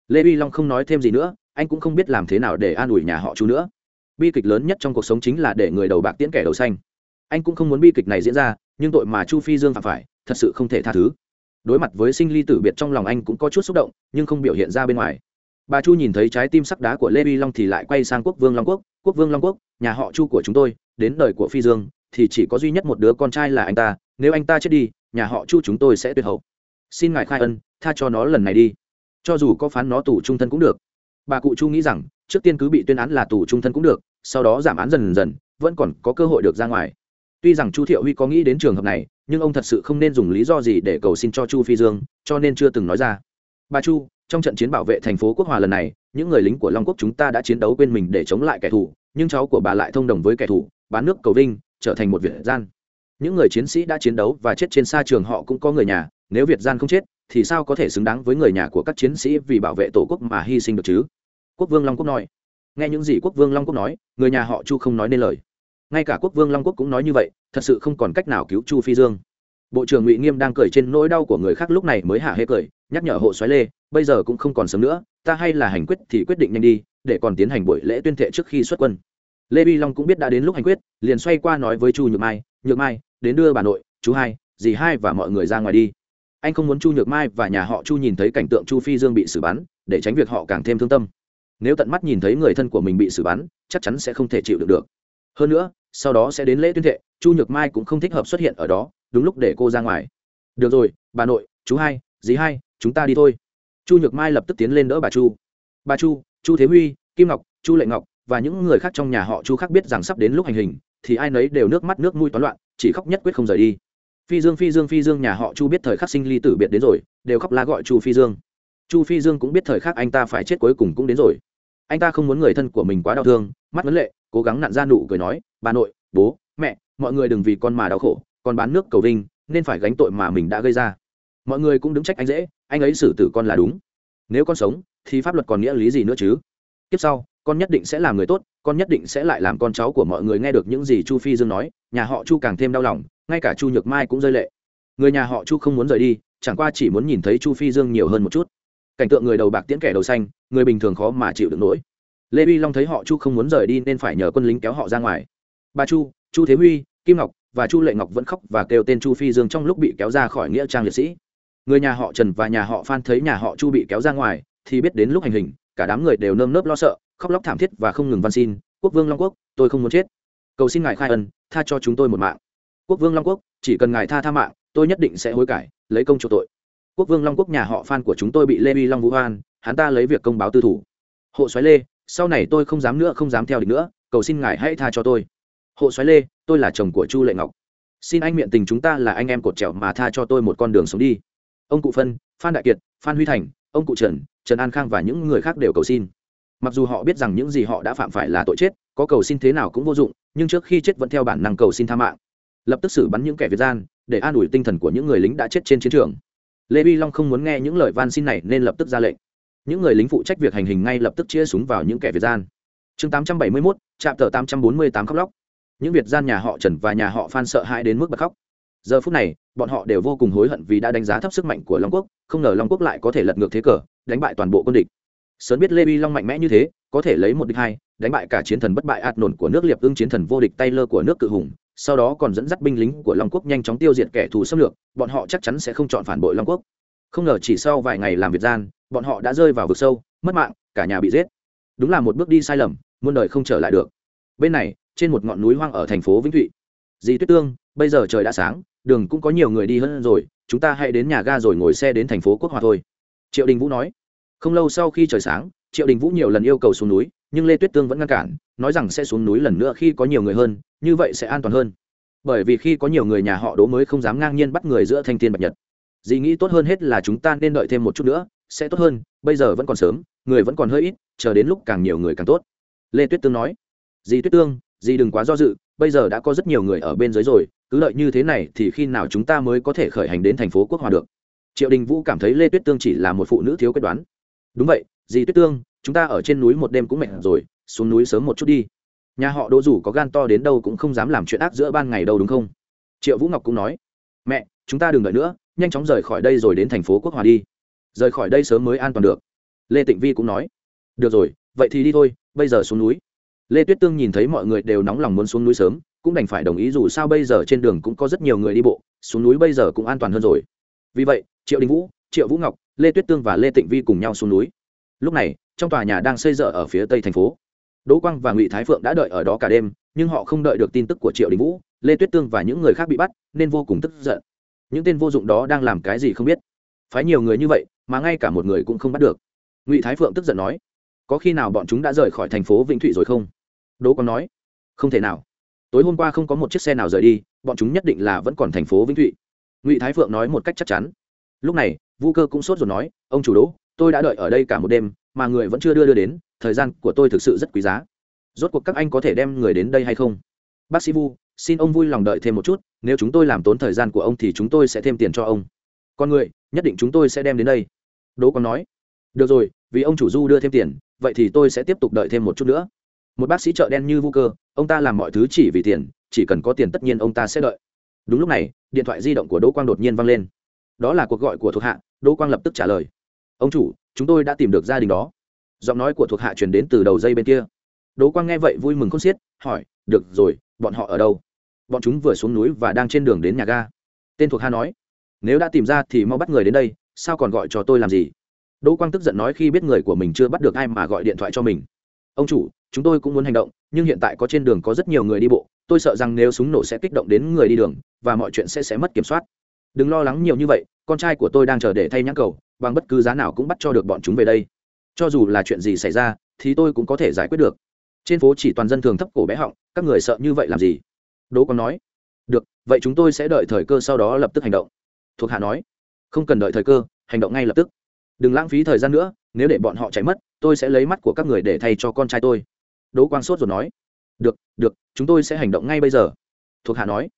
Lê vi long không nói thêm gì nữa, anh cũng không biết làm thế nào để an ủi nhà họ chu nữa. Bi kịch lớn nhất trong cuộc sống chính là để người đầu bạc tiễn kẻ đầu xanh. Anh cũng không muốn bi kịch này diễn ra, nhưng tội mà chu phi dương phạm phải, thật sự không thể tha thứ. Đối mặt với sinh ly tử biệt trong lòng anh cũng có chút xúc động, nhưng không biểu hiện ra bên ngoài. Bà chu nhìn thấy trái tim sắc đá của lê vi long thì lại quay sang quốc vương long quốc. Quốc vương long quốc, nhà họ chu của chúng tôi, đến đời của phi dương, thì chỉ có duy nhất một đứa con trai là anh ta. Nếu anh ta chết đi nhà họ chu chúng tôi sẽ tuyệt hậu. Xin ngài khai ân, tha cho nó lần này đi. Cho dù có phán nó tù trung thân cũng được. Bà cụ chu nghĩ rằng, trước tiên cứ bị tuyên án là tù trung thân cũng được, sau đó giảm án dần dần, vẫn còn có cơ hội được ra ngoài. Tuy rằng chu thiệu huy có nghĩ đến trường hợp này, nhưng ông thật sự không nên dùng lý do gì để cầu xin cho chu phi dương, cho nên chưa từng nói ra. Bà chu, trong trận chiến bảo vệ thành phố quốc hòa lần này, những người lính của long quốc chúng ta đã chiến đấu quên mình để chống lại kẻ thù, nhưng cháu của bà lại thông đồng với kẻ thù, bán nước cầu vinh, trở thành một việt gian những người chiến sĩ đã chiến đấu và chết trên xa trường họ cũng có người nhà, nếu việt gian không chết, thì sao có thể xứng đáng với người nhà của các chiến sĩ vì bảo vệ tổ quốc mà hy sinh được chứ? Quốc vương long quốc nói. Nghe những gì quốc vương long quốc nói, người nhà họ chu không nói nên lời. Ngay cả quốc vương long quốc cũng nói như vậy, thật sự không còn cách nào cứu chu phi dương. Bộ trưởng ngụy nghiêm đang cười trên nỗi đau của người khác lúc này mới hạ hê cười, nhắc nhở hộ xoáy lê, bây giờ cũng không còn sớm nữa, ta hay là hành quyết thì quyết định nhanh đi, để còn tiến hành buổi lễ tuyên thệ trước khi xuất quân. Lê vi long cũng biết đã đến lúc hành quyết, liền xoay qua nói với chu nhược mai nhược mai đến đưa bà nội, chú hai, dì hai và mọi người ra ngoài đi. Anh không muốn chu nhược mai và nhà họ chu nhìn thấy cảnh tượng chu phi dương bị xử bắn, để tránh việc họ càng thêm thương tâm. Nếu tận mắt nhìn thấy người thân của mình bị xử bắn, chắc chắn sẽ không thể chịu được được. Hơn nữa, sau đó sẽ đến lễ tuyên thệ, chu nhược mai cũng không thích hợp xuất hiện ở đó, đúng lúc để cô ra ngoài. Được rồi, bà nội, chú hai, dì hai, chúng ta đi thôi. Chu nhược mai lập tức tiến lên đỡ bà chu. Bà chu chu thế huy, kim ngọc, chu lệ ngọc và những người khác trong nhà họ chu khác biết rằng sắp đến lúc hành hình thì ai nấy đều nước mắt nước mũi toán loạn, chỉ khóc nhất quyết không rời đi. Phi dương phi dương phi dương, nhà họ chu biết thời khắc sinh ly tử biệt đến rồi, đều khóc la gọi chu phi dương. Chu phi dương cũng biết thời khắc anh ta phải chết cuối cùng cũng đến rồi. Anh ta không muốn người thân của mình quá đau thương, mắt vấn lệ, cố gắng nặn ra nụ cười nói, bà nội, bố, mẹ, mọi người đừng vì con mà đau khổ, con bán nước cầu vinh, nên phải gánh tội mà mình đã gây ra. Mọi người cũng đứng trách anh dễ, anh ấy xử tử con là đúng. Nếu con sống, thì pháp luật còn nghĩa lý gì nữa chứ? Tiếp sau con nhất định sẽ làm người tốt, con nhất định sẽ lại làm con cháu của mọi người nghe được những gì chu phi dương nói, nhà họ chu càng thêm đau lòng, ngay cả chu nhược mai cũng rơi lệ. Người nhà họ chu không muốn rời đi, chẳng qua chỉ muốn nhìn thấy chu phi dương nhiều hơn một chút. Cảnh tượng người đầu bạc tiễn kẻ đầu xanh, người bình thường khó mà chịu được nổi. Lê vi long thấy họ chu không muốn rời đi nên phải nhờ quân lính kéo họ ra ngoài. Bà chu chu thế huy, kim ngọc và chu lệ ngọc vẫn khóc và kêu tên chu phi dương trong lúc bị kéo ra khỏi nghĩa trang liệt sĩ. Người nhà họ trần và nhà họ phan thấy nhà họ chu bị kéo ra ngoài thì biết đến lúc hành hình, cả đám người đều nơm nớp lo sợ khóc lóc thảm thiết và không ngừng van xin, quốc vương long quốc, tôi không muốn chết. Cầu xin ngài khai ân, tha cho chúng tôi một mạng. Quốc vương long quốc, chỉ cần ngài tha tha mạng, tôi nhất định sẽ hối cải, lấy công chỗ tội. Quốc vương long quốc nhà họ phan của chúng tôi bị lê vi long vũ hoan, hắn ta lấy việc công báo tư thủ. Hộ xoáy lê, sau này tôi không dám nữa, không dám theo địch nữa, cầu xin ngài hãy tha cho tôi. Hộ xoáy lê, tôi là chồng của chu lệ ngọc. Xin anh miệng tình chúng ta là anh em cột trèo mà tha cho tôi một con đường sống đi. Ông cụ phân, phan đại kiệt, phan huy thành, ông cụ trần trần an khang và những người khác đều cầu xin mặc dù họ biết rằng những gì họ đã phạm phải là tội chết có cầu xin thế nào cũng vô dụng nhưng trước khi chết vẫn theo bản năng cầu xin tha mạng. Lập tức xử bắn những kẻ việt gian để an ủi tinh thần của những người lính đã chết trên chiến trường. Lê vi long không muốn nghe những lời van xin này nên lập tức ra lệnh. Những người lính phụ trách việc hành hình ngay lập tức chia súng vào những kẻ việt gian. Chương 871, trạm tờ tám trăm bốn mươi tám khóc lóc. Những việt gian nhà họ trần và nhà họ phan sợ hãi đến mức bật khóc. Giờ phút này bọn họ đều vô cùng hối hận vì đã đánh giá thấp sức mạnh của long quốc không ngờ long quốc lại có thể lật ngược thế cờ đánh bại toàn bộ quân địch sớm biết lê vi long mạnh mẽ như thế, có thể lấy một địch hai, đánh bại cả chiến thần bất bại ạt nổn của nước liệp ưng chiến thần vô địch tay lơ của nước cự hùng, sau đó còn dẫn dắt binh lính của long quốc nhanh chóng tiêu diệt kẻ thù xâm lược, bọn họ chắc chắn sẽ không chọn phản bội long quốc. Không ngờ chỉ sau vài ngày làm việc gian, bọn họ đã rơi vào vực sâu, mất mạng, cả nhà bị giết. Đúng là một bước đi sai lầm, muôn đời không trở lại được. Bên này, trên một ngọn núi hoang ở thành phố vĩnh thụy. Dì tuyết tương, bây giờ trời đã sáng, đường cũng có nhiều người đi hơn rồi, chúng ta hãy đến nhà ga rồi ngồi xe đến thành phố quốc hòa thôi. Triệu đình vũ nói không lâu sau khi trời sáng, triệu đình vũ nhiều lần yêu cầu xuống núi, nhưng lê tuyết tương vẫn ngăn cản, nói rằng sẽ xuống núi lần nữa khi có nhiều người hơn, như vậy sẽ an toàn hơn. Bởi vì khi có nhiều người nhà họ đố mới không dám ngang nhiên bắt người giữa thanh thiên bạch nhật. Dì nghĩ tốt hơn hết là chúng ta nên đợi thêm một chút nữa, sẽ tốt hơn, bây giờ vẫn còn sớm, người vẫn còn hơi ít, chờ đến lúc càng nhiều người càng tốt. Lê tuyết tương nói. Dì tuyết tương, dì đừng quá do dự, bây giờ đã có rất nhiều người ở bên dưới rồi, cứ lợi như thế này thì khi nào chúng ta mới có thể khởi hành đến thành phố quốc hòa được? Triệu đình vũ cảm thấy lê tuyết tương chỉ là một phụ nữ thiếu quyết đoán đúng vậy, dì tuyết tương, chúng ta ở trên núi một đêm cũng mệt rồi, xuống núi sớm một chút đi. Nhà họ đỗ dù có gan to đến đâu cũng không dám làm chuyện ác giữa ban ngày đâu đúng không? Triệu vũ ngọc cũng nói. Mẹ, chúng ta đừng đợi nữa, nhanh chóng rời khỏi đây rồi đến thành phố quốc hòa đi. Rời khỏi đây sớm mới an toàn được. Lê tịnh vi cũng nói. Được rồi, vậy thì đi thôi, bây giờ xuống núi. Lê tuyết tương nhìn thấy mọi người đều nóng lòng muốn xuống núi sớm, cũng đành phải đồng ý dù sao bây giờ trên đường cũng có rất nhiều người đi bộ, xuống núi bây giờ cũng an toàn hơn rồi. Vì vậy, triệu đình vũ triệu vũ ngọc, lê tuyết tương và lê tịnh vi cùng nhau xuống núi. Lúc này, trong tòa nhà đang xây dở ở phía tây thành phố. Đỗ quang và ngụy thái phượng đã đợi ở đó cả đêm, nhưng họ không đợi được tin tức của triệu đình vũ, lê tuyết tương và những người khác bị bắt, nên vô cùng tức giận. Những tên vô dụng đó đang làm cái gì không biết. Phái nhiều người như vậy, mà ngay cả một người cũng không bắt được. Ngụy thái phượng tức giận nói, có khi nào bọn chúng đã rời khỏi thành phố vĩnh thụy rồi không? Đỗ quang nói, không thể nào. Tối hôm qua không có một chiếc xe nào rời đi, bọn chúng nhất định là vẫn còn thành phố vĩnh thụy. Ngụy thái phượng nói một cách chắc chắn. Lúc này vu cơ cũng sốt rồi nói, ông chủ đỗ, tôi đã đợi ở đây cả một đêm, mà người vẫn chưa đưa đưa đến, thời gian của tôi thực sự rất quý giá. Rốt cuộc các anh có thể đem người đến đây hay không? Bác sĩ vu, xin ông vui lòng đợi thêm một chút, nếu chúng tôi làm tốn thời gian của ông thì chúng tôi sẽ thêm tiền cho ông. Con người, nhất định chúng tôi sẽ đem đến đây. Đỗ còn nói, được rồi, vì ông chủ du đưa thêm tiền, vậy thì tôi sẽ tiếp tục đợi thêm một chút nữa. Một bác sĩ chợ đen như vu cơ, ông ta làm mọi thứ chỉ vì tiền, chỉ cần có tiền tất nhiên ông ta sẽ đợi. Đúng lúc này, điện thoại di động của đỗ quang đột nhiên văng lên đó là cuộc gọi của thuộc hạ, đỗ quang lập tức trả lời. Ông chủ, chúng tôi đã tìm được gia đình đó. Giọng nói của thuộc hạ truyền đến từ đầu dây bên kia. Đỗ quang nghe vậy vui mừng khôn xiết, hỏi, được rồi, bọn họ ở đâu? Bọn chúng vừa xuống núi và đang trên đường đến nhà ga. Tên thuộc hạ nói, nếu đã tìm ra thì mau bắt người đến đây, sao còn gọi cho tôi làm gì? Đỗ quang tức giận nói khi biết người của mình chưa bắt được ai mà gọi điện thoại cho mình. Ông chủ, chúng tôi cũng muốn hành động, nhưng hiện tại có trên đường có rất nhiều người đi bộ, tôi sợ rằng nếu súng nổ sẽ kích động đến người đi đường, và mọi chuyện sẽ sẽ mất kiểm soát. Đừng lo lắng nhiều như vậy con trai của tôi đang chờ để thay nhãn cầu, bằng bất cứ giá nào cũng bắt cho được bọn chúng về đây. Cho dù là chuyện gì xảy ra, thì tôi cũng có thể giải quyết được. Trên phố chỉ toàn dân thường thấp cổ bé họng, các người sợ như vậy làm gì? Đỗ còn nói. Được, vậy chúng tôi sẽ đợi thời cơ sau đó lập tức hành động. Thuộc hạ nói. Không cần đợi thời cơ, hành động ngay lập tức. Đừng lãng phí thời gian nữa, nếu để bọn họ chạy mất, tôi sẽ lấy mắt của các người để thay cho con trai tôi. Đỗ quang sốt rồi nói. Được được, chúng tôi sẽ hành động ngay bây giờ. Thuộc hạ nói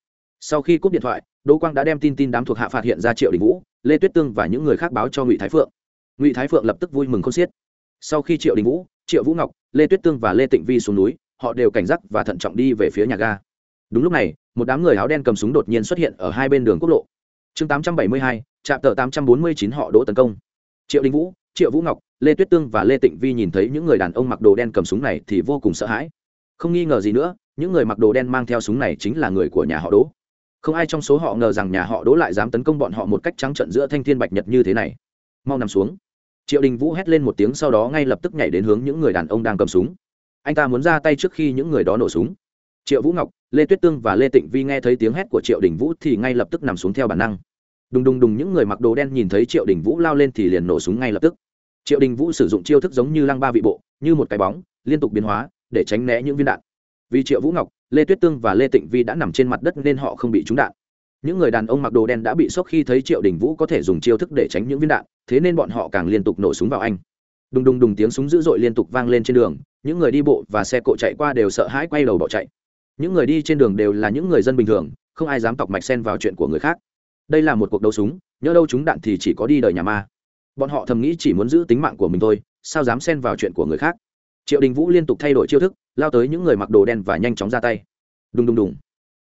sau khi cúp điện thoại đỗ quang đã đem tin tin đám thuộc hạ phát hiện ra triệu đình vũ lê tuyết tương và những người khác báo cho ngụy thái phượng. Ngụy thái phượng lập tức vui mừng không xiết. Sau khi triệu đình vũ triệu vũ ngọc lê tuyết tương và lê tịnh vi xuống núi họ đều cảnh giác và thận trọng đi về phía nhà ga. Đúng lúc này một đám người áo đen cầm súng đột nhiên xuất hiện ở hai bên đường quốc lộ. Chương 872, trạm tờ 849 họ đỗ tấn công. Triệu đình vũ triệu vũ ngọc lê tuyết tương và lê tịnh vi nhìn thấy những người đàn ông mặc đồ đen cầm súng này thì vô cùng sợ hãi. Không nghi ngờ gì nữa những người mặc đồ đen mang theo súng này chính là người của nhà họ đỗ không ai trong số họ ngờ rằng nhà họ đỗ lại dám tấn công bọn họ một cách trắng trận giữa thanh thiên bạch nhật như thế này. Mau nằm xuống. Triệu đình vũ hét lên một tiếng sau đó ngay lập tức nhảy đến hướng những người đàn ông đang cầm súng. Anh ta muốn ra tay trước khi những người đó nổ súng. Triệu vũ ngọc, lê tuyết tương và lê tịnh vi nghe thấy tiếng hét của triệu đình vũ thì ngay lập tức nằm xuống theo bản năng. Đùng đùng đùng những người mặc đồ đen nhìn thấy triệu đình vũ lao lên thì liền nổ súng ngay lập tức. Triệu đình vũ sử dụng chiêu thức giống như lăng ba vị bộ, như một cái bóng, liên tục biến hóa, để tránh né những viên đạn. Vì triệu vũ ngọc lê tuyết tương và lê tịnh vi đã nằm trên mặt đất nên họ không bị trúng đạn. Những người đàn ông mặc đồ đen đã bị sốc khi thấy triệu đình vũ có thể dùng chiêu thức để tránh những viên đạn, thế nên bọn họ càng liên tục nổ súng vào anh. Đùng đùng đùng tiếng súng dữ dội liên tục vang lên trên đường, những người đi bộ và xe cộ chạy qua đều sợ hãi quay đầu bỏ chạy. Những người đi trên đường đều là những người dân bình thường, không ai dám tọc mạch sen vào chuyện của người khác. Đây là một cuộc đấu súng nhớ đâu chúng đạn thì chỉ có đi đời nhà ma. Bọn họ thầm nghĩ chỉ muốn giữ tính mạng của mình thôi, sao dám xen vào chuyện của người khác? Triệu đình vũ liên tục thay đổi chiêu thức, lao tới những người mặc đồ đen và nhanh chóng ra tay. Đùng đùng đùng.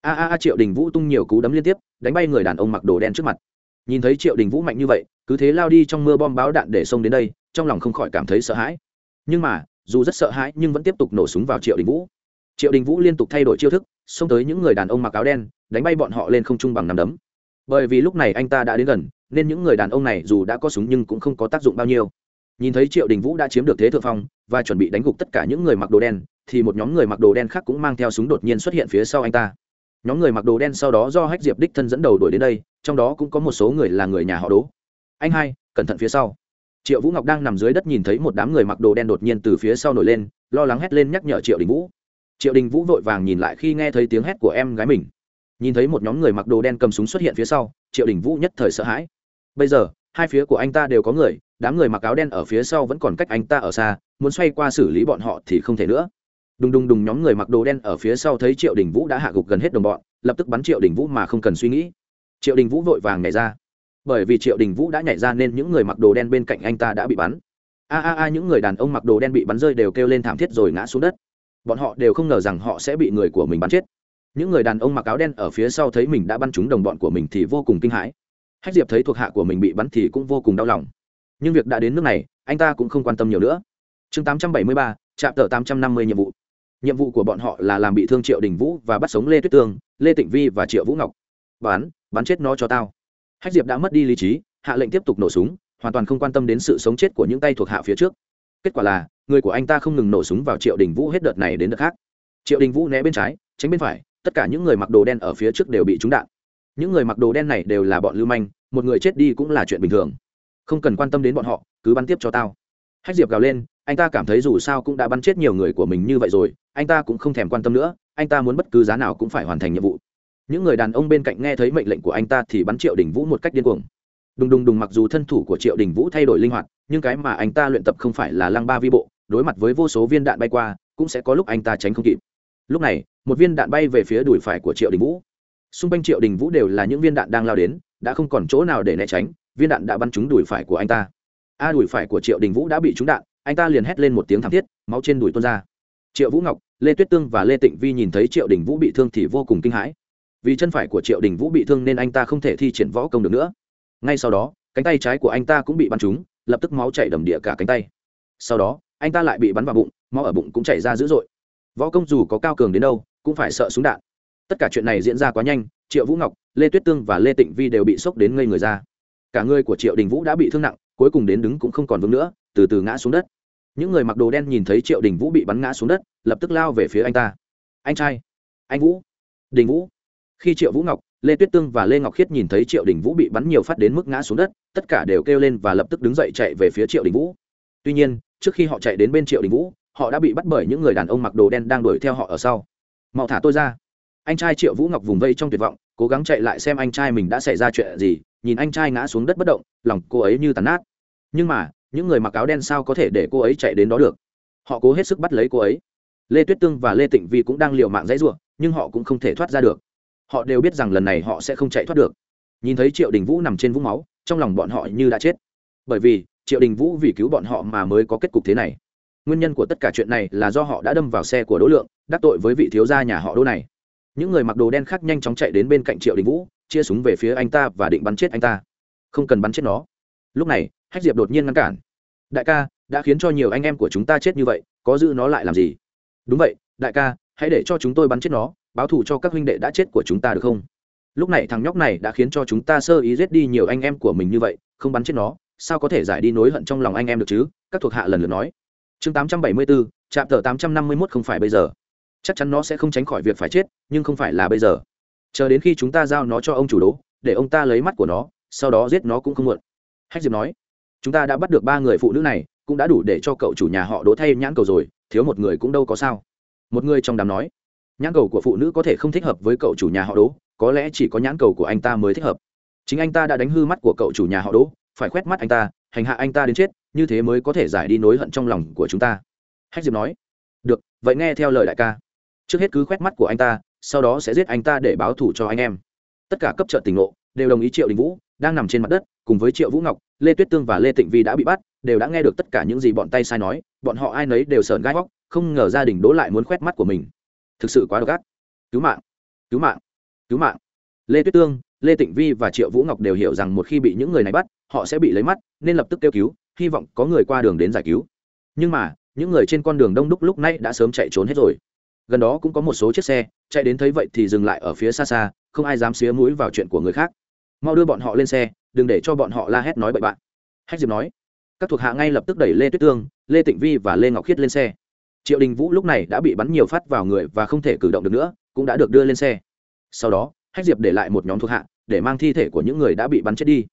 A a a, triệu đình vũ tung nhiều cú đấm liên tiếp, đánh bay người đàn ông mặc đồ đen trước mặt. Nhìn thấy triệu đình vũ mạnh như vậy, cứ thế lao đi trong mưa bom báo đạn để xông đến đây, trong lòng không khỏi cảm thấy sợ hãi. Nhưng mà, dù rất sợ hãi nhưng vẫn tiếp tục nổ súng vào triệu đình vũ. Triệu đình vũ liên tục thay đổi chiêu thức, xông tới những người đàn ông mặc áo đen, đánh bay bọn họ lên không trung bằng nằm đấm. Bởi vì lúc này anh ta đã đến gần, nên những người đàn ông này dù đã có súng nhưng cũng không có tác dụng bao nhiêu. Nhìn thấy triệu đình vũ đã chiếm được thế thượng phong và chuẩn bị đánh gục tất cả những người mặc đồ đen, thì một nhóm người mặc đồ đen khác cũng mang theo súng đột nhiên xuất hiện phía sau anh ta. Nhóm người mặc đồ đen sau đó do hách diệp đích thân dẫn đầu đuổi đến đây, trong đó cũng có một số người là người nhà họ đố anh hai, cẩn thận phía sau. Triệu vũ ngọc đang nằm dưới đất nhìn thấy một đám người mặc đồ đen đột nhiên từ phía sau nổi lên, lo lắng hét lên nhắc nhở triệu đình vũ. Triệu đình vũ vội vàng nhìn lại khi nghe thấy tiếng hét của em gái mình. Nhìn thấy một nhóm người mặc đồ đen cầm súng xuất hiện phía sau, triệu đình vũ nhất thời sợ hãi. Bây giờ, hai phía của anh ta đều có người đám người mặc áo đen ở phía sau vẫn còn cách anh ta ở xa, muốn xoay qua xử lý bọn họ thì không thể nữa. Đùng đùng đùng nhóm người mặc đồ đen ở phía sau thấy triệu đình vũ đã hạ gục gần hết đồng bọn, lập tức bắn triệu đình vũ mà không cần suy nghĩ. Triệu đình vũ vội vàng nhảy ra. Bởi vì triệu đình vũ đã nhảy ra nên những người mặc đồ đen bên cạnh anh ta đã bị bắn. A a a, những người đàn ông mặc đồ đen bị bắn rơi đều kêu lên thảm thiết rồi ngã xuống đất. Bọn họ đều không ngờ rằng họ sẽ bị người của mình bắn chết. Những người đàn ông mặc áo đen ở phía sau thấy mình đã bắn trúng đồng bọn của mình thì vô cùng kinh hãi. Hách diệp thấy thuộc hạ của mình bị bắn thì cũng vô cùng đau lòng nhưng việc đã đến nước này anh ta cũng không quan tâm nhiều nữa. Chương 873, trạm tờ 850 nhiệm vụ. Nhiệm vụ của bọn họ là làm bị thương triệu đình vũ và bắt sống lê tuyết tương lê tịnh vi và triệu vũ ngọc. Bắn bắn chết nó cho tao. Hách diệp đã mất đi lý trí hạ lệnh tiếp tục nổ súng hoàn toàn không quan tâm đến sự sống chết của những tay thuộc hạ phía trước. Kết quả là người của anh ta không ngừng nổ súng vào triệu đình vũ hết đợt này đến đợt khác. Triệu đình vũ né bên trái tránh bên phải tất cả những người mặc đồ đen ở phía trước đều bị trúng đạn. Những người mặc đồ đen này đều là bọn lưu manh một người chết đi cũng là chuyện bình thường không cần quan tâm đến bọn họ, cứ bắn tiếp cho tao. Hách diệp gào lên, anh ta cảm thấy dù sao cũng đã bắn chết nhiều người của mình như vậy rồi, anh ta cũng không thèm quan tâm nữa, anh ta muốn bất cứ giá nào cũng phải hoàn thành nhiệm vụ. Những người đàn ông bên cạnh nghe thấy mệnh lệnh của anh ta thì bắn triệu đình vũ một cách điên cuồng. Đùng đùng đùng mặc dù thân thủ của triệu đình vũ thay đổi linh hoạt, nhưng cái mà anh ta luyện tập không phải là lăng ba vi bộ, đối mặt với vô số viên đạn bay qua, cũng sẽ có lúc anh ta tránh không kịp. Lúc này, một viên đạn bay về phía đùi phải của triệu đình vũ. Xung quanh triệu đình vũ đều là những viên đạn đang lao đến, đã không còn chỗ nào để né tránh viên đạn đã bắn trúng đùi phải của anh ta. A, đùi phải của triệu đình vũ đã bị trúng đạn, anh ta liền hét lên một tiếng thảm thiết, máu trên đùi tuôn ra. Triệu vũ ngọc, lê tuyết tương và lê tịnh vi nhìn thấy triệu đình vũ bị thương thì vô cùng kinh hãi. Vì chân phải của triệu đình vũ bị thương nên anh ta không thể thi triển võ công được nữa. Ngay sau đó, cánh tay trái của anh ta cũng bị bắn trúng, lập tức máu chảy đầm địa cả cánh tay. Sau đó, anh ta lại bị bắn vào bụng, máu ở bụng cũng chảy ra dữ dội. Võ công dù có cao cường đến đâu, cũng phải sợ súng đạn. Tất cả chuyện này diễn ra quá nhanh, triệu vũ ngọc, lê tuyết tương và lê tịnh vi đều bị sốc đến ngây người ra cả người của triệu đình vũ đã bị thương nặng, cuối cùng đến đứng cũng không còn vững nữa, từ từ ngã xuống đất. Những người mặc đồ đen nhìn thấy triệu đình vũ bị bắn ngã xuống đất, lập tức lao về phía anh ta. Anh trai, anh vũ, đình vũ. Khi triệu vũ ngọc, lê tuyết tương và lê ngọc khiết nhìn thấy triệu đình vũ bị bắn nhiều phát đến mức ngã xuống đất, tất cả đều kêu lên và lập tức đứng dậy chạy về phía triệu đình vũ. Tuy nhiên, trước khi họ chạy đến bên triệu đình vũ, họ đã bị bắt bởi những người đàn ông mặc đồ đen đang đuổi theo họ ở sau. Mau thả tôi ra. Anh trai triệu vũ ngọc vùng vây trong tuyệt vọng cố gắng chạy lại xem anh trai mình đã xảy ra chuyện gì, nhìn anh trai ngã xuống đất bất động, lòng cô ấy như tàn nát. Nhưng mà, những người mặc áo đen sao có thể để cô ấy chạy đến đó được? Họ cố hết sức bắt lấy cô ấy. Lê tuyết tương và lê tịnh vi cũng đang liều mạng dãy ruộng nhưng họ cũng không thể thoát ra được. Họ đều biết rằng lần này họ sẽ không chạy thoát được. Nhìn thấy triệu đình vũ nằm trên vũng máu, trong lòng bọn họ như đã chết. Bởi vì, triệu đình vũ vì cứu bọn họ mà mới có kết cục thế này. Nguyên nhân của tất cả chuyện này là do họ đã đâm vào xe của đỗ lượng, đắc tội với vị thiếu gia nhà họ đỗ này những người mặc đồ đen khác nhanh chóng chạy đến bên cạnh triệu đình vũ, chia súng về phía anh ta và định bắn chết anh ta. Không cần bắn chết nó. Lúc này, hách diệp đột nhiên ngăn cản. Đại ca, đã khiến cho nhiều anh em của chúng ta chết như vậy, có giữ nó lại làm gì? Đúng vậy, đại ca, hãy để cho chúng tôi bắn chết nó, báo thù cho các huynh đệ đã chết của chúng ta được không? Lúc này thằng nhóc này đã khiến cho chúng ta sơ ý giết đi nhiều anh em của mình như vậy, không bắn chết nó, sao có thể giải đi nối hận trong lòng anh em được chứ? Các thuộc hạ lần lượt nói. Chương tám trăm bảy mươi bốn trạm tờ tám không phải bây giờ chắc chắn nó sẽ không tránh khỏi việc phải chết, nhưng không phải là bây giờ. Chờ đến khi chúng ta giao nó cho ông chủ đố, để ông ta lấy mắt của nó, sau đó giết nó cũng không muộn. Hách diệp nói, chúng ta đã bắt được ba người phụ nữ này, cũng đã đủ để cho cậu chủ nhà họ đố thay nhãn cầu rồi, thiếu một người cũng đâu có sao. Một người trong đám nói, nhãn cầu của phụ nữ có thể không thích hợp với cậu chủ nhà họ đố, có lẽ chỉ có nhãn cầu của anh ta mới thích hợp. Chính anh ta đã đánh hư mắt của cậu chủ nhà họ đố, phải khoét mắt anh ta, hành hạ anh ta đến chết, như thế mới có thể giải đi nối hận trong lòng của chúng ta. Hách diệp nói, được, vậy nghe theo lời đại ca trước hết cứ khoét mắt của anh ta, sau đó sẽ giết anh ta để báo thù cho anh em. Tất cả cấp trợ tỉnh lộ đều đồng ý triệu đình vũ, đang nằm trên mặt đất, cùng với triệu vũ ngọc, lê tuyết tương và lê tịnh vi đã bị bắt, đều đã nghe được tất cả những gì bọn tay sai nói, bọn họ ai nấy đều sờn gai góc, không ngờ gia đình đỗ lại muốn khoét mắt của mình. Thực sự quá độc ác. Cứu mạng cứu mạng cứu mạng. Lê tuyết tương, lê tịnh vi và triệu vũ ngọc đều hiểu rằng một khi bị những người này bắt, họ sẽ bị lấy mắt, nên lập tức kêu cứu, hy vọng có người qua đường đến giải cứu. Nhưng mà, những người trên con đường đông đúc lúc này đã sớm chạy trốn hết rồi gần đó cũng có một số chiếc xe, chạy đến thấy vậy thì dừng lại ở phía xa xa, không ai dám xía mũi vào chuyện của người khác. Mau đưa bọn họ lên xe, đừng để cho bọn họ la hét nói bậy bạn. Hách diệp nói, các thuộc hạ ngay lập tức đẩy lê tuyết tương, lê tịnh vi và lê ngọc khiết lên xe. Triệu đình vũ lúc này đã bị bắn nhiều phát vào người và không thể cử động được nữa, cũng đã được đưa lên xe. Sau đó, hách diệp để lại một nhóm thuộc hạ, để mang thi thể của những người đã bị bắn chết đi.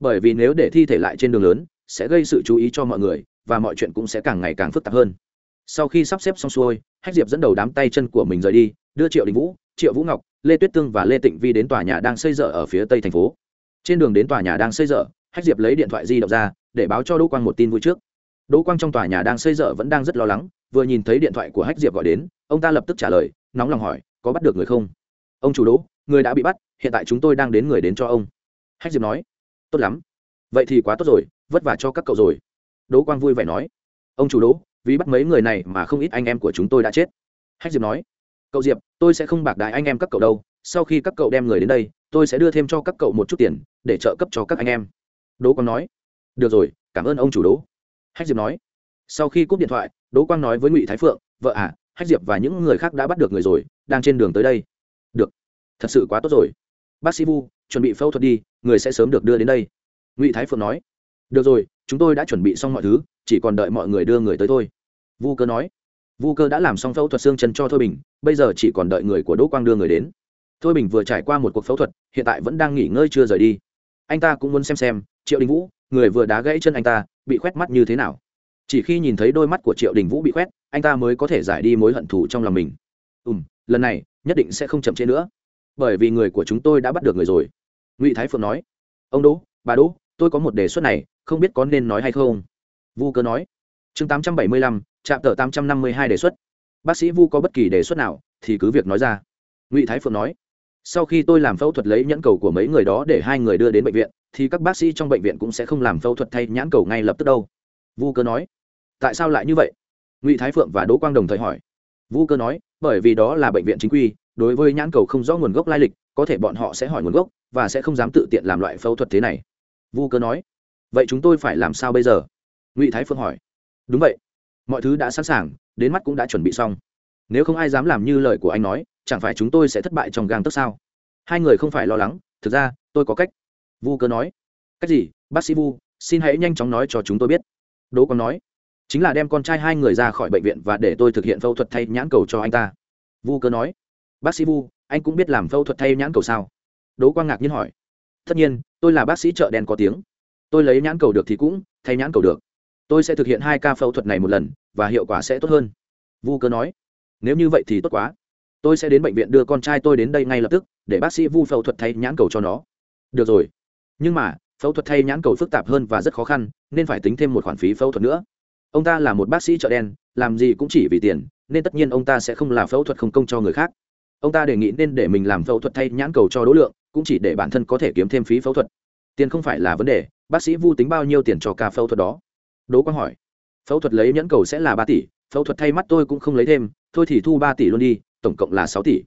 Bởi vì nếu để thi thể lại trên đường lớn, sẽ gây sự chú ý cho mọi người, và mọi chuyện cũng sẽ càng ngày càng phức tạp hơn sau khi sắp xếp xong xuôi, hách diệp dẫn đầu đám tay chân của mình rời đi, đưa triệu đình vũ, triệu vũ ngọc, lê tuyết tương và lê tịnh vi đến tòa nhà đang xây dở ở phía tây thành phố. Trên đường đến tòa nhà đang xây dở, hách diệp lấy điện thoại di động ra, để báo cho đỗ quang một tin vui trước. Đỗ quang trong tòa nhà đang xây dở vẫn đang rất lo lắng, vừa nhìn thấy điện thoại của hách diệp gọi đến, ông ta lập tức trả lời, nóng lòng hỏi, có bắt được người không? Ông chủ đỗ, người đã bị bắt, hiện tại chúng tôi đang đến người đến cho ông. Hách diệp nói, tốt lắm. Vậy thì quá tốt rồi, vất vả cho các cậu rồi. Đỗ quang vui vẻ nói, ông chủ đỗ vì bắt mấy người này mà không ít anh em của chúng tôi đã chết. Hách diệp nói, cậu diệp, tôi sẽ không bạc đại anh em các cậu đâu. Sau khi các cậu đem người đến đây, tôi sẽ đưa thêm cho các cậu một chút tiền để trợ cấp cho các anh em. Đỗ quang nói, được rồi, cảm ơn ông chủ đỗ. Hách diệp nói, sau khi cúp điện thoại, đỗ quang nói với ngụy thái phượng, vợ à hách diệp và những người khác đã bắt được người rồi, đang trên đường tới đây. Được, thật sự quá tốt rồi. Bác sĩ vu, chuẩn bị phẫu thuật đi, người sẽ sớm được đưa đến đây. Ngụy thái phượng nói, được rồi, chúng tôi đã chuẩn bị xong mọi thứ chỉ còn đợi mọi người đưa người tới thôi. Vu cơ nói. Vu cơ đã làm xong phẫu thuật xương chân cho thôi bình, bây giờ chỉ còn đợi người của đỗ quang đưa người đến. Thôi bình vừa trải qua một cuộc phẫu thuật, hiện tại vẫn đang nghỉ ngơi chưa rời đi. Anh ta cũng muốn xem xem, triệu đình vũ, người vừa đá gãy chân anh ta, bị khoét mắt như thế nào? Chỉ khi nhìn thấy đôi mắt của triệu đình vũ bị khoét, anh ta mới có thể giải đi mối hận thù trong lòng mình. Ừ m lần này, nhất định sẽ không chậm chế nữa. Bởi vì người của chúng tôi đã bắt được người rồi. Ngụy thái phượng nói. Ông đỗ, bà đỗ, tôi có một đề xuất này, không biết có nên nói hay không? Vu cơ nói. Chương tám trăm bảy mươi lăm trạm tờ tám trăm năm mươi hai đề xuất. Bác sĩ vu có bất kỳ đề xuất nào thì cứ việc nói ra. Ngụy thái phượng nói. Sau khi tôi làm phẫu thuật lấy nhãn cầu của mấy người đó để hai người đưa đến bệnh viện, thì các bác sĩ trong bệnh viện cũng sẽ không làm phẫu thuật thay nhãn cầu ngay lập tức đâu. Vu cơ nói. Tại sao lại như vậy? Ngụy thái phượng và đỗ quang đồng thời hỏi. Vu cơ nói, bởi vì đó là bệnh viện chính quy, đối với nhãn cầu không rõ nguồn gốc lai lịch, có thể bọn họ sẽ hỏi nguồn gốc và sẽ không dám tự tiện làm loại phẫu thuật thế này. Vu cơ nói. Vậy chúng tôi phải làm sao bây giờ? Ngụy thái phương hỏi đúng vậy mọi thứ đã sẵn sàng đến mắt cũng đã chuẩn bị xong nếu không ai dám làm như lời của anh nói chẳng phải chúng tôi sẽ thất bại trong gang tấc sao hai người không phải lo lắng thực ra tôi có cách vu cơ nói cách gì bác sĩ vu xin hãy nhanh chóng nói cho chúng tôi biết đỗ còn nói chính là đem con trai hai người ra khỏi bệnh viện và để tôi thực hiện phẫu thuật thay nhãn cầu cho anh ta vu cơ nói bác sĩ vu anh cũng biết làm phẫu thuật thay nhãn cầu sao đỗ quang ngạc nhiên hỏi tất nhiên tôi là bác sĩ chợ đen có tiếng tôi lấy nhãn cầu được thì cũng thay nhãn cầu được tôi sẽ thực hiện hai ca phẫu thuật này một lần, và hiệu quả sẽ tốt hơn. Vu cơ nói, nếu như vậy thì tốt quá. Tôi sẽ đến bệnh viện đưa con trai tôi đến đây ngay lập tức, để bác sĩ vu phẫu thuật thay nhãn cầu cho nó. Được rồi. Nhưng mà, phẫu thuật thay nhãn cầu phức tạp hơn và rất khó khăn, nên phải tính thêm một khoản phí phẫu thuật nữa. Ông ta là một bác sĩ chợ đen, làm gì cũng chỉ vì tiền, nên tất nhiên ông ta sẽ không làm phẫu thuật không công cho người khác. Ông ta đề nghị nên để mình làm phẫu thuật thay nhãn cầu cho đối lượng, cũng chỉ để bản thân có thể kiếm thêm phí phẫu thuật. Tiền không phải là vấn đề, bác sĩ vu tính bao nhiêu tiền cho ca phẫu thuật đó? Đố quang hỏi. Phẫu thuật lấy nhẫn cầu sẽ là ba tỷ, phẫu thuật thay mắt tôi cũng không lấy thêm, thôi thì thu ba tỷ luôn đi, tổng cộng là sáu tỷ.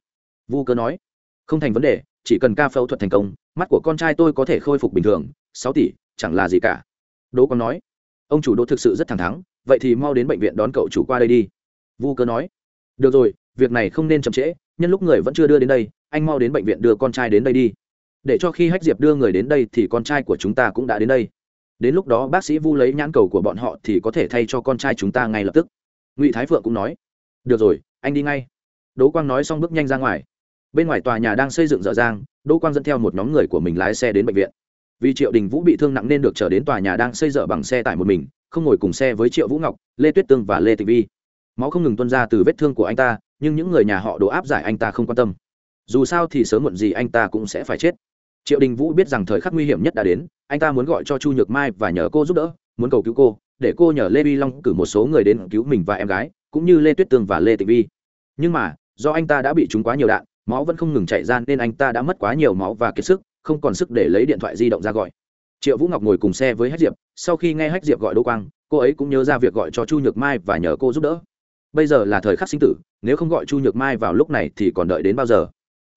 Vu cơ nói. Không thành vấn đề, chỉ cần ca phẫu thuật thành công, mắt của con trai tôi có thể khôi phục bình thường, sáu tỷ, chẳng là gì cả. Đỗ quang nói. Ông chủ đỗ thực sự rất thẳng thắn, vậy thì mau đến bệnh viện đón cậu chủ qua đây đi. Vu cơ nói. Được rồi, việc này không nên chậm trễ, nhân lúc người vẫn chưa đưa đến đây, anh mau đến bệnh viện đưa con trai đến đây đi. Để cho khi hách diệp đưa người đến đây thì con trai của chúng ta cũng đã đến đây đến lúc đó bác sĩ vu lấy nhãn cầu của bọn họ thì có thể thay cho con trai chúng ta ngay lập tức. Ngụy thái phượng cũng nói, được rồi, anh đi ngay. Đỗ quang nói xong bước nhanh ra ngoài. Bên ngoài tòa nhà đang xây dựng dở dang, đỗ quang dẫn theo một nhóm người của mình lái xe đến bệnh viện. Vì triệu đình vũ bị thương nặng nên được trở đến tòa nhà đang xây dở bằng xe tải một mình, không ngồi cùng xe với triệu vũ ngọc, lê tuyết tương và lê tịch vi. Máu không ngừng tuân ra từ vết thương của anh ta, nhưng những người nhà họ đổ áp giải anh ta không quan tâm. Dù sao thì sớm muộn gì anh ta cũng sẽ phải chết triệu đình vũ biết rằng thời khắc nguy hiểm nhất đã đến, anh ta muốn gọi cho chu nhược mai và nhờ cô giúp đỡ, muốn cầu cứu cô, để cô nhờ lê vi long cử một số người đến cứu mình và em gái, cũng như lê tuyết tương và lê tịch vi. Nhưng mà, do anh ta đã bị trúng quá nhiều đạn, máu vẫn không ngừng chạy ra nên anh ta đã mất quá nhiều máu và kiệt sức, không còn sức để lấy điện thoại di động ra gọi. Triệu vũ ngọc ngồi cùng xe với hách diệp, sau khi nghe hách diệp gọi đỗ quang, cô ấy cũng nhớ ra việc gọi cho chu nhược mai và nhờ cô giúp đỡ. Bây giờ là thời khắc sinh tử, nếu không gọi chu nhược mai vào lúc này thì còn đợi đến bao giờ?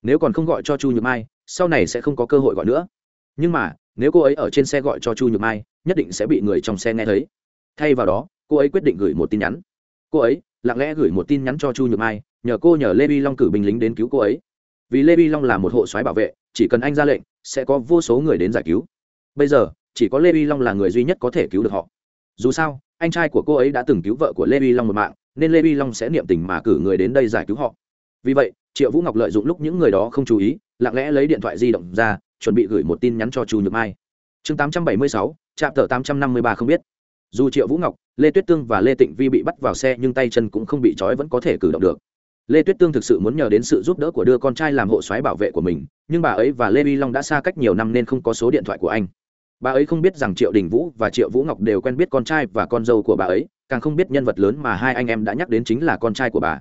Nếu còn không gọi cho chu nhược mai sau này sẽ không có cơ hội gọi nữa. Nhưng mà, nếu cô ấy ở trên xe gọi cho chu nhược mai, nhất định sẽ bị người trong xe nghe thấy. Thay vào đó, cô ấy quyết định gửi một tin nhắn. Cô ấy, lặng lẽ gửi một tin nhắn cho chu nhược mai, nhờ cô nhờ lê vi long cử binh lính đến cứu cô ấy. Vì lê vi long là một hộ soái bảo vệ, chỉ cần anh ra lệnh, sẽ có vô số người đến giải cứu. Bây giờ, chỉ có lê vi long là người duy nhất có thể cứu được họ. Dù sao, anh trai của cô ấy đã từng cứu vợ của lê vi long một mạng, nên lê vi long sẽ niệm tình mà cử người đến đây giải cứu họ. Vì vậy, triệu vũ ngọc lợi dụng lúc những người đó không chú ý lặng lẽ lấy điện thoại di động ra, chuẩn bị gửi một tin nhắn cho chu nhược mai. Chương tám trăm bảy mươi sáu trạm tờ tám trăm năm mươi ba không biết. Dù triệu vũ ngọc, lê tuyết tương và lê tịnh vi bị bắt vào xe nhưng tay chân cũng không bị trói vẫn có thể cử động được. Lê tuyết tương thực sự muốn nhờ đến sự giúp đỡ của đưa con trai làm hộ soái bảo vệ của mình, nhưng bà ấy và lê vi long đã xa cách nhiều năm nên không có số điện thoại của anh. Bà ấy không biết rằng triệu đình vũ và triệu vũ ngọc đều quen biết con trai và con dâu của bà ấy, càng không biết nhân vật lớn mà hai anh em đã nhắc đến chính là con trai của bà.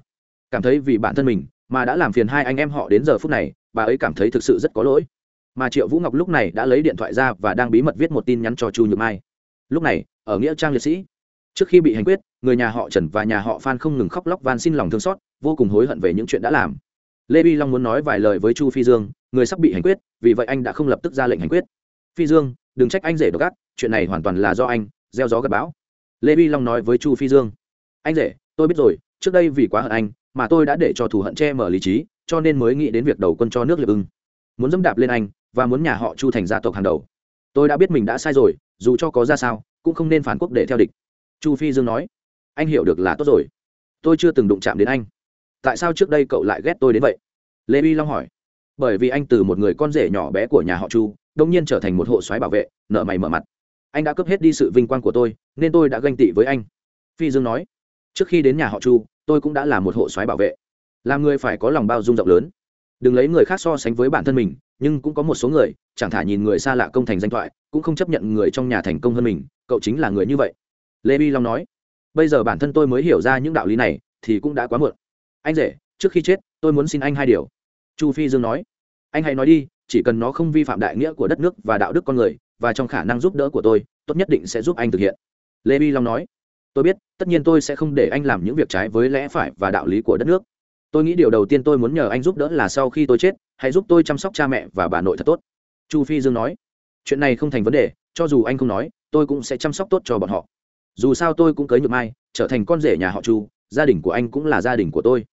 Cảm thấy vì bản thân mình mà đã làm phiền hai anh em họ đến giờ phút này, bà ấy cảm thấy thực sự rất có lỗi. Mà triệu vũ ngọc lúc này đã lấy điện thoại ra và đang bí mật viết một tin nhắn cho chu nhược mai. Lúc này, ở nghĩa trang liệt sĩ, trước khi bị hành quyết, người nhà họ trần và nhà họ phan không ngừng khóc lóc van xin lòng thương xót, vô cùng hối hận về những chuyện đã làm. Lê vi long muốn nói vài lời với chu phi dương, người sắp bị hành quyết, vì vậy anh đã không lập tức ra lệnh hành quyết. Phi dương, đừng trách anh rể độc ác, chuyện này hoàn toàn là do anh, gieo gió gặp bão. Lê vi long nói với chu phi dương, anh rể, tôi biết rồi, trước đây vì quá hận anh mà tôi đã để cho thù hận che mở lý trí, cho nên mới nghĩ đến việc đầu quân cho nước liệp ưng. Muốn dẫm đạp lên anh, và muốn nhà họ chu thành gia tộc hàng đầu. Tôi đã biết mình đã sai rồi, dù cho có ra sao, cũng không nên phản quốc để theo địch. Chu phi dương nói, anh hiểu được là tốt rồi. Tôi chưa từng đụng chạm đến anh. Tại sao trước đây cậu lại ghét tôi đến vậy? Lê Vi long hỏi, bởi vì anh từ một người con rể nhỏ bé của nhà họ chu đông nhiên trở thành một hộ soái bảo vệ, nợ mày mở mặt. Anh đã cướp hết đi sự vinh quang của tôi, nên tôi đã ganh tị với anh. Phi dương nói, trước khi đến nhà họ chu tôi cũng đã là một hộ soái bảo vệ. Làm người phải có lòng bao dung rộng lớn. Đừng lấy người khác so sánh với bản thân mình, nhưng cũng có một số người, chẳng thả nhìn người xa lạ công thành danh thoại, cũng không chấp nhận người trong nhà thành công hơn mình, cậu chính là người như vậy. Lê bi long nói. Bây giờ bản thân tôi mới hiểu ra những đạo lý này, thì cũng đã quá muộn. Anh rể, trước khi chết, tôi muốn xin anh hai điều. Chu phi dương nói. Anh hãy nói đi, chỉ cần nó không vi phạm đại nghĩa của đất nước và đạo đức con người, và trong khả năng giúp đỡ của tôi, tốt nhất định sẽ giúp anh thực hiện. Lê bi long nói tôi biết, tất nhiên tôi sẽ không để anh làm những việc trái với lẽ phải và đạo lý của đất nước. Tôi nghĩ điều đầu tiên tôi muốn nhờ anh giúp đỡ là sau khi tôi chết, hãy giúp tôi chăm sóc cha mẹ và bà nội thật tốt. Chu phi dương nói. Chuyện này không thành vấn đề, cho dù anh không nói, tôi cũng sẽ chăm sóc tốt cho bọn họ. Dù sao tôi cũng cưới nhược mai, trở thành con rể nhà họ chu, gia đình của anh cũng là gia đình của tôi.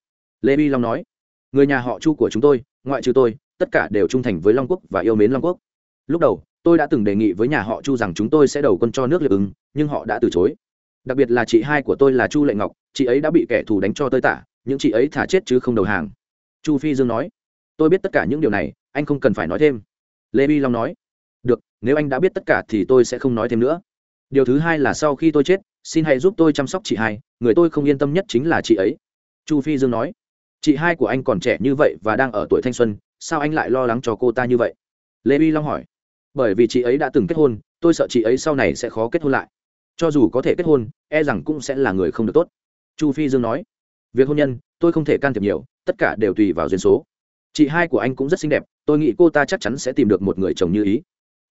Lê bi long nói. Người nhà họ chu của chúng tôi, ngoại trừ tôi, tất cả đều trung thành với long quốc và yêu mến long quốc. Lúc đầu, tôi đã từng đề nghị với nhà họ chu rằng chúng tôi sẽ đầu quân cho nước liệp ứng, nhưng họ đã từ chối đặc biệt là chị hai của tôi là chu lệ ngọc, chị ấy đã bị kẻ thù đánh cho tơi tả, những chị ấy thả chết chứ không đầu hàng. Chu phi dương nói, tôi biết tất cả những điều này, anh không cần phải nói thêm. Lê bi long nói, được, nếu anh đã biết tất cả thì tôi sẽ không nói thêm nữa. Điều thứ hai là sau khi tôi chết, xin hãy giúp tôi chăm sóc chị hai, người tôi không yên tâm nhất chính là chị ấy. Chu phi dương nói, chị hai của anh còn trẻ như vậy và đang ở tuổi thanh xuân, sao anh lại lo lắng cho cô ta như vậy? Lê vi long hỏi, bởi vì chị ấy đã từng kết hôn, tôi sợ chị ấy sau này sẽ khó kết hôn lại cho dù có thể kết hôn e rằng cũng sẽ là người không được tốt. Chu phi dương nói, việc hôn nhân, tôi không thể can thiệp nhiều, tất cả đều tùy vào duyên số. Chị hai của anh cũng rất xinh đẹp, tôi nghĩ cô ta chắc chắn sẽ tìm được một người chồng như ý.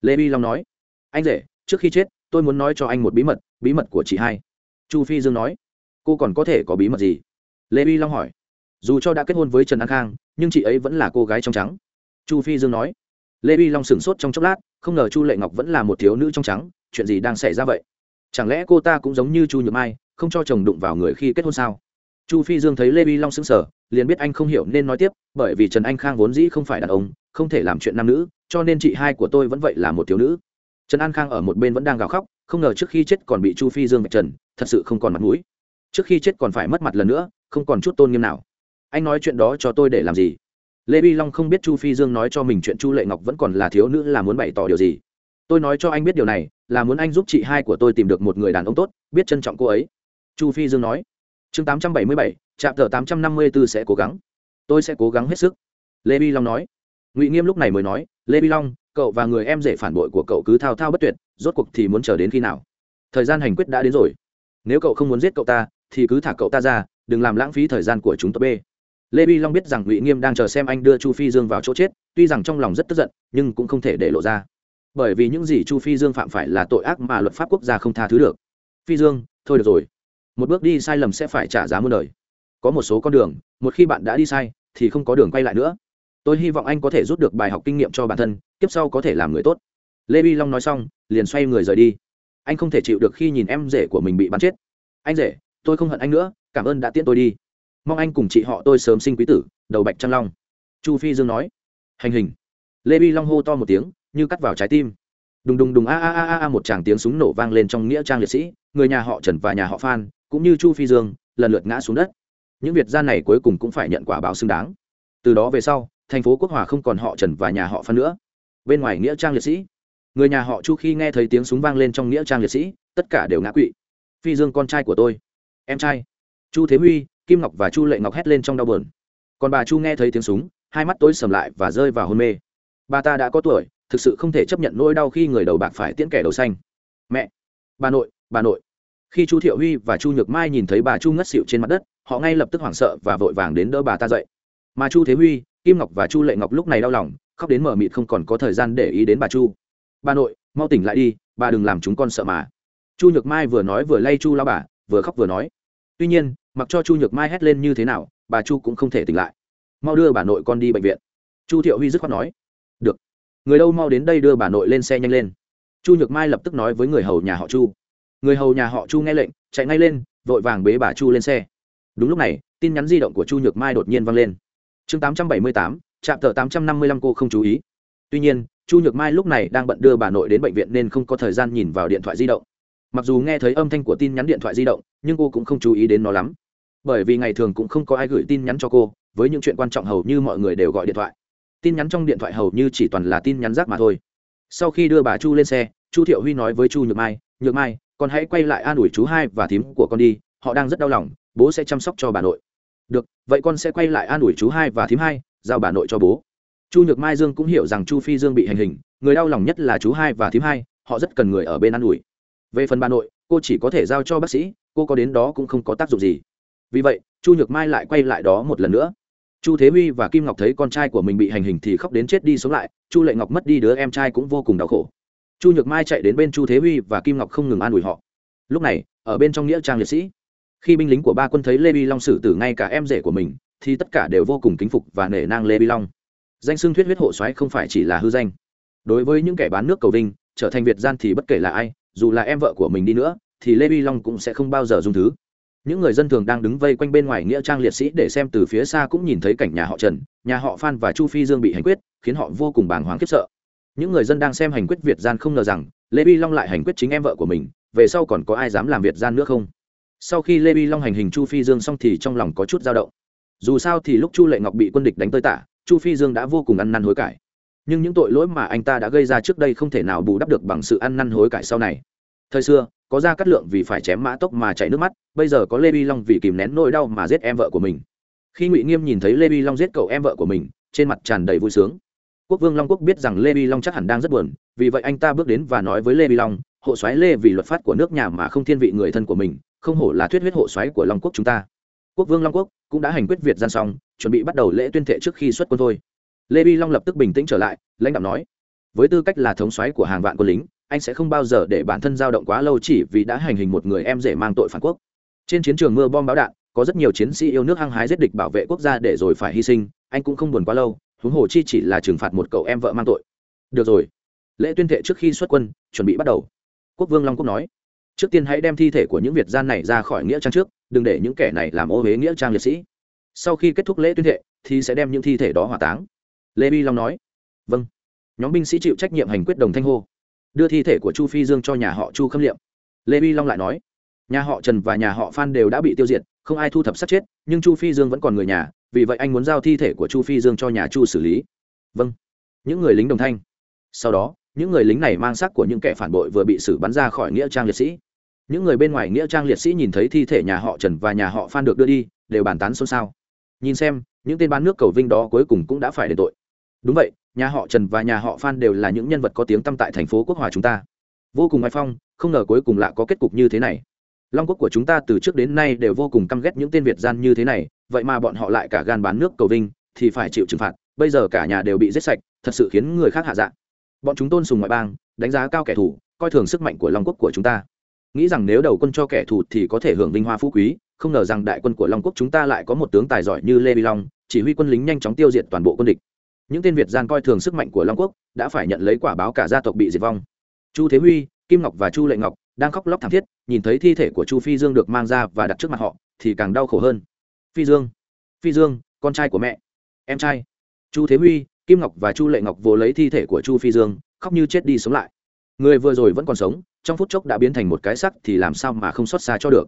Lê bi long nói, anh rể, trước khi chết, tôi muốn nói cho anh một bí mật bí mật của chị hai. Chu phi dương nói, cô còn có thể có bí mật gì? Lê bi long hỏi, dù cho đã kết hôn với trần an khang, nhưng chị ấy vẫn là cô gái trong trắng. Chu phi dương nói, lê bi long sửng sốt trong chốc lát, không ngờ chu lệ ngọc vẫn là một thiếu nữ trong trắng, chuyện gì đang xảy ra vậy? Chẳng lẽ cô ta cũng giống như chu nhược mai, không cho chồng đụng vào người khi kết hôn sao? Chu phi dương thấy lê vi long sững sờ, liền biết anh không hiểu nên nói tiếp, bởi vì trần anh khang vốn dĩ không phải đàn ông, không thể làm chuyện nam nữ, cho nên chị hai của tôi vẫn vậy là một thiếu nữ. Trần an khang ở một bên vẫn đang gào khóc, không ngờ trước khi chết còn bị chu phi dương vạch trần, thật sự không còn mặt mũi. Trước khi chết còn phải mất mặt lần nữa, không còn chút tôn nghiêm nào. Anh nói chuyện đó cho tôi để làm gì? Lê vi long không biết chu phi dương nói cho mình chuyện chu lệ ngọc vẫn còn là thiếu nữ là muốn bày tỏ điều gì tôi nói cho anh biết điều này, là muốn anh giúp chị hai của tôi tìm được một người đàn ông tốt, biết trân trọng cô ấy. Chu phi dương nói. Chương tám trăm bảy mươi bảy, trạm tờ tám trăm năm mươi b ố sẽ cố gắng. Tôi sẽ cố gắng hết sức. Lê bi long nói. Ngụy nghiêm lúc này mới nói. Lê bi long, cậu và người em rể phản bội của cậu cứ thao thao bất tuyệt, rốt cuộc thì muốn chờ đến khi nào? Thời gian hành quyết đã đến rồi. Nếu cậu không muốn giết cậu ta, thì cứ thả cậu ta ra, đừng làm lãng phí thời gian của chúng tôi. B. Lê bi long biết rằng ngụy nghiêm đang chờ xem anh đưa chu phi dương vào chỗ chết, tuy rằng trong lòng rất tức giận, nhưng cũng không thể để lộ ra bởi vì những gì chu phi dương phạm phải là tội ác mà luật pháp quốc gia không tha thứ được. Phi dương, thôi được rồi. Một bước đi sai lầm sẽ phải trả giá muôn đời. Có một số con đường, một khi bạn đã đi sai, thì không có đường quay lại nữa. Tôi hy vọng anh có thể rút được bài học kinh nghiệm cho bản thân, tiếp sau có thể làm người tốt. Lê bi long nói xong, liền xoay người rời đi. Anh không thể chịu được khi nhìn em rể của mình bị bắn chết. Anh rể, tôi không hận anh nữa, cảm ơn đã tiễn tôi đi. Mong anh cùng chị họ tôi sớm sinh quý tử, đầu bạch trăng long. Chu phi dương nói. Hành hình. Lê bi long hô to một tiếng như cắt vào trái tim. Đùng đùng đùng a a a a một tràng tiếng súng nổ vang lên trong nghĩa trang liệt sĩ, người nhà họ trần và nhà họ phan, cũng như chu phi dương, lần lượt ngã xuống đất. Những việt gian này cuối cùng cũng phải nhận quả báo xứng đáng. Từ đó về sau, thành phố quốc hòa không còn họ trần và nhà họ phan nữa. Bên ngoài nghĩa trang liệt sĩ, người nhà họ chu khi nghe thấy tiếng súng vang lên trong nghĩa trang liệt sĩ, tất cả đều ngã quỵ. Phi dương, con trai của tôi. Em trai. Chu thế huy, kim ngọc và chu lệ ngọc hét lên trong đau bờn còn bà chu nghe thấy tiếng súng, hai mắt tối sầm lại và rơi vào hôn mê. Bà ta đã có tuổi thực sự không thể chấp nhận nỗi đau khi người đầu bạc phải tiễn kẻ đầu xanh. Mẹ! Bà nội bà nội! Khi chu thiệu huy và chu nhược mai nhìn thấy bà chu ngất xịu trên mặt đất, họ ngay lập tức hoảng sợ và vội vàng đến đỡ bà ta dậy. Mà chu thế huy, kim ngọc và chu lệ ngọc lúc này đau lòng, khóc đến mở mịt không còn có thời gian để ý đến bà chu. Bà nội, mau tỉnh lại đi, bà đừng làm chúng con sợ mà. Chu nhược mai vừa nói vừa lay chu lao bà, vừa khóc vừa nói. Tuy nhiên, mặc cho chu nhược mai hét lên như thế nào, bà chu cũng không thể tỉnh lại. Mau đưa bà nội con đi bệnh viện. Chu thiệu huy dứt khoát nói. Được người đâu mau đến đây đưa bà nội lên xe nhanh lên. Chu nhược mai lập tức nói với người hầu nhà họ chu. Người hầu nhà họ chu nghe lệnh, chạy ngay lên, vội vàng bế bà chu lên xe. Đúng lúc này, tin nhắn di động của chu nhược mai đột nhiên vang lên. Chương tám trăm bảy mươi tám trạm thợ tám trăm năm mươi lăm cô không chú ý. Tuy nhiên, chu nhược mai lúc này đang bận đưa bà nội đến bệnh viện nên không có thời gian nhìn vào điện thoại di động. Mặc dù nghe thấy âm thanh của tin nhắn điện thoại di động, nhưng cô cũng không chú ý đến nó lắm. Bởi vì ngày thường cũng không có ai gửi tin nhắn cho cô, với những chuyện quan trọng hầu như mọi người đều gọi điện thoại tin nhắn trong điện thoại hầu như chỉ toàn là tin nhắn rác mà thôi. Sau khi đưa bà chu lên xe, chu thiệu huy nói với chu nhược mai nhược mai, con hãy quay lại an ủi chú hai và thím của con đi, họ đang rất đau lòng, bố sẽ chăm sóc cho bà nội. Được, vậy con sẽ quay lại an ủi chú hai và thím hai, giao bà nội cho bố. Chu nhược mai dương cũng hiểu rằng chu phi dương bị hành hình, người đau lòng nhất là chú hai và thím hai, họ rất cần người ở bên an ủi. Về phần bà nội, cô chỉ có thể giao cho bác sĩ, cô có đến đó cũng không có tác dụng gì. Vì vậy, chu nhược mai lại quay lại đó một lần nữa chu thế huy và kim ngọc thấy con trai của mình bị hành hình thì khóc đến chết đi sống lại, chu lệ ngọc mất đi đứa em trai cũng vô cùng đau khổ. Chu nhược mai chạy đến bên chu thế huy và kim ngọc không ngừng an ủi họ. Lúc này, ở bên trong nghĩa trang liệt sĩ, khi binh lính của ba quân thấy lê bi long xử tử ngay cả em rể của mình, thì tất cả đều vô cùng kính phục và nể nang lê bi long. Danh xưng thuyết huyết hộ xoáy không phải chỉ là hư danh. Đối với những kẻ bán nước cầu vinh, trở thành việt gian thì bất kể là ai, dù là em vợ của mình đi nữa, thì lê bi long cũng sẽ không bao giờ dùng thứ những người dân thường đang đứng vây quanh bên ngoài nghĩa trang liệt sĩ để xem từ phía xa cũng nhìn thấy cảnh nhà họ trần, nhà họ phan và chu phi dương bị hành quyết, khiến họ vô cùng bàng hoàng khiếp sợ. Những người dân đang xem hành quyết việt gian không ngờ rằng, lê vi long lại hành quyết chính em vợ của mình, về sau còn có ai dám làm việt gian nữa không? Sau khi lê vi long hành hình chu phi dương xong thì trong lòng có chút dao động. Dù sao thì lúc chu lệ ngọc bị quân địch đánh tơi tả, chu phi dương đã vô cùng ăn năn hối cải. Nhưng những tội lỗi mà anh ta đã gây ra trước đây không thể nào bù đắp được bằng sự ăn năn hối cải sau này. Thời xưa có ra cắt lượng vì phải chém mã tốc mà chảy nước mắt, bây giờ có lê vi long vì kìm nén nỗi đau mà giết em vợ của mình. Khi ngụy nghiêm nhìn thấy lê vi long giết cậu em vợ của mình, trên mặt tràn đầy vui sướng. Quốc vương long quốc biết rằng lê vi long chắc hẳn đang rất buồn, vì vậy anh ta bước đến và nói với lê vi long, hộ soái lê vì luật pháp của nước nhà mà không thiên vị người thân của mình, không hổ là thuyết huyết hộ soái của long quốc chúng ta. Quốc vương long quốc cũng đã hành quyết việt gian xong, chuẩn bị bắt đầu lễ tuyên thệ trước khi xuất quân thôi. Lê vi long lập tức bình tĩnh trở lại, lãnh đạo nói, với tư cách là thống soái của hàng vạn quân lính anh sẽ không bao giờ để bản thân dao động quá lâu chỉ vì đã hành hình một người em rể mang tội phản quốc. Trên chiến trường mưa bom bão đạn, có rất nhiều chiến sĩ yêu nước hăng hái giết địch bảo vệ quốc gia để rồi phải hy sinh, anh cũng không buồn quá lâu, huống hồ chi chỉ là trừng phạt một cậu em vợ mang tội. Được rồi. Lễ tuyên thệ trước khi xuất quân, chuẩn bị bắt đầu. Quốc vương long quốc nói, trước tiên hãy đem thi thể của những việt gian này ra khỏi nghĩa trang trước, đừng để những kẻ này làm ô huế nghĩa trang liệt sĩ. Sau khi kết thúc lễ tuyên thệ, thì sẽ đem những thi thể đó hỏa táng. Lê vi long nói vâng. Nhóm binh sĩ chịu trách nhiệm hành quyết đồng thanh hô đưa thi thể của chu phi dương cho nhà họ chu khâm liệm. Lê vi long lại nói, nhà họ trần và nhà họ phan đều đã bị tiêu diệt, không ai thu thập sát chết, nhưng chu phi dương vẫn còn người nhà, vì vậy anh muốn giao thi thể của chu phi dương cho nhà chu xử lý. Vâng. Những người lính đồng thanh. Sau đó, những người lính này mang xác của những kẻ phản bội vừa bị xử bắn ra khỏi nghĩa trang liệt sĩ. Những người bên ngoài nghĩa trang liệt sĩ nhìn thấy thi thể nhà họ trần và nhà họ phan được đưa đi, đều bàn tán xôn xao. Nhìn xem, những tên bán nước cầu vinh đó cuối cùng cũng đã phải đền tội đúng vậy, nhà họ trần và nhà họ phan đều là những nhân vật có tiếng tăm tại thành phố quốc hòa chúng ta. Vô cùng oai phong, không ngờ cuối cùng lại có kết cục như thế này. Long quốc của chúng ta từ trước đến nay đều vô cùng căm ghét những tên việt gian như thế này, vậy mà bọn họ lại cả gan bán nước cầu vinh, thì phải chịu trừng phạt, bây giờ cả nhà đều bị giết sạch, thật sự khiến người khác hạ dạ. Bọn chúng tôn sùng ngoại bang, đánh giá cao kẻ thù, coi thường sức mạnh của long quốc của chúng ta. Nghĩ rằng nếu đầu quân cho kẻ thù thì có thể hưởng vinh hoa phú quý, không ngờ rằng đại quân của long quốc chúng ta lại có một tướng tài giỏi như lê vi long, chỉ huy quân lính nhanh chóng tiêu diệt toàn bộ quân địch những tên việt gian coi thường sức mạnh của long quốc, đã phải nhận lấy quả báo cả gia tộc bị diệt vong. Chu thế huy, kim ngọc và chu lệ ngọc đang khóc lóc thảm thiết, nhìn thấy thi thể của chu phi dương được mang ra và đặt trước mặt họ, thì càng đau khổ hơn. Phi dương phi dương, con trai của mẹ, em trai. Chu thế huy, kim ngọc và chu lệ ngọc vồ lấy thi thể của chu phi dương, khóc như chết đi sống lại. Người vừa rồi vẫn còn sống, trong phút chốc đã biến thành một cái sắc thì làm sao mà không xót xa cho được.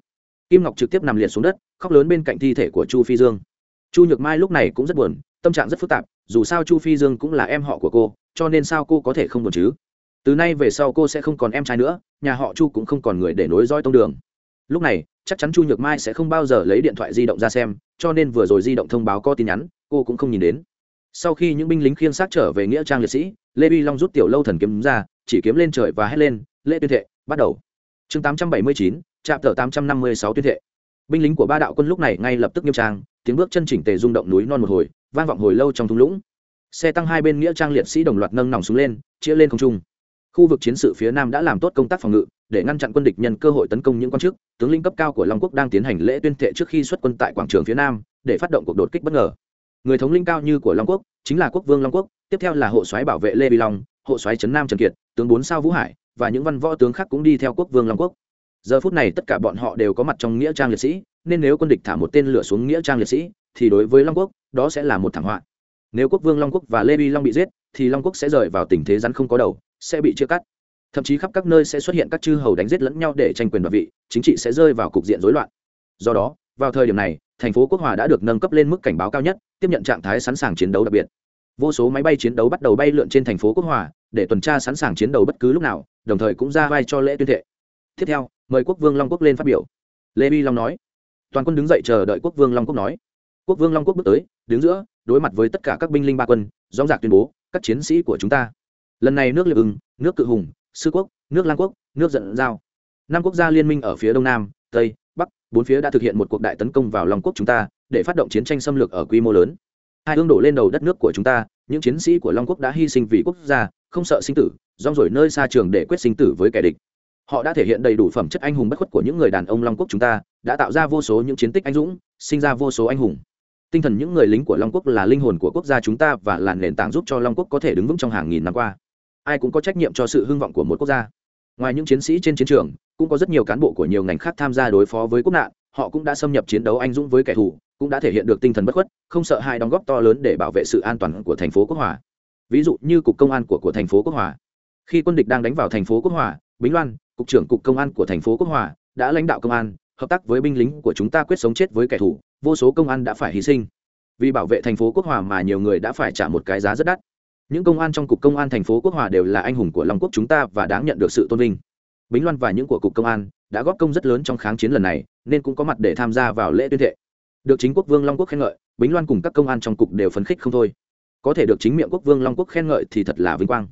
Kim ngọc trực tiếp nằm liệt xuống đất, khóc lớn bên cạnh thi thể của chu phi dương chu nhược mai lúc này cũng rất buồn tâm trạng rất phức tạp dù sao chu phi dương cũng là em họ của cô cho nên sao cô có thể không buồn chứ? Từ nay về sau cô sẽ không còn em trai nữa nhà họ chu cũng không còn người để nối roi tông đường. Lúc này chắc chắn chu nhược mai sẽ không bao giờ lấy điện thoại di động ra xem cho nên vừa rồi di động thông báo có tin nhắn cô cũng không nhìn đến. Sau khi những binh lính khiêng xác trở về nghĩa trang liệt sĩ lê vi long rút tiểu lâu thần kiếm ra chỉ kiếm lên trời và hét lên lễ tuyên thệ bắt đầu. Chương 879, trăm bảy mươi chín trạm tờ tám trăm năm mươi sáu tuyên thệ. Binh lính của ba đạo quân lúc này ngay lập tức nghiêm trang tiếng bước chân chỉnh tề rung động núi non một hồi, vang vọng hồi lâu trong thung lũng. Xe tăng hai bên nghĩa trang liệt sĩ đồng loạt nâng nòng xuống lên chĩa lên không trung. Khu vực chiến sự phía nam đã làm tốt công tác phòng ngự, để ngăn chặn quân địch nhân cơ hội tấn công những quan chức. Tướng lĩnh cấp cao của long quốc đang tiến hành lễ tuyên thệ trước khi xuất quân tại quảng trường phía nam, để phát động cuộc đột kích bất ngờ. Người thống linh cao như của long quốc chính là quốc vương long quốc, tiếp theo là hộ soái bảo vệ lê vi long, hộ soái trấn nam trần kiệt, tướng bốn sao vũ hải và những văn võ tướng khác cũng đi theo quốc vương long quốc. Giờ phút này tất cả bọn họ đều có mặt trong nghĩa trang liệt sĩ nên nếu quân địch thả một tên lửa xuống nghĩa trang liệt sĩ, thì đối với long quốc, đó sẽ là một thảm họa. Nếu quốc vương long quốc và lê vi long bị giết, thì long quốc sẽ rời vào tình thế rắn không có đầu, sẽ bị chia cắt. Thậm chí khắp các nơi sẽ xuất hiện các chư hầu đánh giết lẫn nhau để tranh quyền đoạt vị, chính trị sẽ rơi vào cục diện rối loạn. Do đó, vào thời điểm này, thành phố quốc hòa đã được nâng cấp lên mức cảnh báo cao nhất, tiếp nhận trạng thái sẵn sàng chiến đấu đặc biệt. Vô số máy bay chiến đấu bắt đầu bay lượn trên thành phố quốc hòa, để tuần tra sẵn sàng chiến đấu bất cứ lúc nào, đồng thời cũng ra vai cho lễ tuyên thệ. Tiếp theo, mời quốc vương long quốc lên phát biểu. Lê vi long nói toàn quân đứng dậy chờ đợi quốc vương long quốc nói. Quốc vương long quốc bước tới, đứng giữa, đối mặt với tất cả các binh linh ba quân, dõng dạc tuyên bố, các chiến sĩ của chúng ta. Lần này nước liệp ưng, nước cự hùng, sư quốc, nước lang quốc, nước Dận giao. Năm quốc gia liên minh ở phía đông nam, tây, bắc, bốn phía đã thực hiện một cuộc đại tấn công vào long quốc chúng ta, để phát động chiến tranh xâm lược ở quy mô lớn. Hai hương đổ lên đầu đất nước của chúng ta, những chiến sĩ của long quốc đã hy sinh vì quốc gia, không sợ sinh tử rong rổi nơi xa trường để quyết sinh tử với kẻ địch họ đã thể hiện đầy đủ phẩm chất anh hùng bất khuất của những người đàn ông long quốc chúng ta, đã tạo ra vô số những chiến tích anh dũng, sinh ra vô số anh hùng. Tinh thần những người lính của long quốc là linh hồn của quốc gia chúng ta và là nền tảng giúp cho long quốc có thể đứng vững trong hàng nghìn năm qua. Ai cũng có trách nhiệm cho sự hưng vọng của một quốc gia. Ngoài những chiến sĩ trên chiến trường, cũng có rất nhiều cán bộ của nhiều ngành khác tham gia đối phó với quốc nạn. Họ cũng đã xâm nhập chiến đấu anh dũng với kẻ thù, cũng đã thể hiện được tinh thần bất khuất, không sợ hai đóng góp to lớn để bảo vệ sự an toàn của thành phố quốc hòa. Ví dụ như cục công an của của thành phố quốc hòa. Khi quân địch đang đánh vào thành phố quốc hòa, bính loan cục trưởng cục công an của thành phố quốc hòa đã lãnh đạo công an, hợp tác với binh lính của chúng ta quyết sống chết với kẻ thù, vô số công an đã phải hy sinh. Vì bảo vệ thành phố quốc hòa mà nhiều người đã phải trả một cái giá rất đắt. Những công an trong cục công an thành phố quốc hòa đều là anh hùng của long quốc chúng ta và đáng nhận được sự tôn vinh. Bính loan và những của cục công an đã góp công rất lớn trong kháng chiến lần này, nên cũng có mặt để tham gia vào lễ tuyên thệ. Được chính quốc vương long quốc khen ngợi, bính loan cùng các công an trong cục đều phấn khích không thôi. Có thể được chính miệng quốc vương long quốc khen ngợi thì thật là vinh quang.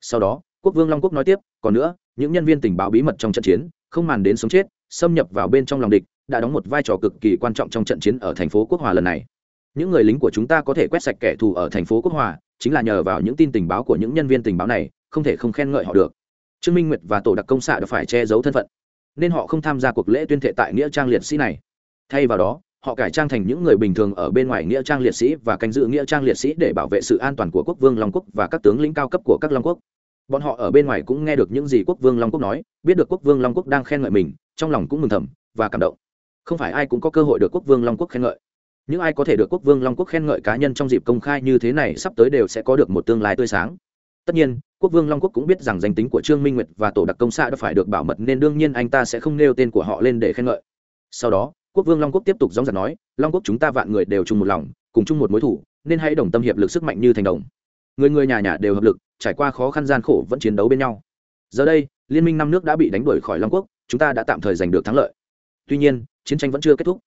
Sau đó, quốc vương long quốc nói tiếp, còn nữa những nhân viên tình báo bí mật trong trận chiến, không màn đến sống chết, xâm nhập vào bên trong lòng địch, đã đóng một vai trò cực kỳ quan trọng trong trận chiến ở thành phố quốc hòa lần này. Những người lính của chúng ta có thể quét sạch kẻ thù ở thành phố quốc hòa, chính là nhờ vào những tin tình báo của những nhân viên tình báo này, không thể không khen ngợi họ được. Trương minh nguyệt và tổ đặc công xạ đã phải che giấu thân phận, nên họ không tham gia cuộc lễ tuyên thệ tại nghĩa trang liệt sĩ này. Thay vào đó, họ cải trang thành những người bình thường ở bên ngoài nghĩa trang liệt sĩ và canh giữ nghĩa trang liệt sĩ để bảo vệ sự an toàn của quốc vương long quốc và các tướng lĩnh cao cấp của các long quốc bọn họ ở bên ngoài cũng nghe được những gì quốc vương long quốc nói, biết được quốc vương long quốc đang khen ngợi mình, trong lòng cũng mừng thầm và cảm động. Không phải ai cũng có cơ hội được quốc vương long quốc khen ngợi. Những ai có thể được quốc vương long quốc khen ngợi cá nhân trong dịp công khai như thế này sắp tới đều sẽ có được một tương lai tươi sáng. Tất nhiên, quốc vương long quốc cũng biết rằng danh tính của trương minh nguyệt và tổ đặc công xã đã phải được bảo mật nên đương nhiên anh ta sẽ không nêu tên của họ lên để khen ngợi. Sau đó, quốc vương long quốc tiếp tục dóng dạc nói, long quốc chúng ta vạn người đều chung một lòng, cùng chung một mối thủ, nên hãy đồng tâm hiệp lực sức mạnh như thành đồng người người nhà nhà đều hợp lực trải qua khó khăn gian khổ vẫn chiến đấu bên nhau. Giờ đây liên minh năm nước đã bị đánh đuổi khỏi long quốc chúng ta đã tạm thời giành được thắng lợi. Tuy nhiên chiến tranh vẫn chưa kết thúc.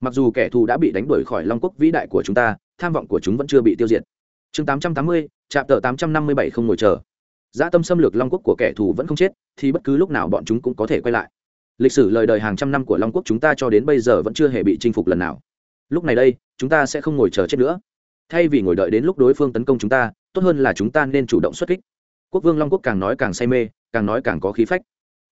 Mặc dù kẻ thù đã bị đánh đuổi khỏi long quốc vĩ đại của chúng ta tham vọng của chúng vẫn chưa bị tiêu diệt. Chương 880, trạm tờ 857 không ngồi chờ. Dã tâm xâm lược long quốc của kẻ thù vẫn không chết thì bất cứ lúc nào bọn chúng cũng có thể quay lại. Lịch sử lời đời hàng trăm năm của long quốc chúng ta cho đến bây giờ vẫn chưa hề bị chinh phục lần nào. Lúc này đây chúng ta sẽ không ngồi chờ chết nữa. Thay vì ngồi đợi đến lúc đối phương tấn công chúng ta tốt hơn là chúng ta nên chủ động xuất kích. Quốc vương long quốc càng nói càng say mê, càng nói càng có khí phách.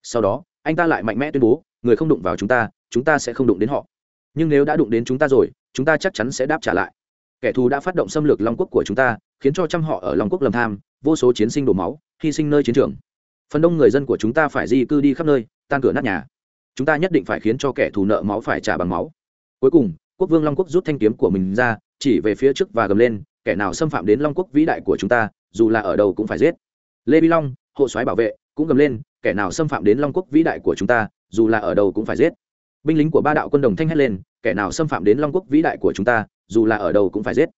Sau đó, anh ta lại mạnh mẽ tuyên bố, người không đụng vào chúng ta chúng ta sẽ không đụng đến họ. Nhưng nếu đã đụng đến chúng ta rồi, chúng ta chắc chắn sẽ đáp trả lại. Kẻ thù đã phát động xâm lược long quốc của chúng ta, khiến cho trăm họ ở long quốc lầm tham, vô số chiến sinh đổ máu, hy sinh nơi chiến trường. Phần đông người dân của chúng ta phải di cư đi khắp nơi, tan cửa nát nhà. Chúng ta nhất định phải khiến cho kẻ thù nợ máu phải trả bằng máu. Cuối cùng, quốc vương long quốc rút thanh kiếm của mình ra, chỉ về phía trước và gầm lên kẻ nào xâm phạm đến long quốc vĩ đại của chúng ta, dù là ở đâu cũng phải giết. Lê vi long, hộ soái bảo vệ, cũng gầm lên, kẻ nào xâm phạm đến long quốc vĩ đại của chúng ta, dù là ở đâu cũng phải giết. Binh lính của ba đạo quân đồng thanh hét lên, kẻ nào xâm phạm đến long quốc vĩ đại của chúng ta, dù là ở đâu cũng phải giết.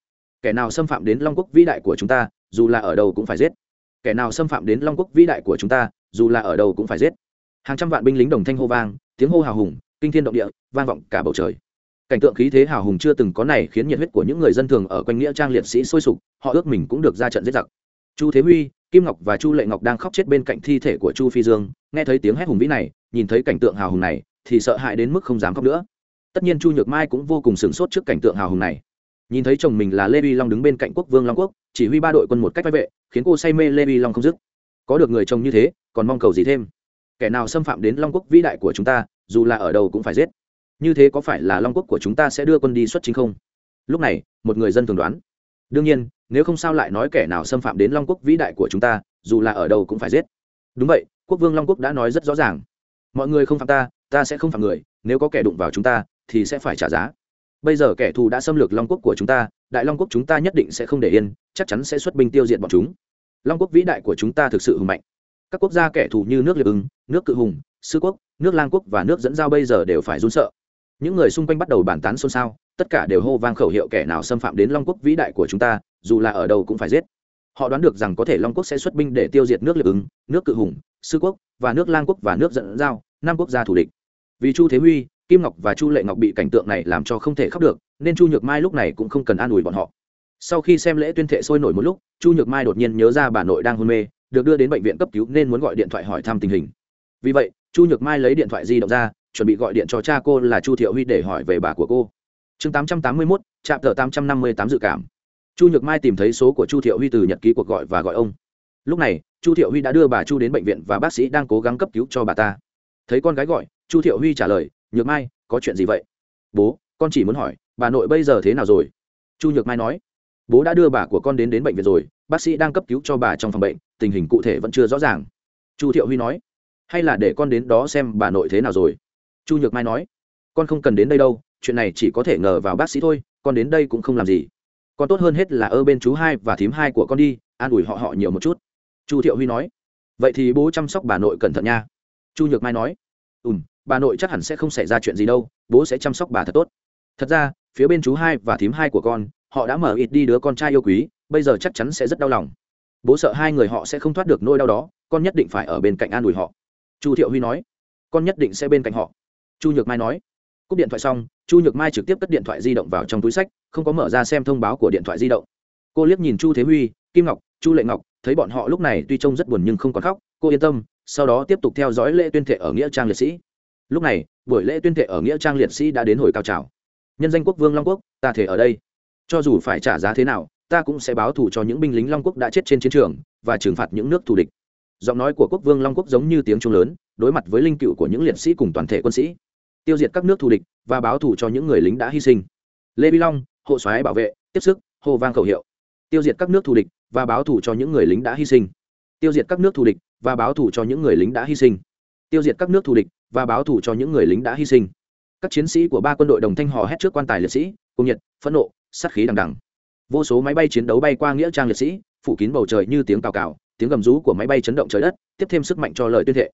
Kẻ nào xâm phạm đến long quốc vĩ đại của chúng ta, dù là ở đâu cũng phải giết. Kẻ nào xâm phạm đến long quốc vĩ đại của chúng ta, dù là ở đâu cũng phải giết. Hàng trăm vạn binh lính đồng thanh hô vang, tiếng hô hào hùng, kinh thiên động địa, vang vọng cả bầu trời cảnh tượng khí thế hào hùng chưa từng có này khiến nhiệt huyết của những người dân thường ở quanh nghĩa trang liệt sĩ sôi sục, họ ước mình cũng được ra trận giết giặc. Chu thế huy, kim ngọc và chu lệ ngọc đang khóc chết bên cạnh thi thể của chu phi dương, nghe thấy tiếng hét hùng vĩ này, nhìn thấy cảnh tượng hào hùng này, thì sợ hãi đến mức không dám khóc nữa. Tất nhiên chu nhược mai cũng vô cùng sửng sốt trước cảnh tượng hào hùng này. Nhìn thấy chồng mình là lê vi long đứng bên cạnh quốc vương long quốc, chỉ huy ba đội quân một cách vai vệ, khiến cô say mê lê vi long không dứt. Có được người chồng như thế, còn mong cầu gì thêm? Kẻ nào xâm phạm đến long quốc vĩ đại của chúng ta, dù là ở đâu cũng phải giết như thế có phải là long quốc của chúng ta sẽ đưa quân đi xuất chính không? Lúc này, một người dân thường đoán. Đương nhiên, nếu không sao lại nói kẻ nào xâm phạm đến long quốc vĩ đại của chúng ta, dù là ở đâu cũng phải giết. Đúng vậy, quốc vương long quốc đã nói rất rõ ràng. Mọi người không phạm ta ta sẽ không phạm người, nếu có kẻ đụng vào chúng ta, thì sẽ phải trả giá. Bây giờ kẻ thù đã xâm lược long quốc của chúng ta, đại long quốc chúng ta nhất định sẽ không để yên, chắc chắn sẽ xuất binh tiêu diệt bọn chúng. Long quốc vĩ đại của chúng ta thực sự hùng mạnh. Các quốc gia kẻ thù như nước liệt ứng nước cự hùng, sư quốc, nước lang quốc và nước dẫn giao bây giờ đều phải run sợ những người xung quanh bắt đầu bàn tán xôn xao, tất cả đều hô vang khẩu hiệu kẻ nào xâm phạm đến long quốc vĩ đại của chúng ta, dù là ở đâu cũng phải giết. Họ đoán được rằng có thể long quốc sẽ xuất binh để tiêu diệt nước liệt ứng, nước cự hùng, sư quốc, và nước lang quốc và nước dẫn giao, năm quốc gia thù địch. Vì chu thế huy, kim ngọc và chu lệ ngọc bị cảnh tượng này làm cho không thể khóc được, nên chu nhược mai lúc này cũng không cần an ủi bọn họ. Sau khi xem lễ tuyên thệ sôi nổi một lúc, chu nhược mai đột nhiên nhớ ra bà nội đang hôn mê, được đưa đến bệnh viện cấp cứu nên muốn gọi điện thoại hỏi thăm tình hình. Vì vậy, chu nhược mai lấy điện thoại di động ra chuẩn bị gọi điện cho cha cô là chu thiệu huy để hỏi về bà của cô. Chương tám trăm tám mươi mốt trạm thợ tám trăm năm mươi tám dự cảm. Chu nhược mai tìm thấy số của chu thiệu huy từ nhật ký cuộc gọi và gọi ông. Lúc này, chu thiệu huy đã đưa bà chu đến bệnh viện và bác sĩ đang cố gắng cấp cứu cho bà ta. Thấy con gái gọi, chu thiệu huy trả lời, nhược mai, có chuyện gì vậy? Bố, con chỉ muốn hỏi, bà nội bây giờ thế nào rồi? Chu nhược mai nói, bố đã đưa bà của con đến đến bệnh viện rồi, bác sĩ đang cấp cứu cho bà trong phòng bệnh, tình hình cụ thể vẫn chưa rõ ràng. Chu thiệu huy nói, hay là để con đến đó xem bà nội thế nào rồi? Chu nhược mai nói, con không cần đến đây đâu, chuyện này chỉ có thể ngờ vào bác sĩ thôi, con đến đây cũng không làm gì. Con tốt hơn hết là ở bên chú hai và thím hai của con đi, an ủi họ họ nhiều một chút. Chu thiệu huy nói, vậy thì bố chăm sóc bà nội cẩn thận nha. Chu nhược mai nói ùm bà nội chắc hẳn sẽ không xảy ra chuyện gì đâu, bố sẽ chăm sóc bà thật tốt. Thật ra, phía bên chú hai và thím hai của con, họ đã mở ít đi đứa con trai yêu quý, bây giờ chắc chắn sẽ rất đau lòng. Bố sợ hai người họ sẽ không thoát được nỗi đau đó, con nhất định phải ở bên cạnh an ủi họ. Chu thiệu huy nói, con nhất định sẽ bên cạnh họ chu nhược mai nói. Cúp điện thoại xong, chu nhược mai trực tiếp cất điện thoại di động vào trong túi sách, không có mở ra xem thông báo của điện thoại di động. Cô liếc nhìn chu thế huy, kim ngọc, chu lệ ngọc, thấy bọn họ lúc này tuy trông rất buồn nhưng không còn khóc, cô yên tâm, sau đó tiếp tục theo dõi lễ tuyên thệ ở nghĩa trang liệt sĩ. Lúc này, buổi lễ tuyên thệ ở nghĩa trang liệt sĩ đã đến hồi cao trào. Nhân danh quốc vương long quốc, ta thể ở đây. Cho dù phải trả giá thế nào, ta cũng sẽ báo thù cho những binh lính long quốc đã chết trên chiến trường và trừng phạt những nước thù địch. Giọng nói của quốc vương long quốc giống như tiếng chuông lớn, đối mặt với linh cựu của những liệt sĩ cùng toàn thể quân sĩ tiêu diệt các nước thù địch và báo thù cho những người lính đã hy sinh. Lê vi long, hộ soái bảo vệ, tiếp sức, hô vang khẩu hiệu. Tiêu diệt các nước thù địch và báo thù cho những người lính đã hy sinh. Tiêu diệt các nước thù địch và báo thù cho những người lính đã hy sinh. Tiêu diệt các nước thù địch và báo thù cho những người lính đã hy sinh. Các chiến sĩ của ba quân đội đồng thanh hò hét trước quan tài liệt sĩ cùng nhiệt, phẫn nộ, sát khí đằng đằng. Vô số máy bay chiến đấu bay qua nghĩa trang liệt sĩ, phủ kín bầu trời như tiếng cào cào, tiếng gầm rú của máy bay chấn động trời đất, tiếp thêm sức mạnh cho lời tuyên thệ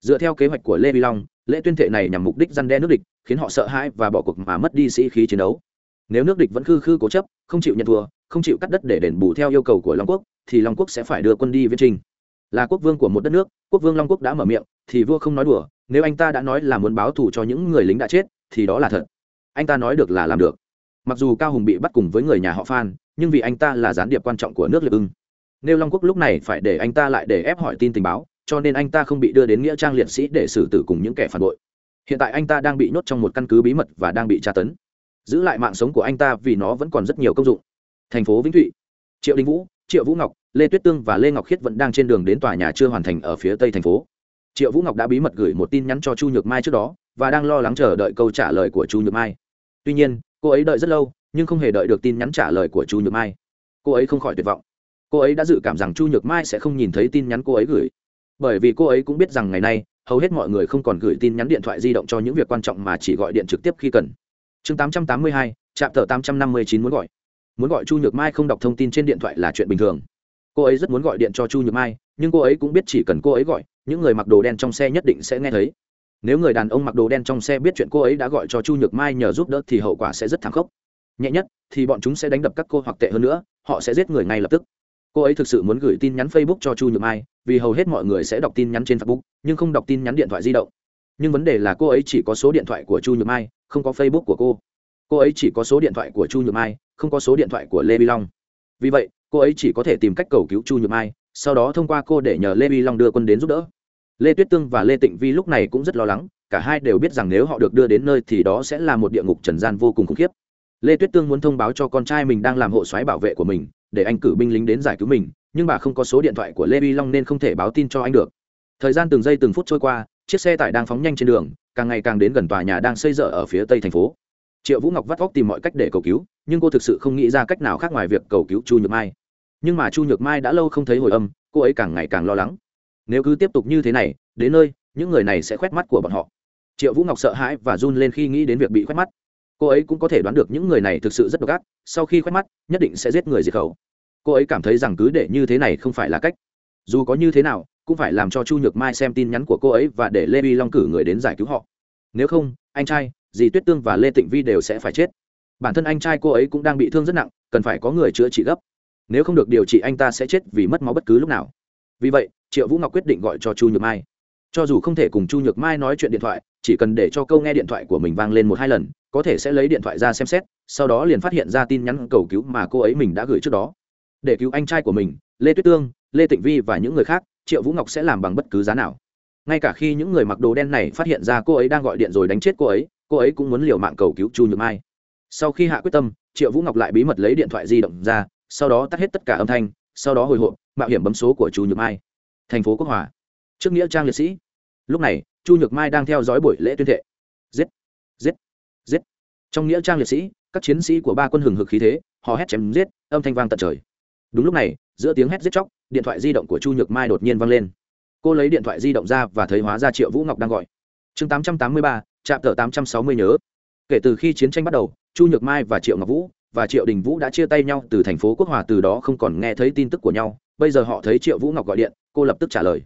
dựa theo kế hoạch của lê vi long, lễ tuyên thệ này nhằm mục đích răn đe nước địch, khiến họ sợ hãi và bỏ cuộc mà mất đi sĩ khí chiến đấu. Nếu nước địch vẫn khư khư cố chấp, không chịu nhận thua, không chịu cắt đất để đền bù theo yêu cầu của long quốc, thì long quốc sẽ phải đưa quân đi viễn trình. Là quốc vương của một đất nước, quốc vương long quốc đã mở miệng, thì vua không nói đùa, nếu anh ta đã nói là muốn báo thù cho những người lính đã chết, thì đó là thật. Anh ta nói được là làm được. Mặc dù cao hùng bị bắt cùng với người nhà họ phan, nhưng vì anh ta là gián điệp quan trọng của nước liệp ưng. Nếu long quốc lúc này phải để anh ta lại để ép hỏi tin tình báo cho nên anh ta không bị đưa đến nghĩa trang liệt sĩ để xử tử cùng những kẻ phản bội. Hiện tại anh ta đang bị nhốt trong một căn cứ bí mật và đang bị tra tấn. Giữ lại mạng sống của anh ta vì nó vẫn còn rất nhiều công dụng. Thành phố vĩnh thụy. Triệu đình vũ, triệu vũ ngọc, lê tuyết tương và lê ngọc khiết vẫn đang trên đường đến tòa nhà chưa hoàn thành ở phía tây thành phố. Triệu vũ ngọc đã bí mật gửi một tin nhắn cho chu nhược mai trước đó và đang lo lắng chờ đợi câu trả lời của chu nhược mai. Tuy nhiên, cô ấy đợi rất lâu, nhưng không hề đợi được tin nhắn trả lời của chu nhược mai. Cô ấy không khỏi tuyệt vọng. Cô ấy đã dự cảm rằng chu nhược mai sẽ không nhìn thấy tin nhắn cô ấy gửi bởi vì cô ấy cũng biết rằng ngày nay hầu hết mọi người không còn gửi tin nhắn điện thoại di động cho những việc quan trọng mà chỉ gọi điện trực tiếp khi cần. Chương 882, trạm tờ 859 muốn gọi. Muốn gọi chu nhược mai không đọc thông tin trên điện thoại là chuyện bình thường. Cô ấy rất muốn gọi điện cho chu nhược mai nhưng cô ấy cũng biết chỉ cần cô ấy gọi những người mặc đồ đen trong xe nhất định sẽ nghe thấy. Nếu người đàn ông mặc đồ đen trong xe biết chuyện cô ấy đã gọi cho chu nhược mai nhờ giúp đỡ thì hậu quả sẽ rất thảm khốc. Nhẹ nhất thì bọn chúng sẽ đánh đập các cô hoặc tệ hơn nữa họ sẽ giết người ngay lập tức cô ấy thực sự muốn gửi tin nhắn facebook cho chu nhược mai, vì hầu hết mọi người sẽ đọc tin nhắn trên facebook, nhưng không đọc tin nhắn điện thoại di động. Nhưng vấn đề là cô ấy chỉ có số điện thoại của chu nhược mai, không có facebook của cô. Cô ấy chỉ có số điện thoại của chu nhược mai, không có số điện thoại của lê vi long. Vì vậy, cô ấy chỉ có thể tìm cách cầu cứu chu nhược mai, sau đó thông qua cô để nhờ lê vi long đưa quân đến giúp đỡ. Lê tuyết tương và lê tịnh vi lúc này cũng rất lo lắng, cả hai đều biết rằng nếu họ được đưa đến nơi thì đó sẽ là một địa ngục trần gian vô cùng khủng khiếp. Lê tuyết tương muốn thông báo cho con trai mình đang làm hộ soái bảo vệ của mình để anh cử binh lính đến giải cứu mình, nhưng bà không có số điện thoại của lê vi long nên không thể báo tin cho anh được. Thời gian từng giây từng phút trôi qua, chiếc xe tải đang phóng nhanh trên đường, càng ngày càng đến gần tòa nhà đang xây dở ở phía tây thành phố. Triệu vũ ngọc vắt vóc tìm mọi cách để cầu cứu, nhưng cô thực sự không nghĩ ra cách nào khác ngoài việc cầu cứu chu nhược mai. Nhưng mà chu nhược mai đã lâu không thấy hồi âm, cô ấy càng ngày càng lo lắng. Nếu cứ tiếp tục như thế này, đến nơi, những người này sẽ khoét mắt của bọn họ. Triệu vũ ngọc sợ hãi và run lên khi nghĩ đến việc bị khoét mắt cô ấy cũng có thể đoán được những người này thực sự rất độc ác, sau khi khoét mắt, nhất định sẽ giết người diệt khẩu. Cô ấy cảm thấy rằng cứ để như thế này không phải là cách. Dù có như thế nào, cũng phải làm cho chu nhược mai xem tin nhắn của cô ấy và để lê vi long cử người đến giải cứu họ. Nếu không, anh trai, dì tuyết tương và lê tịnh vi đều sẽ phải chết. Bản thân anh trai cô ấy cũng đang bị thương rất nặng, cần phải có người chữa trị gấp. Nếu không được điều trị anh ta sẽ chết vì mất máu bất cứ lúc nào. Vì vậy, triệu vũ ngọc quyết định gọi cho chu nhược mai. Cho dù không thể cùng chu nhược mai nói chuyện điện thoại, chỉ cần để cho câu nghe điện thoại của mình vang lên một hai lần có thể sẽ lấy điện thoại ra xem xét, sau đó liền phát hiện ra tin nhắn cầu cứu mà cô ấy mình đã gửi trước đó. Để cứu anh trai của mình, lê tuyết tương, lê tịnh vi và những người khác, triệu vũ ngọc sẽ làm bằng bất cứ giá nào. Ngay cả khi những người mặc đồ đen này phát hiện ra cô ấy đang gọi điện rồi đánh chết cô ấy cô ấy cũng muốn liều mạng cầu cứu chu nhược mai. Sau khi hạ quyết tâm, triệu vũ ngọc lại bí mật lấy điện thoại di động ra, sau đó tắt hết tất cả âm thanh, sau đó hồi hộp, mạo hiểm bấm số của chu nhược mai. Thành phố quốc hòa. Trước nghĩa trang liệt sĩ. Lúc này, chu nhược mai đang theo dõi buổi lễ tuyên thệ. Giết. Giết giết. Trong nghĩa trang liệt sĩ, các chiến sĩ của ba quân hừng hực khí thế họ hét chém giết, âm thanh vang tận trời. Đúng lúc này, giữa tiếng hét giết chóc, điện thoại di động của chu nhược mai đột nhiên vang lên. Cô lấy điện thoại di động ra và thấy hóa ra triệu vũ ngọc đang gọi. Chương tám trăm tám mươi ba, trạm tờ tám trăm sáu mươi nhớ. Kể từ khi chiến tranh bắt đầu, chu nhược mai và triệu ngọc vũ và triệu đình vũ đã chia tay nhau từ thành phố quốc hòa, từ đó không còn nghe thấy tin tức của nhau. Bây giờ họ thấy triệu vũ ngọc gọi điện, cô lập tức trả lời.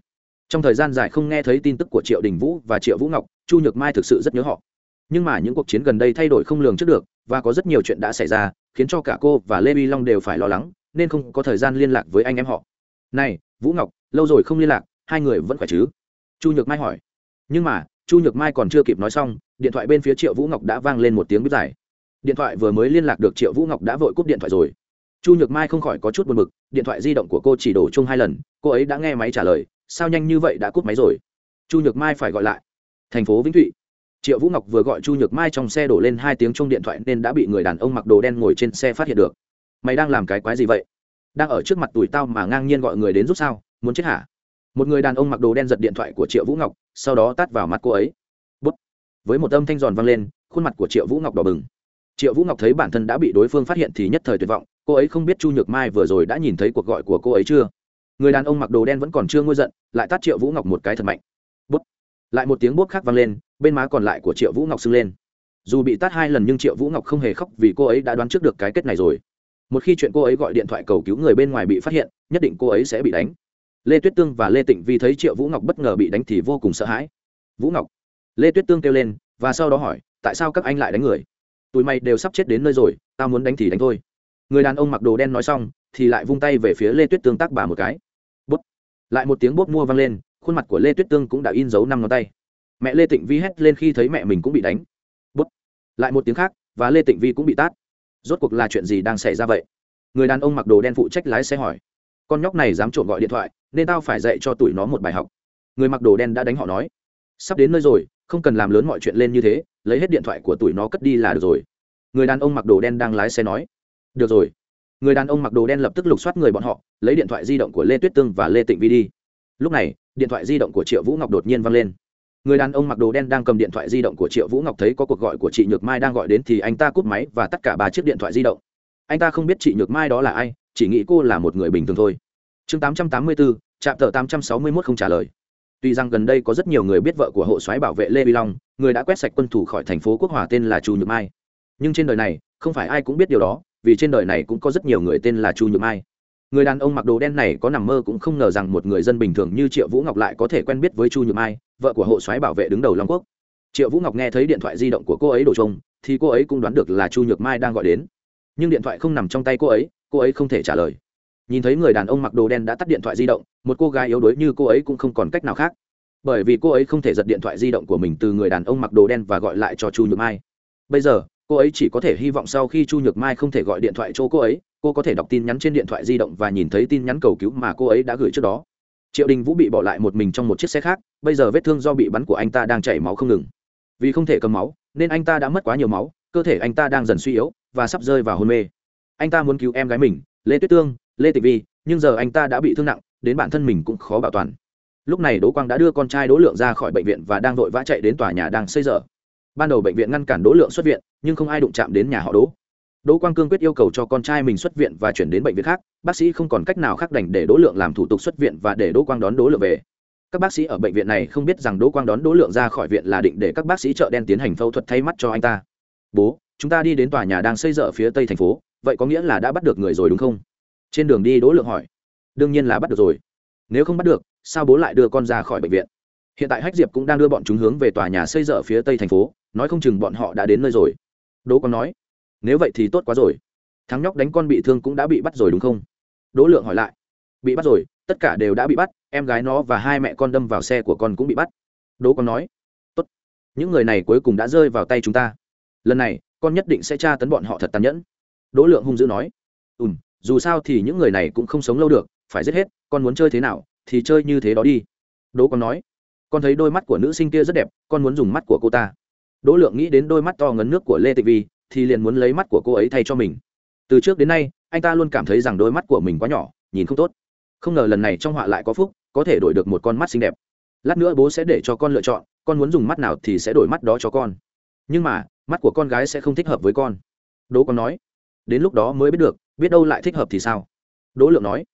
Trong thời gian dài không nghe thấy tin tức của triệu đình vũ và triệu vũ ngọc, chu nhược mai thực sự rất nhớ họ nhưng mà những cuộc chiến gần đây thay đổi không lường trước được, và có rất nhiều chuyện đã xảy ra, khiến cho cả cô và lê vi long đều phải lo lắng, nên không có thời gian liên lạc với anh em họ. Này, vũ ngọc, lâu rồi không liên lạc, hai người vẫn khỏe chứ? Chu nhược mai hỏi. Nhưng mà, chu nhược mai còn chưa kịp nói xong, điện thoại bên phía triệu vũ ngọc đã vang lên một tiếng bít dài. Điện thoại vừa mới liên lạc được triệu vũ ngọc đã vội cúp điện thoại rồi. Chu nhược mai không khỏi có chút buồn b ự c điện thoại di động của cô chỉ đổ chung hai lần, cô ấy đã nghe máy trả lời, sao nhanh như vậy đã cúp máy rồi? Chu nhược mai phải gọi lại. Thành phố vĩnh thụy triệu vũ ngọc vừa gọi chu nhược mai trong xe đổ lên hai tiếng chung điện thoại nên đã bị người đàn ông mặc đồ đen ngồi trên xe phát hiện được. Mày đang làm cái quái gì vậy? Đang ở trước mặt tuổi tao mà ngang nhiên gọi người đến giúp sao? Muốn chết hả? Một người đàn ông mặc đồ đen giật điện thoại của triệu vũ ngọc, sau đó tắt vào mặt cô ấy. Bút. Với một âm thanh giòn vang lên, khuôn mặt của triệu vũ ngọc đỏ bừng. Triệu vũ ngọc thấy bản thân đã bị đối phương phát hiện thì nhất thời tuyệt vọng, cô ấy không biết chu nhược mai vừa rồi đã nhìn thấy cuộc gọi của cô ấy chưa? Người đàn ông mặc đồ đen vẫn còn chưa ngôi giận, lại tắt triệu vũ ngọc một cái thật mạnh lại một tiếng bút khác vang lên, bên má còn lại của triệu vũ ngọc sưng lên. Dù bị tát hai lần nhưng triệu vũ ngọc không hề khóc vì cô ấy đã đoán trước được cái kết này rồi. Một khi chuyện cô ấy gọi điện thoại cầu cứu người bên ngoài bị phát hiện, nhất định cô ấy sẽ bị đánh. Lê tuyết tương và lê tịnh vi thấy triệu vũ ngọc bất ngờ bị đánh thì vô cùng sợ hãi. Vũ ngọc. Lê tuyết tương kêu lên và sau đó hỏi, tại sao các anh lại đánh người? Tụi mày đều sắp chết đến nơi rồi, tao muốn đánh thì đánh thôi. Người đàn ông mặc đồ đen nói xong thì lại vung tay về phía lê tuyết tương tác bà một cái. Bút lại một tiếng bốp mua vang lên khuôn mặt của lê tuyết tương cũng đã in dấu năm ngón tay. Mẹ lê tịnh vi hét lên khi thấy mẹ mình cũng bị đánh. Bút. Lại một tiếng khác, và lê tịnh vi cũng bị tát. Rốt cuộc là chuyện gì đang xảy ra vậy? Người đàn ông mặc đồ đen phụ trách lái xe hỏi. Con nhóc này dám trộm gọi điện thoại, nên tao phải dạy cho tụi nó một bài học. Người mặc đồ đen đã đánh họ nói. Sắp đến nơi rồi, không cần làm lớn mọi chuyện lên như thế, lấy hết điện thoại của tụi nó cất đi là được rồi. Người đàn ông mặc đồ đen đang lái xe nói. Được rồi. Người đàn ông mặc đồ đen lập tức lục soát người bọn họ, lấy điện thoại di động của lê tuyết tương và lê tịnh vi đi. Lúc này điện thoại di động của triệu vũ ngọc đột nhiên văng lên người đàn ông mặc đồ đen đang cầm điện thoại di động của triệu vũ ngọc thấy có cuộc gọi của chị nhược mai đang gọi đến thì anh ta cúp máy và tất cả ba chiếc điện thoại di động anh ta không biết chị nhược mai đó là ai chỉ nghĩ cô là một người bình thường thôi chương 884, trạm tờ 861 không trả lời tuy rằng gần đây có rất nhiều người biết vợ của hộ soái bảo vệ lê vi long người đã quét sạch quân thủ khỏi thành phố quốc hòa tên là chu nhược mai nhưng trên đời này không phải ai cũng biết điều đó vì trên đời này cũng có rất nhiều người tên là chu nhược mai người đàn ông mặc đồ đen này có nằm mơ cũng không ngờ rằng một người dân bình thường như triệu vũ ngọc lại có thể quen biết với chu nhược mai, vợ của hộ soái bảo vệ đứng đầu long quốc. Triệu vũ ngọc nghe thấy điện thoại di động của cô ấy đổ trông thì cô ấy cũng đoán được là chu nhược mai đang gọi đến. Nhưng điện thoại không nằm trong tay cô ấy cô ấy không thể trả lời. Nhìn thấy người đàn ông mặc đồ đen đã tắt điện thoại di động, một cô gái yếu đuối như cô ấy cũng không còn cách nào khác. Bởi vì cô ấy không thể giật điện thoại di động của mình từ người đàn ông mặc đồ đen và gọi lại cho chu nhược mai. Bây giờ, cô ấy chỉ có thể hy vọng sau khi chu nhược mai không thể gọi điện thoại cho cô ấy cô có thể đọc tin nhắn trên điện thoại di động và nhìn thấy tin nhắn cầu cứu mà cô ấy đã gửi trước đó. Triệu đình vũ bị bỏ lại một mình trong một chiếc xe khác, bây giờ vết thương do bị bắn của anh ta đang chảy máu không ngừng. Vì không thể cầm máu, nên anh ta đã mất quá nhiều máu, cơ thể anh ta đang dần suy yếu và sắp rơi vào hôn mê. Anh ta muốn cứu em gái mình, lê tuyết tương, lê tịch vi, nhưng giờ anh ta đã bị thương nặng, đến bản thân mình cũng khó bảo toàn. Lúc này đỗ quang đã đưa con trai đỗ lượng ra khỏi bệnh viện và đang vội vã chạy đến tòa nhà đang xây dở. Ban đầu bệnh viện ngăn cản đỗ lượng xuất viện, nhưng không ai đụng chạm đến nhà họ đỗ đỗ quang cương quyết yêu cầu cho con trai mình xuất viện và chuyển đến bệnh viện khác, bác sĩ không còn cách nào khác đành để đỗ lượng làm thủ tục xuất viện và để đỗ quang đón đỗ lượng về. Các bác sĩ ở bệnh viện này không biết rằng đỗ quang đón đỗ lượng ra khỏi viện là định để các bác sĩ chợ đen tiến hành phẫu thuật thay mắt cho anh ta. Bố, chúng ta đi đến tòa nhà đang xây dở phía tây thành phố, vậy có nghĩa là đã bắt được người rồi đúng không? Trên đường đi đỗ lượng hỏi. Đương nhiên là bắt được rồi. Nếu không bắt được, sao bố lại đưa con ra khỏi bệnh viện? Hiện tại hách diệp cũng đang đưa bọn chúng hướng về tòa nhà xây dở phía tây thành phố, nói không chừng bọn họ đã đến nơi rồi. Đỗ Quang nói nếu vậy thì tốt quá rồi. Thắng nhóc đánh con bị thương cũng đã bị bắt rồi đúng không? Đỗ lượng hỏi lại. Bị bắt rồi, tất cả đều đã bị bắt, em gái nó và hai mẹ con đâm vào xe của con cũng bị bắt. Đỗ con nói. Tốt. Những người này cuối cùng đã rơi vào tay chúng ta. Lần này, con nhất định sẽ tra tấn bọn họ thật tàn nhẫn. Đỗ lượng hung dữ nói. Ừ dù sao thì những người này cũng không sống lâu được, phải giết hết, con muốn chơi thế nào thì chơi như thế đó đi. Đỗ con nói. Con thấy đôi mắt của nữ sinh kia rất đẹp, con muốn dùng mắt của cô ta. Đỗ lượng nghĩ đến đôi mắt to ngấn nước của lê tịch vi thì liền muốn lấy mắt của cô ấy thay cho mình. Từ trước đến nay, anh ta luôn cảm thấy rằng đôi mắt của mình quá nhỏ, nhìn không tốt. Không ngờ lần này trong họa lại có phúc, có thể đổi được một con mắt xinh đẹp. Lát nữa bố sẽ để cho con lựa chọn, con muốn dùng mắt nào thì sẽ đổi mắt đó cho con. Nhưng mà, mắt của con gái sẽ không thích hợp với con. Đỗ con nói, đến lúc đó mới biết được, biết đâu lại thích hợp thì sao? Đỗ lượng nói,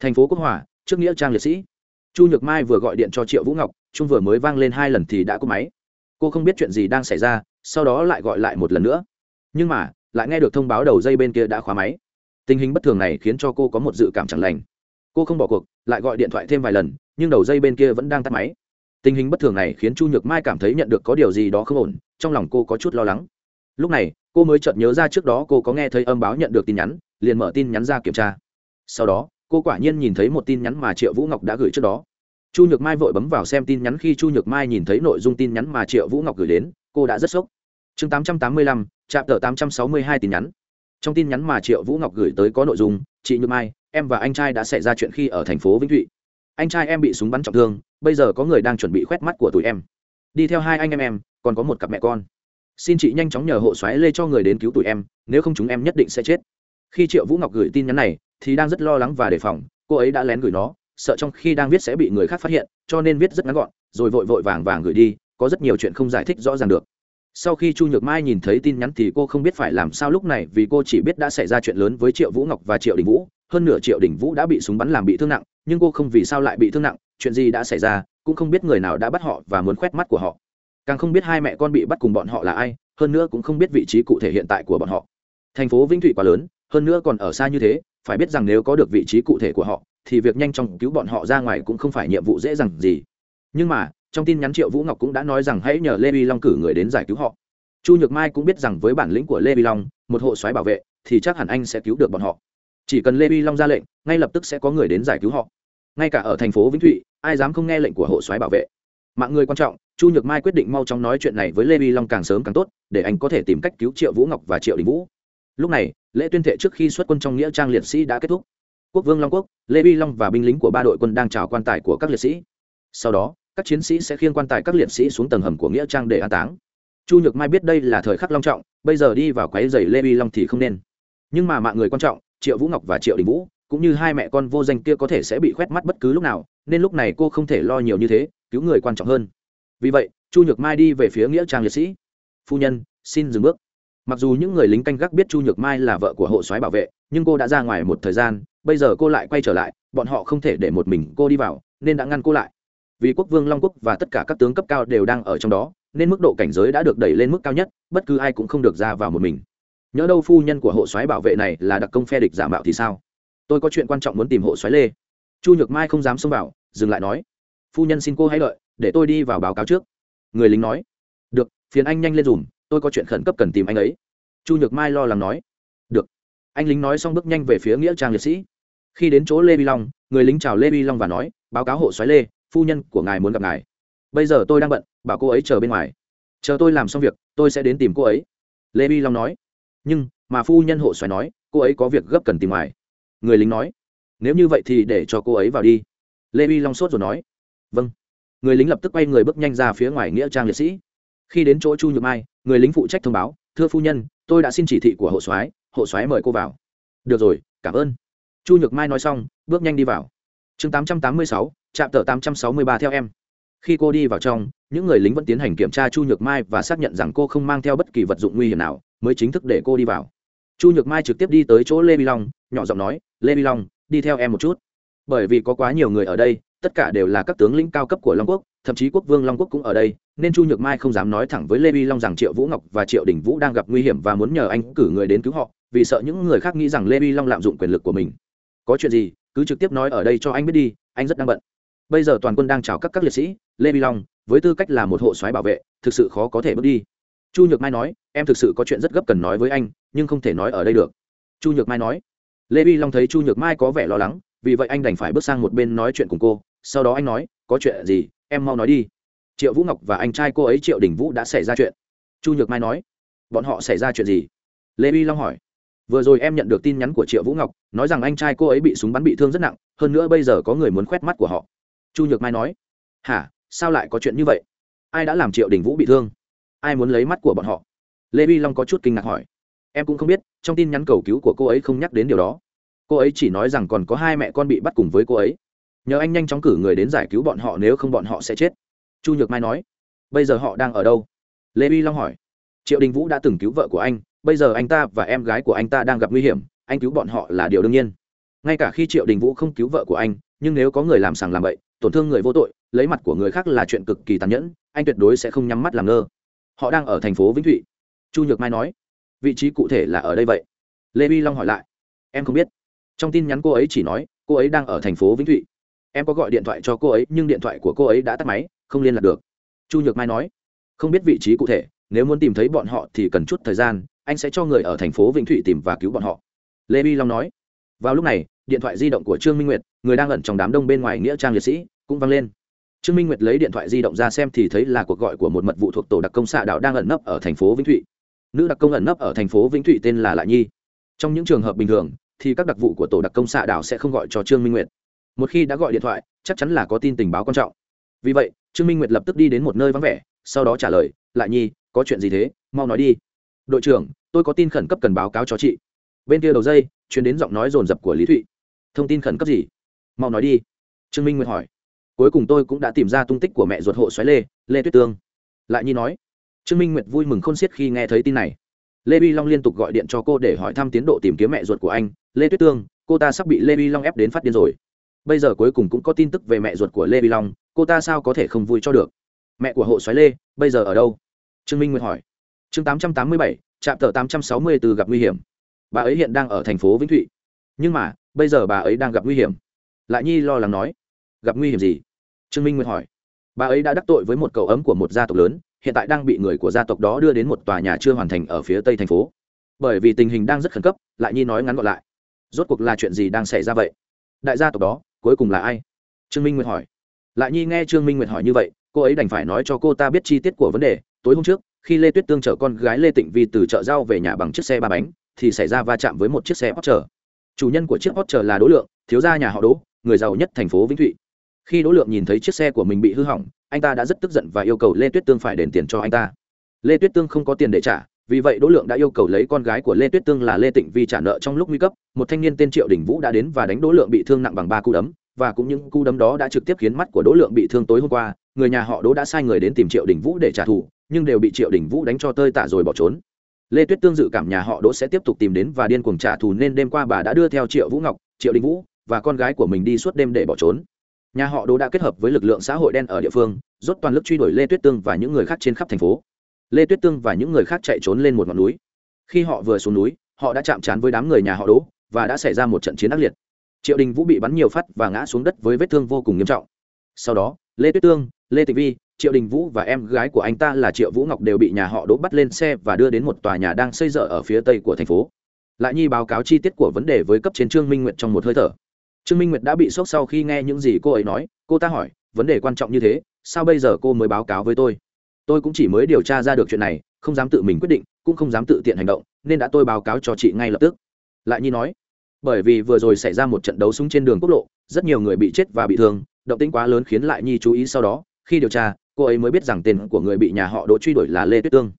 thành phố quốc hòa, trước nghĩa trang liệt sĩ. Chu nhược mai vừa gọi điện cho triệu vũ ngọc trung vừa mới vang lên hai lần thì đã cúp máy. Cô không biết chuyện gì đang xảy ra, sau đó lại gọi lại một lần nữa nhưng mà, lại nghe được thông báo đầu dây bên kia đã khóa máy. Tình hình bất thường này khiến cho cô có một dự cảm chẳng lành. Cô không bỏ cuộc, lại gọi điện thoại thêm vài lần, nhưng đầu dây bên kia vẫn đang tắt máy. Tình hình bất thường này khiến chu nhược mai cảm thấy nhận được có điều gì đó không ổn, trong lòng cô có chút lo lắng. Lúc này, cô mới chợt nhớ ra trước đó cô có nghe thấy âm báo nhận được tin nhắn, liền mở tin nhắn ra kiểm tra. Sau đó, cô quả nhiên nhìn thấy một tin nhắn mà triệu vũ ngọc đã gửi trước đó. Chu nhược mai vội bấm vào xem tin nhắn khi chu nhược mai nhìn thấy nội dung tin nhắn mà triệu vũ ngọc gửi đến, cô đã rất sốc chương tám trăm tám mươi lăm trạm tờ tám trăm sáu mươi hai tin nhắn. Trong tin nhắn mà triệu vũ ngọc gửi tới có nội dung, chị Như mai, em và anh trai đã xảy ra chuyện khi ở thành phố vĩnh thụy. Anh trai em bị súng bắn trọng thương, bây giờ có người đang chuẩn bị khoét mắt của tụi em. Đi theo hai anh em em, còn có một cặp mẹ con. Xin chị nhanh chóng nhờ hộ xoáy lê cho người đến cứu tụi em, nếu không chúng em nhất định sẽ chết. Khi triệu vũ ngọc gửi tin nhắn này, thì đang rất lo lắng và đề phòng. Cô ấy đã lén gửi nó, sợ trong khi đang viết sẽ bị người khác phát hiện, cho nên viết rất ngắn gọn, rồi vội vội vàng vàng gửi đi, có rất nhiều chuyện không giải thích rõ ràng được sau khi chu nhược mai nhìn thấy tin nhắn thì cô không biết phải làm sao lúc này vì cô chỉ biết đã xảy ra chuyện lớn với triệu vũ ngọc và triệu đình vũ. Hơn nửa triệu đình vũ đã bị súng bắn làm bị thương nặng, nhưng cô không vì sao lại bị thương nặng, chuyện gì đã xảy ra, cũng không biết người nào đã bắt họ và muốn khoét mắt của họ. Càng không biết hai mẹ con bị bắt cùng bọn họ là ai, hơn nữa cũng không biết vị trí cụ thể hiện tại của bọn họ. Thành phố vĩnh thụy quá lớn, hơn nữa còn ở xa như thế, phải biết rằng nếu có được vị trí cụ thể của họ, thì việc nhanh chóng cứu bọn họ ra ngoài cũng không phải nhiệm vụ dễ dàng gì. Nhưng mà trong tin nhắn triệu vũ ngọc cũng đã nói rằng hãy nhờ lê vi long cử người đến giải cứu họ. Chu nhược mai cũng biết rằng với bản lĩnh của lê vi long, một hộ soái bảo vệ, thì chắc hẳn anh sẽ cứu được bọn họ. Chỉ cần lê vi long ra lệnh, ngay lập tức sẽ có người đến giải cứu họ. Ngay cả ở thành phố vĩnh thụy, ai dám không nghe lệnh của hộ soái bảo vệ. Mạng người quan trọng, chu nhược mai quyết định mau chóng nói chuyện này với lê vi long càng sớm càng tốt, để anh có thể tìm cách cứu triệu vũ ngọc và triệu đình vũ. Lúc này, lễ tuyên thệ trước khi xuất quân trong nghĩa trang liệt sĩ đã kết thúc. Quốc vương long quốc, lê vi long và binh lính của ba đội quân đang chào quan tài của các liệt sĩ. Sau đó các chiến sĩ sẽ khiêng quan tài các liệt sĩ xuống tầng hầm của nghĩa trang để an táng. Chu nhược mai biết đây là thời khắc long trọng, bây giờ đi vào quái giày lê vi long thì không nên. Nhưng mà mạng người quan trọng, triệu vũ ngọc và triệu đình vũ, cũng như hai mẹ con vô danh kia có thể sẽ bị khoét mắt bất cứ lúc nào, nên lúc này cô không thể lo nhiều như thế, cứu người quan trọng hơn. Vì vậy, chu nhược mai đi về phía nghĩa trang liệt sĩ. Phu nhân, xin dừng bước. Mặc dù những người lính canh gác biết chu nhược mai là vợ của hộ soái bảo vệ, nhưng cô đã ra ngoài một thời gian, bây giờ cô lại quay trở lại, bọn họ không thể để một mình cô đi vào, nên đã ngăn cô lại vì quốc vương long quốc và tất cả các tướng cấp cao đều đang ở trong đó, nên mức độ cảnh giới đã được đẩy lên mức cao nhất, bất cứ ai cũng không được ra vào một mình. Nhớ đâu phu nhân của hộ soái bảo vệ này là đặc công phe địch giả mạo thì sao? Tôi có chuyện quan trọng muốn tìm hộ soái lê. Chu nhược mai không dám xông vào, dừng lại nói. Phu nhân xin cô hãy đợi, để tôi đi vào báo cáo trước. Người lính nói. Được, phiền anh nhanh lên dùm, tôi có chuyện khẩn cấp cần tìm anh ấy. Chu nhược mai lo lắng nói. Được. Anh lính nói xong bước nhanh về phía nghĩa trang liệt sĩ. Khi đến chỗ lê vi long, người lính chào lê vi long và nói, báo cáo hộ xoáy lê phu nhân của ngài muốn gặp ngài. Bây giờ tôi đang bận, bảo cô ấy chờ bên ngoài. Chờ tôi làm xong việc, tôi sẽ đến tìm cô ấy. Lê vi long nói. Nhưng mà phu nhân hộ xoài nói, cô ấy có việc gấp cần tìm ngoài người lính nói, nếu như vậy thì để cho cô ấy vào đi. Lê vi long sốt rồi nói. Vâng. Người lính lập tức quay người bước nhanh ra phía ngoài nghĩa trang liệt sĩ. Khi đến chỗ chu nhược mai, người lính phụ trách thông báo, thưa phu nhân, tôi đã xin chỉ thị của hộ soái hộ soái mời cô vào. Được rồi, cảm ơn. Chu nhược mai nói xong, bước nhanh đi vào chương tám trăm tám mươi sáu, trạm tờ tám trăm sáu mươi ba theo em. Khi cô đi vào trong, những người lính vẫn tiến hành kiểm tra chu nhược mai và xác nhận rằng cô không mang theo bất kỳ vật dụng nguy hiểm nào, mới chính thức để cô đi vào. Chu nhược mai trực tiếp đi tới chỗ lê vi long, nhỏ giọng nói, lê vi long, đi theo em một chút. Bởi vì có quá nhiều người ở đây, tất cả đều là các tướng lĩnh cao cấp của long quốc, thậm chí quốc vương long quốc cũng ở đây, nên chu nhược mai không dám nói thẳng với lê vi long rằng triệu vũ ngọc và triệu đình vũ đang gặp nguy hiểm và muốn nhờ anh cử người đến cứu họ, vì sợ những người khác nghĩ rằng lê vi long lạm dụng quyền lực của mình. Có chuyện gì? Cứ trực tiếp nói ở đây cho anh biết đi, anh rất đang bận. Bây giờ toàn quân đang chào các các liệt sĩ, lê vi long, với tư cách là một hộ soái bảo vệ, thực sự khó có thể bước đi. Chu nhược mai nói, em thực sự có chuyện rất gấp cần nói với anh, nhưng không thể nói ở đây được. Chu nhược mai nói, lê vi long thấy chu nhược mai có vẻ lo lắng, vì vậy anh đành phải bước sang một bên nói chuyện cùng cô. Sau đó anh nói, có chuyện gì, em mau nói đi. Triệu vũ ngọc và anh trai cô ấy triệu đình vũ đã xảy ra chuyện. Chu nhược mai nói, bọn họ xảy ra chuyện gì? Lê vi long hỏi vừa rồi em nhận được tin nhắn của triệu vũ ngọc, nói rằng anh trai cô ấy bị súng bắn bị thương rất nặng, hơn nữa bây giờ có người muốn khoét mắt của họ. Chu nhược mai nói, hả? Sao lại có chuyện như vậy? Ai đã làm triệu đình vũ bị thương? Ai muốn lấy mắt của bọn họ? Lê vi long có chút kinh ngạc hỏi, em cũng không biết, trong tin nhắn cầu cứu của cô ấy không nhắc đến điều đó. Cô ấy chỉ nói rằng còn có hai mẹ con bị bắt cùng với cô ấy. Nhờ anh nhanh chóng cử người đến giải cứu bọn họ nếu không bọn họ sẽ chết. Chu nhược mai nói, bây giờ họ đang ở đâu? Lê vi long hỏi, triệu đình vũ đã từng cứu vợ của anh bây giờ anh ta và em gái của anh ta đang gặp nguy hiểm, anh cứu bọn họ là điều đương nhiên. Ngay cả khi triệu đình vũ không cứu vợ của anh, nhưng nếu có người làm sàng làm bậy, tổn thương người vô tội, lấy mặt của người khác là chuyện cực kỳ tàn nhẫn, anh tuyệt đối sẽ không nhắm mắt làm ngơ. Họ đang ở thành phố vĩnh thụy. Chu nhược mai nói, vị trí cụ thể là ở đây vậy? Lê vi long hỏi lại, em không biết. Trong tin nhắn cô ấy chỉ nói, cô ấy đang ở thành phố vĩnh thụy. Em có gọi điện thoại cho cô ấy, nhưng điện thoại của cô ấy đã tắt máy, không liên lạc được. Chu nhược mai nói, không biết vị trí cụ thể, nếu muốn tìm thấy bọn họ thì cần chút thời gian anh sẽ cho người ở thành phố vĩnh thụy tìm và cứu bọn họ. Lê vi long nói. Vào lúc này, điện thoại di động của trương minh nguyệt, người đang ẩn trong đám đông bên ngoài nghĩa trang liệt sĩ, cũng vang lên. Trương minh nguyệt lấy điện thoại di động ra xem thì thấy là cuộc gọi của một mật vụ thuộc tổ đặc công xạ đạo đang ẩn nấp ở thành phố vĩnh thụy. Nữ đặc công ẩn nấp ở thành phố vĩnh thụy tên là lại nhi. Trong những trường hợp bình thường, thì các đặc vụ của tổ đặc công xạ đạo sẽ không gọi cho trương minh nguyệt. Một khi đã gọi điện thoại, chắc chắn là có tin tình báo quan trọng. Vì vậy, trương minh nguyệt lập tức đi đến một nơi vắng vẻ, sau đó trả lời lại nhi, có chuyện gì thế? Mau nói đi đội trưởng, tôi có tin khẩn cấp cần báo cáo cho chị. Bên kia đầu dây chuyển đến giọng nói rồn rập của lý thụy. Thông tin khẩn cấp gì? Mau nói đi. Trương minh nguyệt hỏi. Cuối cùng tôi cũng đã tìm ra tung tích của mẹ ruột hộ xoáy lê lê tuyết tương. Lại nhi nói. Trương minh nguyệt vui mừng khôn xiết khi nghe thấy tin này. Lê vi long liên tục gọi điện cho cô để hỏi thăm tiến độ tìm kiếm mẹ ruột của anh. Lê tuyết tương, cô ta sắp bị lê vi long ép đến phát điên rồi. Bây giờ cuối cùng cũng có tin tức về mẹ ruột của lê vi long, cô ta sao có thể không vui cho được? Mẹ của hộ xoáy lê, bây giờ ở đâu? Trương minh nguyệt hỏi chương tám trăm tám mươi bảy trạm tờ tám trăm sáu mươi từ gặp nguy hiểm. Bà ấy hiện đang ở thành phố vĩnh thụy. Nhưng mà, bây giờ bà ấy đang gặp nguy hiểm. Lại nhi lo lắng nói, gặp nguy hiểm gì? Trương minh nguyệt hỏi. Bà ấy đã đắc tội với một cậu ấm của một gia tộc lớn, hiện tại đang bị người của gia tộc đó đưa đến một tòa nhà chưa hoàn thành ở phía tây thành phố. Bởi vì tình hình đang rất khẩn cấp, lại nhi nói ngắn gọn lại. Rốt cuộc là chuyện gì đang xảy ra vậy? Đại gia tộc đó, cuối cùng là ai? Trương minh nguyệt hỏi. Lại nhi nghe trương minh nguyệt hỏi như vậy, cô ấy đành phải nói cho cô ta biết chi tiết của vấn đề tối hôm trước, khi lê tuyết tương chở con gái lê tịnh vi từ chợ rau về nhà bằng chiếc xe ba bánh, thì xảy ra va chạm với một chiếc xe hot chờ chủ nhân của chiếc hot chờ là đỗ lượng, thiếu gia nhà họ đỗ, người giàu nhất thành phố vĩnh thụy. Khi đỗ lượng nhìn thấy chiếc xe của mình bị hư hỏng, anh ta đã rất tức giận và yêu cầu lê tuyết tương phải đền tiền cho anh ta. Lê tuyết tương không có tiền để trả, vì vậy đỗ lượng đã yêu cầu lấy con gái của lê tuyết tương là lê tịnh vi trả nợ trong lúc nguy cấp. Một thanh niên tên triệu đình vũ đã đến và đánh đỗ lượng bị thương nặng bằng ba cú đấm, và cũng những cú đấm đó đã trực tiếp khiến mắt của đỗ lượng bị thương tối hôm qua. Người nhà họ đỗ đã sai người đến tìm triệu đình vũ để trả thù nhưng đều bị triệu đình vũ đánh cho tơi tả rồi bỏ trốn. Lê tuyết tương dự cảm nhà họ đỗ sẽ tiếp tục tìm đến và điên cuồng trả thù nên đêm qua bà đã đưa theo triệu vũ ngọc, triệu đình vũ và con gái của mình đi suốt đêm để bỏ trốn. Nhà họ đỗ đã kết hợp với lực lượng xã hội đen ở địa phương, rốt toàn lực truy đuổi lê tuyết tương và những người khác trên khắp thành phố. Lê tuyết tương và những người khác chạy trốn lên một ngọn núi. Khi họ vừa xuống núi, họ đã chạm trán với đám người nhà họ đỗ và đã xảy ra một trận chiến ác liệt. Triệu đình vũ bị bắn nhiều phát và ngã xuống đất với vết thương vô cùng nghiêm trọng. Sau đó, lê tuyết tương, lê thị vi triệu đình vũ và em gái của anh ta là triệu vũ ngọc đều bị nhà họ đỗ bắt lên xe và đưa đến một tòa nhà đang xây dở ở phía tây của thành phố. Lại nhi báo cáo chi tiết của vấn đề với cấp trên trương minh nguyệt trong một hơi thở. Trương minh nguyệt đã bị sốc sau khi nghe những gì cô ấy nói. Cô ta hỏi, vấn đề quan trọng như thế, sao bây giờ cô mới báo cáo với tôi? Tôi cũng chỉ mới điều tra ra được chuyện này, không dám tự mình quyết định, cũng không dám tự tiện hành động, nên đã tôi báo cáo cho chị ngay lập tức. Lại nhi nói, bởi vì vừa rồi xảy ra một trận đấu súng trên đường quốc lộ, rất nhiều người bị chết và bị thương, động tĩnh quá lớn khiến lại nhi chú ý sau đó. Khi điều tra cô ấy mới biết rằng tên của người bị nhà họ đỗ truy đuổi là lê tuyết tương.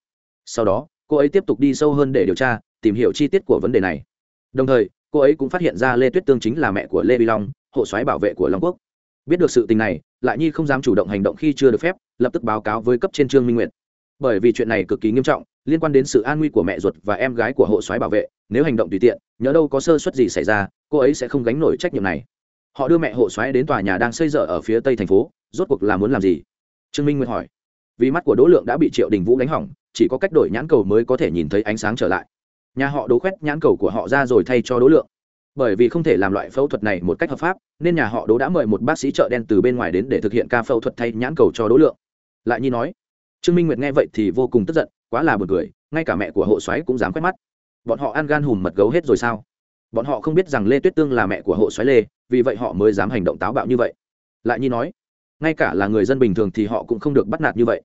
Sau đó, cô ấy tiếp tục đi sâu hơn để điều tra, tìm hiểu chi tiết của vấn đề này. Đồng thời, cô ấy cũng phát hiện ra lê tuyết tương chính là mẹ của lê vi long, hộ soái bảo vệ của long quốc. Biết được sự tình này, lại nhi không dám chủ động hành động khi chưa được phép, lập tức báo cáo với cấp trên trương minh Nguyệt. bởi vì chuyện này cực kỳ nghiêm trọng, liên quan đến sự an nguy của mẹ ruột và em gái của hộ soái bảo vệ, nếu hành động tùy tiện nhớ đâu có sơ suất gì xảy ra, cô ấy sẽ không gánh nổi trách nhiệm này. Họ đưa mẹ hộ soái đến tòa nhà đang xây dở ở phía tây thành phố, rốt cuộc là muốn làm gì? Trương minh nguyệt hỏi. Vì mắt của đỗ lượng đã bị triệu đình vũ đánh hỏng, chỉ có cách đổi nhãn cầu mới có thể nhìn thấy ánh sáng trở lại. Nhà họ đố khoét nhãn cầu của họ ra rồi thay cho đỗ lượng. Bởi vì không thể làm loại phẫu thuật này một cách hợp pháp, nên nhà họ đố đã mời một bác sĩ chợ đen từ bên ngoài đến để thực hiện ca phẫu thuật thay nhãn cầu cho đỗ lượng. Lại nhi nói, trương minh nguyệt nghe vậy thì vô cùng tức giận, quá là b u ồ n cười, ngay cả mẹ của hộ xoáy cũng dám quét mắt. Bọn họ ăn gan hùm mật gấu hết rồi sao? Bọn họ không biết rằng lê tuyết tương là mẹ của hộ xoáy lê, vì vậy họ mới dám hành động táo bạo như vậy. Lại nhi nói ngay cả là người dân bình thường thì họ cũng không được bắt nạt như vậy.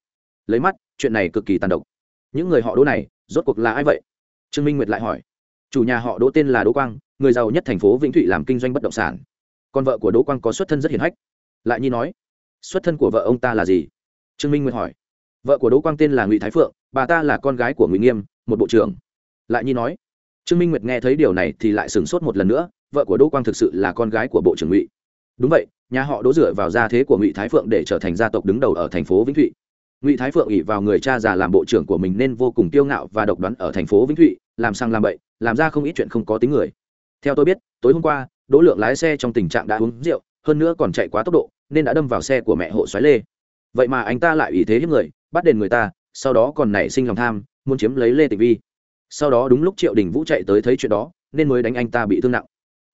Lấy mắt, chuyện này cực kỳ tàn độc. Những người họ đỗ này, rốt cuộc là ai vậy? Trương minh nguyệt lại hỏi. Chủ nhà họ đỗ tên là đỗ quang, người giàu nhất thành phố vĩnh thụy làm kinh doanh bất động sản. Con vợ của đỗ quang có xuất thân rất hiền hách. Lại nhi nói, xuất thân của vợ ông ta là gì? Trương minh nguyệt hỏi. Vợ của đỗ quang tên là ngụy thái phượng, bà ta là con gái của ngụy nghiêm, một bộ trưởng. Lại nhi nói, trương minh nguyệt nghe thấy điều này thì lại sửng sốt một lần nữa, vợ của đỗ quang thực sự là con gái của bộ trưởng ngụy. Đúng vậy nhà họ đỗ dựa vào gia thế của ngụy thái phượng để trở thành gia tộc đứng đầu ở thành phố vĩnh thụy. Ngụy thái phượng ỉ vào người cha già làm bộ trưởng của mình nên vô cùng kiêu ngạo và độc đoán ở thành phố vĩnh thụy, làm sang làm bậy, làm ra không ít chuyện không có tính người. Theo tôi biết, tối hôm qua, đỗ lượng lái xe trong tình trạng đã uống rượu, hơn nữa còn chạy quá tốc độ, nên đã đâm vào xe của mẹ hộ xoáy lê. Vậy mà anh ta lại ủy thế hiếp người, bắt đền người ta, sau đó còn nảy sinh lòng tham, muốn chiếm lấy lê tịch vi. Sau đó đúng lúc triệu đình vũ chạy tới thấy chuyện đó, nên mới đánh anh ta bị thương nặng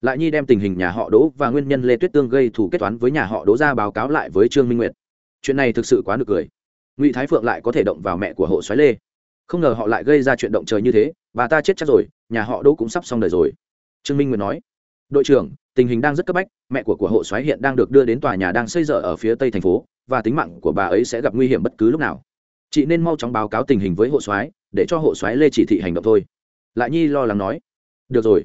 lại nhi đem tình hình nhà họ đỗ và nguyên nhân lê tuyết tương gây thủ kết toán với nhà họ đỗ ra báo cáo lại với trương minh nguyệt. Chuyện này thực sự quá nực cười. Ngụy thái phượng lại có thể động vào mẹ của hộ xoáy lê. Không ngờ họ lại gây ra chuyện động trời như thế bà ta chết chắc rồi nhà họ đỗ cũng sắp xong đời rồi. Trương minh nguyệt nói đội trưởng tình hình đang rất cấp bách mẹ của của hộ xoáy hiện đang được đưa đến tòa nhà đang xây dở ở phía tây thành phố và tính mạng của bà ấy sẽ gặp nguy hiểm bất cứ lúc nào. Chị nên mau chóng báo cáo tình hình với hộ Xoáy, để cho hộ Xoáy lê chỉ thị hành động thôi. Lại nhi lo lắng nói được rồi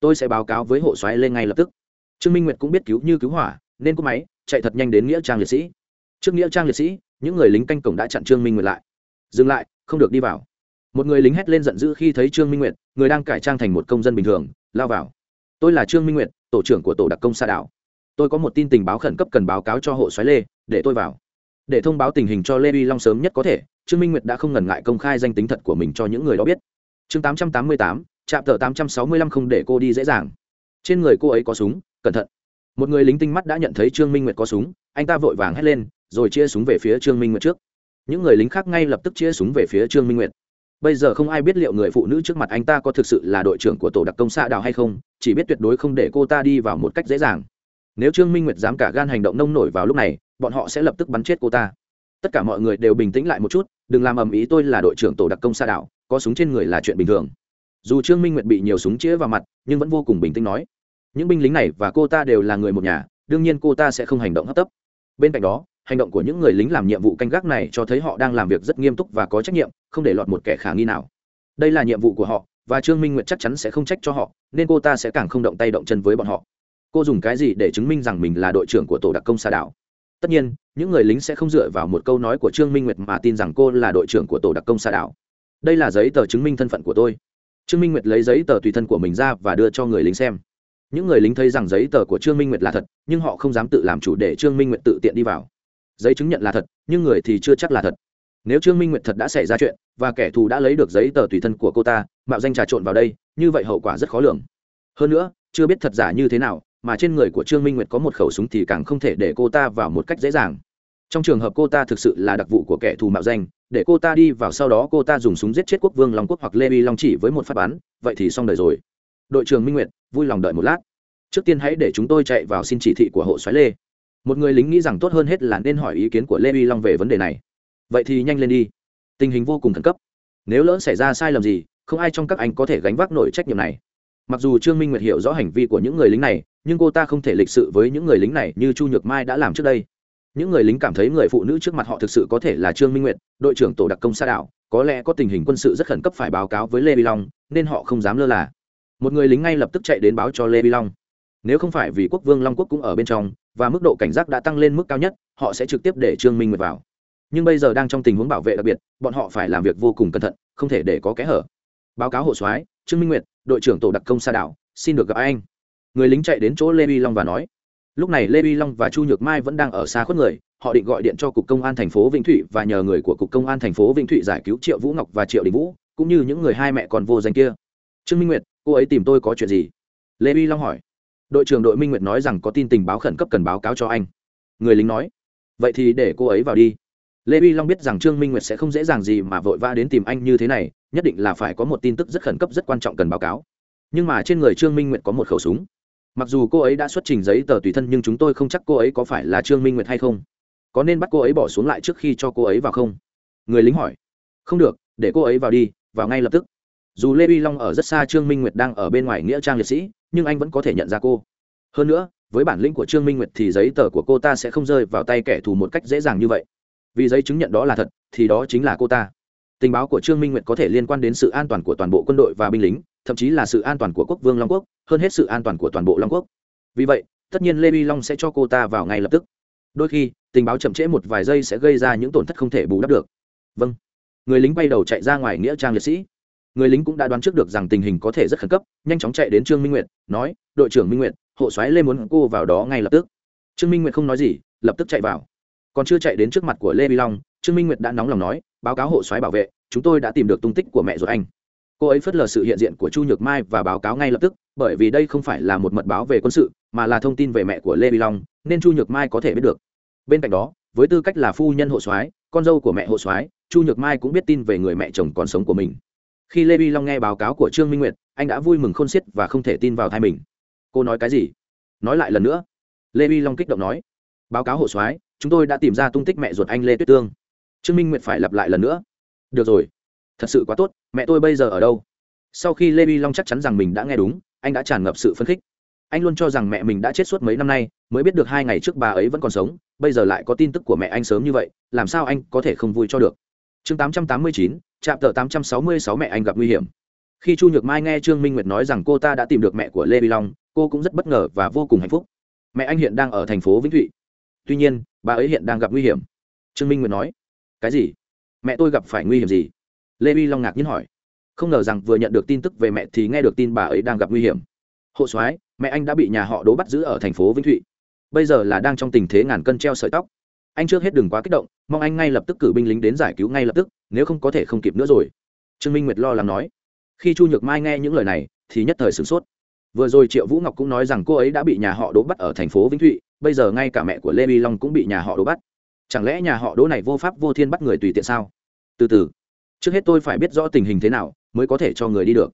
tôi sẽ báo cáo với hộ xoáy lên ngay lập tức. Trương minh nguyệt cũng biết cứu như cứu hỏa nên cúp máy chạy thật nhanh đến nghĩa trang liệt sĩ. Trước nghĩa trang liệt sĩ những người lính canh cổng đã chặn trương minh nguyệt lại. Dừng lại không được đi vào. Một người lính hét lên giận dữ khi thấy trương minh nguyệt người đang cải trang thành một công dân bình thường lao vào. Tôi là trương minh nguyệt tổ trưởng của tổ đặc công xa đảo. Tôi có một tin tình báo khẩn cấp cần báo cáo cho hộ xoáy lê để tôi vào. Để thông báo tình hình cho lê Vi long sớm nhất có thể. Trương minh nguyệt đã không ngần ngại công khai danh tính thật của mình cho những người đó biết. Chương 888, chạm tờ tám trăm sáu mươi lăm không để cô đi dễ dàng. Trên người cô ấy có súng, cẩn thận. Một người lính tinh mắt đã nhận thấy trương minh nguyệt có súng, anh ta vội vàng hét lên, rồi chia súng về phía trương minh nguyệt trước. Những người lính khác ngay lập tức chia súng về phía trương minh nguyệt. Bây giờ không ai biết liệu người phụ nữ trước mặt anh ta có thực sự là đội trưởng của tổ đặc công xã đào hay không, chỉ biết tuyệt đối không để cô ta đi vào một cách dễ dàng. Nếu trương minh nguyệt dám cả gan hành động nông nổi vào lúc này, bọn họ sẽ lập tức bắn chết cô ta. Tất cả mọi người đều bình tĩnh lại một chút, đừng làm ầm ý tôi là đội trưởng tổ đặc công xã đảo, có súng trên người là chuyện bình thường dù trương minh nguyệt bị nhiều súng chĩa vào mặt nhưng vẫn vô cùng bình tĩnh nói những binh lính này và cô ta đều là người một nhà đương nhiên cô ta sẽ không hành động hấp tấp bên cạnh đó hành động của những người lính làm nhiệm vụ canh gác này cho thấy họ đang làm việc rất nghiêm túc và có trách nhiệm không để lọt một kẻ khả nghi nào đây là nhiệm vụ của họ và trương minh nguyệt chắc chắn sẽ không trách cho họ nên cô ta sẽ càng không động tay động chân với bọn họ cô dùng cái gì để chứng minh rằng mình là đội trưởng của tổ đặc công xa đảo tất nhiên những người lính sẽ không dựa vào một câu nói của trương minh nguyệt mà tin rằng cô là đội trưởng của tổ đặc công xa đảo đây là giấy tờ chứng minh thân phận của tôi trương minh nguyệt lấy giấy tờ tùy thân của mình ra và đưa cho người lính xem. Những người lính thấy rằng giấy tờ của trương minh nguyệt là thật, nhưng họ không dám tự làm chủ để trương minh nguyệt tự tiện đi vào. Giấy chứng nhận là thật, nhưng người thì chưa chắc là thật. Nếu trương minh nguyệt thật đã xảy ra chuyện, và kẻ thù đã lấy được giấy tờ tùy thân của cô ta, mạo danh trà trộn vào đây, như vậy hậu quả rất khó lường. Hơn nữa, chưa biết thật giả như thế nào, mà trên người của trương minh nguyệt có một khẩu súng thì càng không thể để cô ta vào một cách dễ dàng. Trong trường hợp cô ta thực sự là đặc vụ của kẻ thù mạo danh để cô ta đi vào sau đó cô ta dùng súng giết chết quốc vương long quốc hoặc lê vi long chỉ với một phát bắn. Vậy thì xong đời rồi. Đội trưởng minh nguyệt, vui lòng đợi một lát. Trước tiên hãy để chúng tôi chạy vào xin chỉ thị của hộ xoáy lê. Một người lính nghĩ rằng tốt hơn hết là nên hỏi ý kiến của lê vi long về vấn đề này. Vậy thì nhanh lên đi. Tình hình vô cùng khẩn cấp. Nếu lỡ xảy ra sai lầm gì, không ai trong các anh có thể gánh vác nổi trách nhiệm này. Mặc dù trương minh nguyệt hiểu rõ hành vi của những người lính này, nhưng cô ta không thể lịch sự với những người lính này như chu nhược mai đã làm trước đây những người lính cảm thấy người phụ nữ trước mặt họ thực sự có thể là trương minh nguyệt, đội trưởng tổ đặc công xa đảo, có lẽ có tình hình quân sự rất khẩn cấp phải báo cáo với lê vi long, nên họ không dám lơ là. Một người lính ngay lập tức chạy đến báo cho lê vi long. Nếu không phải vì quốc vương long quốc cũng ở bên trong, và mức độ cảnh giác đã tăng lên mức cao nhất, họ sẽ trực tiếp để trương minh nguyệt vào. Nhưng bây giờ đang trong tình huống bảo vệ đặc biệt, bọn họ phải làm việc vô cùng cẩn thận, không thể để có kẽ hở. Báo cáo hộ soái, trương minh nguyệt, đội trưởng tổ đặc công xa đảo, xin được gặp anh. Người lính chạy đến chỗ lê vi long và nói lúc này lê vi long và chu nhược mai vẫn đang ở xa khuất người, họ định gọi điện cho cục công an thành phố vĩnh thụy và nhờ người của cục công an thành phố vĩnh thụy giải cứu triệu vũ ngọc và triệu đình vũ, cũng như những người hai mẹ còn vô danh kia. Trương minh nguyệt, cô ấy tìm tôi có chuyện gì? Lê vi long hỏi. Đội trưởng đội minh nguyệt nói rằng có tin tình báo khẩn cấp cần báo cáo cho anh. Người lính nói. Vậy thì để cô ấy vào đi. Lê vi long biết rằng trương minh nguyệt sẽ không dễ dàng gì mà vội vã đến tìm anh như thế này, nhất định là phải có một tin tức rất khẩn cấp rất quan trọng cần báo cáo. Nhưng mà trên người trương minh nguyệt có một khẩu súng mặc dù cô ấy đã xuất trình giấy tờ tùy thân nhưng chúng tôi không chắc cô ấy có phải là trương minh nguyệt hay không. Có nên bắt cô ấy bỏ xuống lại trước khi cho cô ấy vào không? Người lính hỏi. Không được, để cô ấy vào đi, vào ngay lập tức. Dù lê uy long ở rất xa trương minh nguyệt đang ở bên ngoài nghĩa trang liệt sĩ, nhưng anh vẫn có thể nhận ra cô. Hơn nữa, với bản lĩnh của trương minh nguyệt thì giấy tờ của cô ta sẽ không rơi vào tay kẻ thù một cách dễ dàng như vậy. Vì giấy chứng nhận đó là thật, thì đó chính là cô ta. Tình báo của trương minh nguyệt có thể liên quan đến sự an toàn của toàn bộ quân đội và binh lính, thậm chí là sự an toàn của quốc vương long quốc hơn hết sự an toàn của toàn bộ long quốc. Vì vậy, tất nhiên lê vi long sẽ cho cô ta vào ngay lập tức. Đôi khi, tình báo chậm trễ một vài giây sẽ gây ra những tổn thất không thể bù đắp được. Vâng. Người lính bay đầu chạy ra ngoài nghĩa trang liệt sĩ. Người lính cũng đã đoán trước được rằng tình hình có thể rất khẩn cấp, nhanh chóng chạy đến trương minh nguyệt, nói, đội trưởng minh nguyệt, hộ soái lê muốn cô vào đó ngay lập tức. Trương minh nguyệt không nói gì, lập tức chạy vào. Còn chưa chạy đến trước mặt của lê vi long, trương minh nguyệt đã nóng lòng nói, báo cáo hộ soái bảo vệ, chúng tôi đã tìm được tung tích của mẹ ruột anh cô ấy phớt lờ sự hiện diện của chu nhược mai và báo cáo ngay lập tức, bởi vì đây không phải là một mật báo về quân sự, mà là thông tin về mẹ của lê vi long, nên chu nhược mai có thể biết được. Bên cạnh đó, với tư cách là phu nhân hộ soái, con dâu của mẹ hộ soái, chu nhược mai cũng biết tin về người mẹ chồng còn sống của mình. Khi lê vi long nghe báo cáo của trương minh nguyệt, anh đã vui mừng khôn xiết và không thể tin vào thai mình. Cô nói cái gì? Nói lại lần nữa. Lê vi long kích động nói. Báo cáo hộ soái, chúng tôi đã tìm ra tung tích mẹ ruột anh lê tuyết tương. Trương minh nguyệt phải lặp lại lần nữa. Được rồi thật sự quá tốt, mẹ tôi bây giờ ở đâu? Sau khi lê vi long chắc chắn rằng mình đã nghe đúng, anh đã tràn ngập sự phấn khích. Anh luôn cho rằng mẹ mình đã chết suốt mấy năm nay, mới biết được hai ngày trước bà ấy vẫn còn sống, bây giờ lại có tin tức của mẹ anh sớm như vậy, làm sao anh có thể không vui cho được? Chương tám trăm tám mươi chín trạm tờ tám trăm sáu mươi sáu mẹ anh gặp nguy hiểm. Khi chu nhược mai nghe trương minh nguyệt nói rằng cô ta đã tìm được mẹ của lê vi long, cô cũng rất bất ngờ và vô cùng hạnh phúc. Mẹ anh hiện đang ở thành phố vĩnh thụy. Tuy nhiên, bà ấy hiện đang gặp nguy hiểm. Trương minh nguyệt nói, cái gì? Mẹ tôi gặp phải nguy hiểm gì? Lê vi long ngạc nhiên hỏi. Không ngờ rằng vừa nhận được tin tức về mẹ thì nghe được tin bà ấy đang gặp nguy hiểm. Hộ soái, mẹ anh đã bị nhà họ đố bắt giữ ở thành phố vĩnh thụy. Bây giờ là đang trong tình thế ngàn cân treo sợi tóc. Anh trước hết đừng quá kích động, mong anh ngay lập tức cử binh lính đến giải cứu ngay lập tức, nếu không có thể không kịp nữa rồi. Trương minh nguyệt lo lắng nói. Khi chu nhược mai nghe những lời này, thì nhất thời sửng sốt. Vừa rồi triệu vũ ngọc cũng nói rằng cô ấy đã bị nhà họ đố bắt ở thành phố vĩnh thụy, bây giờ ngay cả mẹ của lê vi long cũng bị nhà họ đố bắt. Chẳng lẽ nhà họ đố này vô pháp vô thiên bắt người tùy tiện sao? Từ từ trước hết tôi phải biết rõ tình hình thế nào mới có thể cho người đi được.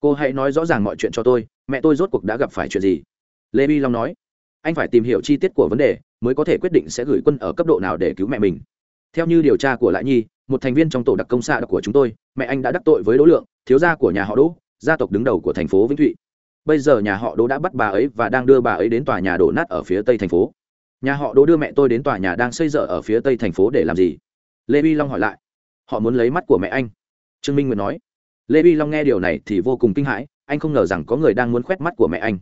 Cô hãy nói rõ ràng mọi chuyện cho tôi, mẹ tôi rốt cuộc đã gặp phải chuyện gì? Lê bi long nói, anh phải tìm hiểu chi tiết của vấn đề mới có thể quyết định sẽ gửi quân ở cấp độ nào để cứu mẹ mình. Theo như điều tra của lại nhi, một thành viên trong tổ đặc công xạ của chúng tôi, mẹ anh đã đắc tội với đỗ lượng, thiếu gia của nhà họ đỗ, gia tộc đứng đầu của thành phố vĩnh thụy. Bây giờ nhà họ đỗ đã bắt bà ấy và đang đưa bà ấy đến tòa nhà đổ nát ở phía tây thành phố. Nhà họ đỗ đưa mẹ tôi đến tòa nhà đang xây dở ở phía tây thành phố để làm gì? Lê vi long hỏi lại họ muốn lấy mắt của mẹ anh. Trương minh nguyệt nói. Lê vi long nghe điều này thì vô cùng kinh hãi, anh không ngờ rằng có người đang muốn khoét mắt của mẹ anh.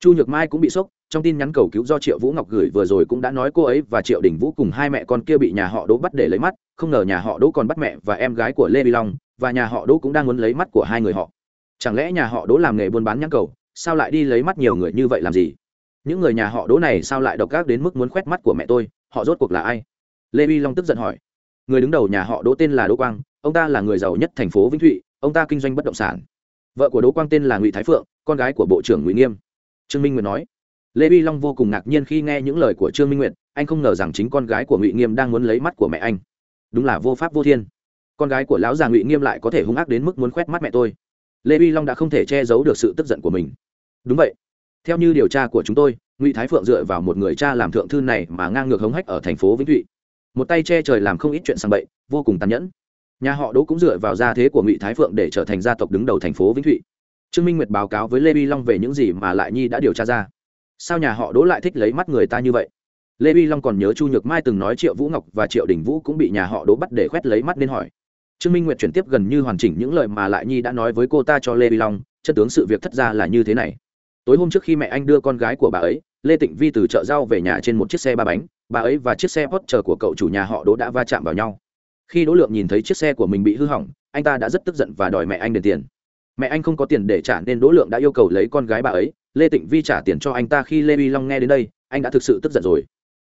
Chu nhược mai cũng bị sốc, trong tin nhắn cầu cứu do triệu vũ ngọc gửi vừa rồi cũng đã nói cô ấy và triệu đình vũ cùng hai mẹ con kia bị nhà họ đỗ bắt để lấy mắt, không ngờ nhà họ đỗ còn bắt mẹ và em gái của lê vi long, và nhà họ đỗ cũng đang muốn lấy mắt của hai người họ. Chẳng lẽ nhà họ đỗ làm nghề buôn bán nhãn cầu, sao lại đi lấy mắt nhiều người như vậy làm gì? Những người nhà họ đỗ này sao lại độc ác đến mức muốn khoét mắt của mẹ tôi, họ rốt cuộc là ai? Lê vi long tức giận hỏi người đứng đầu nhà họ đỗ tên là đỗ quang, ông ta là người giàu nhất thành phố vĩnh thụy, ông ta kinh doanh bất động sản. Vợ của đỗ quang tên là ngụy thái phượng, con gái của bộ trưởng ngụy nghiêm. Trương minh nguyệt nói. Lê vi long vô cùng ngạc nhiên khi nghe những lời của trương minh nguyệt, anh không ngờ rằng chính con gái của ngụy nghiêm đang muốn lấy mắt của mẹ anh. Đúng là vô pháp vô thiên. Con gái của lão già ngụy nghiêm lại có thể hung ác đến mức muốn khoét mắt mẹ tôi. Lê vi long đã không thể che giấu được sự tức giận của mình. Đúng vậy. Theo như điều tra của chúng tôi, ngụy thái phượng dựa vào một người cha làm thượng thư này mà ngang ngược hống hách ở thành phố vĩnh thụy một tay che trời làm không ít chuyện sang bậy, vô cùng tàn nhẫn. Nhà họ đỗ cũng dựa vào gia thế của ngụy thái phượng để trở thành gia tộc đứng đầu thành phố vĩnh thụy. Trương minh nguyệt báo cáo với lê vi long về những gì mà lại nhi đã điều tra ra. Sao nhà họ đỗ lại thích lấy mắt người ta như vậy? Lê vi long còn nhớ chu nhược mai từng nói triệu vũ ngọc và triệu đình vũ cũng bị nhà họ đỗ bắt để khoét lấy mắt nên hỏi. Trương minh nguyệt chuyển tiếp gần như hoàn chỉnh những lời mà lại nhi đã nói với cô ta cho lê vi long, chất tướng sự việc thất ra là như thế này. Tối hôm trước khi mẹ anh đưa con gái của bà ấy, lê tịnh vi từ chợ rau về nhà trên một chiếc xe ba bánh bà ấy và chiếc xe Porsche của cậu chủ nhà họ đỗ đã va chạm vào nhau. Khi đỗ lượng nhìn thấy chiếc xe của mình bị hư hỏng, anh ta đã rất tức giận và đòi mẹ anh đền tiền. Mẹ anh không có tiền để trả nên đỗ lượng đã yêu cầu lấy con gái bà ấy. Lê tịnh vi trả tiền cho anh ta khi lê vi long nghe đến đây, anh đã thực sự tức giận rồi.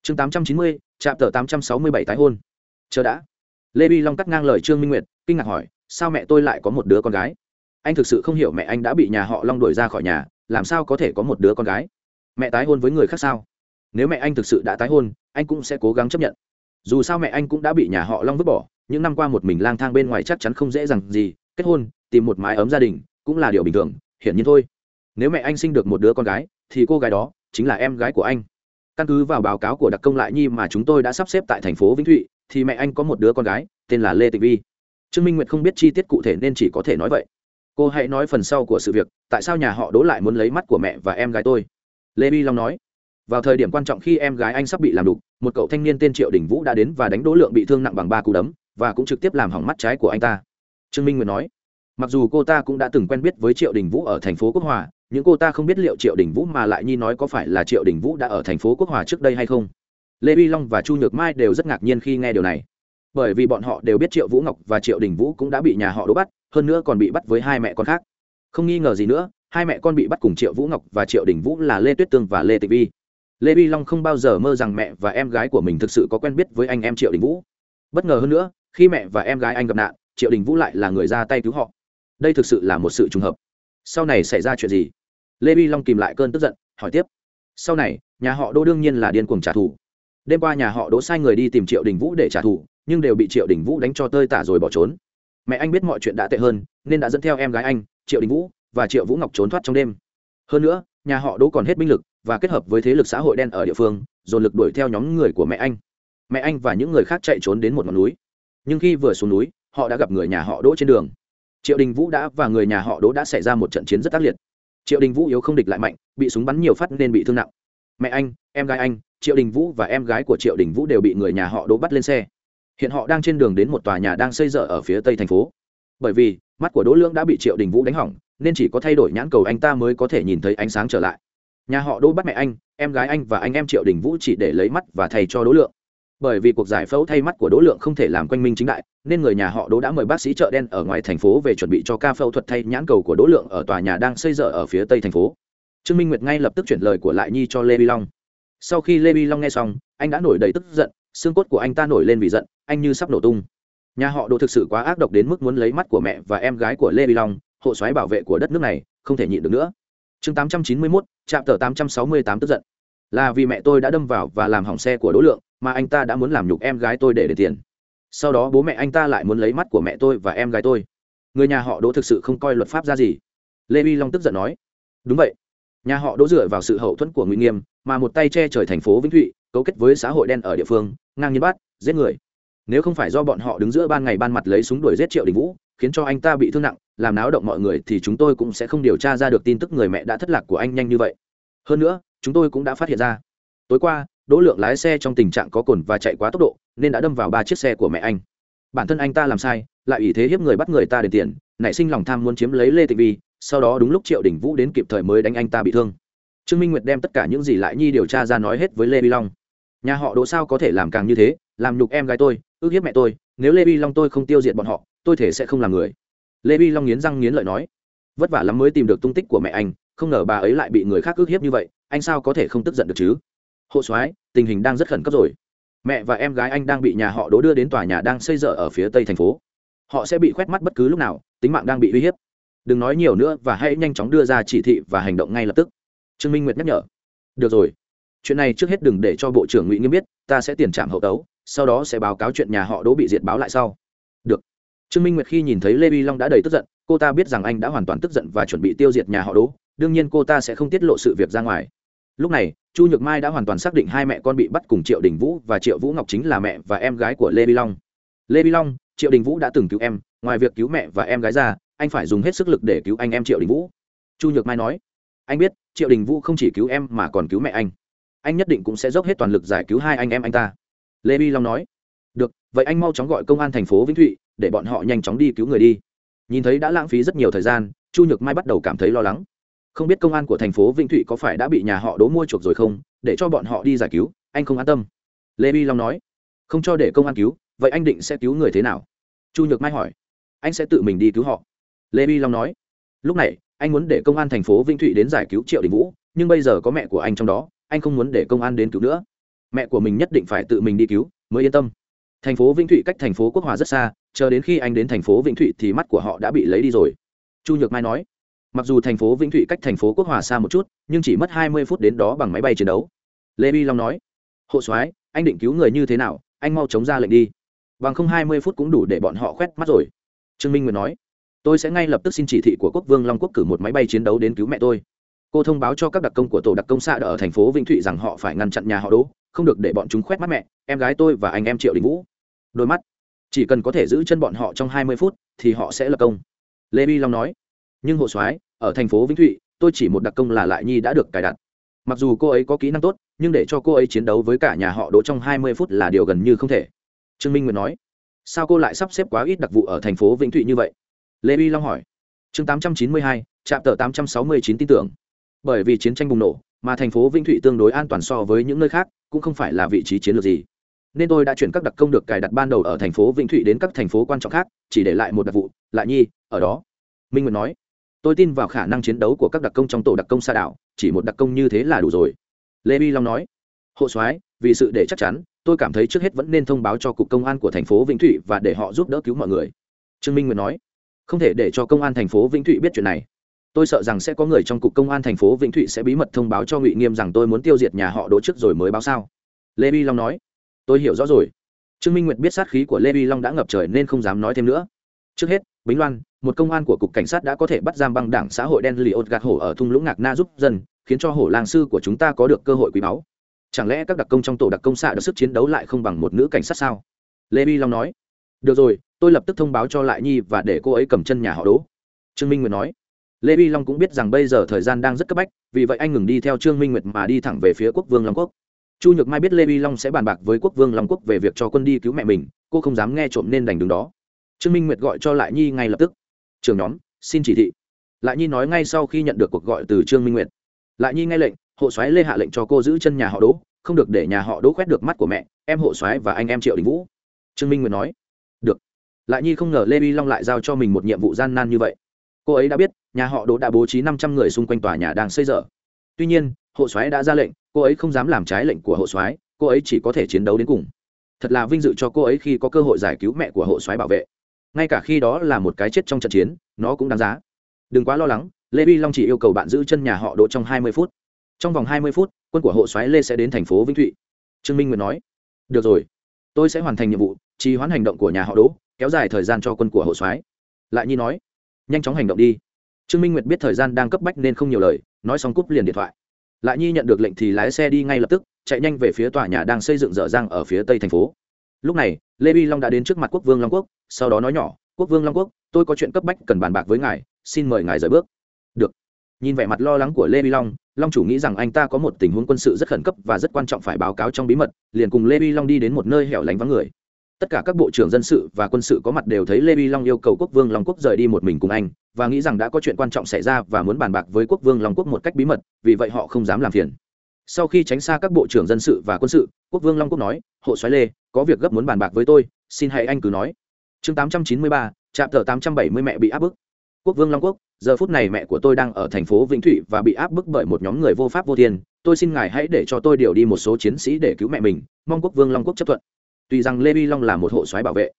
Chương tám trăm chín mươi trạm tờ tám trăm sáu mươi bảy tái hôn. Chờ đã. Lê vi long cắt ngang lời trương minh nguyệt, kinh ngạc hỏi, sao mẹ tôi lại có một đứa con gái? Anh thực sự không hiểu mẹ anh đã bị nhà họ long đuổi ra khỏi nhà, làm sao có thể có một đứa con gái? Mẹ tái hôn với người khác sao? Nếu mẹ anh thực sự đã tái hôn, anh cũng sẽ cố gắng chấp nhận. Dù sao mẹ anh cũng đã bị nhà họ long vứt bỏ, những năm qua một mình lang thang bên ngoài chắc chắn không dễ dàng gì, kết hôn, tìm một mái ấm gia đình cũng là điều bình thường, hiển nhiên thôi. Nếu mẹ anh sinh được một đứa con gái, thì cô gái đó chính là em gái của anh. Căn cứ vào báo cáo của đặc công lại nhi mà chúng tôi đã sắp xếp tại thành phố vĩnh thụy, thì mẹ anh có một đứa con gái, tên là lê tịnh vi. Trương minh nguyệt không biết chi tiết cụ thể nên chỉ có thể nói vậy. Cô hãy nói phần sau của sự việc, tại sao nhà họ đỗ lại muốn lấy mắt của mẹ và em gái tôi? Lê vi long nói vào thời điểm quan trọng khi em gái anh sắp bị làm đục, một cậu thanh niên tên triệu đình vũ đã đến và đánh đỗ lượng bị thương nặng bằng ba cú đấm, và cũng trực tiếp làm hỏng mắt trái của anh ta. Trương minh nguyệt nói, mặc dù cô ta cũng đã từng quen biết với triệu đình vũ ở thành phố quốc hòa, nhưng cô ta không biết liệu triệu đình vũ mà lại nhi nói có phải là triệu đình vũ đã ở thành phố quốc hòa trước đây hay không. Lê vi long và chu nhược mai đều rất ngạc nhiên khi nghe điều này. Bởi vì bọn họ đều biết triệu vũ ngọc và triệu đình vũ cũng đã bị nhà họ đố bắt, hơn nữa còn bị bắt với hai mẹ con khác. Không nghi ngờ gì nữa, hai mẹ con bị bắt cùng triệu vũ ngọc và triệu đình vũ là lê tuyết tương và lê tịch vi lê vi long không bao giờ mơ rằng mẹ và em gái của mình thực sự có quen biết với anh em triệu đình vũ. Bất ngờ hơn nữa, khi mẹ và em gái anh gặp nạn, triệu đình vũ lại là người ra tay cứu họ. Đây thực sự là một sự trùng hợp. Sau này xảy ra chuyện gì? Lê vi long kìm lại cơn tức giận, hỏi tiếp. Sau này, nhà họ đỗ đương nhiên là điên cuồng trả thù. Đêm qua nhà họ đỗ sai người đi tìm triệu đình vũ để trả thù, nhưng đều bị triệu đình vũ đánh cho tơi tả rồi bỏ trốn. Mẹ anh biết mọi chuyện đã tệ hơn, nên đã dẫn theo em gái anh, triệu đình vũ và triệu vũ ngọc trốn thoát trong đêm. Hơn nữa, nhà họ đỗ còn hết binh lực và kết hợp với thế lực xã hội đen ở địa phương, dồn lực đuổi theo nhóm người của mẹ anh. Mẹ anh và những người khác chạy trốn đến một ngọn núi. Nhưng khi vừa xuống núi, họ đã gặp người nhà họ đỗ trên đường. Triệu đình vũ đã và người nhà họ đỗ đã xảy ra một trận chiến rất ác liệt. Triệu đình vũ yếu không địch lại mạnh, bị súng bắn nhiều phát nên bị thương nặng. Mẹ anh, em gái anh, triệu đình vũ và em gái của triệu đình vũ đều bị người nhà họ đỗ bắt lên xe. Hiện họ đang trên đường đến một tòa nhà đang xây dở ở phía tây thành phố. Bởi vì, mắt của đỗ lương đã bị triệu đình vũ đánh hỏng, nên chỉ có thay đổi nhãn cầu anh ta mới có thể nhìn thấy ánh sáng trở lại nhà họ đỗ bắt mẹ anh, em gái anh và anh em triệu đình vũ chỉ để lấy mắt và thầy cho đỗ lượng. Bởi vì cuộc giải phẫu thay mắt của đỗ lượng không thể làm quanh minh chính đại, nên người nhà họ đỗ đã mời bác sĩ chợ đen ở ngoài thành phố về chuẩn bị cho ca phẫu thuật thay nhãn cầu của đỗ lượng ở tòa nhà đang xây dở ở phía tây thành phố. Trương minh nguyệt ngay lập tức chuyển lời của lại nhi cho lê vi long. Sau khi lê vi long nghe xong, anh đã nổi đầy tức giận, xương cốt của anh ta nổi lên vì giận, anh như sắp nổ tung. Nhà họ đỗ thực sự quá ác độc đến mức muốn lấy mắt của mẹ và em gái của lê vi long, hộ soái bảo vệ của đất nước này, không thể nhịn được nữa chương tám trăm chín mươi mốt trạm tờ tám trăm sáu mươi tám tức giận. Là vì mẹ tôi đã đâm vào và làm hỏng xe của đối lượng, mà anh ta đã muốn làm nhục em gái tôi để để tiền. Sau đó bố mẹ anh ta lại muốn lấy mắt của mẹ tôi và em gái tôi. Người nhà họ đỗ thực sự không coi luật pháp ra gì. Lê vi long tức giận nói, đúng vậy. Nhà họ đỗ dựa vào sự hậu thuẫn của nguy nghiêm, mà một tay che trời thành phố vĩnh thụy, cấu kết với xã hội đen ở địa phương, ngang nhiên bắt, giết người. Nếu không phải do bọn họ đứng giữa ban ngày ban mặt lấy súng đuổi giết triệu đình vũ, khiến cho anh ta bị thương nặng làm náo động mọi người thì chúng tôi cũng sẽ không điều tra ra được tin tức người mẹ đã thất lạc của anh nhanh như vậy. Hơn nữa, chúng tôi cũng đã phát hiện ra. Tối qua, đỗ lượng lái xe trong tình trạng có cồn và chạy quá tốc độ, nên đã đâm vào ba chiếc xe của mẹ anh. Bản thân anh ta làm sai, lại ủy thế hiếp người bắt người ta để tiền, nảy sinh lòng tham muốn chiếm lấy lê Thị vi, sau đó đúng lúc triệu đình vũ đến kịp thời mới đánh anh ta bị thương. Trương minh nguyệt đem tất cả những gì lại nhi điều tra ra nói hết với lê vi long. Nhà họ đỗ sao có thể làm càng như thế, làm nhục em gái tôi, ước hiếp mẹ tôi, nếu lê vi long tôi không tiêu diệt bọn họ, tôi thể sẽ không làm người lê vi long nghiến răng nghiến lợi nói, vất vả lắm mới tìm được tung tích của mẹ anh, không ngờ bà ấy lại bị người khác ức hiếp như vậy, anh sao có thể không tức giận được chứ? Hộ soái, tình hình đang rất khẩn cấp rồi. Mẹ và em gái anh đang bị nhà họ đố đưa đến tòa nhà đang xây dở ở phía tây thành phố. Họ sẽ bị khoét mắt bất cứ lúc nào, tính mạng đang bị uy hiếp. Đừng nói nhiều nữa và hãy nhanh chóng đưa ra chỉ thị và hành động ngay lập tức. Trương minh nguyệt nhắc nhở. Được rồi. Chuyện này trước hết đừng để cho bộ trưởng ngụy nghiêm biết, ta sẽ tiền trạm hậu tấu, sau đó sẽ báo cáo chuyện nhà họ đỗ bị diệt báo lại sau trương minh nguyệt khi nhìn thấy lê vi long đã đầy tức giận, cô ta biết rằng anh đã hoàn toàn tức giận và chuẩn bị tiêu diệt nhà họ đỗ, đương nhiên cô ta sẽ không tiết lộ sự việc ra ngoài. Lúc này, chu nhược mai đã hoàn toàn xác định hai mẹ con bị bắt cùng triệu đình vũ và triệu vũ ngọc chính là mẹ và em gái của lê vi long. Lê vi long, triệu đình vũ đã từng cứu em, ngoài việc cứu mẹ và em gái ra, anh phải dùng hết sức lực để cứu anh em triệu đình vũ. Chu nhược mai nói, anh biết, triệu đình vũ không chỉ cứu em mà còn cứu mẹ anh. Anh nhất định cũng sẽ dốc hết toàn lực giải cứu hai anh em anh ta. Lê vi long nói, được, vậy anh mau chóng gọi công an thành phố vĩnh thụy để bọn họ nhanh chóng đi cứu người đi. Nhìn thấy đã lãng phí rất nhiều thời gian, chu nhược mai bắt đầu cảm thấy lo lắng. Không biết công an của thành phố vĩnh thụy có phải đã bị nhà họ đố mua chuộc rồi không, để cho bọn họ đi giải cứu, anh không an tâm. Lê bi long nói, không cho để công an cứu, vậy anh định sẽ cứu người thế nào? Chu nhược mai hỏi, anh sẽ tự mình đi cứu họ. Lê bi long nói, lúc này, anh muốn để công an thành phố vĩnh thụy đến giải cứu triệu đình vũ, nhưng bây giờ có mẹ của anh trong đó, anh không muốn để công an đến cứu nữa. Mẹ của mình nhất định phải tự mình đi cứu, mới yên tâm thành phố vĩnh thụy cách thành phố quốc hòa rất xa, chờ đến khi anh đến thành phố vĩnh thụy thì mắt của họ đã bị lấy đi rồi. Chu nhược mai nói, mặc dù thành phố vĩnh thụy cách thành phố quốc hòa xa một chút, nhưng chỉ mất hai mươi phút đến đó bằng máy bay chiến đấu. Lê bi long nói, hộ soái, anh định cứu người như thế nào? Anh mau chống ra lệnh đi. Bằng không hai mươi phút cũng đủ để bọn họ khoét mắt rồi. Trương minh nguyệt nói, tôi sẽ ngay lập tức xin chỉ thị của quốc vương long quốc cử một máy bay chiến đấu đến cứu mẹ tôi. Cô thông báo cho các đặc công của tổ đặc công xạ ở thành phố vĩnh thụy rằng họ phải ngăn chặn nhà họ đỗ, không được để bọn chúng khoét mắt mẹ, em gái tôi và anh em triệu đình vũ đôi mắt. Chỉ cần có thể giữ chân bọn họ trong hai mươi phút, thì họ sẽ lập công. Lê bi long nói, nhưng hộ soái, ở thành phố vĩnh thụy, tôi chỉ một đặc công là lại nhi đã được cài đặt. Mặc dù cô ấy có kỹ năng tốt, nhưng để cho cô ấy chiến đấu với cả nhà họ đỗ trong hai mươi phút là điều gần như không thể. Trương minh nguyệt nói, sao cô lại sắp xếp quá ít đặc vụ ở thành phố vĩnh thụy như vậy? Lê bi long hỏi, chương tám trăm chín mươi hai trạm tờ tám trăm sáu mươi chín tin tưởng. Bởi vì chiến tranh bùng nổ, mà thành phố vĩnh thụy tương đối an toàn so với những nơi khác, cũng không phải là vị trí chiến lược gì nên tôi đã chuyển các đặc công được cài đặt ban đầu ở thành phố vĩnh thụy đến các thành phố quan trọng khác, chỉ để lại một đặc vụ, lại nhi, ở đó. Minh nguyệt nói. Tôi tin vào khả năng chiến đấu của các đặc công trong tổ đặc công xa đảo, chỉ một đặc công như thế là đủ rồi. Lê vi long nói. Hộ soái, vì sự để chắc chắn, tôi cảm thấy trước hết vẫn nên thông báo cho cục công an của thành phố vĩnh thụy và để họ giúp đỡ cứu mọi người. Trương minh nguyệt nói. Không thể để cho công an thành phố vĩnh thụy biết chuyện này. Tôi sợ rằng sẽ có người trong cục công an thành phố vĩnh thụy sẽ bí mật thông báo cho ngụy nghiêm rằng tôi muốn tiêu diệt nhà họ đỗ trước rồi mới báo sao. Lê vi long nói tôi hiểu rõ rồi. Trương minh nguyệt biết sát khí của lê vi long đã ngập trời nên không dám nói thêm nữa. Trước hết, bính loan, một công an của cục cảnh sát đã có thể bắt giam băng đảng xã hội đen lì ột gạt hổ ở thung lũng ngạc na giúp dân, khiến cho hổ lang sư của chúng ta có được cơ hội quý báu. Chẳng lẽ các đặc công trong tổ đặc công xạ được sức chiến đấu lại không bằng một nữ cảnh sát sao? Lê bi long nói. Được rồi, tôi lập tức thông báo cho lại nhi và để cô ấy cầm chân nhà họ đố. trương minh nguyệt nói. Lê bi long cũng biết rằng bây giờ thời gian đang rất cấp bách, vì vậy anh ngừng đi theo trương minh nguyệt mà đi thẳng về phía quốc vương long quốc chu nhược mai biết lê bi long sẽ bàn bạc với quốc vương long quốc về việc cho quân đi cứu mẹ mình, cô không dám nghe trộm nên đành đứng đó. Trương minh nguyệt gọi cho lại nhi ngay lập tức. Trường nhóm, xin chỉ thị. Lại nhi nói ngay sau khi nhận được cuộc gọi từ trương minh nguyệt. Lại nhi nghe lệnh, hộ soái lê hạ lệnh cho cô giữ chân nhà họ đỗ, không được để nhà họ đỗ khoét được mắt của mẹ, em hộ soái và anh em triệu đình vũ. Trương minh nguyệt nói. Được. Lại nhi không ngờ lê vi long lại giao cho mình một nhiệm vụ gian nan như vậy. Cô ấy đã biết, nhà họ đỗ đã bố trí năm trăm người xung quanh tòa nhà đang xây dở. Tuy nhiên hộ soái đã ra lệnh, cô ấy không dám làm trái lệnh của hộ soái, cô ấy chỉ có thể chiến đấu đến cùng. Thật là vinh dự cho cô ấy khi có cơ hội giải cứu mẹ của hộ soái bảo vệ. Ngay cả khi đó là một cái chết trong trận chiến, nó cũng đáng giá. Đừng quá lo lắng, lê vi long chỉ yêu cầu bạn giữ chân nhà họ đỗ trong hai mươi phút. Trong vòng hai mươi phút, quân của hộ soái lê sẽ đến thành phố vĩnh thụy. Trương minh nguyệt nói, được rồi, tôi sẽ hoàn thành nhiệm vụ, trì hoãn hành động của nhà họ đỗ, kéo dài thời gian cho quân của hộ soái. Lại nhi nói, nhanh chóng hành động đi. Trương minh nguyệt biết thời gian đang cấp bách nên không nhiều lời, nói xong cúp liền điện thoại lại nhi nhận được lệnh thì lái xe đi ngay lập tức, chạy nhanh về phía tòa nhà đang xây dựng dở dang ở phía tây thành phố. Lúc này, lê vi long đã đến trước mặt quốc vương long quốc, sau đó nói nhỏ, quốc vương long quốc, tôi có chuyện cấp bách cần bàn bạc với ngài, xin mời ngài rời bước. Được. Nhìn vẻ mặt lo lắng của lê vi long long chủ nghĩ rằng anh ta có một tình huống quân sự rất khẩn cấp và rất quan trọng phải báo cáo trong bí mật, liền cùng lê vi long đi đến một nơi hẻo lánh vắng người tất cả các bộ trưởng dân sự và quân sự có mặt đều thấy lê bi long yêu cầu quốc vương long quốc rời đi một mình cùng anh, và nghĩ rằng đã có chuyện quan trọng xảy ra và muốn bàn bạc với quốc vương long quốc một cách bí mật, vì vậy họ không dám làm phiền. Sau khi tránh xa các bộ trưởng dân sự và quân sự, quốc vương long quốc nói, hộ xoáy lê, có việc gấp muốn bàn bạc với tôi, xin hãy anh cứ nói. Chương tám trăm chín mươi ba trạm thờ tám mẹ bị áp bức. Quốc vương long quốc, giờ phút này mẹ của tôi đang ở thành phố vĩnh thụy và bị áp bức bởi một nhóm người vô pháp vô thiên. Tôi xin ngài hãy để cho tôi điều đi một số chiến sĩ để cứu mẹ mình, mong quốc vương long quốc chấp thuận tuy rằng lê vi long là một hộ soái bảo vệ,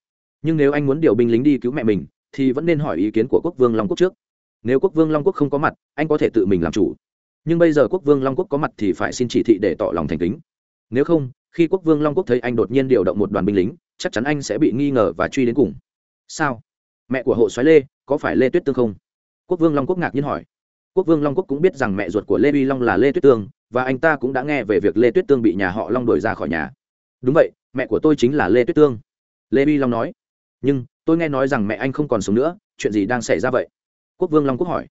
nhưng nếu anh muốn điều binh lính đi cứu mẹ mình, thì vẫn nên hỏi ý kiến của quốc vương long quốc trước. Nếu quốc vương long quốc không có mặt, anh có thể tự mình làm chủ. Nhưng bây giờ quốc vương long quốc có mặt thì phải xin chỉ thị để tỏ lòng thành kính. Nếu không, khi quốc vương long quốc thấy anh đột nhiên điều động một đoàn binh lính, chắc chắn anh sẽ bị nghi ngờ và truy đến cùng. Sao? Mẹ của hộ soái lê, có phải lê tuyết tương không? Quốc vương long quốc ngạc nhiên hỏi. Quốc vương long quốc cũng biết rằng mẹ ruột của lê vi long là lê tuyết tương, và anh ta cũng đã nghe về việc lê tuyết tương bị nhà họ long đuổi ra khỏi nhà. Đúng vậy mẹ của tôi chính là lê tuyết tương. Lê bi long nói, nhưng, tôi nghe nói rằng mẹ anh không còn sống nữa, chuyện gì đang xảy ra vậy? Quốc vương long quốc hỏi,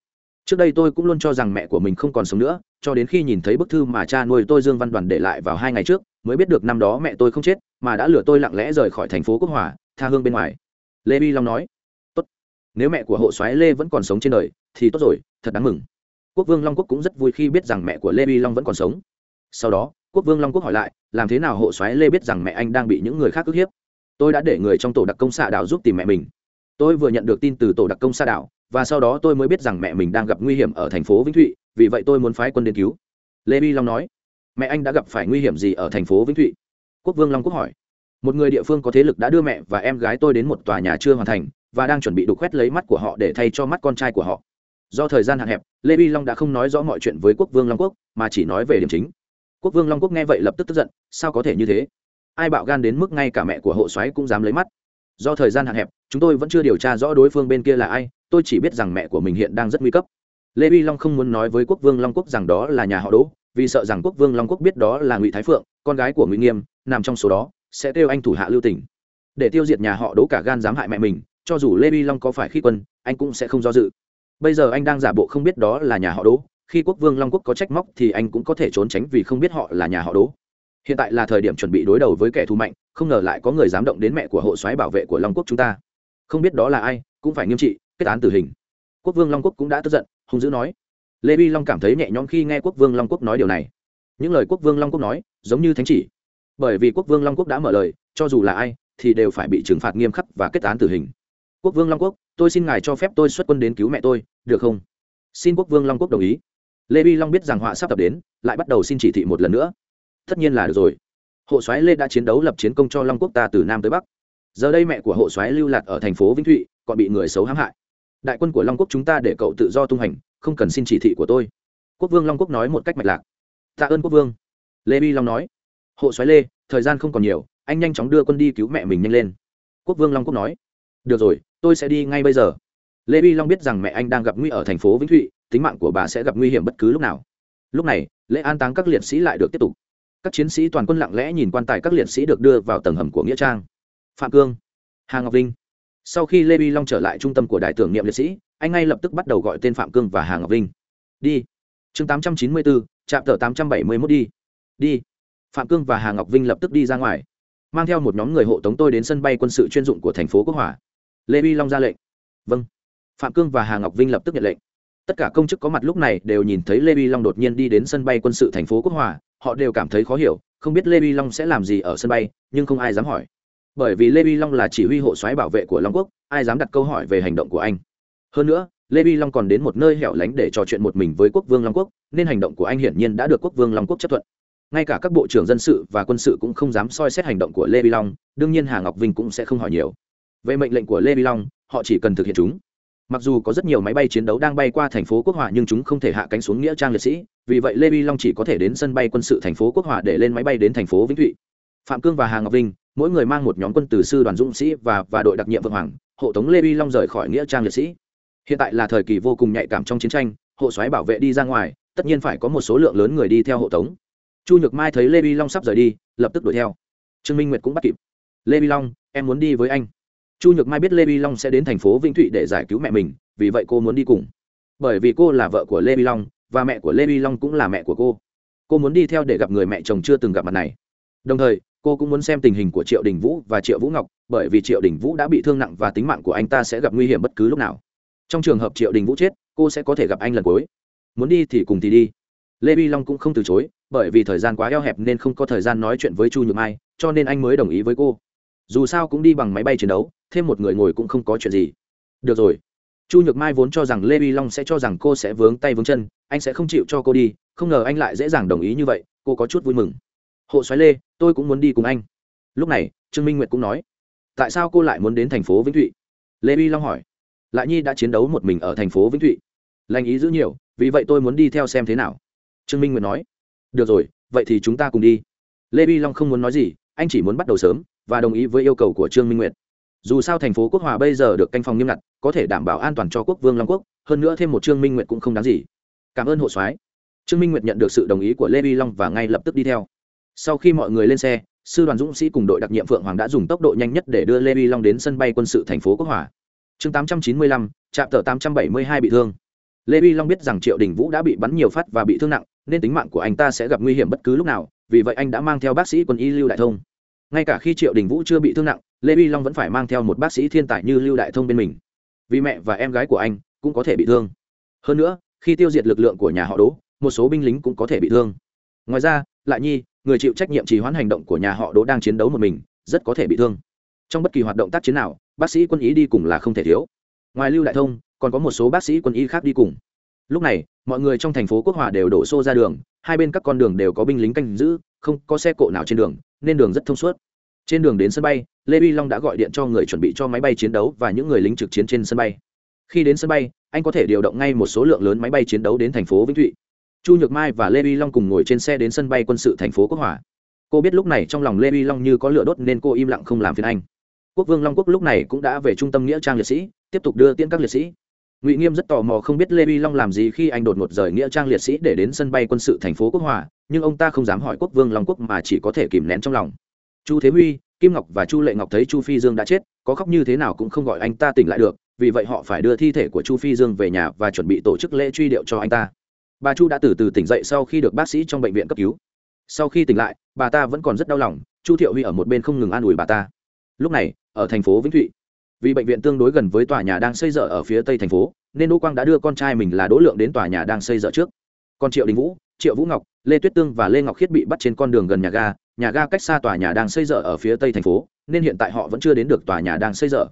trước đây tôi cũng luôn cho rằng mẹ của mình không còn sống nữa, cho đến khi nhìn thấy bức thư mà cha nuôi tôi dương văn đoàn để lại vào hai ngày trước, mới biết được năm đó mẹ tôi không chết, mà đã lừa tôi lặng lẽ rời khỏi thành phố quốc hòa, tha hương bên ngoài. Lê bi long nói, tốt, nếu mẹ của hộ soái lê vẫn còn sống trên đời, thì tốt rồi, thật đáng mừng. Quốc vương long quốc cũng rất vui khi biết rằng mẹ của lê bi long vẫn còn sống. Sau đó quốc vương long quốc hỏi lại, làm thế nào hộ soái lê biết rằng mẹ anh đang bị những người khác ức hiếp? Tôi đã để người trong tổ đặc công xạ đảo giúp tìm mẹ mình. Tôi vừa nhận được tin từ tổ đặc công xạ đảo, và sau đó tôi mới biết rằng mẹ mình đang gặp nguy hiểm ở thành phố vĩnh thụy, vì vậy tôi muốn phái quân đến cứu. Lê vi long nói, mẹ anh đã gặp phải nguy hiểm gì ở thành phố vĩnh thụy? Quốc vương long quốc hỏi, một người địa phương có thế lực đã đưa mẹ và em gái tôi đến một tòa nhà chưa hoàn thành, và đang chuẩn bị đục khoét lấy mắt của họ để thay cho mắt con trai của họ. Do thời gian hạn hẹp, lê vi long đã không nói rõ mọi chuyện với quốc vương long quốc, mà chỉ nói về điểm chính quốc vương long quốc nghe vậy lập tức tức giận, sao có thể như thế? Ai bạo gan đến mức ngay cả mẹ của hộ soái cũng dám lấy mắt? Do thời gian hạn hẹp, chúng tôi vẫn chưa điều tra rõ đối phương bên kia là ai, tôi chỉ biết rằng mẹ của mình hiện đang rất nguy cấp. Lê vi long không muốn nói với quốc vương long quốc rằng đó là nhà họ đỗ, vì sợ rằng quốc vương long quốc biết đó là ngụy thái phượng, con gái của ngụy nghiêm, nằm trong số đó, sẽ kêu anh thủ hạ lưu tỉnh để tiêu diệt nhà họ đỗ cả gan dám hại mẹ mình, cho dù lê vi long có phải khi quân, anh cũng sẽ không do dự. Bây giờ anh đang giả bộ không biết đó là nhà họ đỗ khi quốc vương long quốc có trách móc thì anh cũng có thể trốn tránh vì không biết họ là nhà họ đố. Hiện tại là thời điểm chuẩn bị đối đầu với kẻ thù mạnh, không ngờ lại có người dám động đến mẹ của hộ soái bảo vệ của long quốc chúng ta. Không biết đó là ai, cũng phải nghiêm trị, kết án tử hình. Quốc vương long quốc cũng đã tức giận, hung dữ nói. Lê vi long cảm thấy nhẹ nhõm khi nghe quốc vương long quốc nói điều này. Những lời quốc vương long quốc nói, giống như thánh chỉ. Bởi vì quốc vương long quốc đã mở lời, cho dù là ai, thì đều phải bị trừng phạt nghiêm khắc và kết án tử hình. Quốc vương long quốc, tôi xin ngài cho phép tôi xuất quân đến cứu mẹ tôi, được không? Xin quốc vương long quốc đồng ý lê vi long biết rằng họa sắp tập đến, lại bắt đầu xin chỉ thị một lần nữa. Tất nhiên là được rồi. Hộ soái lê đã chiến đấu lập chiến công cho long quốc ta từ nam tới bắc. Giờ đây mẹ của hộ soái lưu lạc ở thành phố vĩnh thụy, còn bị người xấu hãm hại. Đại quân của long quốc chúng ta để cậu tự do tung hành, không cần xin chỉ thị của tôi. Quốc vương long quốc nói một cách mạch lạc. Tạ ơn quốc vương. Lê vi long nói. Hộ soái lê, thời gian không còn nhiều, anh nhanh chóng đưa quân đi cứu mẹ mình nhanh lên. Quốc vương long quốc nói. Được rồi, tôi sẽ đi ngay bây giờ. Lê vi long biết rằng mẹ anh đang gặp nguy ở thành phố vĩnh thụy tính mạng của bà sẽ gặp nguy hiểm bất cứ lúc nào. Lúc này, lễ an táng các liệt sĩ lại được tiếp tục. Các chiến sĩ toàn quân lặng lẽ nhìn quan tài các liệt sĩ được đưa vào tầng hầm của nghĩa trang. Phạm cương, hà ngọc vinh. Sau khi lê vi long trở lại trung tâm của đài tưởng niệm liệt sĩ, anh ngay lập tức bắt đầu gọi tên phạm cương và hà ngọc vinh. Đi. Chương tám trăm chín mươi bốn trạm tờ tám trăm bảy mươi mốt đi. Đi. Phạm cương và hà ngọc vinh lập tức đi ra ngoài. Mang theo một nhóm người hộ tống tôi đến sân bay quân sự chuyên dụng của thành phố quốc hòa. Lê vi long ra lệnh. Vâng. Phạm cương và hà ngọc vinh lập tức nhận lệnh tất cả công chức có mặt lúc này đều nhìn thấy lê vi long đột nhiên đi đến sân bay quân sự thành phố quốc hòa, họ đều cảm thấy khó hiểu, không biết lê vi long sẽ làm gì ở sân bay, nhưng không ai dám hỏi. Bởi vì lê vi long là chỉ huy hộ soái bảo vệ của long quốc, ai dám đặt câu hỏi về hành động của anh? Hơn nữa, lê vi long còn đến một nơi hẻo lánh để trò chuyện một mình với quốc vương long quốc, nên hành động của anh hiển nhiên đã được quốc vương long quốc chấp thuận. Ngay cả các bộ trưởng dân sự và quân sự cũng không dám soi xét hành động của lê vi long, đương nhiên hà ngọc vinh cũng sẽ không hỏi nhiều. Về mệnh lệnh của lê vi long, họ chỉ cần thực hiện chúng mặc dù có rất nhiều máy bay chiến đấu đang bay qua thành phố quốc hòa nhưng chúng không thể hạ cánh xuống nghĩa trang liệt sĩ, vì vậy lê vi long chỉ có thể đến sân bay quân sự thành phố quốc hòa để lên máy bay đến thành phố vĩnh thụy. Phạm cương và hà ngọc vinh, mỗi người mang một nhóm quân từ sư đoàn dũng sĩ và và đội đặc nhiệm vượng hoàng, hộ tống lê vi long rời khỏi nghĩa trang liệt sĩ. Hiện tại là thời kỳ vô cùng nhạy cảm trong chiến tranh, hộ soái bảo vệ đi ra ngoài, tất nhiên phải có một số lượng lớn người đi theo hộ tống. Chu nhược mai thấy lê vi long sắp rời đi, lập tức đuổi theo. Trương minh nguyệt cũng bắt kịp. Lê vi long, em muốn đi với anh chu nhược mai biết lê vi long sẽ đến thành phố vĩnh thụy để giải cứu mẹ mình, vì vậy cô muốn đi cùng. Bởi vì cô là vợ của lê vi long, và mẹ của lê vi long cũng là mẹ của cô. Cô muốn đi theo để gặp người mẹ chồng chưa từng gặp mặt này. Đồng thời, cô cũng muốn xem tình hình của triệu đình vũ và triệu vũ ngọc, bởi vì triệu đình vũ đã bị thương nặng và tính mạng của anh ta sẽ gặp nguy hiểm bất cứ lúc nào. Trong trường hợp triệu đình vũ chết, cô sẽ có thể gặp anh lần cuối. Muốn đi thì cùng thì đi. Lê vi long cũng không từ chối, bởi vì thời gian quá eo hẹp nên không có thời gian nói chuyện với chu nhược mai, cho nên anh mới đồng ý với cô dù sao cũng đi bằng máy bay chiến đấu, thêm một người ngồi cũng không có chuyện gì. Được rồi. Chu nhược mai vốn cho rằng lê vi long sẽ cho rằng cô sẽ vướng tay vướng chân, anh sẽ không chịu cho cô đi, không ngờ anh lại dễ dàng đồng ý như vậy, cô có chút vui mừng. Hộ xoáy lê, tôi cũng muốn đi cùng anh. Lúc này, trương minh nguyệt cũng nói, tại sao cô lại muốn đến thành phố vĩnh thụy? Lê vi long hỏi, lại nhi đã chiến đấu một mình ở thành phố vĩnh thụy. Lành ý giữ nhiều, vì vậy tôi muốn đi theo xem thế nào. Trương minh nguyệt nói, được rồi, vậy thì chúng ta cùng đi. Lê vi long không muốn nói gì, anh chỉ muốn bắt đầu sớm và đồng ý với yêu cầu của trương minh nguyệt. Dù sao thành phố quốc hòa bây giờ được canh phòng nghiêm ngặt có thể đảm bảo an toàn cho quốc vương long quốc hơn nữa thêm một trương minh nguyệt cũng không đáng gì. Cảm ơn hộ soái. Trương minh nguyệt nhận được sự đồng ý của lê vi long và ngay lập tức đi theo. Sau khi mọi người lên xe sư đoàn dũng sĩ cùng đội đặc nhiệm phượng hoàng đã dùng tốc độ nhanh nhất để đưa lê vi long đến sân bay quân sự thành phố quốc hòa. Chương 895, trạm tờ 872 bị thương. Lê vi long biết rằng triệu đình vũ đã bị bắn nhiều phát và bị thương nặng nên tính mạng của anh ta sẽ gặp nguy hiểm bất cứ lúc nào vì vậy anh đã mang theo bác sĩ quân y lưu đại thông ngay cả khi triệu đình vũ chưa bị thương nặng, lê vi long vẫn phải mang theo một bác sĩ thiên tài như lưu đại thông bên mình. Vì mẹ và em gái của anh cũng có thể bị thương. Hơn nữa, khi tiêu diệt lực lượng của nhà họ đỗ, một số binh lính cũng có thể bị thương. Ngoài ra, lại nhi, người chịu trách nhiệm trì hoãn hành động của nhà họ đỗ đang chiến đấu một mình, rất có thể bị thương. Trong bất kỳ hoạt động tác chiến nào, bác sĩ quân y đi cùng là không thể thiếu. Ngoài lưu đại thông, còn có một số bác sĩ quân y khác đi cùng. Lúc này, mọi người trong thành phố quốc hòa đều đổ xô ra đường, hai bên các con đường đều có binh lính canh giữ, không có xe cộ nào trên đường nên đường rất thông suốt. Trên đường đến sân bay, lê uy long đã gọi điện cho người chuẩn bị cho máy bay chiến đấu và những người lính trực chiến trên sân bay. Khi đến sân bay, anh có thể điều động ngay một số lượng lớn máy bay chiến đấu đến thành phố vĩnh thụy. Chu nhược mai và lê uy long cùng ngồi trên xe đến sân bay quân sự thành phố quốc hòa. Cô biết lúc này trong lòng lê uy long như có lửa đốt nên cô im lặng không làm phiền anh. Quốc vương long quốc lúc này cũng đã về trung tâm nghĩa trang liệt sĩ, tiếp tục đưa tiễn các liệt sĩ ngụy nghiêm rất tò mò không biết lê uy long làm gì khi anh đột ngột rời nghĩa trang liệt sĩ để đến sân bay quân sự thành phố quốc hòa, nhưng ông ta không dám hỏi quốc vương long quốc mà chỉ có thể kìm nén trong lòng. Chu thế huy, kim ngọc và chu lệ ngọc thấy chu phi dương đã chết, có khóc như thế nào cũng không gọi anh ta tỉnh lại được, vì vậy họ phải đưa thi thể của chu phi dương về nhà và chuẩn bị tổ chức lễ truy điệu cho anh ta. Bà chu đã từ từ tỉnh dậy sau khi được bác sĩ trong bệnh viện cấp cứu. Sau khi tỉnh lại, bà ta vẫn còn rất đau lòng, chu thiệu huy ở một bên không ngừng an ủi bà ta. Lúc này, ở thành phố vĩnh thụy vì bệnh viện tương đối gần với tòa nhà đang xây dở ở phía tây thành phố, nên đỗ quang đã đưa con trai mình là đỗ lượng đến tòa nhà đang xây dở trước. Còn triệu đình vũ, triệu vũ ngọc, lê tuyết tương và lê ngọc khiết bị bắt trên con đường gần nhà ga nhà ga cách xa tòa nhà đang xây dở ở phía tây thành phố, nên hiện tại họ vẫn chưa đến được tòa nhà đang xây dở.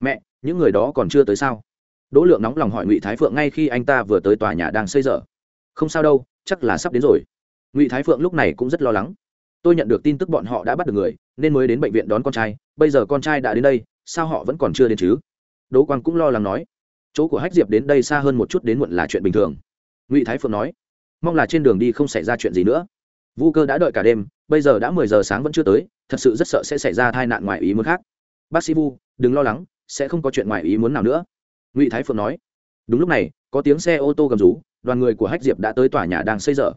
Mẹ, những người đó còn chưa tới sao? Đỗ lượng nóng lòng hỏi ngụy thái phượng ngay khi anh ta vừa tới tòa nhà đang xây dở. Không sao đâu, chắc là sắp đến rồi. Ngụy thái phượng lúc này cũng rất lo lắng. Tôi nhận được tin tức bọn họ đã bắt được người, nên mới đến bệnh viện đón con trai, bây giờ con trai đã đến đây sao họ vẫn còn chưa đến chứ? Đỗ quang cũng lo lắng nói. Chỗ của hách diệp đến đây xa hơn một chút đến muộn là chuyện bình thường. Ngụy thái phượng nói, mong là trên đường đi không xảy ra chuyện gì nữa. Vu cơ đã đợi cả đêm, bây giờ đã mười giờ sáng vẫn chưa tới, thật sự rất sợ sẽ xảy ra tai nạn ngoài ý muốn khác. Bác sĩ vu, đừng lo lắng, sẽ không có chuyện ngoài ý muốn nào nữa. Ngụy thái phượng nói, đúng lúc này, có tiếng xe ô tô gầm rú, đoàn người của hách diệp đã tới tòa nhà đang xây dở.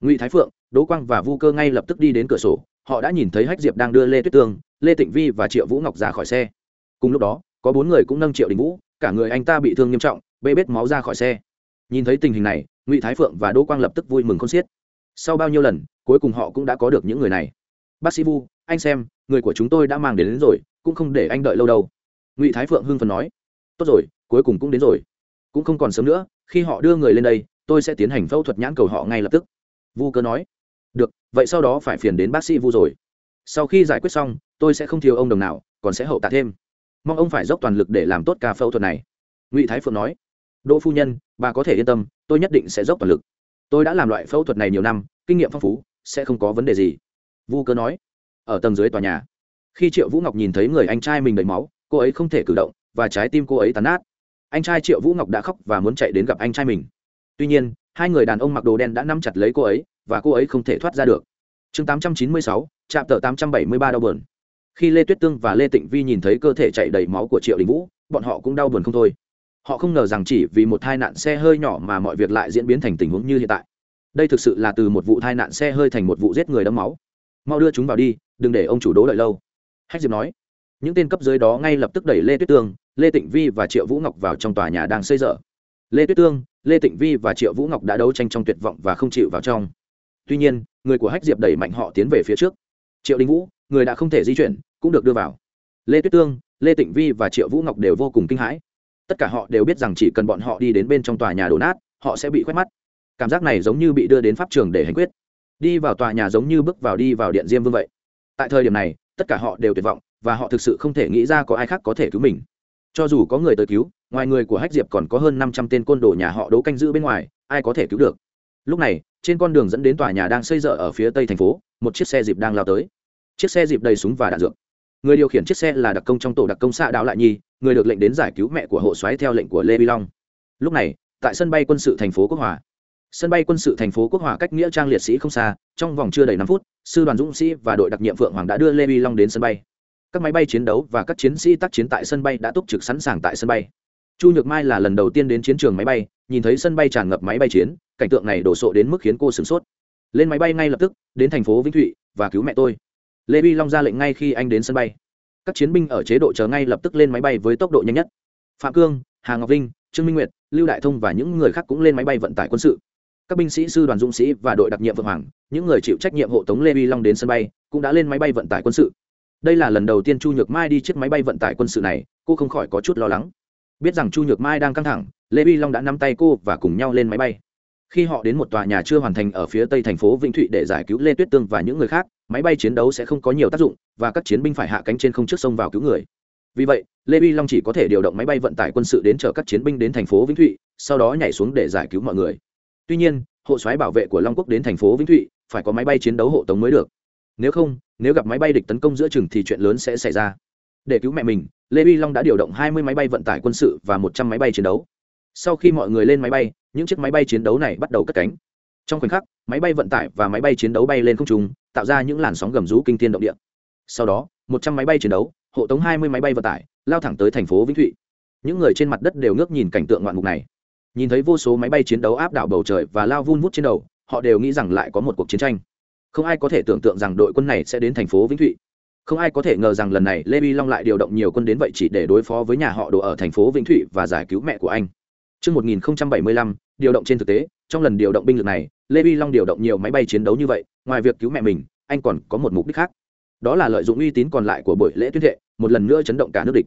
Ngụy thái phượng, đỗ quang và vu cơ ngay lập tức đi đến cửa sổ, họ đã nhìn thấy hách diệp đang đưa lê tuyết tương, lê tịnh vi và triệu vũ ngọc ra khỏi xe cùng lúc đó có bốn người cũng nâng triệu đình vũ cả người anh ta bị thương nghiêm trọng bê bết máu ra khỏi xe. Nhìn thấy tình hình này ngụy thái phượng và đỗ quang lập tức vui mừng không xiết. Sau bao nhiêu lần cuối cùng họ cũng đã có được những người này. Bác sĩ vu anh xem người của chúng tôi đã mang đến, đến rồi cũng không để anh đợi lâu đâu. Ngụy thái phượng hưng phần nói. Tốt rồi cuối cùng cũng đến rồi. Cũng không còn sớm nữa khi họ đưa người lên đây tôi sẽ tiến hành phẫu thuật nhãn cầu họ ngay lập tức. Vu cơ nói. Được vậy sau đó phải phiền đến bác sĩ vu rồi. Sau khi giải quyết xong tôi sẽ không thiếu ông đồng nào còn sẽ hậu tạ thêm mong ông phải dốc toàn lực để làm tốt ca phẫu thuật này. Ngụy thái phượng nói đỗ phu nhân bà có thể yên tâm tôi nhất định sẽ dốc toàn lực. Tôi đã làm loại phẫu thuật này nhiều năm kinh nghiệm phong phú sẽ không có vấn đề gì. Vu cơ nói ở tầng dưới tòa nhà. Khi triệu vũ ngọc nhìn thấy người anh trai mình đầy máu cô ấy không thể cử động và trái tim cô ấy tàn nát. Anh trai triệu vũ ngọc đã khóc và muốn chạy đến gặp anh trai mình. Tuy nhiên hai người đàn ông mặc đồ đen đã nắm chặt lấy cô ấy và cô ấy không thể thoát ra được. Chương 896, chạm tờ 873 đau bờn khi lê tuyết tương và lê tịnh vi nhìn thấy cơ thể chạy đầy máu của triệu đình vũ, bọn họ cũng đau buồn không thôi. Họ không ngờ rằng chỉ vì một tai nạn xe hơi nhỏ mà mọi việc lại diễn biến thành tình huống như hiện tại. Đây thực sự là từ một vụ tai nạn xe hơi thành một vụ giết người đẫm máu. Mau đưa chúng vào đi, đừng để ông chủ đố đợi lâu. Hách diệp nói. Những tên cấp dưới đó ngay lập tức đẩy lê tuyết tương, lê tịnh vi và triệu vũ ngọc vào trong tòa nhà đang xây dở. Lê tuyết tương, lê tịnh vi và triệu vũ ngọc đã đấu tranh trong tuyệt vọng và không chịu vào trong. Tuy nhiên, người của hách diệp đẩy mạnh họ tiến về phía trước. Triệu đình vũ, người đã không thể di chuyển cũng được đưa vào. Lê tuyết tương, lê tịnh vi và triệu vũ ngọc đều vô cùng kinh hãi. Tất cả họ đều biết rằng chỉ cần bọn họ đi đến bên trong tòa nhà đổ nát, họ sẽ bị khoét mắt. Cảm giác này giống như bị đưa đến pháp trường để hành quyết. Đi vào tòa nhà giống như bước vào đi vào điện diêm vương vậy. Tại thời điểm này, tất cả họ đều tuyệt vọng và họ thực sự không thể nghĩ ra có ai khác có thể cứu mình. Cho dù có người tới cứu, ngoài người của hách diệp còn có hơn năm trăm tên côn đồ nhà họ đấu canh giữ bên ngoài, ai có thể cứu được? Lúc này, trên con đường dẫn đến tòa nhà đang xây dở ở phía tây thành phố, một chiếc xe dịp đang lao tới. Chiếc xe dịp đầy súng và đạn dược người điều khiển chiếc xe là đặc công trong tổ đặc công xạ đạo lại nhi, người được lệnh đến giải cứu mẹ của hộ xoáy theo lệnh của lê vi long. Lúc này, tại sân bay quân sự thành phố quốc hòa. Sân bay quân sự thành phố quốc hòa cách nghĩa trang liệt sĩ không xa, trong vòng chưa đầy năm phút, sư đoàn dũng sĩ và đội đặc nhiệm phượng hoàng đã đưa lê vi long đến sân bay. Các máy bay chiến đấu và các chiến sĩ tác chiến tại sân bay đã túc trực sẵn sàng tại sân bay. Chu nhược mai là lần đầu tiên đến chiến trường máy bay, nhìn thấy sân bay tràn ngập máy bay chiến, cảnh tượng này đổ sộ đến mức khiến cô sửng sốt. Lên máy bay ngay lập tức, đến thành phố vĩnh thụy và cứu mẹ tôi lê vi long ra lệnh ngay khi anh đến sân bay. Các chiến binh ở chế độ chờ ngay lập tức lên máy bay với tốc độ nhanh nhất. Phạm cương, hà ngọc vinh, trương minh nguyệt, lưu đại thông và những người khác cũng lên máy bay vận tải quân sự. Các binh sĩ, sư đoàn, dũng sĩ và đội đặc nhiệm vượng hoàng, những người chịu trách nhiệm hộ tống lê vi long đến sân bay, cũng đã lên máy bay vận tải quân sự. Đây là lần đầu tiên chu nhược mai đi chiếc máy bay vận tải quân sự này, cô không khỏi có chút lo lắng. Biết rằng chu nhược mai đang căng thẳng, lê vi long đã nắm tay cô và cùng nhau lên máy bay khi họ đến một tòa nhà chưa hoàn thành ở phía tây thành phố vĩnh thụy để giải cứu lê tuyết tương và những người khác, máy bay chiến đấu sẽ không có nhiều tác dụng và các chiến binh phải hạ cánh trên không trước sông vào cứu người. Vì vậy, lê vi long chỉ có thể điều động máy bay vận tải quân sự đến chở các chiến binh đến thành phố vĩnh thụy, sau đó nhảy xuống để giải cứu mọi người. Tuy nhiên, hộ soái bảo vệ của long quốc đến thành phố vĩnh thụy, phải có máy bay chiến đấu hộ tống mới được. Nếu không, nếu gặp máy bay địch tấn công giữa chừng thì chuyện lớn sẽ xảy ra. Để cứu mẹ mình, lê vi long đã điều động hai mươi máy bay vận tải quân sự và một trăm máy bay chiến đấu sau khi mọi người lên máy bay, những chiếc máy bay chiến đấu này bắt đầu cất cánh. Trong khoảnh khắc, máy bay vận tải và máy bay chiến đấu bay lên không trung, tạo ra những làn sóng gầm rú kinh thiên động địa. Sau đó, một trăm máy bay chiến đấu, hộ tống hai mươi máy bay vận tải, lao thẳng tới thành phố vĩnh thụy. Những người trên mặt đất đều ngước nhìn cảnh tượng ngoạn mục này. Nhìn thấy vô số máy bay chiến đấu áp đảo bầu trời và lao vun vút trên đầu, họ đều nghĩ rằng lại có một cuộc chiến tranh. Không ai có thể tưởng tượng rằng đội quân này sẽ đến thành phố vĩnh thụy. Không ai có thể ngờ rằng lần này lê vi long lại điều động nhiều quân đến vậy chỉ để đối phó với nhà họ đồ ở thành phố vĩnh thụy và giải cứu mẹ của anh. Trước 1075, điều động trên thực tế, trong lần điều động binh lực này, Lê Vi Long điều động nhiều máy bay chiến đấu như vậy, ngoài việc cứu mẹ mình, anh còn có một mục đích khác. Đó là lợi dụng uy tín còn lại của buổi lễ tuyên thệ, một lần nữa chấn động cả nước địch.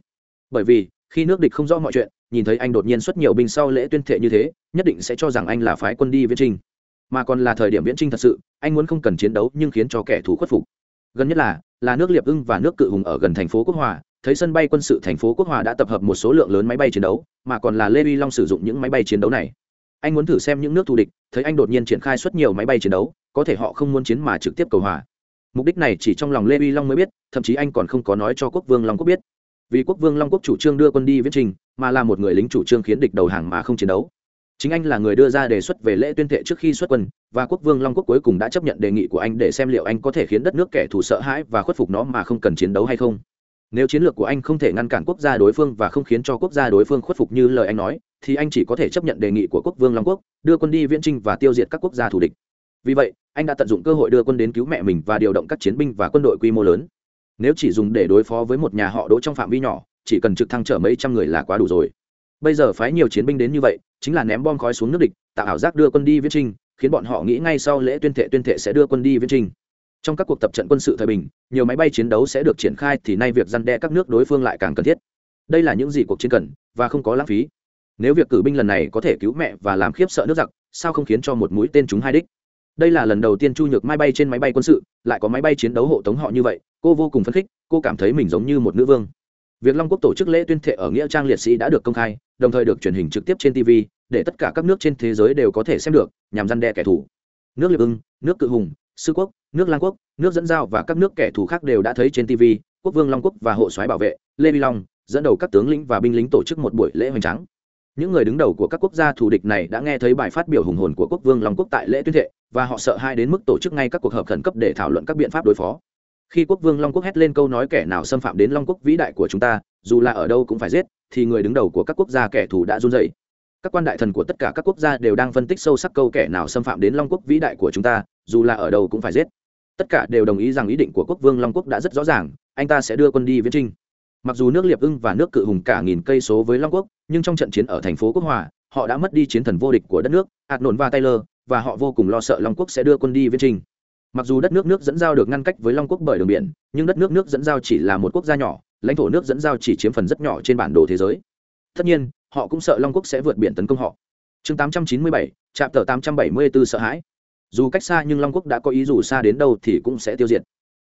Bởi vì, khi nước địch không rõ mọi chuyện, nhìn thấy anh đột nhiên xuất nhiều binh sau lễ tuyên thệ như thế, nhất định sẽ cho rằng anh là phái quân đi viễn trinh. Mà còn là thời điểm viễn trinh thật sự, anh muốn không cần chiến đấu nhưng khiến cho kẻ thù khuất phục. Gần nhất là, là nước Liệp Ưng và nước Cự Hùng ở gần thành phố Quốc Hòa, thấy sân bay quân sự thành phố quốc hòa đã tập hợp một số lượng lớn máy bay chiến đấu, mà còn là lê vi long sử dụng những máy bay chiến đấu này. Anh muốn thử xem những nước thù địch, thấy anh đột nhiên triển khai xuất nhiều máy bay chiến đấu, có thể họ không muốn chiến mà trực tiếp cầu hòa. Mục đích này chỉ trong lòng lê vi long mới biết, thậm chí anh còn không có nói cho quốc vương long quốc biết. Vì quốc vương long quốc chủ trương đưa quân đi viễn trình, mà là một người lính chủ trương khiến địch đầu hàng mà không chiến đấu. Chính anh là người đưa ra đề xuất về lễ tuyên thệ trước khi xuất quân, và quốc vương long quốc cuối cùng đã chấp nhận đề nghị của anh để xem liệu anh có thể khiến đất nước kẻ thù sợ hãi và khuất phục nó mà không cần chiến đấu hay không nếu chiến lược của anh không thể ngăn cản quốc gia đối phương và không khiến cho quốc gia đối phương khuất phục như lời anh nói, thì anh chỉ có thể chấp nhận đề nghị của quốc vương long quốc, đưa quân đi viễn trinh và tiêu diệt các quốc gia thù địch. Vì vậy, anh đã tận dụng cơ hội đưa quân đến cứu mẹ mình và điều động các chiến binh và quân đội quy mô lớn. Nếu chỉ dùng để đối phó với một nhà họ đỗ trong phạm vi nhỏ, chỉ cần trực thăng chở mấy trăm người là quá đủ rồi. Bây giờ phái nhiều chiến binh đến như vậy, chính là ném bom khói xuống nước địch, tạo ảo giác đưa quân đi viễn trinh, khiến bọn họ nghĩ ngay sau lễ tuyên thệ tuyên thệ sẽ đưa quân đi viễn trinh trong các cuộc tập trận quân sự thời bình, nhiều máy bay chiến đấu sẽ được triển khai thì nay việc răn đe các nước đối phương lại càng cần thiết. Đây là những gì cuộc chiến cần, và không có lãng phí. Nếu việc cử binh lần này có thể cứu mẹ và làm khiếp sợ nước giặc, sao không khiến cho một mũi tên chúng hai đích? Đây là lần đầu tiên chu nhược mai bay trên máy bay quân sự, lại có máy bay chiến đấu hộ tống họ như vậy, cô vô cùng phấn khích, cô cảm thấy mình giống như một nữ vương. Việc long quốc tổ chức lễ tuyên thệ ở nghĩa trang liệt sĩ đã được công khai, đồng thời được truyền hình trực tiếp trên tv để tất cả các nước trên thế giới đều có thể xem được, nhằm răn đe kẻ thù. Nước liệp ưng, nước cự hùng, sư quốc nước lan quốc, nước dẫn giao và các nước kẻ thù khác đều đã thấy trên tv quốc vương long quốc và hộ soái bảo vệ, lê vi long, dẫn đầu các tướng lĩnh và binh lính tổ chức một buổi lễ hoành tráng. Những người đứng đầu của các quốc gia thù địch này đã nghe thấy bài phát biểu hùng hồn của quốc vương long quốc tại lễ tuyên thệ, và họ sợ hai đến mức tổ chức ngay các cuộc họp khẩn cấp để thảo luận các biện pháp đối phó. Khi quốc vương long quốc hét lên câu nói kẻ nào xâm phạm đến long quốc vĩ đại của chúng ta, dù là ở đâu cũng phải giết, thì người đứng đầu của các quốc gia kẻ thù đã run dậy các quan đại thần của tất cả các quốc gia đều đang phân tích sâu sắc câu kẻ nào xâm phạm đến long quốc vĩ đại của chúng ta, dù là ở đâu cũng phải giết tất cả đều đồng ý rằng ý định của quốc vương long quốc đã rất rõ ràng anh ta sẽ đưa quân đi viễn trinh. Mặc dù nước liệp ưng và nước cự hùng cả nghìn cây số với long quốc nhưng trong trận chiến ở thành phố quốc hòa họ đã mất đi chiến thần vô địch của đất nước hạt nổn và taylor và họ vô cùng lo sợ long quốc sẽ đưa quân đi viễn trinh. Mặc dù đất nước nước dẫn giao được ngăn cách với long quốc bởi đường biển nhưng đất nước nước dẫn giao chỉ là một quốc gia nhỏ lãnh thổ nước dẫn giao chỉ chiếm phần rất nhỏ trên bản đồ thế giới. Tất nhiên họ cũng sợ long quốc sẽ vượt biển tấn công họ. Chương 897, trạm tờ 874 sợ hãi dù cách xa nhưng long quốc đã có ý dù xa đến đâu thì cũng sẽ tiêu diệt.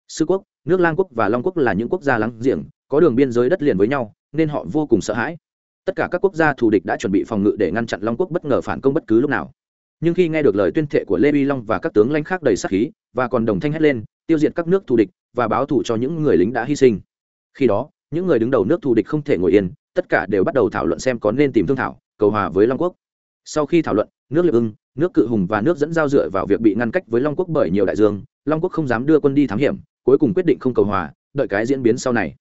Sư quốc, nước lang quốc và long quốc là những quốc gia láng giềng, có đường biên giới đất liền với nhau, nên họ vô cùng sợ hãi. Tất cả các quốc gia thù địch đã chuẩn bị phòng ngự để ngăn chặn long quốc bất ngờ phản công bất cứ lúc nào. Nhưng khi nghe được lời tuyên thệ của lê vi long và các tướng lãnh khác đầy sắc khí, và còn đồng thanh hét lên, tiêu diệt các nước thù địch, và báo thù cho những người lính đã hy sinh. Khi đó, những người đứng đầu nước thù địch không thể ngồi yên, tất cả đều bắt đầu thảo luận xem có nên tìm thương thảo, cầu hòa với long quốc. Sau khi thảo luận nước liệp ưng, nước cự hùng và nước dẫn giao dựa vào việc bị ngăn cách với long quốc bởi nhiều đại dương, long quốc không dám đưa quân đi thám hiểm, cuối cùng quyết định không cầu hòa, đợi cái diễn biến sau này.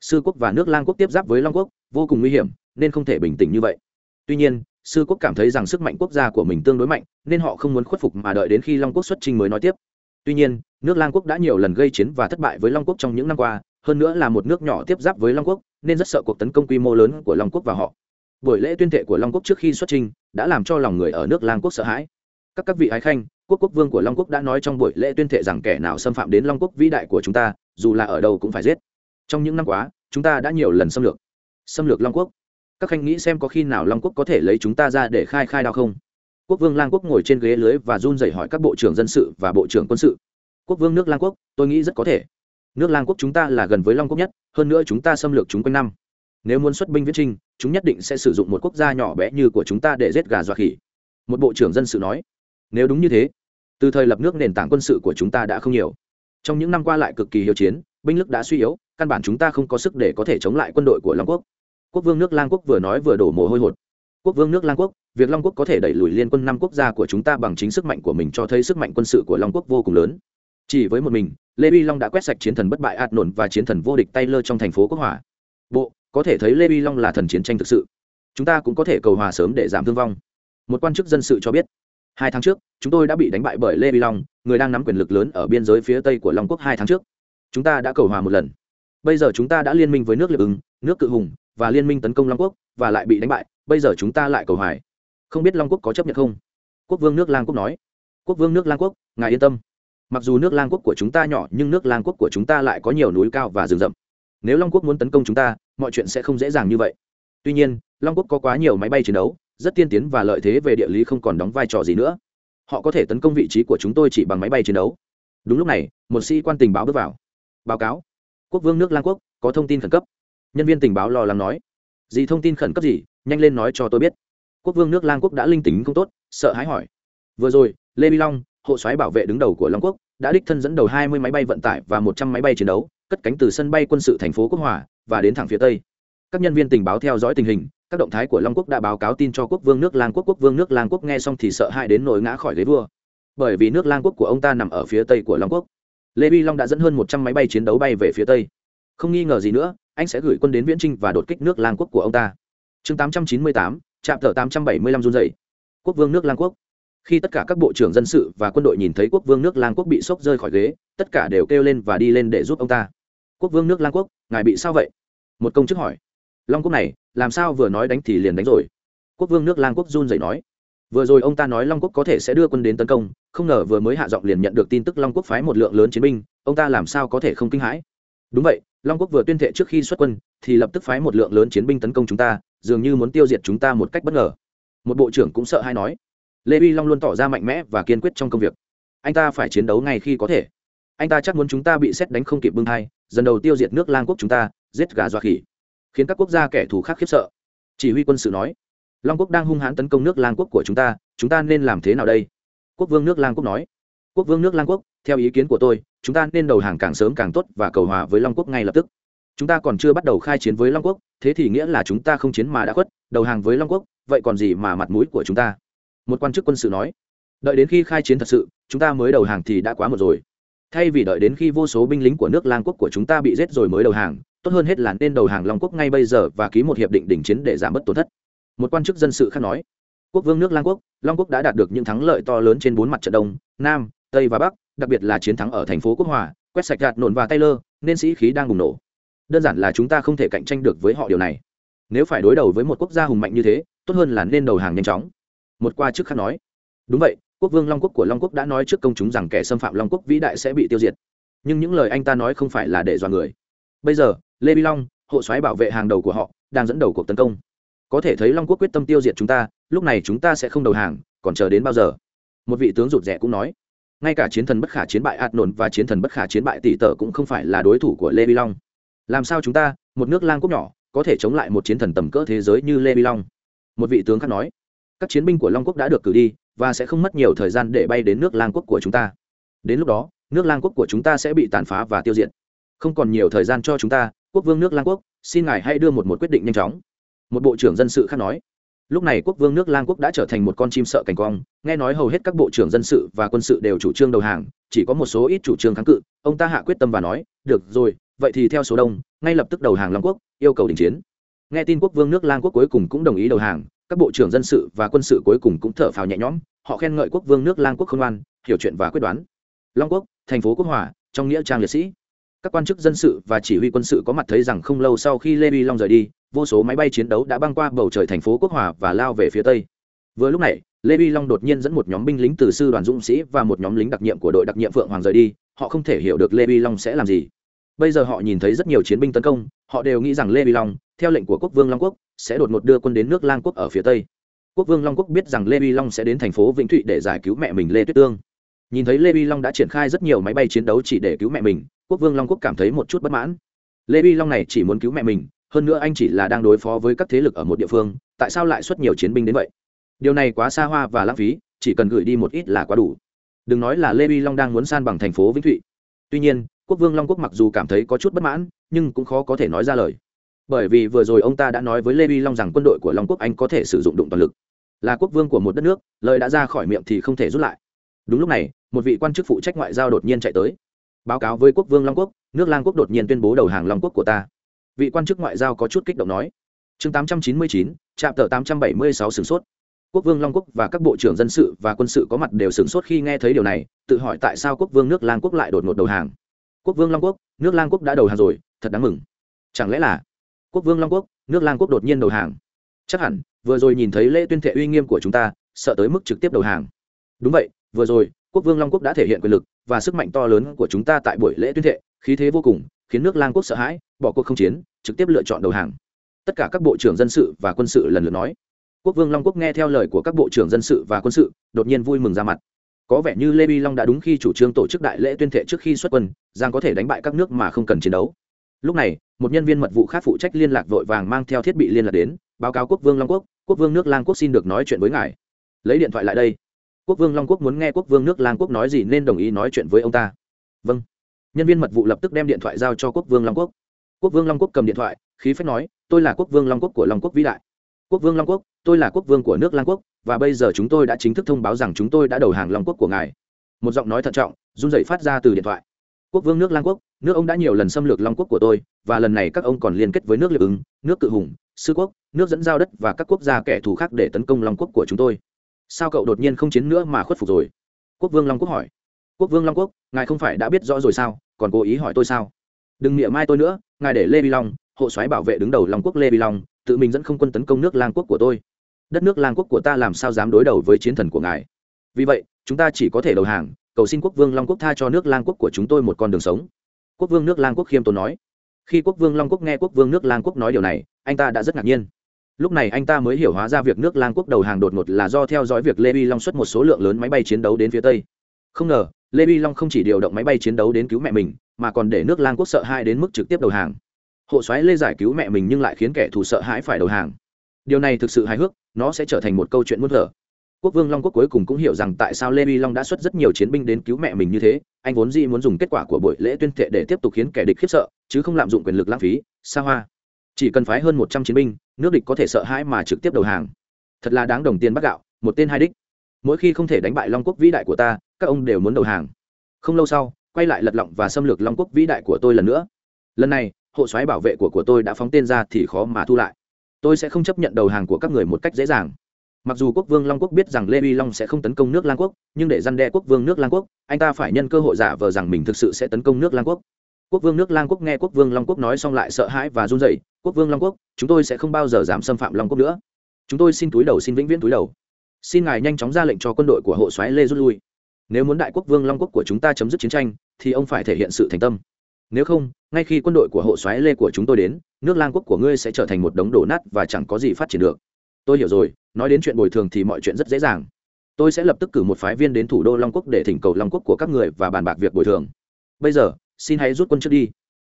Sư quốc và nước lang quốc tiếp giáp với long quốc, vô cùng nguy hiểm, nên không thể bình tĩnh như vậy. Tuy nhiên, sư quốc cảm thấy rằng sức mạnh quốc gia của mình tương đối mạnh, nên họ không muốn khuất phục mà đợi đến khi long quốc xuất trình mới nói tiếp. Tuy nhiên, nước lang quốc đã nhiều lần gây chiến và thất bại với long quốc trong những năm qua, hơn nữa là một nước nhỏ tiếp giáp với long quốc, nên rất sợ cuộc tấn công quy mô lớn của long quốc và họ buổi lễ tuyên thệ của long quốc trước khi xuất trình đã làm cho lòng người ở nước lang quốc sợ hãi. Các các vị ái khanh quốc quốc vương của long quốc đã nói trong buổi lễ tuyên thệ rằng kẻ nào xâm phạm đến long quốc vĩ đại của chúng ta dù là ở đâu cũng phải giết. Trong những năm quá, chúng ta đã nhiều lần xâm lược. Xâm lược long quốc. Các khanh nghĩ xem có khi nào long quốc có thể lấy chúng ta ra để khai khai đao không? Quốc vương lang quốc ngồi trên ghế lưới và run rẩy hỏi các bộ trưởng dân sự và bộ trưởng quân sự. Quốc vương nước lang quốc tôi nghĩ rất có thể. Nước lang quốc chúng ta là gần với long quốc nhất hơn nữa chúng ta xâm lược chúng quanh năm nếu muốn xuất binh viễn trinh, chúng nhất định sẽ sử dụng một quốc gia nhỏ bé như của chúng ta để giết gà dọa khỉ. Một bộ trưởng dân sự nói. Nếu đúng như thế, từ thời lập nước nền tảng quân sự của chúng ta đã không nhiều. Trong những năm qua lại cực kỳ hiếu chiến, binh lực đã suy yếu, căn bản chúng ta không có sức để có thể chống lại quân đội của long quốc. Quốc vương nước lang quốc vừa nói vừa đổ mồ hôi hột. Quốc vương nước lang quốc, việc long quốc có thể đẩy lùi liên quân năm quốc gia của chúng ta bằng chính sức mạnh của mình cho thấy sức mạnh quân sự của long quốc vô cùng lớn. Chỉ với một mình, lê vi long đã quét sạch chiến thần bất bại ạt nổn và chiến thần vô địch tay lơ trong thành phố quốc hòa. bộ có thể thấy lê vi long là thần chiến tranh thực sự. Chúng ta cũng có thể cầu hòa sớm để giảm thương vong. Một quan chức dân sự cho biết, hai tháng trước, chúng tôi đã bị đánh bại bởi lê vi long, người đang nắm quyền lực lớn ở biên giới phía tây của long quốc hai tháng trước. Chúng ta đã cầu hòa một lần. Bây giờ chúng ta đã liên minh với nước liệp ứng nước cự hùng, và liên minh tấn công long quốc, và lại bị đánh bại, bây giờ chúng ta lại cầu hoài không biết long quốc có chấp nhận không? Quốc vương nước lang quốc nói. Quốc vương nước lang quốc, ngài yên tâm. Mặc dù nước lang quốc của chúng ta nhỏ, nhưng nước lang quốc của chúng ta lại có nhiều núi cao và rừng rậm. Nếu long quốc muốn tấn công chúng ta mọi chuyện sẽ không dễ dàng như vậy. Tuy nhiên, long quốc có quá nhiều máy bay chiến đấu, rất tiên tiến và lợi thế về địa lý không còn đóng vai trò gì nữa. Họ có thể tấn công vị trí của chúng tôi chỉ bằng máy bay chiến đấu. Đúng lúc này, một sĩ quan tình báo bước vào. Báo cáo. Quốc vương nước lang quốc, có thông tin khẩn cấp. Nhân viên tình báo lo lắng nói. Gì thông tin khẩn cấp gì? Nhanh lên nói cho tôi biết. Quốc vương nước lang quốc đã linh tính không tốt, sợ hãi hỏi. Vừa rồi, lê vi long, hộ soái bảo vệ đứng đầu của long quốc, đã đích thân dẫn đầu hai mươi máy bay vận tải và một trăm máy bay chiến đấu, cất cánh từ sân bay quân sự thành phố quốc hòa và đến thẳng phía tây. Các nhân viên tình báo theo dõi tình hình, các động thái của long quốc đã báo cáo tin cho quốc vương nước lang quốc. Quốc vương nước lang quốc nghe xong thì sợ hãi đến nỗi ngã khỏi ghế vua. Bởi vì nước lang quốc của ông ta nằm ở phía tây của long quốc. Lê vi long đã dẫn hơn một trăm máy bay chiến đấu bay về phía tây. Không nghi ngờ gì nữa, anh sẽ gửi quân đến viễn trinh và đột kích nước lang quốc của ông ta. Chương tám trăm chín mươi tám, trạm tám trăm bảy mươi lăm run dày quốc vương nước lang quốc. Khi tất cả các bộ trưởng dân sự và quân đội nhìn thấy quốc vương nước lang quốc bị sốc rơi khỏi ghế, tất cả đều kêu lên và đi lên để giúp ông ta quốc vương nước lang quốc, ngài bị sao vậy? Một công chức hỏi. Long quốc này, làm sao vừa nói đánh thì liền đánh rồi? Quốc vương nước lang quốc run dậy nói. Vừa rồi ông ta nói long quốc có thể sẽ đưa quân đến tấn công, không ngờ vừa mới hạ giọng liền nhận được tin tức long quốc phái một lượng lớn chiến binh, ông ta làm sao có thể không kinh hãi? Đúng vậy, long quốc vừa tuyên thệ trước khi xuất quân, thì lập tức phái một lượng lớn chiến binh tấn công chúng ta, dường như muốn tiêu diệt chúng ta một cách bất ngờ. Một bộ trưởng cũng sợ hay nói. Lê uy long luôn tỏ ra mạnh mẽ và kiên quyết trong công việc. Anh ta phải chiến đấu ngay khi có thể anh ta chắc muốn chúng ta bị xét đánh không kịp bưng thai, dần đầu tiêu diệt nước lang quốc chúng ta, giết gà dọa khỉ, khiến các quốc gia kẻ thù khác khiếp sợ. Chỉ huy quân sự nói, long quốc đang hung hãn tấn công nước lang quốc của chúng ta chúng ta nên làm thế nào đây? Quốc vương nước lang quốc nói, quốc vương nước lang quốc, theo ý kiến của tôi, chúng ta nên đầu hàng càng sớm càng tốt và cầu hòa với long quốc ngay lập tức. Chúng ta còn chưa bắt đầu khai chiến với long quốc, thế thì nghĩa là chúng ta không chiến mà đã khuất, đầu hàng với long quốc, vậy còn gì mà mặt mũi của chúng ta? Một quan chức quân sự nói, đợi đến khi khai chiến thật sự, chúng ta mới đầu hàng thì đã quá một rồi thay vì đợi đến khi vô số binh lính của nước lang quốc của chúng ta bị giết rồi mới đầu hàng, tốt hơn hết là nên đầu hàng long quốc ngay bây giờ và ký một hiệp định đình chiến để giảm bớt tổn thất. Một quan chức dân sự khác nói. Quốc vương nước lang quốc, long quốc đã đạt được những thắng lợi to lớn trên bốn mặt trận đông, nam, tây và bắc, đặc biệt là chiến thắng ở thành phố quốc hòa, quét sạch gạt nổn và taylor, nên sĩ khí đang bùng nổ. Đơn giản là chúng ta không thể cạnh tranh được với họ điều này. Nếu phải đối đầu với một quốc gia hùng mạnh như thế, tốt hơn là nên đầu hàng nhanh chóng. Một qua chức khác nói. Đúng vậy quốc vương long quốc của long quốc đã nói trước công chúng rằng kẻ xâm phạm long quốc vĩ đại sẽ bị tiêu diệt. Nhưng những lời anh ta nói không phải là để dọa người. Bây giờ, lê bi long, hộ soái bảo vệ hàng đầu của họ, đang dẫn đầu cuộc tấn công. Có thể thấy long quốc quyết tâm tiêu diệt chúng ta, lúc này chúng ta sẽ không đầu hàng, còn chờ đến bao giờ? Một vị tướng rụt rẻ cũng nói. Ngay cả chiến thần bất khả chiến bại ạt nổn và chiến thần bất khả chiến bại tỷ tờ cũng không phải là đối thủ của lê bi long. Làm sao chúng ta, một nước lang quốc nhỏ, có thể chống lại một chiến thần tầm cỡ thế giới như lê bi long? Một vị tướng khác nói. Các chiến binh của long quốc đã được cử đi và sẽ không mất nhiều thời gian để bay đến nước lang quốc của chúng ta. Đến lúc đó, nước lang quốc của chúng ta sẽ bị tàn phá và tiêu diệt. Không còn nhiều thời gian cho chúng ta, quốc vương nước lang quốc, xin ngài hãy đưa một một quyết định nhanh chóng. Một bộ trưởng dân sự khác nói. Lúc này quốc vương nước lang quốc đã trở thành một con chim sợ cảnh quang nghe nói hầu hết các bộ trưởng dân sự và quân sự đều chủ trương đầu hàng, chỉ có một số ít chủ trương kháng cự, ông ta hạ quyết tâm và nói, được rồi, vậy thì theo số đông, ngay lập tức đầu hàng long quốc, yêu cầu đình chiến. Nghe tin quốc vương nước lang quốc cuối cùng cũng đồng ý đầu hàng các bộ trưởng dân sự và quân sự cuối cùng cũng thở phào nhẹ nhõm, họ khen ngợi quốc vương nước lang quốc khôn ngoan, hiểu chuyện và quyết đoán. Long quốc, thành phố quốc hòa, trong nghĩa trang liệt sĩ. Các quan chức dân sự và chỉ huy quân sự có mặt thấy rằng không lâu sau khi lê vi long rời đi, vô số máy bay chiến đấu đã băng qua bầu trời thành phố quốc hòa và lao về phía tây. Vừa lúc này, lê vi long đột nhiên dẫn một nhóm binh lính từ sư đoàn dũng sĩ và một nhóm lính đặc nhiệm của đội đặc nhiệm phượng hoàng rời đi, họ không thể hiểu được lê vi long sẽ làm gì. Bây giờ họ nhìn thấy rất nhiều chiến binh tấn công, họ đều nghĩ rằng lê vi long, theo lệnh của quốc vương long quốc sẽ đột ngột đưa quân đến nước lang quốc ở phía tây. Quốc vương long quốc biết rằng lê vi long sẽ đến thành phố vĩnh thụy để giải cứu mẹ mình lê tuyết tương. Nhìn thấy lê vi long đã triển khai rất nhiều máy bay chiến đấu chỉ để cứu mẹ mình, quốc vương long quốc cảm thấy một chút bất mãn. Lê vi long này chỉ muốn cứu mẹ mình, hơn nữa anh chỉ là đang đối phó với các thế lực ở một địa phương, tại sao lại xuất nhiều chiến binh đến vậy? Điều này quá xa hoa và lãng phí, chỉ cần gửi đi một ít là quá đủ. Đừng nói là lê vi long đang muốn san bằng thành phố vĩnh thụy. Tuy nhiên, quốc vương long quốc mặc dù cảm thấy có chút bất mãn, nhưng cũng khó có thể nói ra lời bởi vì vừa rồi ông ta đã nói với lê vi long rằng quân đội của long quốc anh có thể sử dụng đụng toàn lực. Là quốc vương của một đất nước lời đã ra khỏi miệng thì không thể rút lại. Đúng lúc này một vị quan chức phụ trách ngoại giao đột nhiên chạy tới. Báo cáo với quốc vương long quốc nước lang quốc đột nhiên tuyên bố đầu hàng long quốc của ta. Vị quan chức ngoại giao có chút kích động nói. Chương 899, trạm tờ 876 sửng sốt. Quốc vương long quốc và các bộ trưởng dân sự và quân sự có mặt đều sửng sốt khi nghe thấy điều này tự hỏi tại sao quốc vương nước lang quốc lại đột ngột đầu hàng. Quốc vương long quốc nước lang quốc đã đầu hàng rồi thật đáng mừng. Chẳng lẽ là quốc vương long quốc, nước lang quốc đột nhiên đầu hàng. Chắc hẳn, vừa rồi nhìn thấy lễ tuyên thệ uy nghiêm của chúng ta, sợ tới mức trực tiếp đầu hàng. Đúng vậy, vừa rồi, quốc vương long quốc đã thể hiện quyền lực và sức mạnh to lớn của chúng ta tại buổi lễ tuyên thệ, khí thế vô cùng, khiến nước lang quốc sợ hãi, bỏ cuộc không chiến, trực tiếp lựa chọn đầu hàng. Tất cả các bộ trưởng dân sự và quân sự lần lượt nói. Quốc vương long quốc nghe theo lời của các bộ trưởng dân sự và quân sự, đột nhiên vui mừng ra mặt. Có vẻ như lê vi long đã đúng khi chủ trương tổ chức đại lễ tuyên thệ trước khi xuất quân giang có thể đánh bại các nước mà không cần chiến đấu. Lúc này một nhân viên mật vụ khác phụ trách liên lạc vội vàng mang theo thiết bị liên lạc đến, báo cáo quốc vương long quốc quốc vương nước lang quốc xin được nói chuyện với ngài. Lấy điện thoại lại đây. Quốc vương long quốc muốn nghe quốc vương nước lang quốc nói gì nên đồng ý nói chuyện với ông ta. Vâng. Nhân viên mật vụ lập tức đem điện thoại giao cho quốc vương long quốc. Quốc vương long quốc cầm điện thoại, khí phách nói, tôi là quốc vương long quốc của long quốc vĩ đại. Quốc vương long quốc, tôi là quốc vương của nước lang quốc, và bây giờ chúng tôi đã chính thức thông báo rằng chúng tôi đã đầu hàng long quốc của ngài. Một giọng nói thận trọng, run dậy phát ra từ điện thoại. Quốc vương nước lang quốc nước ông đã nhiều lần xâm lược long quốc của tôi, và lần này các ông còn liên kết với nước liệp ứng, nước cự hùng, sư quốc, nước dẫn giao đất và các quốc gia kẻ thù khác để tấn công long quốc của chúng tôi. Sao cậu đột nhiên không chiến nữa mà khuất phục rồi? Quốc vương long quốc hỏi. Quốc vương long quốc, ngài không phải đã biết rõ rồi sao? Còn cố ý hỏi tôi sao? Đừng miệng mai tôi nữa, ngài để lê vi long, hộ soái bảo vệ đứng đầu long quốc lê vi long, tự mình dẫn không quân tấn công nước lang quốc của tôi. Đất nước lang quốc của ta làm sao dám đối đầu với chiến thần của ngài? Vì vậy, chúng ta chỉ có thể đầu hàng, cầu xin quốc vương long quốc tha cho nước lang quốc của chúng tôi một con đường sống quốc vương nước lang quốc khiêm tốn nói. Khi quốc vương long quốc nghe quốc vương nước lang quốc nói điều này, anh ta đã rất ngạc nhiên. Lúc này anh ta mới hiểu hóa ra việc nước lang quốc đầu hàng đột ngột là do theo dõi việc lê vi long xuất một số lượng lớn máy bay chiến đấu đến phía tây. Không ngờ, lê vi long không chỉ điều động máy bay chiến đấu đến cứu mẹ mình, mà còn để nước lang quốc sợ hãi đến mức trực tiếp đầu hàng. Hộ xoáy lê giải cứu mẹ mình nhưng lại khiến kẻ thù sợ hãi phải đầu hàng. Điều này thực sự hài hước, nó sẽ trở thành một câu chuyện muôn thở quốc vương long quốc cuối cùng cũng hiểu rằng tại sao lê vi long đã xuất rất nhiều chiến binh đến cứu mẹ mình như thế, anh vốn dĩ muốn dùng kết quả của buổi lễ tuyên thệ để tiếp tục khiến kẻ địch khiếp sợ, chứ không lạm dụng quyền lực lãng phí, xa hoa. Chỉ cần phái hơn một trăm chiến binh, nước địch có thể sợ hãi mà trực tiếp đầu hàng. Thật là đáng đồng tiền bắt gạo, một tên hai đích. Mỗi khi không thể đánh bại long quốc vĩ đại của ta, các ông đều muốn đầu hàng. Không lâu sau, quay lại lật lọng và xâm lược long quốc vĩ đại của tôi lần nữa. Lần này, hộ soái bảo vệ của của tôi đã phóng tên ra thì khó mà thu lại. Tôi sẽ không chấp nhận đầu hàng của các người một cách dễ dàng mặc dù quốc vương long quốc biết rằng lê uy long sẽ không tấn công nước lang quốc, nhưng để răn đe quốc vương nước lang quốc, anh ta phải nhân cơ hội giả vờ rằng mình thực sự sẽ tấn công nước lang quốc. Quốc vương nước lang quốc nghe quốc vương long quốc nói xong lại sợ hãi và run rẩy, quốc vương long quốc, chúng tôi sẽ không bao giờ dám xâm phạm long quốc nữa. Chúng tôi xin túi đầu, xin vĩnh viễn túi đầu. Xin ngài nhanh chóng ra lệnh cho quân đội của hộ soái lê rút lui. Nếu muốn đại quốc vương long quốc của chúng ta chấm dứt chiến tranh, thì ông phải thể hiện sự thành tâm. Nếu không, ngay khi quân đội của hộ soái lê của chúng tôi đến, nước lang quốc của ngươi sẽ trở thành một đống đổ nát và chẳng có gì phát triển được tôi hiểu rồi, nói đến chuyện bồi thường thì mọi chuyện rất dễ dàng. Tôi sẽ lập tức cử một phái viên đến thủ đô long quốc để thỉnh cầu long quốc của các người và bàn bạc việc bồi thường. Bây giờ, xin hãy rút quân trước đi.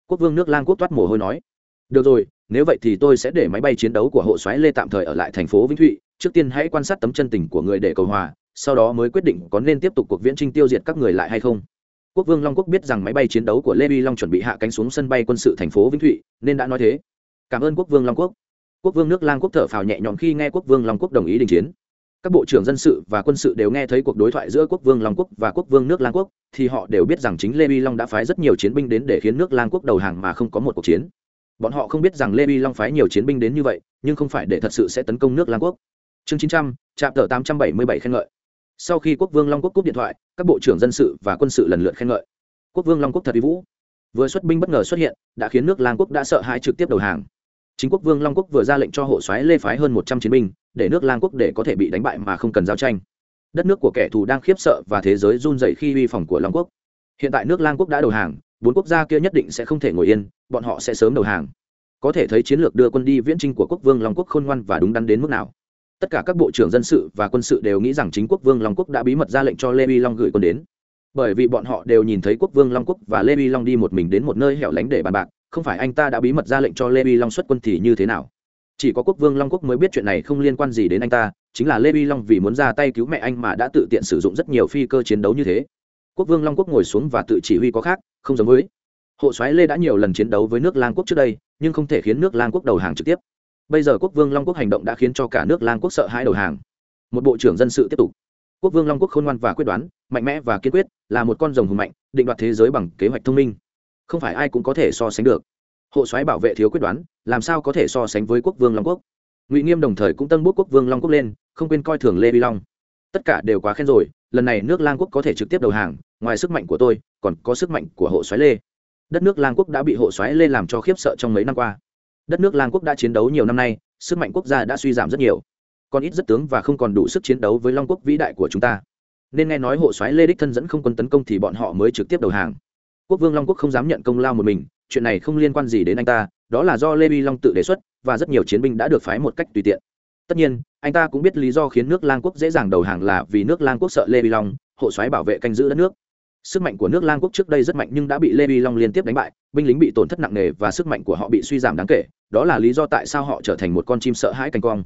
Quốc vương nước lang quốc toát mồ hôi nói. Được rồi, nếu vậy thì tôi sẽ để máy bay chiến đấu của hộ xoáy lê tạm thời ở lại thành phố vĩnh thụy. Trước tiên hãy quan sát tấm chân tình của người để cầu hòa, sau đó mới quyết định có nên tiếp tục cuộc viễn trinh tiêu diệt các người lại hay không. Quốc vương long quốc biết rằng máy bay chiến đấu của lê vi long chuẩn bị hạ cánh xuống sân bay quân sự thành phố vĩnh thụy, nên đã nói thế. Cảm ơn quốc vương long quốc quốc vương nước lang quốc thở phào nhẹ nhõm khi nghe quốc vương long quốc đồng ý đình chiến. Các bộ trưởng dân sự và quân sự đều nghe thấy cuộc đối thoại giữa quốc vương long quốc và quốc vương nước lang quốc, thì họ đều biết rằng chính lê vi long đã phái rất nhiều chiến binh đến để khiến nước lang quốc đầu hàng mà không có một cuộc chiến. Bọn họ không biết rằng lê vi long phái nhiều chiến binh đến như vậy, nhưng không phải để thật sự sẽ tấn công nước lang quốc. Chương chín trăm, trạm tờ tám trăm bảy mươi bảy khen ngợi. Sau khi quốc vương long quốc cúp điện thoại, các bộ trưởng dân sự và quân sự lần lượt khen ngợi. Quốc vương long quốc thật uy vũ. Vừa xuất binh bất ngờ xuất hiện, đã khiến nước lang quốc đã sợ hãi trực tiếp đầu hàng chính quốc vương long quốc vừa ra lệnh cho hộ soái lê phái hơn một trăm chiến binh để nước lang quốc để có thể bị đánh bại mà không cần giao tranh. Đất nước của kẻ thù đang khiếp sợ và thế giới run dậy khi uy phòng của long quốc. Hiện tại nước lang quốc đã đầu hàng, bốn quốc gia kia nhất định sẽ không thể ngồi yên, bọn họ sẽ sớm đầu hàng. Có thể thấy chiến lược đưa quân đi viễn trinh của quốc vương long quốc khôn ngoan và đúng đắn đến mức nào. Tất cả các bộ trưởng dân sự và quân sự đều nghĩ rằng chính quốc vương long quốc đã bí mật ra lệnh cho lê vi long gửi quân đến. Bởi vì bọn họ đều nhìn thấy quốc vương long quốc và lê vi long đi một mình đến một nơi hẻo lánh để bàn bạc không phải anh ta đã bí mật ra lệnh cho lê vi long xuất quân thì như thế nào? Chỉ có quốc vương long quốc mới biết chuyện này không liên quan gì đến anh ta, chính là lê vi long vì muốn ra tay cứu mẹ anh mà đã tự tiện sử dụng rất nhiều phi cơ chiến đấu như thế. Quốc vương long quốc ngồi xuống và tự chỉ huy có khác, không giống với. Hộ soái lê đã nhiều lần chiến đấu với nước lang quốc trước đây, nhưng không thể khiến nước lang quốc đầu hàng trực tiếp. Bây giờ quốc vương long quốc hành động đã khiến cho cả nước lang quốc sợ hãi đầu hàng. Một bộ trưởng dân sự tiếp tục. Quốc vương long quốc khôn ngoan và quyết đoán, mạnh mẽ và kiên quyết, là một con rồng hùng mạnh, định đoạt thế giới bằng kế hoạch thông minh không phải ai cũng có thể so sánh được. Hộ soái bảo vệ thiếu quyết đoán, làm sao có thể so sánh với quốc vương long quốc? Ngụy nghiêm đồng thời cũng tân bút quốc vương long quốc lên, không quên coi thường lê vi long. Tất cả đều quá khen rồi, lần này nước lang quốc có thể trực tiếp đầu hàng, ngoài sức mạnh của tôi, còn có sức mạnh của hộ soái lê. Đất nước lang quốc đã bị hộ soái lê làm cho khiếp sợ trong mấy năm qua. Đất nước lang quốc đã chiến đấu nhiều năm nay, sức mạnh quốc gia đã suy giảm rất nhiều. Còn ít rất tướng và không còn đủ sức chiến đấu với long quốc vĩ đại của chúng ta. Nên nghe nói hộ soái lê đích thân dẫn không quân tấn công thì bọn họ mới trực tiếp đầu hàng quốc vương long quốc không dám nhận công lao một mình, chuyện này không liên quan gì đến anh ta, đó là do lê vi long tự đề xuất, và rất nhiều chiến binh đã được phái một cách tùy tiện. Tất nhiên, anh ta cũng biết lý do khiến nước lang quốc dễ dàng đầu hàng là vì nước lang quốc sợ lê vi long, hộ xoáy bảo vệ canh giữ đất nước. Sức mạnh của nước lang quốc trước đây rất mạnh nhưng đã bị lê vi long liên tiếp đánh bại, binh lính bị tổn thất nặng nề và sức mạnh của họ bị suy giảm đáng kể, đó là lý do tại sao họ trở thành một con chim sợ hãi canh quang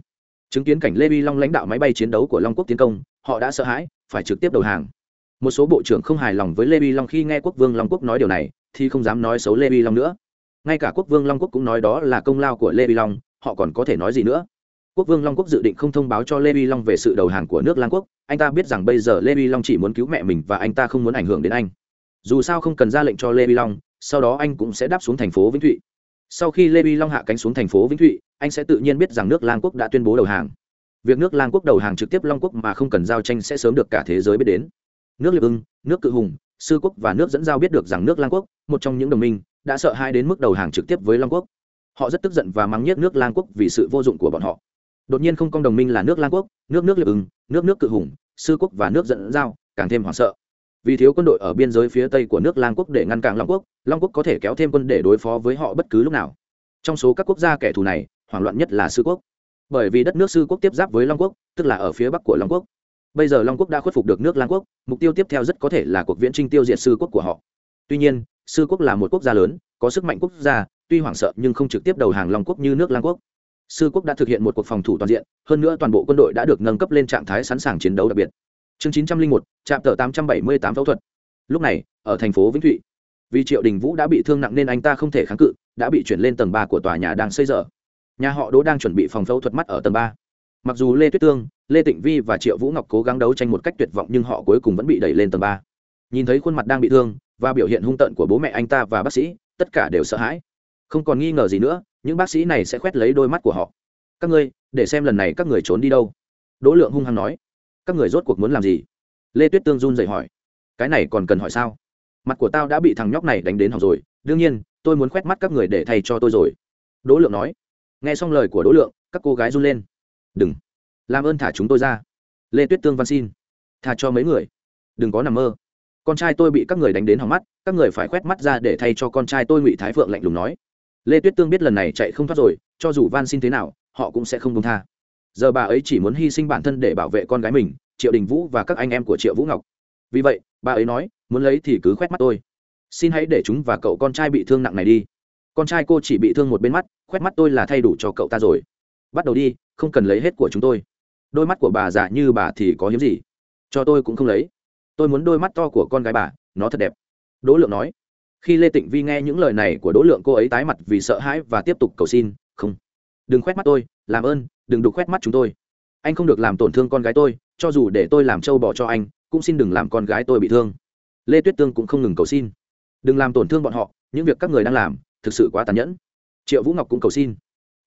chứng kiến cảnh lê vi long lãnh đạo máy bay chiến đấu của long quốc tiến công, họ đã sợ hãi, phải trực tiếp đầu hàng một số bộ trưởng không hài lòng với lê vi long khi nghe quốc vương long quốc nói điều này, thì không dám nói xấu lê vi long nữa. Ngay cả quốc vương long quốc cũng nói đó là công lao của lê vi long, họ còn có thể nói gì nữa? Quốc vương long quốc dự định không thông báo cho lê vi long về sự đầu hàng của nước lang quốc, anh ta biết rằng bây giờ lê vi long chỉ muốn cứu mẹ mình và anh ta không muốn ảnh hưởng đến anh. Dù sao không cần ra lệnh cho lê vi long, sau đó anh cũng sẽ đáp xuống thành phố vĩnh thụy. Sau khi lê vi long hạ cánh xuống thành phố vĩnh thụy, anh sẽ tự nhiên biết rằng nước lang quốc đã tuyên bố đầu hàng. Việc nước lang quốc đầu hàng trực tiếp long quốc mà không cần giao tranh sẽ sớm được cả thế giới biết đến nước liệp ưng, nước cự hùng, sư quốc và nước dẫn giao biết được rằng nước lang quốc, một trong những đồng minh, đã sợ hai đến mức đầu hàng trực tiếp với long quốc. Họ rất tức giận và mắng nhiếc nước lang quốc vì sự vô dụng của bọn họ. Đột nhiên không công đồng minh là nước lang quốc, nước nước liệp ưng, nước nước cự hùng, sư quốc và nước dẫn giao, càng thêm hoảng sợ. Vì thiếu quân đội ở biên giới phía tây của nước lang quốc để ngăn cản long quốc long quốc có thể kéo thêm quân để đối phó với họ bất cứ lúc nào. Trong số các quốc gia kẻ thù này, hoảng loạn nhất là sư quốc. Bởi vì đất nước sư quốc tiếp giáp với long quốc, tức là ở phía bắc của long quốc bây giờ long quốc đã khuất phục được nước lang quốc, mục tiêu tiếp theo rất có thể là cuộc viễn trinh tiêu diệt sư quốc của họ. Tuy nhiên, sư quốc là một quốc gia lớn, có sức mạnh quốc gia, tuy hoảng sợ nhưng không trực tiếp đầu hàng long quốc như nước lang quốc. Sư quốc đã thực hiện một cuộc phòng thủ toàn diện, hơn nữa toàn bộ quân đội đã được nâng cấp lên trạng thái sẵn sàng chiến đấu đặc biệt. Chương chín trăm linh một trạm tờ tám trăm bảy mươi tám phẫu thuật. Lúc này, ở thành phố vĩnh thụy, vì triệu đình vũ đã bị thương nặng nên anh ta không thể kháng cự, đã bị chuyển lên tầng ba của tòa nhà đang xây dở. Nhà họ đỗ đang chuẩn bị phòng phẫu thuật mắt ở tầng ba mặc dù lê tuyết tương, lê tịnh vi và triệu vũ ngọc cố gắng đấu tranh một cách tuyệt vọng nhưng họ cuối cùng vẫn bị đẩy lên tầng ba. Nhìn thấy khuôn mặt đang bị thương và biểu hiện hung tợn của bố mẹ anh ta và bác sĩ, tất cả đều sợ hãi. Không còn nghi ngờ gì nữa, những bác sĩ này sẽ khoét lấy đôi mắt của họ. Các ngươi, để xem lần này các người trốn đi đâu. Đỗ lượng hung hăng nói. Các người rốt cuộc muốn làm gì? Lê tuyết tương run dậy hỏi. Cái này còn cần hỏi sao? Mặt của tao đã bị thằng nhóc này đánh đến học rồi, đương nhiên, tôi muốn khoét mắt các người để thay cho tôi rồi. Đỗ lượng nói. Nghe xong lời của đỗ lượng, các cô gái run lên đừng. Làm ơn thả chúng tôi ra. Lê tuyết tương văn xin. Thà cho mấy người. Đừng có nằm mơ. Con trai tôi bị các người đánh đến hỏng mắt, các người phải khoét mắt ra để thay cho con trai tôi ngụy thái phượng lạnh lùng nói. Lê tuyết tương biết lần này chạy không thoát rồi, cho dù van xin thế nào, họ cũng sẽ không công tha. Giờ bà ấy chỉ muốn hy sinh bản thân để bảo vệ con gái mình, triệu đình vũ và các anh em của triệu vũ ngọc. Vì vậy, bà ấy nói, muốn lấy thì cứ khoét mắt tôi. Xin hãy để chúng và cậu con trai bị thương nặng này đi. Con trai cô chỉ bị thương một bên mắt, khoét mắt tôi là thay đủ cho cậu ta rồi bắt đầu đi, không cần lấy hết của chúng tôi. Đôi mắt của bà già như bà thì có hiếm gì. Cho tôi cũng không lấy. Tôi muốn đôi mắt to của con gái bà, nó thật đẹp. Đỗ lượng nói. Khi lê tịnh vi nghe những lời này của đỗ lượng, cô ấy tái mặt vì sợ hãi và tiếp tục cầu xin, không. Đừng khoét mắt tôi, làm ơn, đừng đục khoét mắt chúng tôi. Anh không được làm tổn thương con gái tôi, cho dù để tôi làm trâu bò cho anh, cũng xin đừng làm con gái tôi bị thương. Lê tuyết tương cũng không ngừng cầu xin. Đừng làm tổn thương bọn họ, những việc các người đang làm thực sự quá tàn nhẫn. Triệu vũ ngọc cũng cầu xin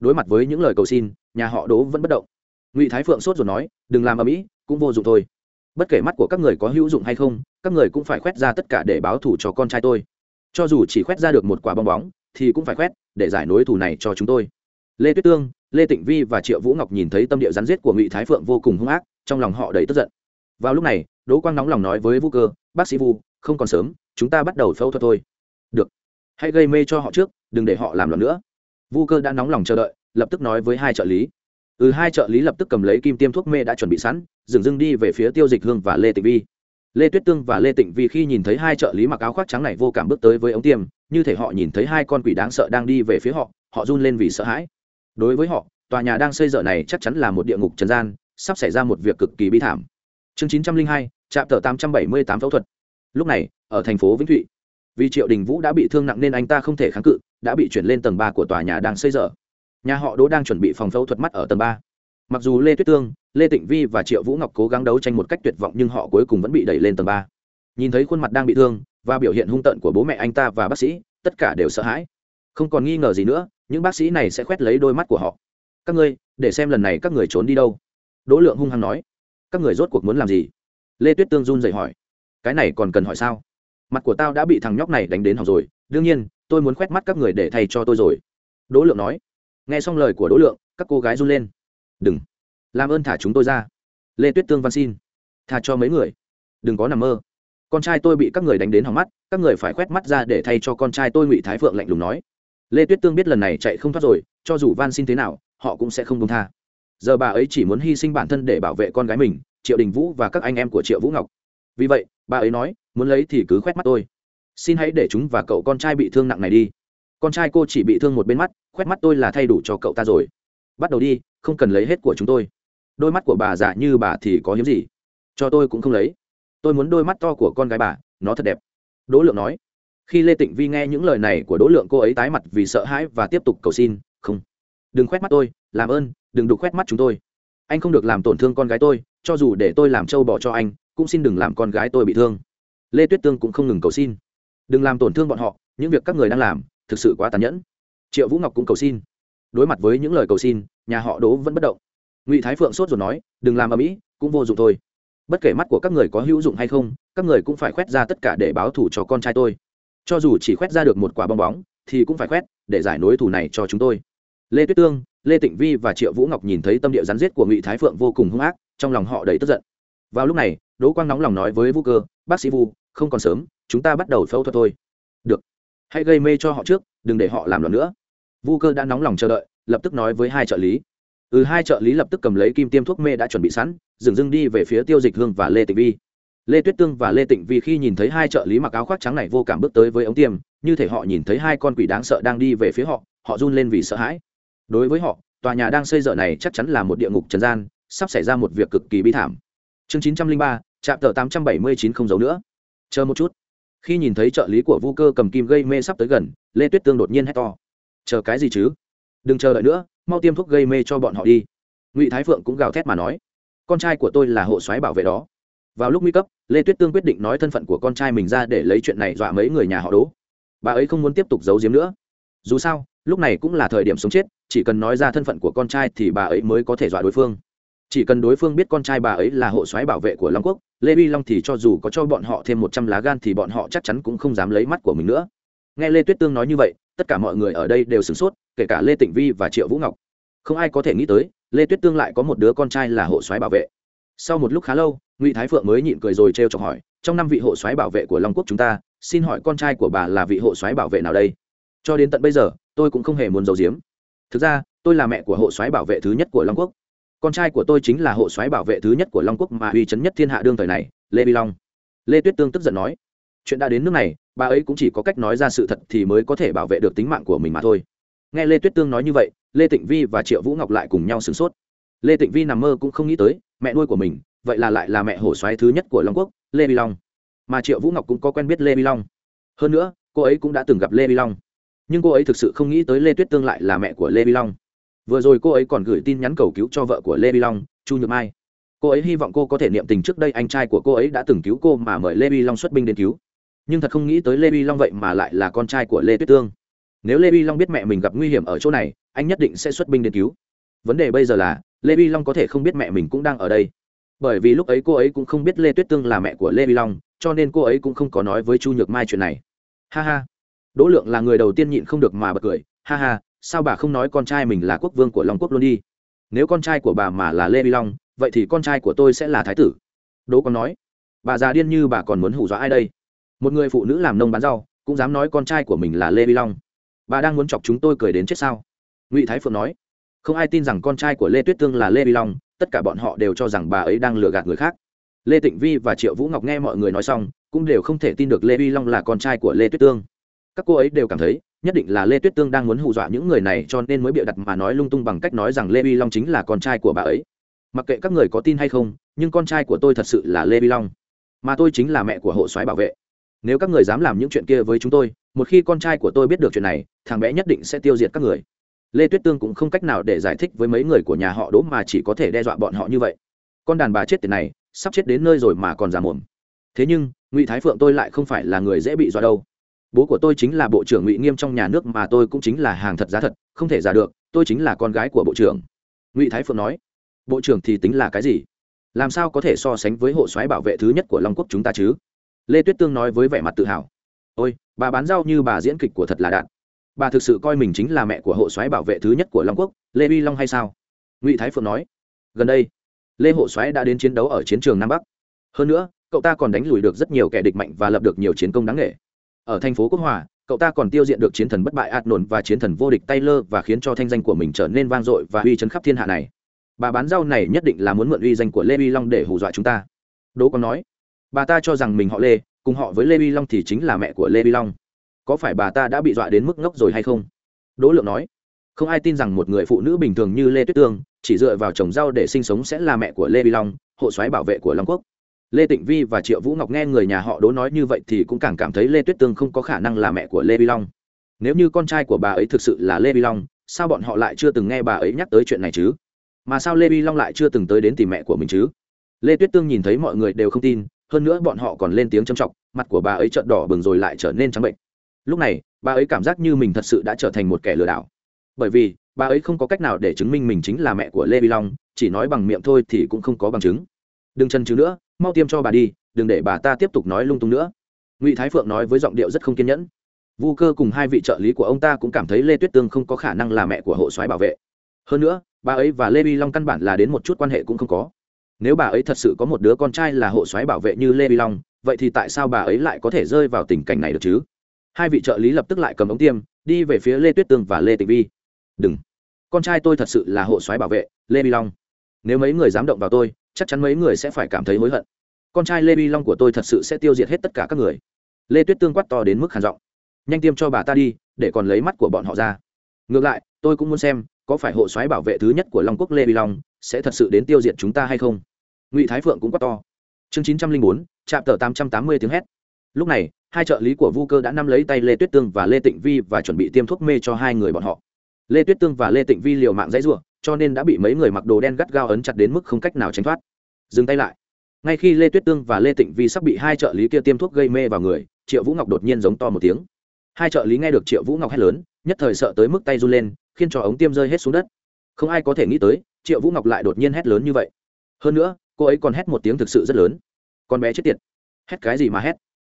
đối mặt với những lời cầu xin, nhà họ Đỗ vẫn bất động. Ngụy thái phượng sốt rồi nói, đừng làm ở mỹ cũng vô dụng thôi. Bất kể mắt của các người có hữu dụng hay không, các người cũng phải khoét ra tất cả để báo thù cho con trai tôi. Cho dù chỉ khoét ra được một quả bong bóng, thì cũng phải khoét để giải nối thù này cho chúng tôi. Lê tuyết tương, lê tịnh vi và triệu vũ ngọc nhìn thấy tâm địa rắn rết của ngụy thái phượng vô cùng hung ác, trong lòng họ đầy tức giận. Vào lúc này, đỗ quang nóng lòng nói với vũ cơ, bác sĩ vu, không còn sớm, chúng ta bắt đầu phẫu thuật thôi. Được. Hãy gây mê cho họ trước, đừng để họ làm loạn nữa vu cơ đã nóng lòng chờ đợi, lập tức nói với hai trợ lý. Ừ hai trợ lý lập tức cầm lấy kim tiêm thuốc mê đã chuẩn bị sẵn, dừng dưng đi về phía tiêu dịch hương và lê tịnh vi. Lê tuyết tương và lê tịnh vi khi nhìn thấy hai trợ lý mặc áo khoác trắng này vô cảm bước tới với ống tiêm, như thể họ nhìn thấy hai con quỷ đáng sợ đang đi về phía họ họ run lên vì sợ hãi. Đối với họ, tòa nhà đang xây dở này chắc chắn là một địa ngục trần gian, sắp xảy ra một việc cực kỳ bi thảm. Chương chín trăm linh hai trạm tờ tám trăm bảy mươi tám phẫu thuật. Lúc này, ở thành phố vĩnh thụy, vì triệu đình vũ đã bị thương nặng nên anh ta không thể kháng cự đã bị chuyển lên tầng ba của tòa nhà đang xây dở. Nhà họ đỗ đang chuẩn bị phòng phẫu thuật mắt ở tầng ba. Mặc dù lê tuyết tương, lê tịnh vi và triệu vũ ngọc cố gắng đấu tranh một cách tuyệt vọng nhưng họ cuối cùng vẫn bị đẩy lên tầng ba. Nhìn thấy khuôn mặt đang bị thương và biểu hiện hung tợn của bố mẹ anh ta và bác sĩ, tất cả đều sợ hãi. Không còn nghi ngờ gì nữa, những bác sĩ này sẽ khoét lấy đôi mắt của họ. Các ngươi, để xem lần này các người trốn đi đâu. Đỗ lượng hung hăng nói. Các người rốt cuộc muốn làm gì? Lê tuyết tương run dậy hỏi. Cái này còn cần hỏi sao? Mặt của tao đã bị thằng nhóc này đánh đến học rồi, đương nhiên tôi muốn khoét mắt các người để thay cho tôi rồi. Đỗ lượng nói. Nghe xong lời của đỗ lượng, các cô gái run lên. Đừng. Làm ơn thả chúng tôi ra. Lê tuyết tương văn xin. Thả cho mấy người. Đừng có nằm mơ. Con trai tôi bị các người đánh đến hỏng mắt, các người phải khoét mắt ra để thay cho con trai tôi ngụy thái phượng lạnh lùng nói. Lê tuyết tương biết lần này chạy không thoát rồi, cho dù van xin thế nào, họ cũng sẽ không công tha. Giờ bà ấy chỉ muốn hy sinh bản thân để bảo vệ con gái mình, triệu đình vũ và các anh em của triệu vũ ngọc. Vì vậy, bà ấy nói, muốn lấy thì cứ khoét mắt tôi xin hãy để chúng và cậu con trai bị thương nặng này đi. Con trai cô chỉ bị thương một bên mắt khoét mắt tôi là thay đủ cho cậu ta rồi. Bắt đầu đi, không cần lấy hết của chúng tôi. Đôi mắt của bà già như bà thì có hiếm gì. Cho tôi cũng không lấy. Tôi muốn đôi mắt to của con gái bà, nó thật đẹp. Đỗ lượng nói. Khi lê tịnh vi nghe những lời này của đỗ lượng, cô ấy tái mặt vì sợ hãi và tiếp tục cầu xin, không. Đừng khoét mắt tôi, làm ơn, đừng đục khoét mắt chúng tôi. Anh không được làm tổn thương con gái tôi, cho dù để tôi làm trâu bỏ cho anh, cũng xin đừng làm con gái tôi bị thương. Lê tuyết tương cũng không ngừng cầu xin đừng làm tổn thương bọn họ, những việc các người đang làm thực sự quá tàn nhẫn. Triệu vũ ngọc cũng cầu xin. Đối mặt với những lời cầu xin, nhà họ đố vẫn bất động. Ngụy thái phượng sốt rồi nói, đừng làm ở mỹ cũng vô dụng thôi. Bất kể mắt của các người có hữu dụng hay không, các người cũng phải khoét ra tất cả để báo thù cho con trai tôi. Cho dù chỉ khoét ra được một quả bong bóng, thì cũng phải khoét để giải nối thù này cho chúng tôi. Lê tuyết tương, lê tịnh vi và triệu vũ ngọc nhìn thấy tâm địa rắn rết của ngụy thái phượng vô cùng hung ác, trong lòng họ đầy tức giận. Vào lúc này, đỗ quang nóng lòng nói với vũ cơ, bác sĩ vu không còn sớm, chúng ta bắt đầu phẫu thuật thôi. Được. Hãy gây mê cho họ trước, đừng để họ làm loạn nữa. Vu cơ đã nóng lòng chờ đợi, lập tức nói với hai trợ lý. Ừ hai trợ lý lập tức cầm lấy kim tiêm thuốc mê đã chuẩn bị sẵn, dừng dưng đi về phía tiêu dịch hương và lê tịnh vi. Lê tuyết tương và lê tịnh vi khi nhìn thấy hai trợ lý mặc áo khoác trắng này vô cảm bước tới với ống tiêm, như thể họ nhìn thấy hai con quỷ đáng sợ đang đi về phía họ họ run lên vì sợ hãi. Đối với họ, tòa nhà đang xây dở này chắc chắn là một địa ngục trần gian, sắp xảy ra một việc cực kỳ bi thảm. Chương chín trăm linh ba, trạm tờ tám trăm bảy mươi chín không giấu nữa chờ một chút. Khi nhìn thấy trợ lý của vu cơ cầm kim gây mê sắp tới gần, lê tuyết tương đột nhiên hét to. Chờ cái gì chứ? Đừng chờ đợi nữa, mau tiêm thuốc gây mê cho bọn họ đi. Ngụy thái phượng cũng gào thét mà nói. Con trai của tôi là hộ soái bảo vệ đó. Vào lúc nguy cấp, lê tuyết tương quyết định nói thân phận của con trai mình ra để lấy chuyện này dọa mấy người nhà họ đố bà ấy không muốn tiếp tục giấu giếm nữa. Dù sao, lúc này cũng là thời điểm sống chết, chỉ cần nói ra thân phận của con trai thì bà ấy mới có thể dọa đối phương chỉ cần đối phương biết con trai bà ấy là hộ soái bảo vệ của long quốc, lê vi long thì cho dù có cho bọn họ thêm một trăm lá gan thì bọn họ chắc chắn cũng không dám lấy mắt của mình nữa. Nghe lê tuyết tương nói như vậy, tất cả mọi người ở đây đều sửng sốt, kể cả lê tịnh vi và triệu vũ ngọc. Không ai có thể nghĩ tới, lê tuyết tương lại có một đứa con trai là hộ soái bảo vệ. Sau một lúc khá lâu, ngụy thái phượng mới nhịn cười rồi t r e o chọc hỏi, trong năm vị hộ soái bảo vệ của long quốc chúng ta, xin hỏi con trai của bà là vị hộ soái bảo vệ nào đây? Cho đến tận bây giờ, tôi cũng không hề muốn giấu giếm. Thực ra, tôi là mẹ của hộ soái bảo vệ thứ nhất của long quốc con trai của tôi chính là hộ soái bảo vệ thứ nhất của long quốc mà uy chấn nhất thiên hạ đương thời này, lê vi long. Lê tuyết tương tức giận nói. Chuyện đã đến nước này, bà ấy cũng chỉ có cách nói ra sự thật thì mới có thể bảo vệ được tính mạng của mình mà thôi. Nghe lê tuyết tương nói như vậy, lê tịnh vi và triệu vũ ngọc lại cùng nhau sửng sốt. Lê tịnh vi nằm mơ cũng không nghĩ tới, mẹ nuôi của mình, vậy là lại là mẹ hổ xoáy thứ nhất của long quốc, lê vi long. Mà triệu vũ ngọc cũng có quen biết lê vi long. Hơn nữa, cô ấy cũng đã từng gặp lê vi long. Nhưng cô ấy thực sự không nghĩ tới lê tuyết tương lại là mẹ của lê vi long vừa rồi cô ấy còn gửi tin nhắn cầu cứu cho vợ của lê vi long, chu nhược mai. Cô ấy hy vọng cô có thể niệm tình trước đây anh trai của cô ấy đã từng cứu cô mà mời lê vi long xuất binh đến cứu. Nhưng thật không nghĩ tới lê vi long vậy mà lại là con trai của lê tuyết tương. Nếu lê vi long biết mẹ mình gặp nguy hiểm ở chỗ này, anh nhất định sẽ xuất binh đến cứu. Vấn đề bây giờ là, lê vi long có thể không biết mẹ mình cũng đang ở đây. Bởi vì lúc ấy cô ấy cũng không biết lê tuyết tương là mẹ của lê vi long, cho nên cô ấy cũng không có nói với chu nhược mai chuyện này. Ha ha. Đỗ lượng là người đầu tiên nhịn không được mà bật cười. Ha ha sao bà không nói con trai mình là quốc vương của long quốc luôn đi? Nếu con trai của bà mà là lê vi long, vậy thì con trai của tôi sẽ là thái tử. Đỗ còn nói. Bà già điên như bà còn muốn hù dọa ai đây? Một người phụ nữ làm nông bán rau, cũng dám nói con trai của mình là lê vi long. Bà đang muốn chọc chúng tôi cười đến chết sao? Ngụy thái phượng nói. Không ai tin rằng con trai của lê tuyết tương là lê vi long, tất cả bọn họ đều cho rằng bà ấy đang lừa gạt người khác. Lê tịnh vi và triệu vũ ngọc nghe mọi người nói xong, cũng đều không thể tin được lê vi long là con trai của lê tuyết tương các cô ấy đều cảm thấy, nhất định là lê tuyết tương đang muốn hù dọa những người này cho nên mới bịa đặt mà nói lung tung bằng cách nói rằng lê vi long chính là con trai của bà ấy. Mặc kệ các người có tin hay không, nhưng con trai của tôi thật sự là lê vi long. Mà tôi chính là mẹ của hộ soái bảo vệ. Nếu các người dám làm những chuyện kia với chúng tôi, một khi con trai của tôi biết được chuyện này, thằng bé nhất định sẽ tiêu diệt các người. Lê tuyết tương cũng không cách nào để giải thích với mấy người của nhà họ đỗ mà chỉ có thể đe dọa bọn họ như vậy. Con đàn bà chết tiền này, sắp chết đến nơi rồi mà còn già mồm thế nhưng, ngụy thái phượng tôi lại không phải là người dễ bị dọa đâu bố của tôi chính là bộ trưởng ngụy nghiêm trong nhà nước mà tôi cũng chính là hàng thật giá thật, không thể giả được, tôi chính là con gái của bộ trưởng. Ngụy thái phượng nói. Bộ trưởng thì tính là cái gì? Làm sao có thể so sánh với hộ soái bảo vệ thứ nhất của long quốc chúng ta chứ? Lê tuyết tương nói với vẻ mặt tự hào. Ôi, bà bán rau như bà diễn kịch của thật là đạn. Bà thực sự coi mình chính là mẹ của hộ soái bảo vệ thứ nhất của long quốc, lê vi long hay sao? Ngụy thái phượng nói. Gần đây, lê hộ soái đã đến chiến đấu ở chiến trường nam bắc. Hơn nữa, cậu ta còn đánh lùi được rất nhiều kẻ địch mạnh và lập được nhiều chiến công đáng kể ở thành phố quốc hòa, cậu ta còn tiêu diệt được chiến thần bất bại ạt nổn và chiến thần vô địch taylor và khiến cho thanh danh của mình trở nên vang dội và uy chấn khắp thiên hạ này. Bà bán rau này nhất định là muốn mượn uy danh của lê vi long để hù dọa chúng ta. Đỗ còn nói, bà ta cho rằng mình họ lê, cùng họ với lê vi long thì chính là mẹ của lê vi long. Có phải bà ta đã bị dọa đến mức ngốc rồi hay không? Đỗ lượng nói, không ai tin rằng một người phụ nữ bình thường như lê tuyết tương, chỉ dựa vào trồng rau để sinh sống sẽ là mẹ của lê vi long, hộ soái bảo vệ của long quốc lê tịnh vi và triệu vũ ngọc nghe người nhà họ đố nói như vậy thì cũng càng cảm thấy lê tuyết tương không có khả năng là mẹ của lê vi long. Nếu như con trai của bà ấy thực sự là lê vi long, sao bọn họ lại chưa từng nghe bà ấy nhắc tới chuyện này chứ? Mà sao lê vi long lại chưa từng tới đến tìm mẹ của mình chứ? Lê tuyết tương nhìn thấy mọi người đều không tin, hơn nữa bọn họ còn lên tiếng châm trọng mặt của bà ấy trợn đỏ bừng rồi lại trở nên trắng bệnh. Lúc này, bà ấy cảm giác như mình thật sự đã trở thành một kẻ lừa đảo. Bởi vì, bà ấy không có cách nào để chứng minh mình chính là mẹ của lê vi long, chỉ nói bằng miệng thôi thì cũng không có bằng chứng. Đừng chân chứ nữa mau tiêm cho bà đi, đừng để bà ta tiếp tục nói lung tung nữa. Ngụy thái phượng nói với giọng điệu rất không kiên nhẫn. Vu cơ cùng hai vị trợ lý của ông ta cũng cảm thấy lê tuyết tương không có khả năng là mẹ của hộ soái bảo vệ. Hơn nữa, bà ấy và lê vi long căn bản là đến một chút quan hệ cũng không có. Nếu bà ấy thật sự có một đứa con trai là hộ soái bảo vệ như lê vi long, vậy thì tại sao bà ấy lại có thể rơi vào tình cảnh này được chứ? Hai vị trợ lý lập tức lại cầm ống tiêm, đi về phía lê tuyết tương và lê tịch vi. Đừng, con trai tôi thật sự là hộ soái bảo vệ, lê vi long nếu mấy người dám động vào tôi, chắc chắn mấy người sẽ phải cảm thấy hối hận. Con trai lê bi long của tôi thật sự sẽ tiêu diệt hết tất cả các người. Lê tuyết tương quát to đến mức hàn giọng. Nhanh tiêm cho bà ta đi, để còn lấy mắt của bọn họ ra. Ngược lại, tôi cũng muốn xem, có phải hộ soái bảo vệ thứ nhất của long quốc lê bi long sẽ thật sự đến tiêu diệt chúng ta hay không? Ngụy thái phượng cũng quát to. Chương chín trăm linh bốn trạm tờ tám trăm tám mươi tiếng hét. Lúc này, hai trợ lý của vu cơ đã nắm lấy tay lê tuyết tương và lê tịnh vi và chuẩn bị tiêm thuốc mê cho hai người bọn họ. Lê tuyết tương và lê tịnh vi liều mạng dãy r u ộ cho nên đã bị mấy người mặc đồ đen gắt gao ấn chặt đến mức không cách nào tránh thoát. Dừng tay lại. Ngay khi lê tuyết tương và lê tịnh vi sắp bị hai trợ lý kia tiêm thuốc gây mê vào người, triệu vũ ngọc đột nhiên giống to một tiếng. Hai trợ lý nghe được triệu vũ ngọc hét lớn, nhất thời sợ tới mức tay run lên, khiến cho ống tiêm rơi hết xuống đất. Không ai có thể nghĩ tới, triệu vũ ngọc lại đột nhiên hét lớn như vậy. Hơn nữa, cô ấy còn hét một tiếng thực sự rất lớn. Con bé chết tiệt. Hét cái gì mà hét?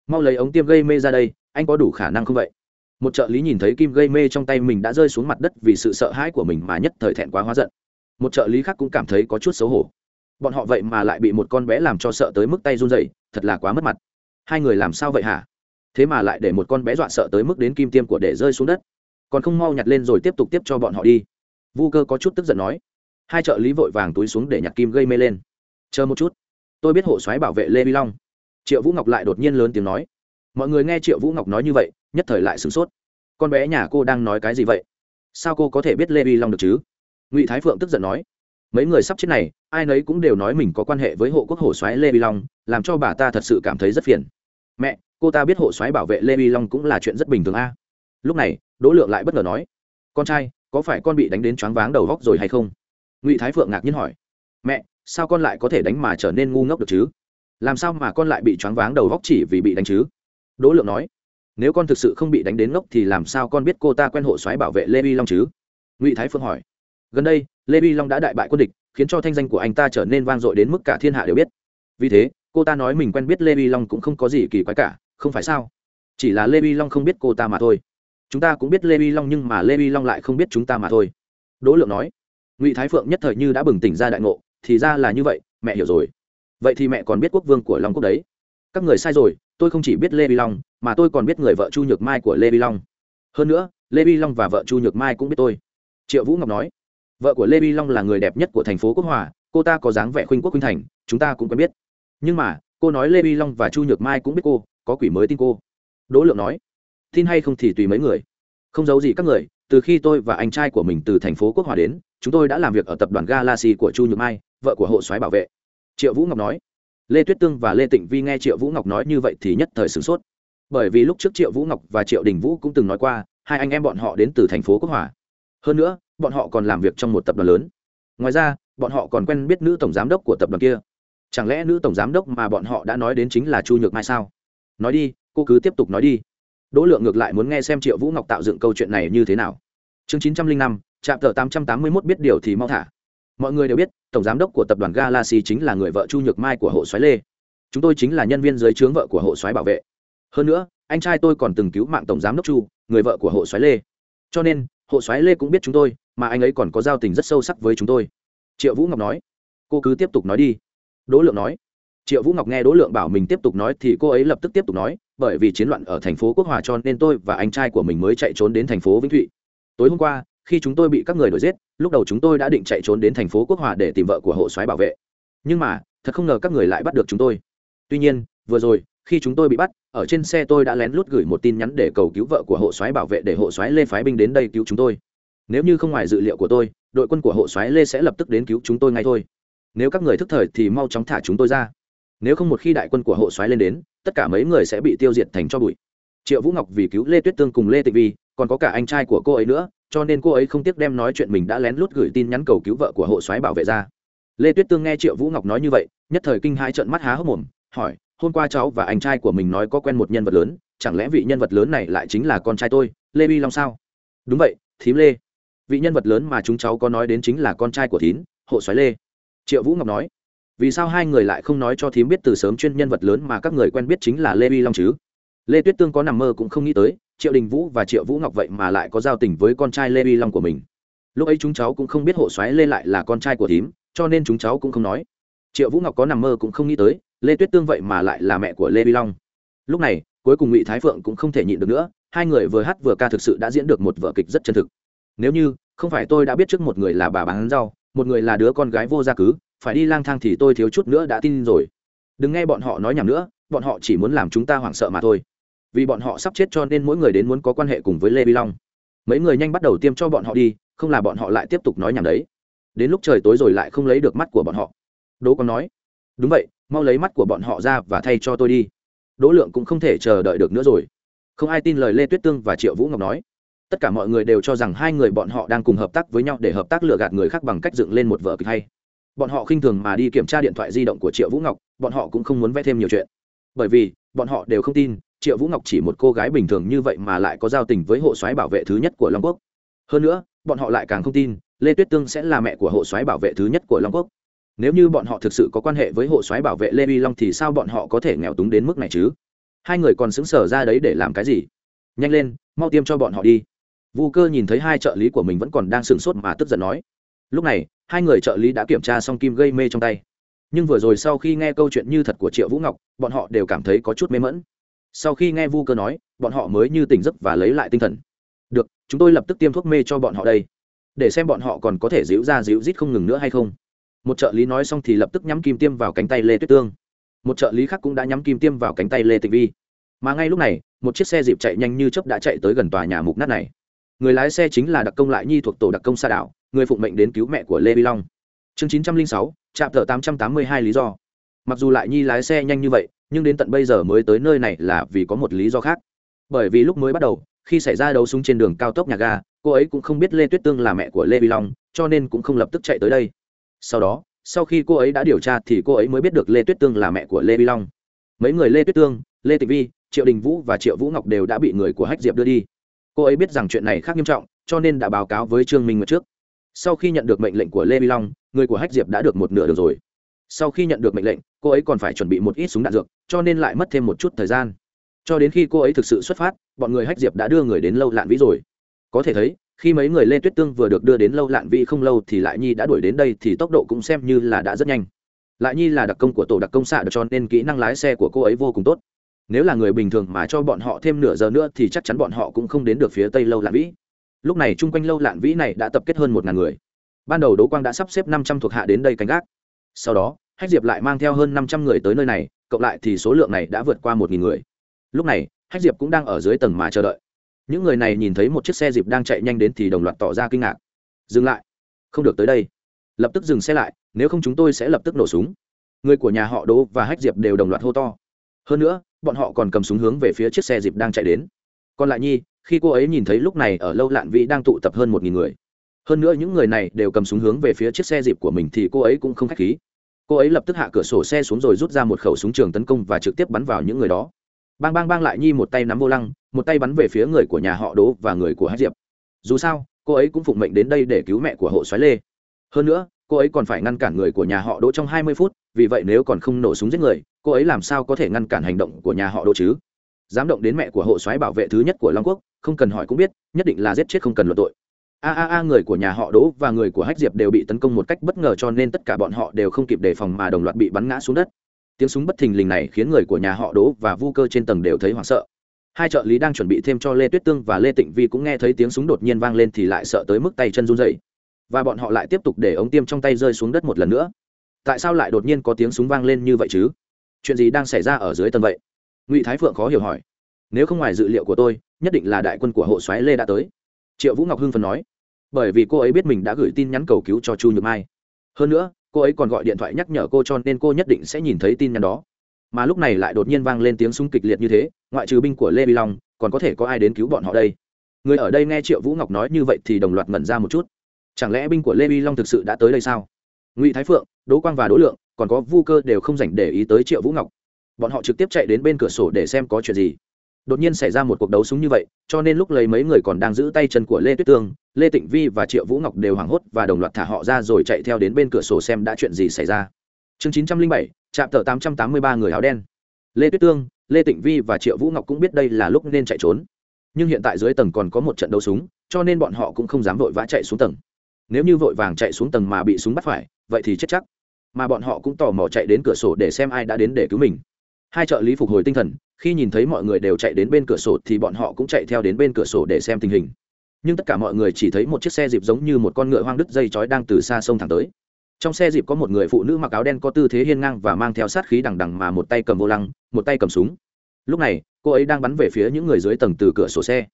Mau lấy ống tiêm gây mê ra đây, anh có đủ khả năng không vậy? Một trợ lý nhìn thấy kim gây mê trong tay mình đã rơi xuống mặt đất vì sự sợ hãi của mình mà nhất thời thẹn quá hóa giận. Một trợ lý khác cũng cảm thấy có chút xấu hổ. Bọn họ vậy mà lại bị một con bé làm cho sợ tới mức tay run rẩy, thật là quá mất mặt. Hai người làm sao vậy hả? Thế mà lại để một con bé dọa sợ tới mức đến kim tiêm của để rơi xuống đất. Còn không mau nhặt lên rồi tiếp tục tiếp cho bọn họ đi. Vu cơ có chút tức giận nói. Hai trợ lý vội vàng túi xuống để nhặt kim gây mê lên. Chờ một chút. Tôi biết hộ Xoáy bảo vệ lê vi long. Triệu vũ ngọc lại đột nhiên lớn tiếng nói. Mọi người nghe triệu vũ ngọc nói như vậy nhất thời lại sửng sốt. Con bé nhà cô đang nói cái gì vậy? Sao cô có thể biết lê vi long được chứ? Ngụy thái phượng tức giận nói. Mấy người sắp chết này, ai nấy cũng đều nói mình có quan hệ với hộ quốc hổ xoáy lê vi long, làm cho bà ta thật sự cảm thấy rất phiền. Mẹ, cô ta biết hộ xoáy bảo vệ lê vi long cũng là chuyện rất bình thường a. Lúc này, đỗ lượng lại bất ngờ nói. Con trai, có phải con bị đánh đến choáng váng đầu góc rồi hay không? Ngụy thái phượng ngạc nhiên hỏi. Mẹ, sao con lại có thể đánh mà trở nên ngu ngốc được chứ? Làm sao mà con lại bị choáng váng đầu góc chỉ vì bị đánh chứ? Đỗ lượng nói nếu con thực sự không bị đánh đến ngốc thì làm sao con biết cô ta quen hộ xoáy bảo vệ lê vi long chứ? Ngụy thái phương hỏi. Gần đây, lê vi long đã đại bại quân địch, khiến cho thanh danh của anh ta trở nên vang dội đến mức cả thiên hạ đều biết. Vì thế, cô ta nói mình quen biết lê vi long cũng không có gì kỳ quái cả, không phải sao? Chỉ là lê vi long không biết cô ta mà thôi. Chúng ta cũng biết lê vi long nhưng mà lê vi long lại không biết chúng ta mà thôi. Đỗ lượng nói. Ngụy thái phượng nhất thời như đã bừng tỉnh ra đại ngộ, thì ra là như vậy, mẹ hiểu rồi. Vậy thì mẹ còn biết quốc vương của long quốc đấy. Các người sai rồi tôi không chỉ biết lê vi long, mà tôi còn biết người vợ chu nhược mai của lê vi long. Hơn nữa, lê vi long và vợ chu nhược mai cũng biết tôi. Triệu vũ ngọc nói, vợ của lê vi long là người đẹp nhất của thành phố quốc hòa, cô ta có dáng vẻ khuynh quốc khuynh thành, chúng ta cũng quen biết. Nhưng mà, cô nói lê vi long và chu nhược mai cũng biết cô, có quỷ mới tin cô. Đỗ lượng nói, tin hay không thì tùy mấy người. Không giấu gì các người, từ khi tôi và anh trai của mình từ thành phố quốc hòa đến, chúng tôi đã làm việc ở tập đoàn galaxy của chu nhược mai, vợ của hộ soái bảo vệ. Triệu vũ ngọc nói lê tuyết tương và lê tịnh vi nghe triệu vũ ngọc nói như vậy thì nhất thời sửng sốt. Bởi vì lúc trước triệu vũ ngọc và triệu đình vũ cũng từng nói qua, hai anh em bọn họ đến từ thành phố quốc hòa. Hơn nữa, bọn họ còn làm việc trong một tập đoàn lớn. Ngoài ra, bọn họ còn quen biết nữ tổng giám đốc của tập đoàn kia. Chẳng lẽ nữ tổng giám đốc mà bọn họ đã nói đến chính là chu nhược mai sao? Nói đi, cô cứ tiếp tục nói đi. Đỗ lượng ngược lại muốn nghe xem triệu vũ ngọc tạo dựng câu chuyện này như thế nào. Chương chín trăm linh năm trạm tờ tám trăm tám mươi mốt biết điều thì mau thả mọi người đều biết, tổng giám đốc của tập đoàn galaxy chính là người vợ chu nhược mai của hộ soái lê. Chúng tôi chính là nhân viên dưới trướng vợ của hộ soái bảo vệ. Hơn nữa, anh trai tôi còn từng cứu mạng tổng giám đốc chu, người vợ của hộ soái lê. Cho nên, hộ soái lê cũng biết chúng tôi, mà anh ấy còn có giao tình rất sâu sắc với chúng tôi. Triệu vũ ngọc nói. Cô cứ tiếp tục nói đi. Đỗ lượng nói. Triệu vũ ngọc nghe đỗ lượng bảo mình tiếp tục nói thì cô ấy lập tức tiếp tục nói, bởi vì chiến loạn ở thành phố quốc hòa cho nên tôi và anh trai của mình mới chạy trốn đến thành phố vĩnh thụy. Tối hôm qua khi chúng tôi bị các người đuổi giết, lúc đầu chúng tôi đã định chạy trốn đến thành phố quốc hòa để tìm vợ của hộ soái bảo vệ. Nhưng mà, thật không ngờ các người lại bắt được chúng tôi. Tuy nhiên, vừa rồi, khi chúng tôi bị bắt, ở trên xe tôi đã lén lút gửi một tin nhắn để cầu cứu vợ của hộ soái bảo vệ để hộ soái lê phái binh đến đây cứu chúng tôi. Nếu như không ngoài dự liệu của tôi, đội quân của hộ soái lê sẽ lập tức đến cứu chúng tôi ngay thôi. Nếu các người thức thời thì mau chóng thả chúng tôi ra. Nếu không một khi đại quân của hộ soái lên đến, tất cả mấy người sẽ bị tiêu diệt thành cho bụi. Triệu vũ ngọc vì cứu lê tuyết tương cùng lê tịnh vi còn có cả anh trai của cô ấy nữa cho nên cô ấy không tiếc đem nói chuyện mình đã lén lút gửi tin nhắn cầu cứu vợ của hộ soái bảo vệ ra. Lê tuyết tương nghe triệu vũ ngọc nói như vậy, nhất thời kinh hai trợn mắt há hốc mồm, hỏi, hôm qua cháu và anh trai của mình nói có quen một nhân vật lớn, chẳng lẽ vị nhân vật lớn này lại chính là con trai tôi, lê bi long sao? Đúng vậy, thím lê. Vị nhân vật lớn mà chúng cháu có nói đến chính là con trai của thím, hộ soái lê. Triệu vũ ngọc nói, vì sao hai người lại không nói cho thím biết từ sớm chuyên nhân vật lớn mà các người quen biết chính là lê bi long chứ? Lê tuyết tương có nằm mơ cũng không nghĩ tới triệu đình vũ và triệu vũ ngọc vậy mà lại có giao tình với con trai lê uy long của mình. Lúc ấy chúng cháu cũng không biết hộ xoáy lê lại là con trai của thím, cho nên chúng cháu cũng không nói. Triệu vũ ngọc có nằm mơ cũng không nghĩ tới, lê tuyết tương vậy mà lại là mẹ của lê uy long. Lúc này, cuối cùng ngụy thái phượng cũng không thể nhịn được nữa, hai người vừa hát vừa ca thực sự đã diễn được một vở kịch rất chân thực. Nếu như, không phải tôi đã biết trước một người là bà bán rau, một người là đứa con gái vô gia cứ phải đi lang thang thì tôi thiếu chút nữa đã tin rồi. Đừng nghe bọn họ nói nhầm nữa, bọn họ chỉ muốn làm chúng ta hoảng sợ mà thôi vì bọn họ sắp chết cho nên mỗi người đến muốn có quan hệ cùng với lê vi long. Mấy người nhanh bắt đầu tiêm cho bọn họ đi, không là bọn họ lại tiếp tục nói nhầm đấy. Đến lúc trời tối rồi lại không lấy được mắt của bọn họ. Đỗ còn nói, đúng vậy, mau lấy mắt của bọn họ ra và thay cho tôi đi. Đỗ lượng cũng không thể chờ đợi được nữa rồi. Không ai tin lời lê tuyết tương và triệu vũ ngọc nói. Tất cả mọi người đều cho rằng hai người bọn họ đang cùng hợp tác với nhau để hợp tác lừa gạt người khác bằng cách dựng lên một vở kịch hay. Bọn họ khinh thường mà đi kiểm tra điện thoại di động của triệu vũ ngọc, bọn họ cũng không muốn vẽ thêm nhiều chuyện. Bởi vì, bọn họ đều không tin triệu vũ ngọc chỉ một cô gái bình thường như vậy mà lại có giao tình với hộ soái bảo vệ thứ nhất của long quốc hơn nữa bọn họ lại càng không tin lê tuyết tương sẽ là mẹ của hộ soái bảo vệ thứ nhất của long quốc nếu như bọn họ thực sự có quan hệ với hộ soái bảo vệ lê vi long thì sao bọn họ có thể nghèo túng đến mức này chứ hai người còn xứng sở ra đấy để làm cái gì nhanh lên mau tiêm cho bọn họ đi vu cơ nhìn thấy hai trợ lý của mình vẫn còn đang sửng sốt mà tức giận nói lúc này hai người trợ lý đã kiểm tra xong kim gây mê trong tay nhưng vừa rồi sau khi nghe câu chuyện như thật của triệu vũ ngọc bọn họ đều cảm thấy có chút mê mẫn sau khi nghe vu cơ nói, bọn họ mới như tỉnh giấc và lấy lại tinh thần. Được, chúng tôi lập tức tiêm thuốc mê cho bọn họ đây. Để xem bọn họ còn có thể díu ra díu rít không ngừng nữa hay không. Một trợ lý nói xong thì lập tức nhắm kim tiêm vào cánh tay lê tuyết tương. Một trợ lý khác cũng đã nhắm kim tiêm vào cánh tay lê tịch vi. Mà ngay lúc này, một chiếc xe dịp chạy nhanh như chớp đã chạy tới gần tòa nhà mục nát này. Người lái xe chính là đặc công lại nhi thuộc tổ đặc công sa đảo, người phụng mệnh đến cứu mẹ của lê vi long. Chương chín trăm linh sáu trạm thợ tám trăm tám mươi hai lý do mặc dù lại nhi lái xe nhanh như vậy, nhưng đến tận bây giờ mới tới nơi này là vì có một lý do khác. Bởi vì lúc mới bắt đầu, khi xảy ra đấu súng trên đường cao tốc nhà ga, cô ấy cũng không biết lê tuyết tương là mẹ của lê vi long, cho nên cũng không lập tức chạy tới đây. Sau đó, sau khi cô ấy đã điều tra thì cô ấy mới biết được lê tuyết tương là mẹ của lê vi long. Mấy người lê tuyết tương, lê tịch vi, triệu đình vũ và triệu vũ ngọc đều đã bị người của hách diệp đưa đi. Cô ấy biết rằng chuyện này khác nghiêm trọng, cho nên đã báo cáo với trương minh mật trước. Sau khi nhận được mệnh lệnh của lê vi long, người của hách diệp đã được một nửa được rồi sau khi nhận được mệnh lệnh, cô ấy còn phải chuẩn bị một ít súng đạn dược, cho nên lại mất thêm một chút thời gian. Cho đến khi cô ấy thực sự xuất phát, bọn người hách diệp đã đưa người đến lâu lạn vĩ rồi. Có thể thấy, khi mấy người lê tuyết tương vừa được đưa đến lâu lạn vĩ không lâu thì lại nhi đã đuổi đến đây thì tốc độ cũng xem như là đã rất nhanh. Lại nhi là đặc công của tổ đặc công xạ được cho nên kỹ năng lái xe của cô ấy vô cùng tốt. Nếu là người bình thường mà cho bọn họ thêm nửa giờ nữa thì chắc chắn bọn họ cũng không đến được phía tây lâu lạn vĩ. Lúc này chung quanh lâu lạn vĩ này đã tập kết hơn một ngàn người. Ban đầu đỗ quang đã sắp xếp năm trăm thuộc hạ đến đây canh gác sau đó, hách diệp lại mang theo hơn năm trăm người tới nơi này, cộng lại thì số lượng này đã vượt qua một nghìn người. Lúc này, hách diệp cũng đang ở dưới tầng mà chờ đợi. Những người này nhìn thấy một chiếc xe dịp đang chạy nhanh đến thì đồng loạt tỏ ra kinh ngạc. Dừng lại. Không được tới đây. Lập tức dừng xe lại, nếu không chúng tôi sẽ lập tức nổ súng. Người của nhà họ đỗ và hách diệp đều đồng loạt hô to. Hơn nữa, bọn họ còn cầm súng hướng về phía chiếc xe dịp đang chạy đến. Còn lại nhi, khi cô ấy nhìn thấy lúc này ở lâu lạn vĩ đang tụ tập hơn một nghìn người. Hơn nữa những người này đều cầm súng hướng về phía chiếc xe dịp của mình thì cô ấy cũng không k h á c h khí cô ấy lập tức hạ cửa sổ xe xuống rồi rút ra một khẩu súng trường tấn công và trực tiếp bắn vào những người đó. Bang bang bang lại nhi một tay nắm vô lăng, một tay bắn về phía người của nhà họ đỗ và người của hát diệp. Dù sao, cô ấy cũng phụng mệnh đến đây để cứu mẹ của hộ xoáy lê. Hơn nữa, cô ấy còn phải ngăn cản người của nhà họ đỗ trong hai mươi phút, vì vậy nếu còn không nổ súng giết người, cô ấy làm sao có thể ngăn cản hành động của nhà họ đỗ chứ? Dám động đến mẹ của hộ soái bảo vệ thứ nhất của long quốc, không cần hỏi cũng biết, nhất định là giết chết không cần luận tội a a a, người của nhà họ đỗ và người của hách diệp đều bị tấn công một cách bất ngờ cho nên tất cả bọn họ đều không kịp đề phòng mà đồng loạt bị bắn ngã xuống đất. Tiếng súng bất thình lình này khiến người của nhà họ đỗ và vu cơ trên tầng đều thấy hoảng sợ. Hai trợ lý đang chuẩn bị thêm cho lê tuyết tương và lê tịnh vi cũng nghe thấy tiếng súng đột nhiên vang lên thì lại sợ tới mức tay chân run dậy và bọn họ lại tiếp tục để ống tiêm trong tay rơi xuống đất một lần nữa. Tại sao lại đột nhiên có tiếng súng vang lên như vậy chứ? Chuyện gì đang xảy ra ở dưới tầng vậy? Ngụy thái phượng khó hiểu hỏi. Nếu không ngoài dự liệu của tôi, nhất định là đại quân của hộ soái lê đã tới. Triệu vũ ngọc hưng phần nói bởi vì cô ấy biết mình đã gửi tin nhắn cầu cứu cho chu nhược mai. Hơn nữa, cô ấy còn gọi điện thoại nhắc nhở cô cho nên cô nhất định sẽ nhìn thấy tin nhắn đó. Mà lúc này lại đột nhiên vang lên tiếng súng kịch liệt như thế, ngoại trừ binh của lê vi long, còn có thể có ai đến cứu bọn họ đây? Người ở đây nghe triệu vũ ngọc nói như vậy thì đồng loạt ngẩn ra một chút. Chẳng lẽ binh của lê vi long thực sự đã tới đây sao? Ngụy thái phượng, đỗ quang và đỗ lượng, còn có vu cơ đều không dành để ý tới triệu vũ ngọc. Bọn họ trực tiếp chạy đến bên cửa sổ để xem có chuyện gì đột nhiên xảy ra một cuộc đấu súng như vậy, cho nên lúc lấy mấy người còn đang giữ tay chân của lê tuyết tương, lê tịnh vi và triệu vũ ngọc đều hoảng hốt và đồng loạt thả họ ra rồi chạy theo đến bên cửa sổ xem đã chuyện gì xảy ra. Chương chín trăm linh bảy, trạm tờ tám trăm tám mươi ba người áo đen. Lê tuyết tương, lê tịnh vi và triệu vũ ngọc cũng biết đây là lúc nên chạy trốn. Nhưng hiện tại dưới tầng còn có một trận đấu súng, cho nên bọn họ cũng không dám vội vã chạy xuống tầng. Nếu như vội vàng chạy xuống tầng mà bị súng bắt phải, vậy thì chết chắc. Mà bọn họ cũng tò mò chạy đến cửa sổ để xem ai đã đến để cứu mình hai trợ lý phục hồi tinh thần, khi nhìn thấy mọi người đều chạy đến bên cửa sổ thì bọn họ cũng chạy theo đến bên cửa sổ để xem tình hình. Nhưng tất cả mọi người chỉ thấy một chiếc xe dịp giống như một con ngựa hoang đứt dây chói đang từ xa sông thẳng tới. Trong xe dịp có một người phụ nữ mặc áo đen có tư thế hiên ngang và mang theo sát khí đằng đằng mà một tay cầm vô lăng, một tay cầm súng. Lúc này, cô ấy đang bắn về phía những người dưới tầng từ cửa sổ xe.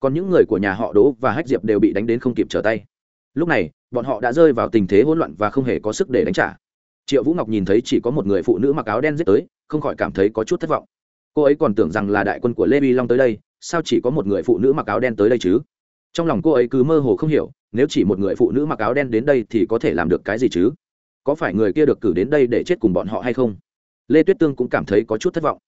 Còn những người của nhà họ đỗ và hách diệp đều bị đánh đến không kịp trở tay. Lúc này, bọn họ đã rơi vào tình thế hỗn loạn và không hề có sức để đánh trả. Triệu vũ ngọc nhìn thấy chỉ có một người phụ nữ mặc áo đen giết tới không khỏi cảm thấy có chút thất vọng. Cô ấy còn tưởng rằng là đại quân của lê vi long tới đây, sao chỉ có một người phụ nữ mặc áo đen tới đây chứ? Trong lòng cô ấy cứ mơ hồ không hiểu, nếu chỉ một người phụ nữ mặc áo đen đến đây thì có thể làm được cái gì chứ? Có phải người kia được cử đến đây để chết cùng bọn họ hay không? Lê tuyết tương cũng cảm thấy có chút thất vọng.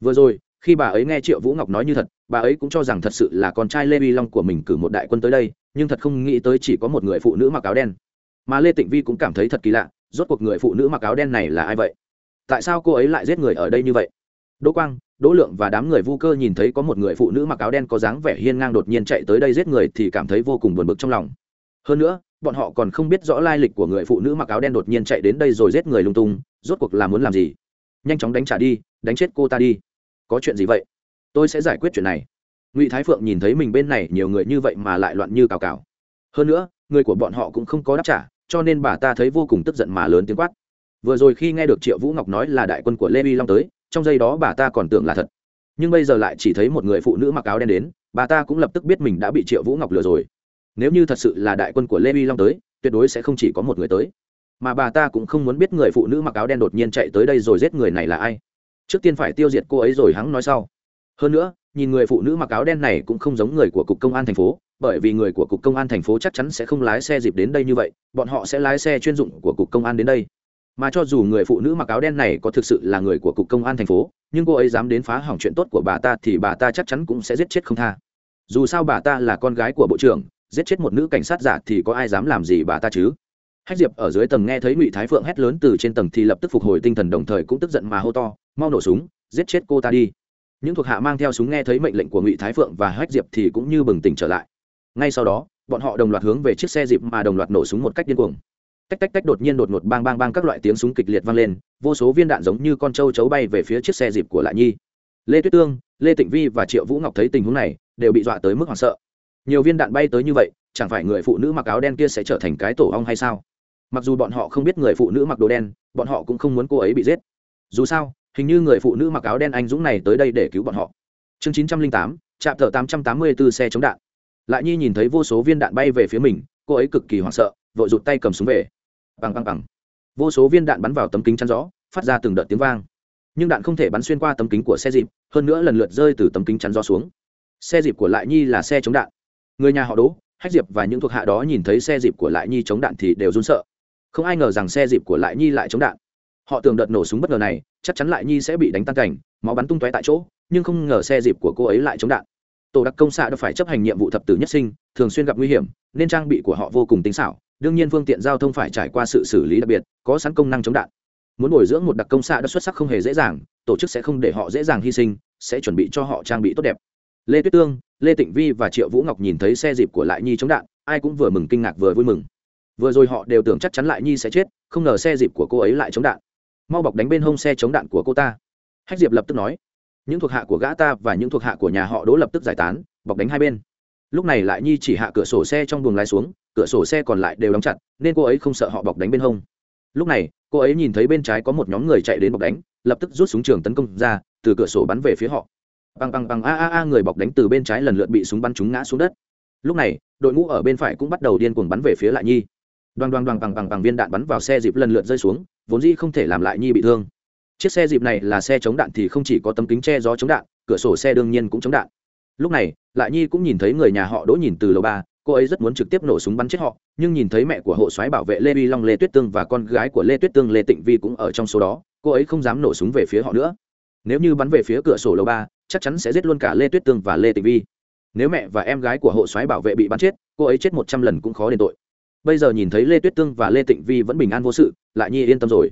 Vừa rồi, khi bà ấy nghe triệu vũ ngọc nói như thật, bà ấy cũng cho rằng thật sự là con trai lê vi long của mình cử một đại quân tới đây, nhưng thật không nghĩ tới chỉ có một người phụ nữ mặc áo đen. Mà lê tịnh vi cũng cảm thấy thật kỳ lạ, rốt cuộc người phụ nữ mặc áo đen này là ai vậy? Tại sao cô ấy lại giết người ở đây như vậy? Đỗ quang, đỗ lượng và đám người vu cơ nhìn thấy có một người phụ nữ mặc áo đen có dáng vẻ hiên ngang đột nhiên chạy tới đây giết người thì cảm thấy vô cùng buồn bực trong lòng. Hơn nữa, bọn họ còn không biết rõ lai lịch của người phụ nữ mặc áo đen đột nhiên chạy đến đây rồi giết người lung tung, rốt cuộc là muốn làm gì? Nhanh chóng đánh trả đi, đánh chết cô ta đi. Có chuyện gì vậy? Tôi sẽ giải quyết chuyện này. Ngụy thái phượng nhìn thấy mình bên này nhiều người như vậy mà lại loạn như cào cào. Hơn nữa, người của bọn họ cũng không có đáp trả, cho nên bà ta thấy vô cùng tức giận mà lớn tiếng quát vừa rồi khi nghe được triệu vũ ngọc nói là đại quân của lê vi long tới, trong giây đó bà ta còn tưởng là thật. Nhưng bây giờ lại chỉ thấy một người phụ nữ mặc áo đen đến, bà ta cũng lập tức biết mình đã bị triệu vũ ngọc lừa rồi. Nếu như thật sự là đại quân của lê vi long tới, tuyệt đối sẽ không chỉ có một người tới. Mà bà ta cũng không muốn biết người phụ nữ mặc áo đen đột nhiên chạy tới đây rồi giết người này là ai. Trước tiên phải tiêu diệt cô ấy rồi hắn nói sau. Hơn nữa, nhìn người phụ nữ mặc áo đen này cũng không giống người của cục công an thành phố, bởi vì người của cục công an thành phố chắc chắn sẽ không lái xe dịp đến đây như vậy, bọn họ sẽ lái xe chuyên dụng của cục công an đến đây mà cho dù người phụ nữ mặc áo đen này có thực sự là người của cục công an thành phố, nhưng cô ấy dám đến phá hỏng chuyện tốt của bà ta thì bà ta chắc chắn cũng sẽ giết chết không tha. Dù sao bà ta là con gái của bộ trưởng, giết chết một nữ cảnh sát giả thì có ai dám làm gì bà ta chứ? Hách diệp ở dưới tầng nghe thấy ngụy thái phượng hét lớn từ trên tầng thì lập tức phục hồi tinh thần đồng thời cũng tức giận mà hô to, mau nổ súng, giết chết cô ta đi. Những thuộc hạ mang theo súng nghe thấy mệnh lệnh của ngụy thái phượng và hách diệp thì cũng như bừng tỉnh trở lại. Ngay sau đó, bọn họ đồng loạt hướng về chiếc xe dịp mà đồng loạt nổ súng một cách điên cuồng tách tách tách đột nhiên đột ngột bang bang bang các loại tiếng súng kịch liệt vang lên, vô số viên đạn giống như con trâu chấu bay về phía chiếc xe dịp của lại nhi. Lê tuyết tương, lê tịnh vi và triệu vũ ngọc thấy tình huống này, đều bị dọa tới mức hoảng sợ. Nhiều viên đạn bay tới như vậy, chẳng phải người phụ nữ mặc áo đen kia sẽ trở thành cái tổ ong hay sao? Mặc dù bọn họ không biết người phụ nữ mặc đồ đen, bọn họ cũng không muốn cô ấy bị giết. Dù sao, hình như người phụ nữ mặc áo đen anh dũng này tới đây để cứu bọn họ. Chương chín trăm linh tám, trạm thợ tám trăm tám mươi b ố xe chống đạn. Lại nhi nhìn thấy vô số viên đạn bay về phía mình, cô ấy cực kỳ hoảng sợ, vội rụt tay cầm súng về bằng bằng bằng. Vô số viên đạn bắn vào tấm kính chắn rõ phát ra từng đợt tiếng vang. Nhưng đạn không thể bắn xuyên qua tấm kính của xe dịp, hơn nữa lần lượt rơi từ tấm kính chắn gió xuống. Xe dịp của lại nhi là xe chống đạn. Người nhà họ đỗ, hách diệp và những thuộc hạ đó nhìn thấy xe dịp của lại nhi chống đạn thì đều run sợ. Không ai ngờ rằng xe dịp của lại nhi lại chống đạn. Họ tưởng đợt nổ súng bất ngờ này, chắc chắn lại nhi sẽ bị đánh tan cảnh, máu bắn tung tóe tại chỗ, nhưng không ngờ xe dịp của cô ấy lại chống đạn tổ đặc công xạ đã phải chấp hành nhiệm vụ thập tử nhất sinh, thường xuyên gặp nguy hiểm, nên trang bị của họ vô cùng tinh xảo, đương nhiên phương tiện giao thông phải trải qua sự xử lý đặc biệt, có sẵn công năng chống đạn. Muốn bồi dưỡng một đặc công xạ đã xuất sắc không hề dễ dàng, tổ chức sẽ không để họ dễ dàng hy sinh, sẽ chuẩn bị cho họ trang bị tốt đẹp. Lê tuyết tương, lê tịnh vi và triệu vũ ngọc nhìn thấy xe dịp của lại nhi chống đạn, ai cũng vừa mừng kinh ngạc vừa vui mừng. Vừa rồi họ đều tưởng chắc chắn lại nhi sẽ chết, không ngờ xe dịp của cô ấy lại chống đạn. Mau bọc đánh bên hông xe chống đạn của cô ta. Hách diệp lập tức nói những thuộc hạ của gã ta và những thuộc hạ của nhà họ đỗ lập tức giải tán, bọc đánh hai bên. Lúc này lại nhi chỉ hạ cửa sổ xe trong buồng lái xuống, cửa sổ xe còn lại đều đóng chặt, nên cô ấy không sợ họ bọc đánh bên hông. Lúc này, cô ấy nhìn thấy bên trái có một nhóm người chạy đến bọc đánh, lập tức rút súng trường tấn công ra, từ cửa sổ bắn về phía họ. Bằng bằng bằng a a a, người bọc đánh từ bên trái lần lượt bị súng bắn trúng ngã xuống đất. Lúc này, đội ngũ ở bên phải cũng bắt đầu điên cuồng bắn về phía lại nhi. Đoàn đoàn đoàn bằng bằng bằng viên đạn bắn vào xe dịp lần lượt rơi xuống, vốn dĩ không thể làm lại nhi bị thương chiếc xe dịp này là xe chống đạn thì không chỉ có tấm kính che gió chống đạn, cửa sổ xe đương nhiên cũng chống đạn. Lúc này, lại nhi cũng nhìn thấy người nhà họ đỗ nhìn từ lầu ba, cô ấy rất muốn trực tiếp nổ súng bắn chết họ, nhưng nhìn thấy mẹ của hộ soái bảo vệ lê vi long lê tuyết tương và con gái của lê tuyết tương lê tịnh vi cũng ở trong số đó, cô ấy không dám nổ súng về phía họ nữa. Nếu như bắn về phía cửa sổ lầu ba, chắc chắn sẽ giết luôn cả lê tuyết tương và lê tịnh vi. Nếu mẹ và em gái của hộ soái bảo vệ bị bắn chết, cô ấy chết một trăm lần cũng khó đền tội. Bây giờ nhìn thấy lê tuyết tương và lê tịnh vi vẫn bình an vô sự, lại nhi yên tâm rồi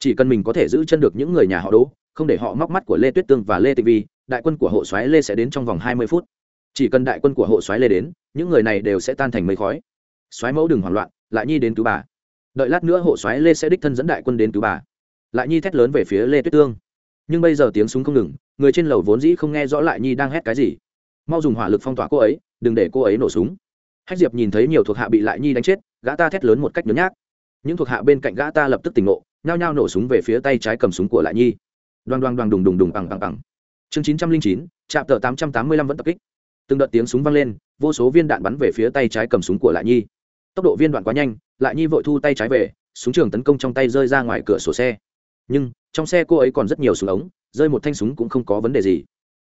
chỉ cần mình có thể giữ chân được những người nhà họ đỗ, không để họ móc mắt của lê tuyết tương và lê tịnh vi, đại quân của hộ soái lê sẽ đến trong vòng hai mươi phút. Chỉ cần đại quân của hộ soái lê đến, những người này đều sẽ tan thành mây khói. Soái mẫu đừng hoảng loạn, lại nhi đến cứu bà. Đợi lát nữa hộ soái lê sẽ đích thân dẫn đại quân đến cứu bà. Lại nhi thét lớn về phía lê tuyết tương. Nhưng bây giờ tiếng súng không ngừng, người trên lầu vốn dĩ không nghe rõ lại nhi đang hét cái gì. Mau dùng hỏa lực phong tỏa cô ấy, đừng để cô ấy nổ súng. Hách diệp nhìn thấy nhiều thuộc hạ bị lại nhi đánh chết, gã ta thét lớn một cách nhớ nhác. Những thuộc hạ bên cạnh gã ta lập tức tỉnh ngộ nhao nhao nổ súng về phía tay trái cầm súng của lại nhi. Đoan đoan đoan đùng đùng đùng bằng bằng bằng. Chương chín trăm linh chín trạm tờ tám trăm tám mươi lăm vẫn tập kích. Từng đợt tiếng súng vang lên, vô số viên đạn bắn về phía tay trái cầm súng của lại nhi. Tốc độ viên đoạn quá nhanh, lại nhi vội thu tay trái về, súng trường tấn công trong tay rơi ra ngoài cửa sổ xe. Nhưng, trong xe cô ấy còn rất nhiều súng ống, rơi một thanh súng cũng không có vấn đề gì.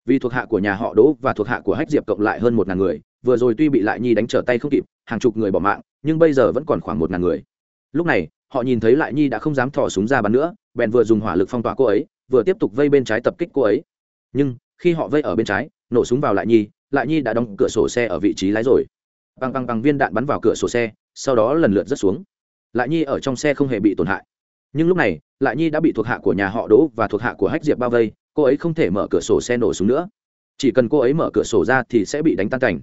Vì thuộc hạ của nhà họ đỗ và thuộc hạ của hách diệp cộng lại hơn một ngàn người, vừa rồi tuy bị lại nhi đánh trở tay không kịp, hàng chục người bỏ mạng, nhưng bây giờ vẫn còn khoảng một ngàn người. Lúc này họ nhìn thấy lại nhi đã không dám thò súng ra bắn nữa, bèn vừa dùng hỏa lực phong tỏa cô ấy, vừa tiếp tục vây bên trái tập kích cô ấy. Nhưng, khi họ vây ở bên trái, nổ súng vào lại nhi lại nhi đã đóng cửa sổ xe ở vị trí lái rồi. Bằng bằng bằng viên đạn bắn vào cửa sổ xe, sau đó lần lượt rớt xuống. Lại nhi ở trong xe không hề bị tổn hại. Nhưng lúc này, lại nhi đã bị thuộc hạ của nhà họ đỗ và thuộc hạ của hách diệp bao vây, cô ấy không thể mở cửa sổ xe nổ súng nữa. Chỉ cần cô ấy mở cửa sổ ra thì sẽ bị đánh tan cảnh.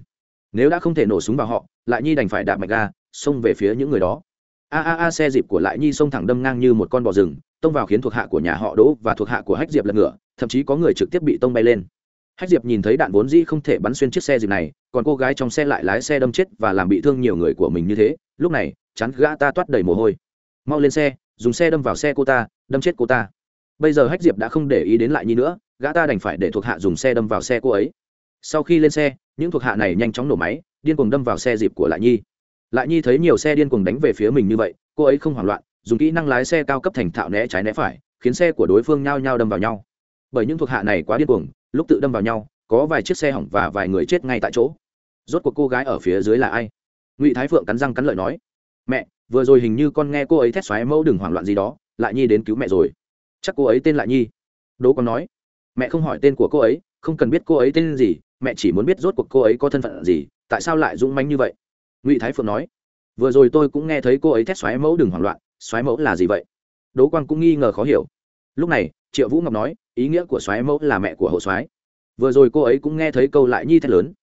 Nếu đã không thể nổ súng vào họ, lại nhi đành phải đạp mạch ga, xông về phía những người đó a a a, xe dịp của lại nhi xông thẳng đâm ngang như một con bò rừng, tông vào khiến thuộc hạ của nhà họ đỗ và thuộc hạ của hách diệp lật ngựa thậm chí có người trực tiếp bị tông bay lên. Hách diệp nhìn thấy đạn vốn dĩ không thể bắn xuyên chiếc xe dịp này, còn cô gái trong xe lại lái xe đâm chết và làm bị thương nhiều người của mình như thế, lúc này chắn gã ta toát đầy mồ hôi. Mau lên xe, dùng xe đâm vào xe cô ta, đâm chết cô ta. Bây giờ hách diệp đã không để ý đến lại nhi nữa, gã ta đành phải để thuộc hạ dùng xe đâm vào xe cô ấy. Sau khi lên xe, những thuộc hạ này nhanh chóng nổ máy, điên cuồng đâm vào xe dịp của lại nhi lại nhi thấy nhiều xe điên cuồng đánh về phía mình như vậy, cô ấy không hoảng loạn, dùng kỹ năng lái xe cao cấp thành thạo né trái né phải, khiến xe của đối phương nhao nhao đâm vào nhau. Bởi những thuộc hạ này quá điên cuồng, lúc tự đâm vào nhau, có vài chiếc xe hỏng và vài người chết ngay tại chỗ. Rốt cuộc cô gái ở phía dưới là ai? Ngụy thái phượng cắn răng cắn lợi nói, mẹ, vừa rồi hình như con nghe cô ấy thét xoáy mẫu đừng hoảng loạn gì đó, lại nhi đến cứu mẹ rồi. Chắc cô ấy tên lại nhi. Đỗ con nói, mẹ không hỏi tên của cô ấy, không cần biết cô ấy tên gì, mẹ chỉ muốn biết rốt cuộc cô ấy có thân phận gì, tại sao lại dũng manh như vậy? Ngụy thái phượng nói, vừa rồi tôi cũng nghe thấy cô ấy thét xoáy mẫu đừng hoảng loạn, xoáy mẫu là gì vậy? Đỗ quang cũng nghi ngờ khó hiểu. Lúc này, triệu vũ ngọc nói, ý nghĩa của xoáy mẫu là mẹ của hộ xoáy. Vừa rồi cô ấy cũng nghe thấy câu lại nhi thét lớn,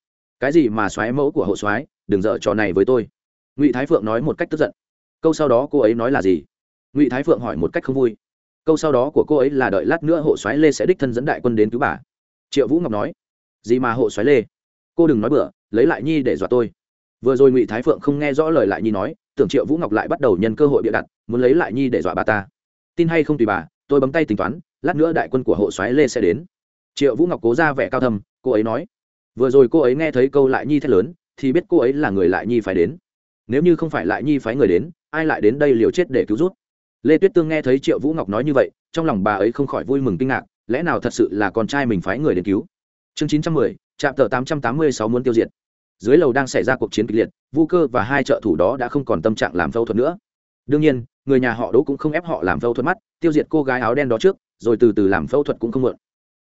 cái gì mà xoáy mẫu của hộ xoáy, đừng dở trò này với tôi. Ngụy thái phượng nói một cách tức giận, câu sau đó cô ấy nói là gì? Ngụy thái phượng hỏi một cách không vui, câu sau đó của cô ấy là đợi lát nữa hộ xoáy lê sẽ đích thân dẫn đại quân đến cứu bà. Triệu vũ ngọc nói, gì mà hộ xoáy lê? Cô đừng nói bừa, lấy lại nhi để dọa tôi vừa rồi ngụy thái phượng không nghe rõ lời lại nhi nói, tưởng triệu vũ ngọc lại bắt đầu nhân cơ hội bịa đặt, muốn lấy lại nhi để dọa bà ta. Tin hay không tùy bà, tôi bấm tay tính toán, lát nữa đại quân của hộ xoáy lê sẽ đến. Triệu vũ ngọc cố ra vẻ cao thầm cô ấy nói. Vừa rồi cô ấy nghe thấy câu lại nhi thét lớn, thì biết cô ấy là người lại nhi phải đến. Nếu như không phải lại nhi phái người đến, ai lại đến đây liều chết để cứu rút lê tuyết tương nghe thấy triệu vũ ngọc nói như vậy, trong lòng bà ấy không khỏi vui mừng kinh ngạc, lẽ nào thật sự là con trai mình phái người đến cứu? Chương chín trăm mười trạm tờ tám trăm tám mươi sáu muốn tiêu diệt dưới lầu đang xảy ra cuộc chiến kịch liệt, vu cơ và hai trợ thủ đó đã không còn tâm trạng làm phẫu thuật nữa. Đương nhiên, người nhà họ đỗ cũng không ép họ làm phẫu thuật mắt, tiêu diệt cô gái áo đen đó trước, rồi từ từ làm phẫu thuật cũng không mượn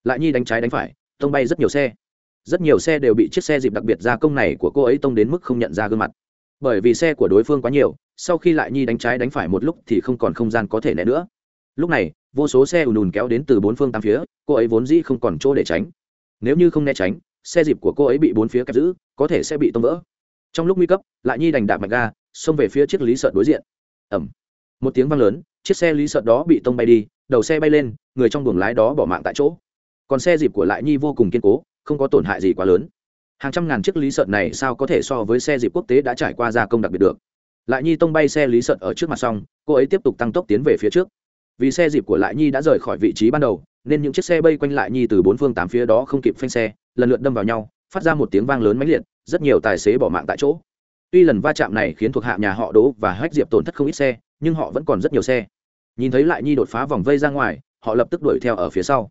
lại nhi đánh trái đánh phải, tông bay rất nhiều xe. Rất nhiều xe đều bị chiếc xe dịp đặc biệt gia công này của cô ấy tông đến mức không nhận ra gương mặt. Bởi vì xe của đối phương quá nhiều, sau khi lại nhi đánh trái đánh phải một lúc thì không còn không gian có thể né nữa. Lúc này, vô số xe ùn ùn kéo đến từ bốn phương tám phía, cô ấy vốn dĩ không còn chỗ để tránh. Nếu như không né tránh xe dịp của cô ấy bị bốn phía kẹp giữ, có thể sẽ bị tông vỡ. Trong lúc nguy cấp, lại nhi đành đạp mạnh ga, xông về phía chiếc lý sợ đối diện. Ẩm một tiếng vang lớn, chiếc xe lý sợ đó bị tông bay đi, đầu xe bay lên, người trong buồng lái đó bỏ mạng tại chỗ. Còn xe dịp của lại nhi vô cùng kiên cố, không có tổn hại gì quá lớn. Hàng trăm ngàn chiếc lý sợ này sao có thể so với xe dịp quốc tế đã trải qua gia công đặc biệt được? Lại nhi tông bay xe lý sợ ở trước mặt xong, cô ấy tiếp tục tăng tốc tiến về phía trước. Vì xe dịp của lại nhi đã rời khỏi vị trí ban đầu nên những chiếc xe bay quanh lại nhi từ bốn phương tám phía đó không kịp phanh xe, lần lượt đâm vào nhau, phát ra một tiếng vang lớn mãnh liệt, rất nhiều tài xế bỏ mạng tại chỗ. Tuy lần va chạm này khiến thuộc hạ nhà họ đỗ và hách diệp tổn thất không ít xe, nhưng họ vẫn còn rất nhiều xe. Nhìn thấy lại nhi đột phá vòng vây ra ngoài, họ lập tức đuổi theo ở phía sau.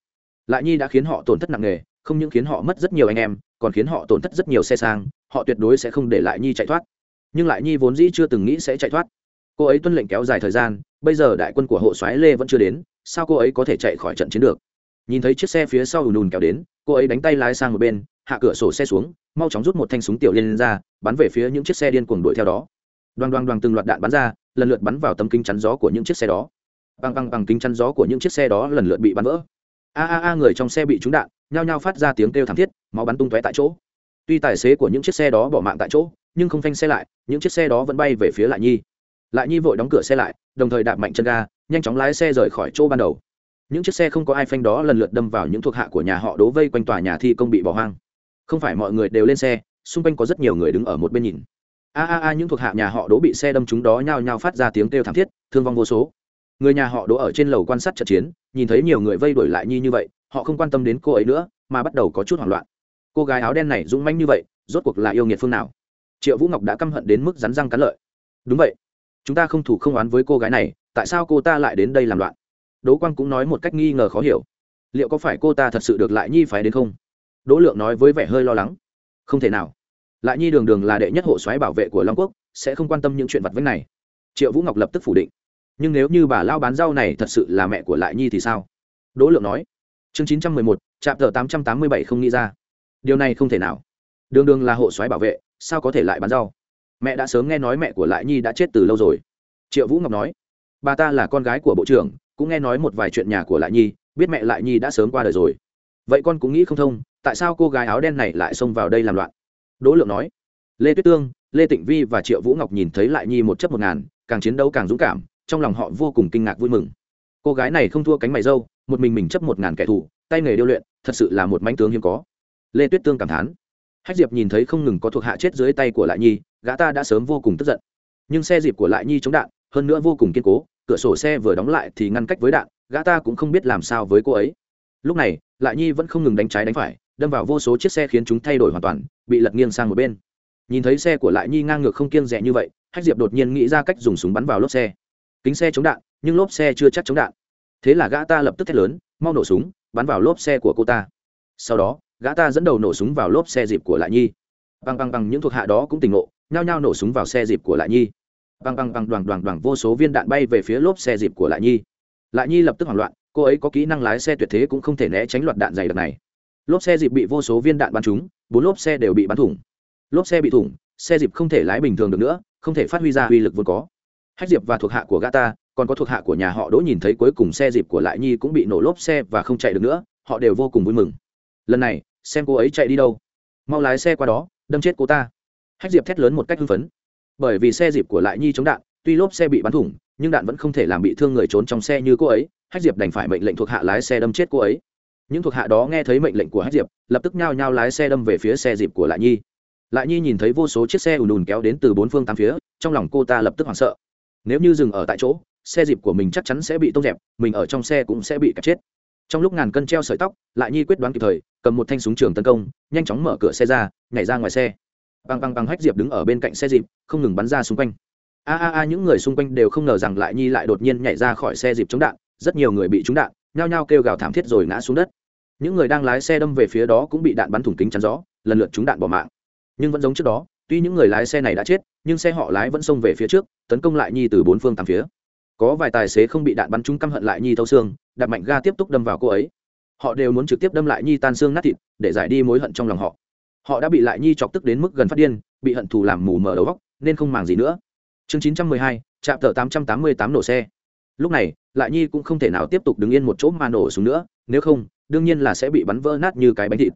Lại nhi đã khiến họ tổn thất nặng nề, không những khiến họ mất rất nhiều anh em, còn khiến họ tổn thất rất nhiều xe sang, họ tuyệt đối sẽ không để lại nhi chạy thoát. Nhưng lại nhi vốn dĩ chưa từng nghĩ sẽ chạy thoát. Cô ấy tuân lệnh kéo dài thời gian, bây giờ đại quân của hộ soái lê vẫn chưa đến sao cô ấy có thể chạy khỏi trận chiến được? Nhìn thấy chiếc xe phía sau ùn ùn kéo đến, cô ấy đánh tay lái sang một bên, hạ cửa sổ xe xuống, mau chóng rút một thanh súng tiểu liên lên ra, bắn về phía những chiếc xe điên cuồng đuổi theo đó. Đoan đoan đoan từng loạt đạn bắn ra, lần lượt bắn vào tấm kính chắn gió của những chiếc xe đó. Băng băng bằng kính chắn gió của những chiếc xe đó lần lượt bị bắn vỡ. A a a, người trong xe bị trúng đạn, nhao nhao phát ra tiếng kêu thảm thiết, máu bắn tung tóe tại chỗ. Tuy tài xế của những chiếc xe đó bỏ mạng tại chỗ, nhưng không phanh xe lại, những chiếc xe đó vẫn bay về phía lại nhi. Lại nhi vội đóng cửa xe lại, đồng thời đạp mạnh chân ga nhanh chóng lái xe rời khỏi chỗ ban đầu. Những chiếc xe không có ai phanh đó lần lượt đâm vào những thuộc hạ của nhà họ đố vây quanh tòa nhà thi công bị bỏ hoang. Không phải mọi người đều lên xe, xung quanh có rất nhiều người đứng ở một bên nhìn. A a a, những thuộc hạ nhà họ đố bị xe đâm chúng đó nhao nhao phát ra tiếng kêu thảm thiết, thương vong vô số. Người nhà họ đố ở trên lầu quan sát trận chiến, nhìn thấy nhiều người vây đuổi lại nhi như vậy, họ không quan tâm đến cô ấy nữa, mà bắt đầu có chút hoảng loạn. Cô gái áo đen này dũng manh như vậy, rốt cuộc là yêu nghiệt phương nào? Triệu vũ ngọc đã căm hận đến mức rắn răng cắn lợi. Đúng vậy. Chúng ta không thủ không oán với cô gái này tại sao cô ta lại đến đây làm loạn? Đỗ quang cũng nói một cách nghi ngờ khó hiểu. Liệu có phải cô ta thật sự được lại nhi phải đến không? Đỗ lượng nói với vẻ hơi lo lắng. Không thể nào. Lại nhi đường đường là đệ nhất hộ xoáy bảo vệ của long quốc, sẽ không quan tâm những chuyện vặt vãnh này. Triệu vũ ngọc lập tức phủ định. Nhưng nếu như bà lao bán rau này thật sự là mẹ của lại nhi thì sao? Đỗ lượng nói. Chương chín trăm mười một, trạm tờ tám trăm tám mươi bảy không nghĩ ra. Điều này không thể nào. Đường đường là hộ xoáy bảo vệ, sao có thể lại bán rau? Mẹ đã sớm nghe nói mẹ của lại nhi đã chết từ lâu rồi. Triệu vũ ngọc nói bà ta là con gái của bộ trưởng, cũng nghe nói một vài chuyện nhà của lại nhi, biết mẹ lại nhi đã sớm qua đời rồi. Vậy con cũng nghĩ không thông, tại sao cô gái áo đen này lại xông vào đây làm loạn? Đỗ lượng nói. Lê tuyết tương, lê tịnh vi và triệu vũ ngọc nhìn thấy lại nhi một chấp một ngàn, càng chiến đấu càng dũng cảm, trong lòng họ vô cùng kinh ngạc vui mừng. Cô gái này không thua cánh mày dâu, một mình mình chấp một ngàn kẻ thù, tay nghề điêu luyện, thật sự là một manh tướng hiếm có. Lê tuyết tương cảm thán. Hách diệp nhìn thấy không ngừng có thuộc hạ chết dưới tay của lại nhi, gã ta đã sớm vô cùng tức giận. Nhưng xe dịp của lại nhi chống đạn, hơn nữa vô cùng kiên cố cửa sổ xe vừa đóng lại thì ngăn cách với đạn, gã ta cũng không biết làm sao với cô ấy. Lúc này, lại nhi vẫn không ngừng đánh trái đánh phải, đâm vào vô số chiếc xe khiến chúng thay đổi hoàn toàn, bị lật nghiêng sang một bên. Nhìn thấy xe của lại nhi ngang ngược không kiêng rẻ như vậy, hách diệp đột nhiên nghĩ ra cách dùng súng bắn vào lốp xe. Kính xe chống đạn, nhưng lốp xe chưa chắc chống đạn. Thế là gã ta lập tức thét lớn, mau nổ súng, bắn vào lốp xe của cô ta. Sau đó, gã ta dẫn đầu nổ súng vào lốp xe dịp của lại nhi. Bằng bằng bằng những thuộc hạ đó cũng tỉnh ngộ, nhao nhao nổ súng vào xe dịp của lại nhi băng băng băng đoàn đoàn đoàn vô số viên đạn bay về phía lốp xe dịp của lại nhi. Lại nhi lập tức hoảng loạn, cô ấy có kỹ năng lái xe tuyệt thế cũng không thể né tránh loạt đạn dày đặc này. Lốp xe dịp bị vô số viên đạn bắn trúng, bốn lốp xe đều bị bắn thủng. Lốp xe bị thủng, xe dịp không thể lái bình thường được nữa, không thể phát huy ra uy lực vốn có. Hách diệp và thuộc hạ của gã ta còn có thuộc hạ của nhà họ đỗ nhìn thấy cuối cùng xe dịp của lại nhi cũng bị nổ lốp xe và không chạy được nữa, họ đều vô cùng vui mừng. Lần này, xem cô ấy chạy đi đâu. Mau lái xe qua đó, đâm chết cô ta. Hách diệp thét lớn một cách hưng phấn bởi vì xe dịp của lại nhi chống đạn, tuy lốp xe bị bắn thủng, nhưng đạn vẫn không thể làm bị thương người trốn trong xe như cô ấy, hách diệp đành phải mệnh lệnh thuộc hạ lái xe đâm chết cô ấy. Những thuộc hạ đó nghe thấy mệnh lệnh của hách diệp, lập tức nhao nhao lái xe đâm về phía xe dịp của lại nhi. Lại nhi nhìn thấy vô số chiếc xe ùn ùn kéo đến từ bốn phương tám phía, trong lòng cô ta lập tức hoảng sợ. Nếu như dừng ở tại chỗ, xe dịp của mình chắc chắn sẽ bị tông dẹp, mình ở trong xe cũng sẽ bị cắt chết. Trong lúc ngàn cân treo sợi tóc, lại nhi quyết đoán kịp thời, cầm một thanh súng trường tấn công, nhanh chóng mở cửa xe ra, nhảy ra ngoài xe băng băng băng hách diệp đứng ở bên cạnh xe dịp không ngừng bắn ra xung quanh. A a a, những người xung quanh đều không ngờ rằng lại nhi lại đột nhiên nhảy ra khỏi xe dịp chống đạn, rất nhiều người bị trúng đạn, nhao nhao kêu gào thảm thiết rồi ngã xuống đất. Những người đang lái xe đâm về phía đó cũng bị đạn bắn thủng kính chắn gió, lần lượt trúng đạn bỏ mạng. Nhưng vẫn giống trước đó, tuy những người lái xe này đã chết, nhưng xe họ lái vẫn xông về phía trước, tấn công lại nhi từ bốn phương tám phía. Có vài tài xế không bị đạn bắn trúng căm hận lại nhi thâu xương, đạp mạnh ga tiếp tục đâm vào cô ấy. Họ đều muốn trực tiếp đâm lại nhi tan xương nát thịt, để giải đi mối hận trong lòng họ họ đã bị lại nhi chọc tức đến mức gần phát điên, bị hận thù làm mù mờ đầu góc nên không màng gì nữa. Chương chín trăm mười hai, trạm thợ tám trăm tám mươi tám nổ xe. Lúc này, lại nhi cũng không thể nào tiếp tục đứng yên một chỗ mà nổ xuống nữa, nếu không, đương nhiên là sẽ bị bắn vỡ nát như cái bánh thịt.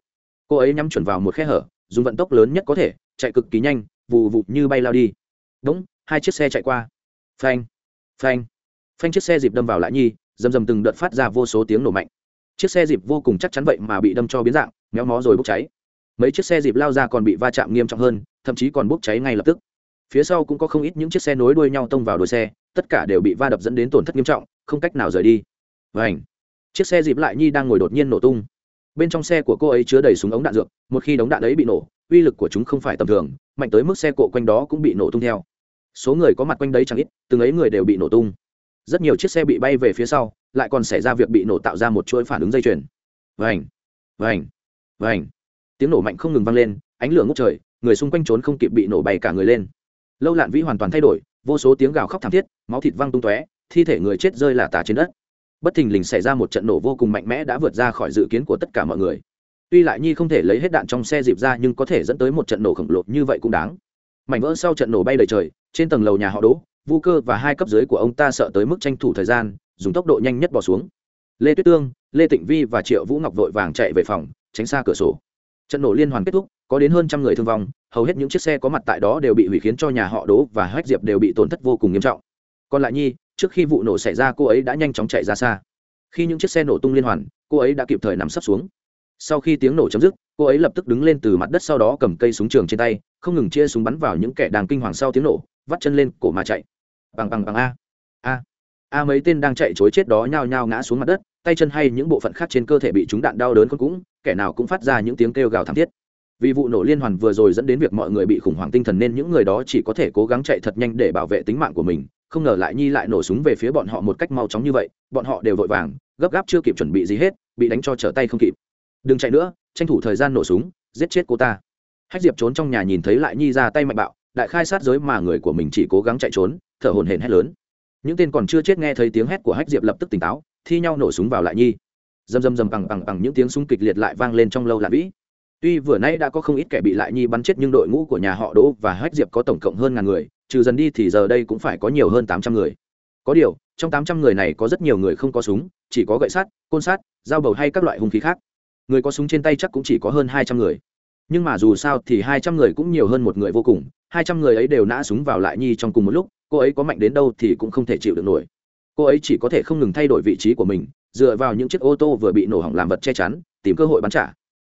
Cô ấy nhắm chuẩn vào một khe hở, dùng vận tốc lớn nhất có thể, chạy cực kỳ nhanh vụ vụ như bay lao đi. Đúng, hai chiếc xe chạy qua. Phanh phanh. Phanh chiếc xe dịp đâm vào lại nhi dầm dầm từng đợt phát ra vô số tiếng nổ mạnh. Chiếc xe dịp vô cùng chắc chắn vậy mà bị đâm cho biến dạng, méo mó rồi bốc cháy mấy chiếc xe dịp lao ra còn bị va chạm nghiêm trọng hơn, thậm chí còn bốc cháy ngay lập tức. Phía sau cũng có không ít những chiếc xe nối đuôi nhau tông vào đuôi xe, tất cả đều bị va đập dẫn đến tổn thất nghiêm trọng, không cách nào rời đi. Và ảnh chiếc xe dịp lại nhi đang ngồi đột nhiên nổ tung. Bên trong xe của cô ấy chứa đầy súng ống đạn dược, một khi đống đạn ấy bị nổ, uy lực của chúng không phải tầm thường, mạnh tới mức xe cộ quanh đó cũng bị nổ tung theo. Số người có mặt quanh đấy chẳng ít, từng ấy người đều bị nổ tung. Rất nhiều chiếc xe bị bay về phía sau, lại còn xảy ra việc bị nổ tạo ra một chuỗi phản ứng dây chuyền. Vành. Vành. Vành tiếng nổ mạnh không ngừng vang lên, ánh lửa ngốc trời, người xung quanh trốn không kịp bị nổ bay cả người lên. Lâu lạn vĩ hoàn toàn thay đổi, vô số tiếng gào khóc thảm thiết, máu thịt văng tung tóe, thi thể người chết rơi là tả trên đất. Bất thình lình xảy ra một trận nổ vô cùng mạnh mẽ đã vượt ra khỏi dự kiến của tất cả mọi người. Tuy lại nhi không thể lấy hết đạn trong xe dịp ra nhưng có thể dẫn tới một trận nổ khổng lồ như vậy cũng đáng. Mảnh vỡ sau trận nổ bay đầy trời, trên tầng lầu nhà họ đỗ, vu cơ và hai cấp dưới của ông ta sợ tới mức tranh thủ thời gian, dùng tốc độ nhanh nhất bỏ xuống. Lê tuyết tương, lê tịnh vi và triệu vũ ngọc vội vàng chạy về phòng, tránh xa cửa sổ trận nổ liên hoàn kết thúc, có đến hơn trăm người thương vong, hầu hết những chiếc xe có mặt tại đó đều bị hủy khiến cho nhà họ đỗ và hách diệp đều bị tổn thất vô cùng nghiêm trọng. Còn lại nhi, trước khi vụ nổ xảy ra, cô ấy đã nhanh chóng chạy ra xa. Khi những chiếc xe nổ tung liên hoàn, cô ấy đã kịp thời nằm sấp xuống. Sau khi tiếng nổ chấm dứt, cô ấy lập tức đứng lên từ mặt đất sau đó cầm cây súng trường trên tay, không ngừng chia súng bắn vào những kẻ đang kinh hoàng sau tiếng nổ, vắt chân lên cổ mà chạy. Bằng bằng bằng a. A. A mấy tên đang chạy chối chết đó nhao nhao ngã xuống mặt đất tay chân hay những bộ phận khác trên cơ thể bị chúng đạn đau đớn con cũng, kẻ nào cũng phát ra những tiếng kêu gào thảm thiết. Vì vụ nổ liên hoàn vừa rồi dẫn đến việc mọi người bị khủng hoảng tinh thần nên những người đó chỉ có thể cố gắng chạy thật nhanh để bảo vệ tính mạng của mình, không ngờ lại nhi lại nổ súng về phía bọn họ một cách mau chóng như vậy, bọn họ đều vội vàng, gấp gáp chưa kịp chuẩn bị gì hết, bị đánh cho trở tay không kịp. Đừng chạy nữa, tranh thủ thời gian nổ súng, giết chết cô ta. Hách diệp trốn trong nhà nhìn thấy lại nhi ra tay mạnh bạo, đại khai sát giới mà người của mình chỉ cố gắng chạy trốn, thở hồn hển hét lớn. Những tên còn chưa chết nghe thấy tiếng hét của hách diệp lập tức tỉnh táo thi nhau nổ súng vào lại nhi. Dầm dầm dầm bằng bằng bằng những tiếng súng kịch liệt lại vang lên trong lâu lạ vĩ. Tuy vừa nay đã có không ít kẻ bị lại nhi bắn chết nhưng đội ngũ của nhà họ đỗ và hách diệp có tổng cộng hơn ngàn người, trừ dần đi thì giờ đây cũng phải có nhiều hơn tám trăm người. Có điều, trong tám trăm người này có rất nhiều người không có súng, chỉ có gậy sắt, côn sắt, dao bầu hay các loại hung khí khác. Người có súng trên tay chắc cũng chỉ có hơn hai trăm người. Nhưng mà dù sao thì hai trăm người cũng nhiều hơn một người vô cùng, hai trăm người ấy đều nã súng vào lại nhi trong cùng một lúc, cô ấy có mạnh đến đâu thì cũng không thể chịu được nổi cô ấy chỉ có thể không ngừng thay đổi vị trí của mình, dựa vào những chiếc ô tô vừa bị nổ hỏng làm vật che chắn, tìm cơ hội bắn trả.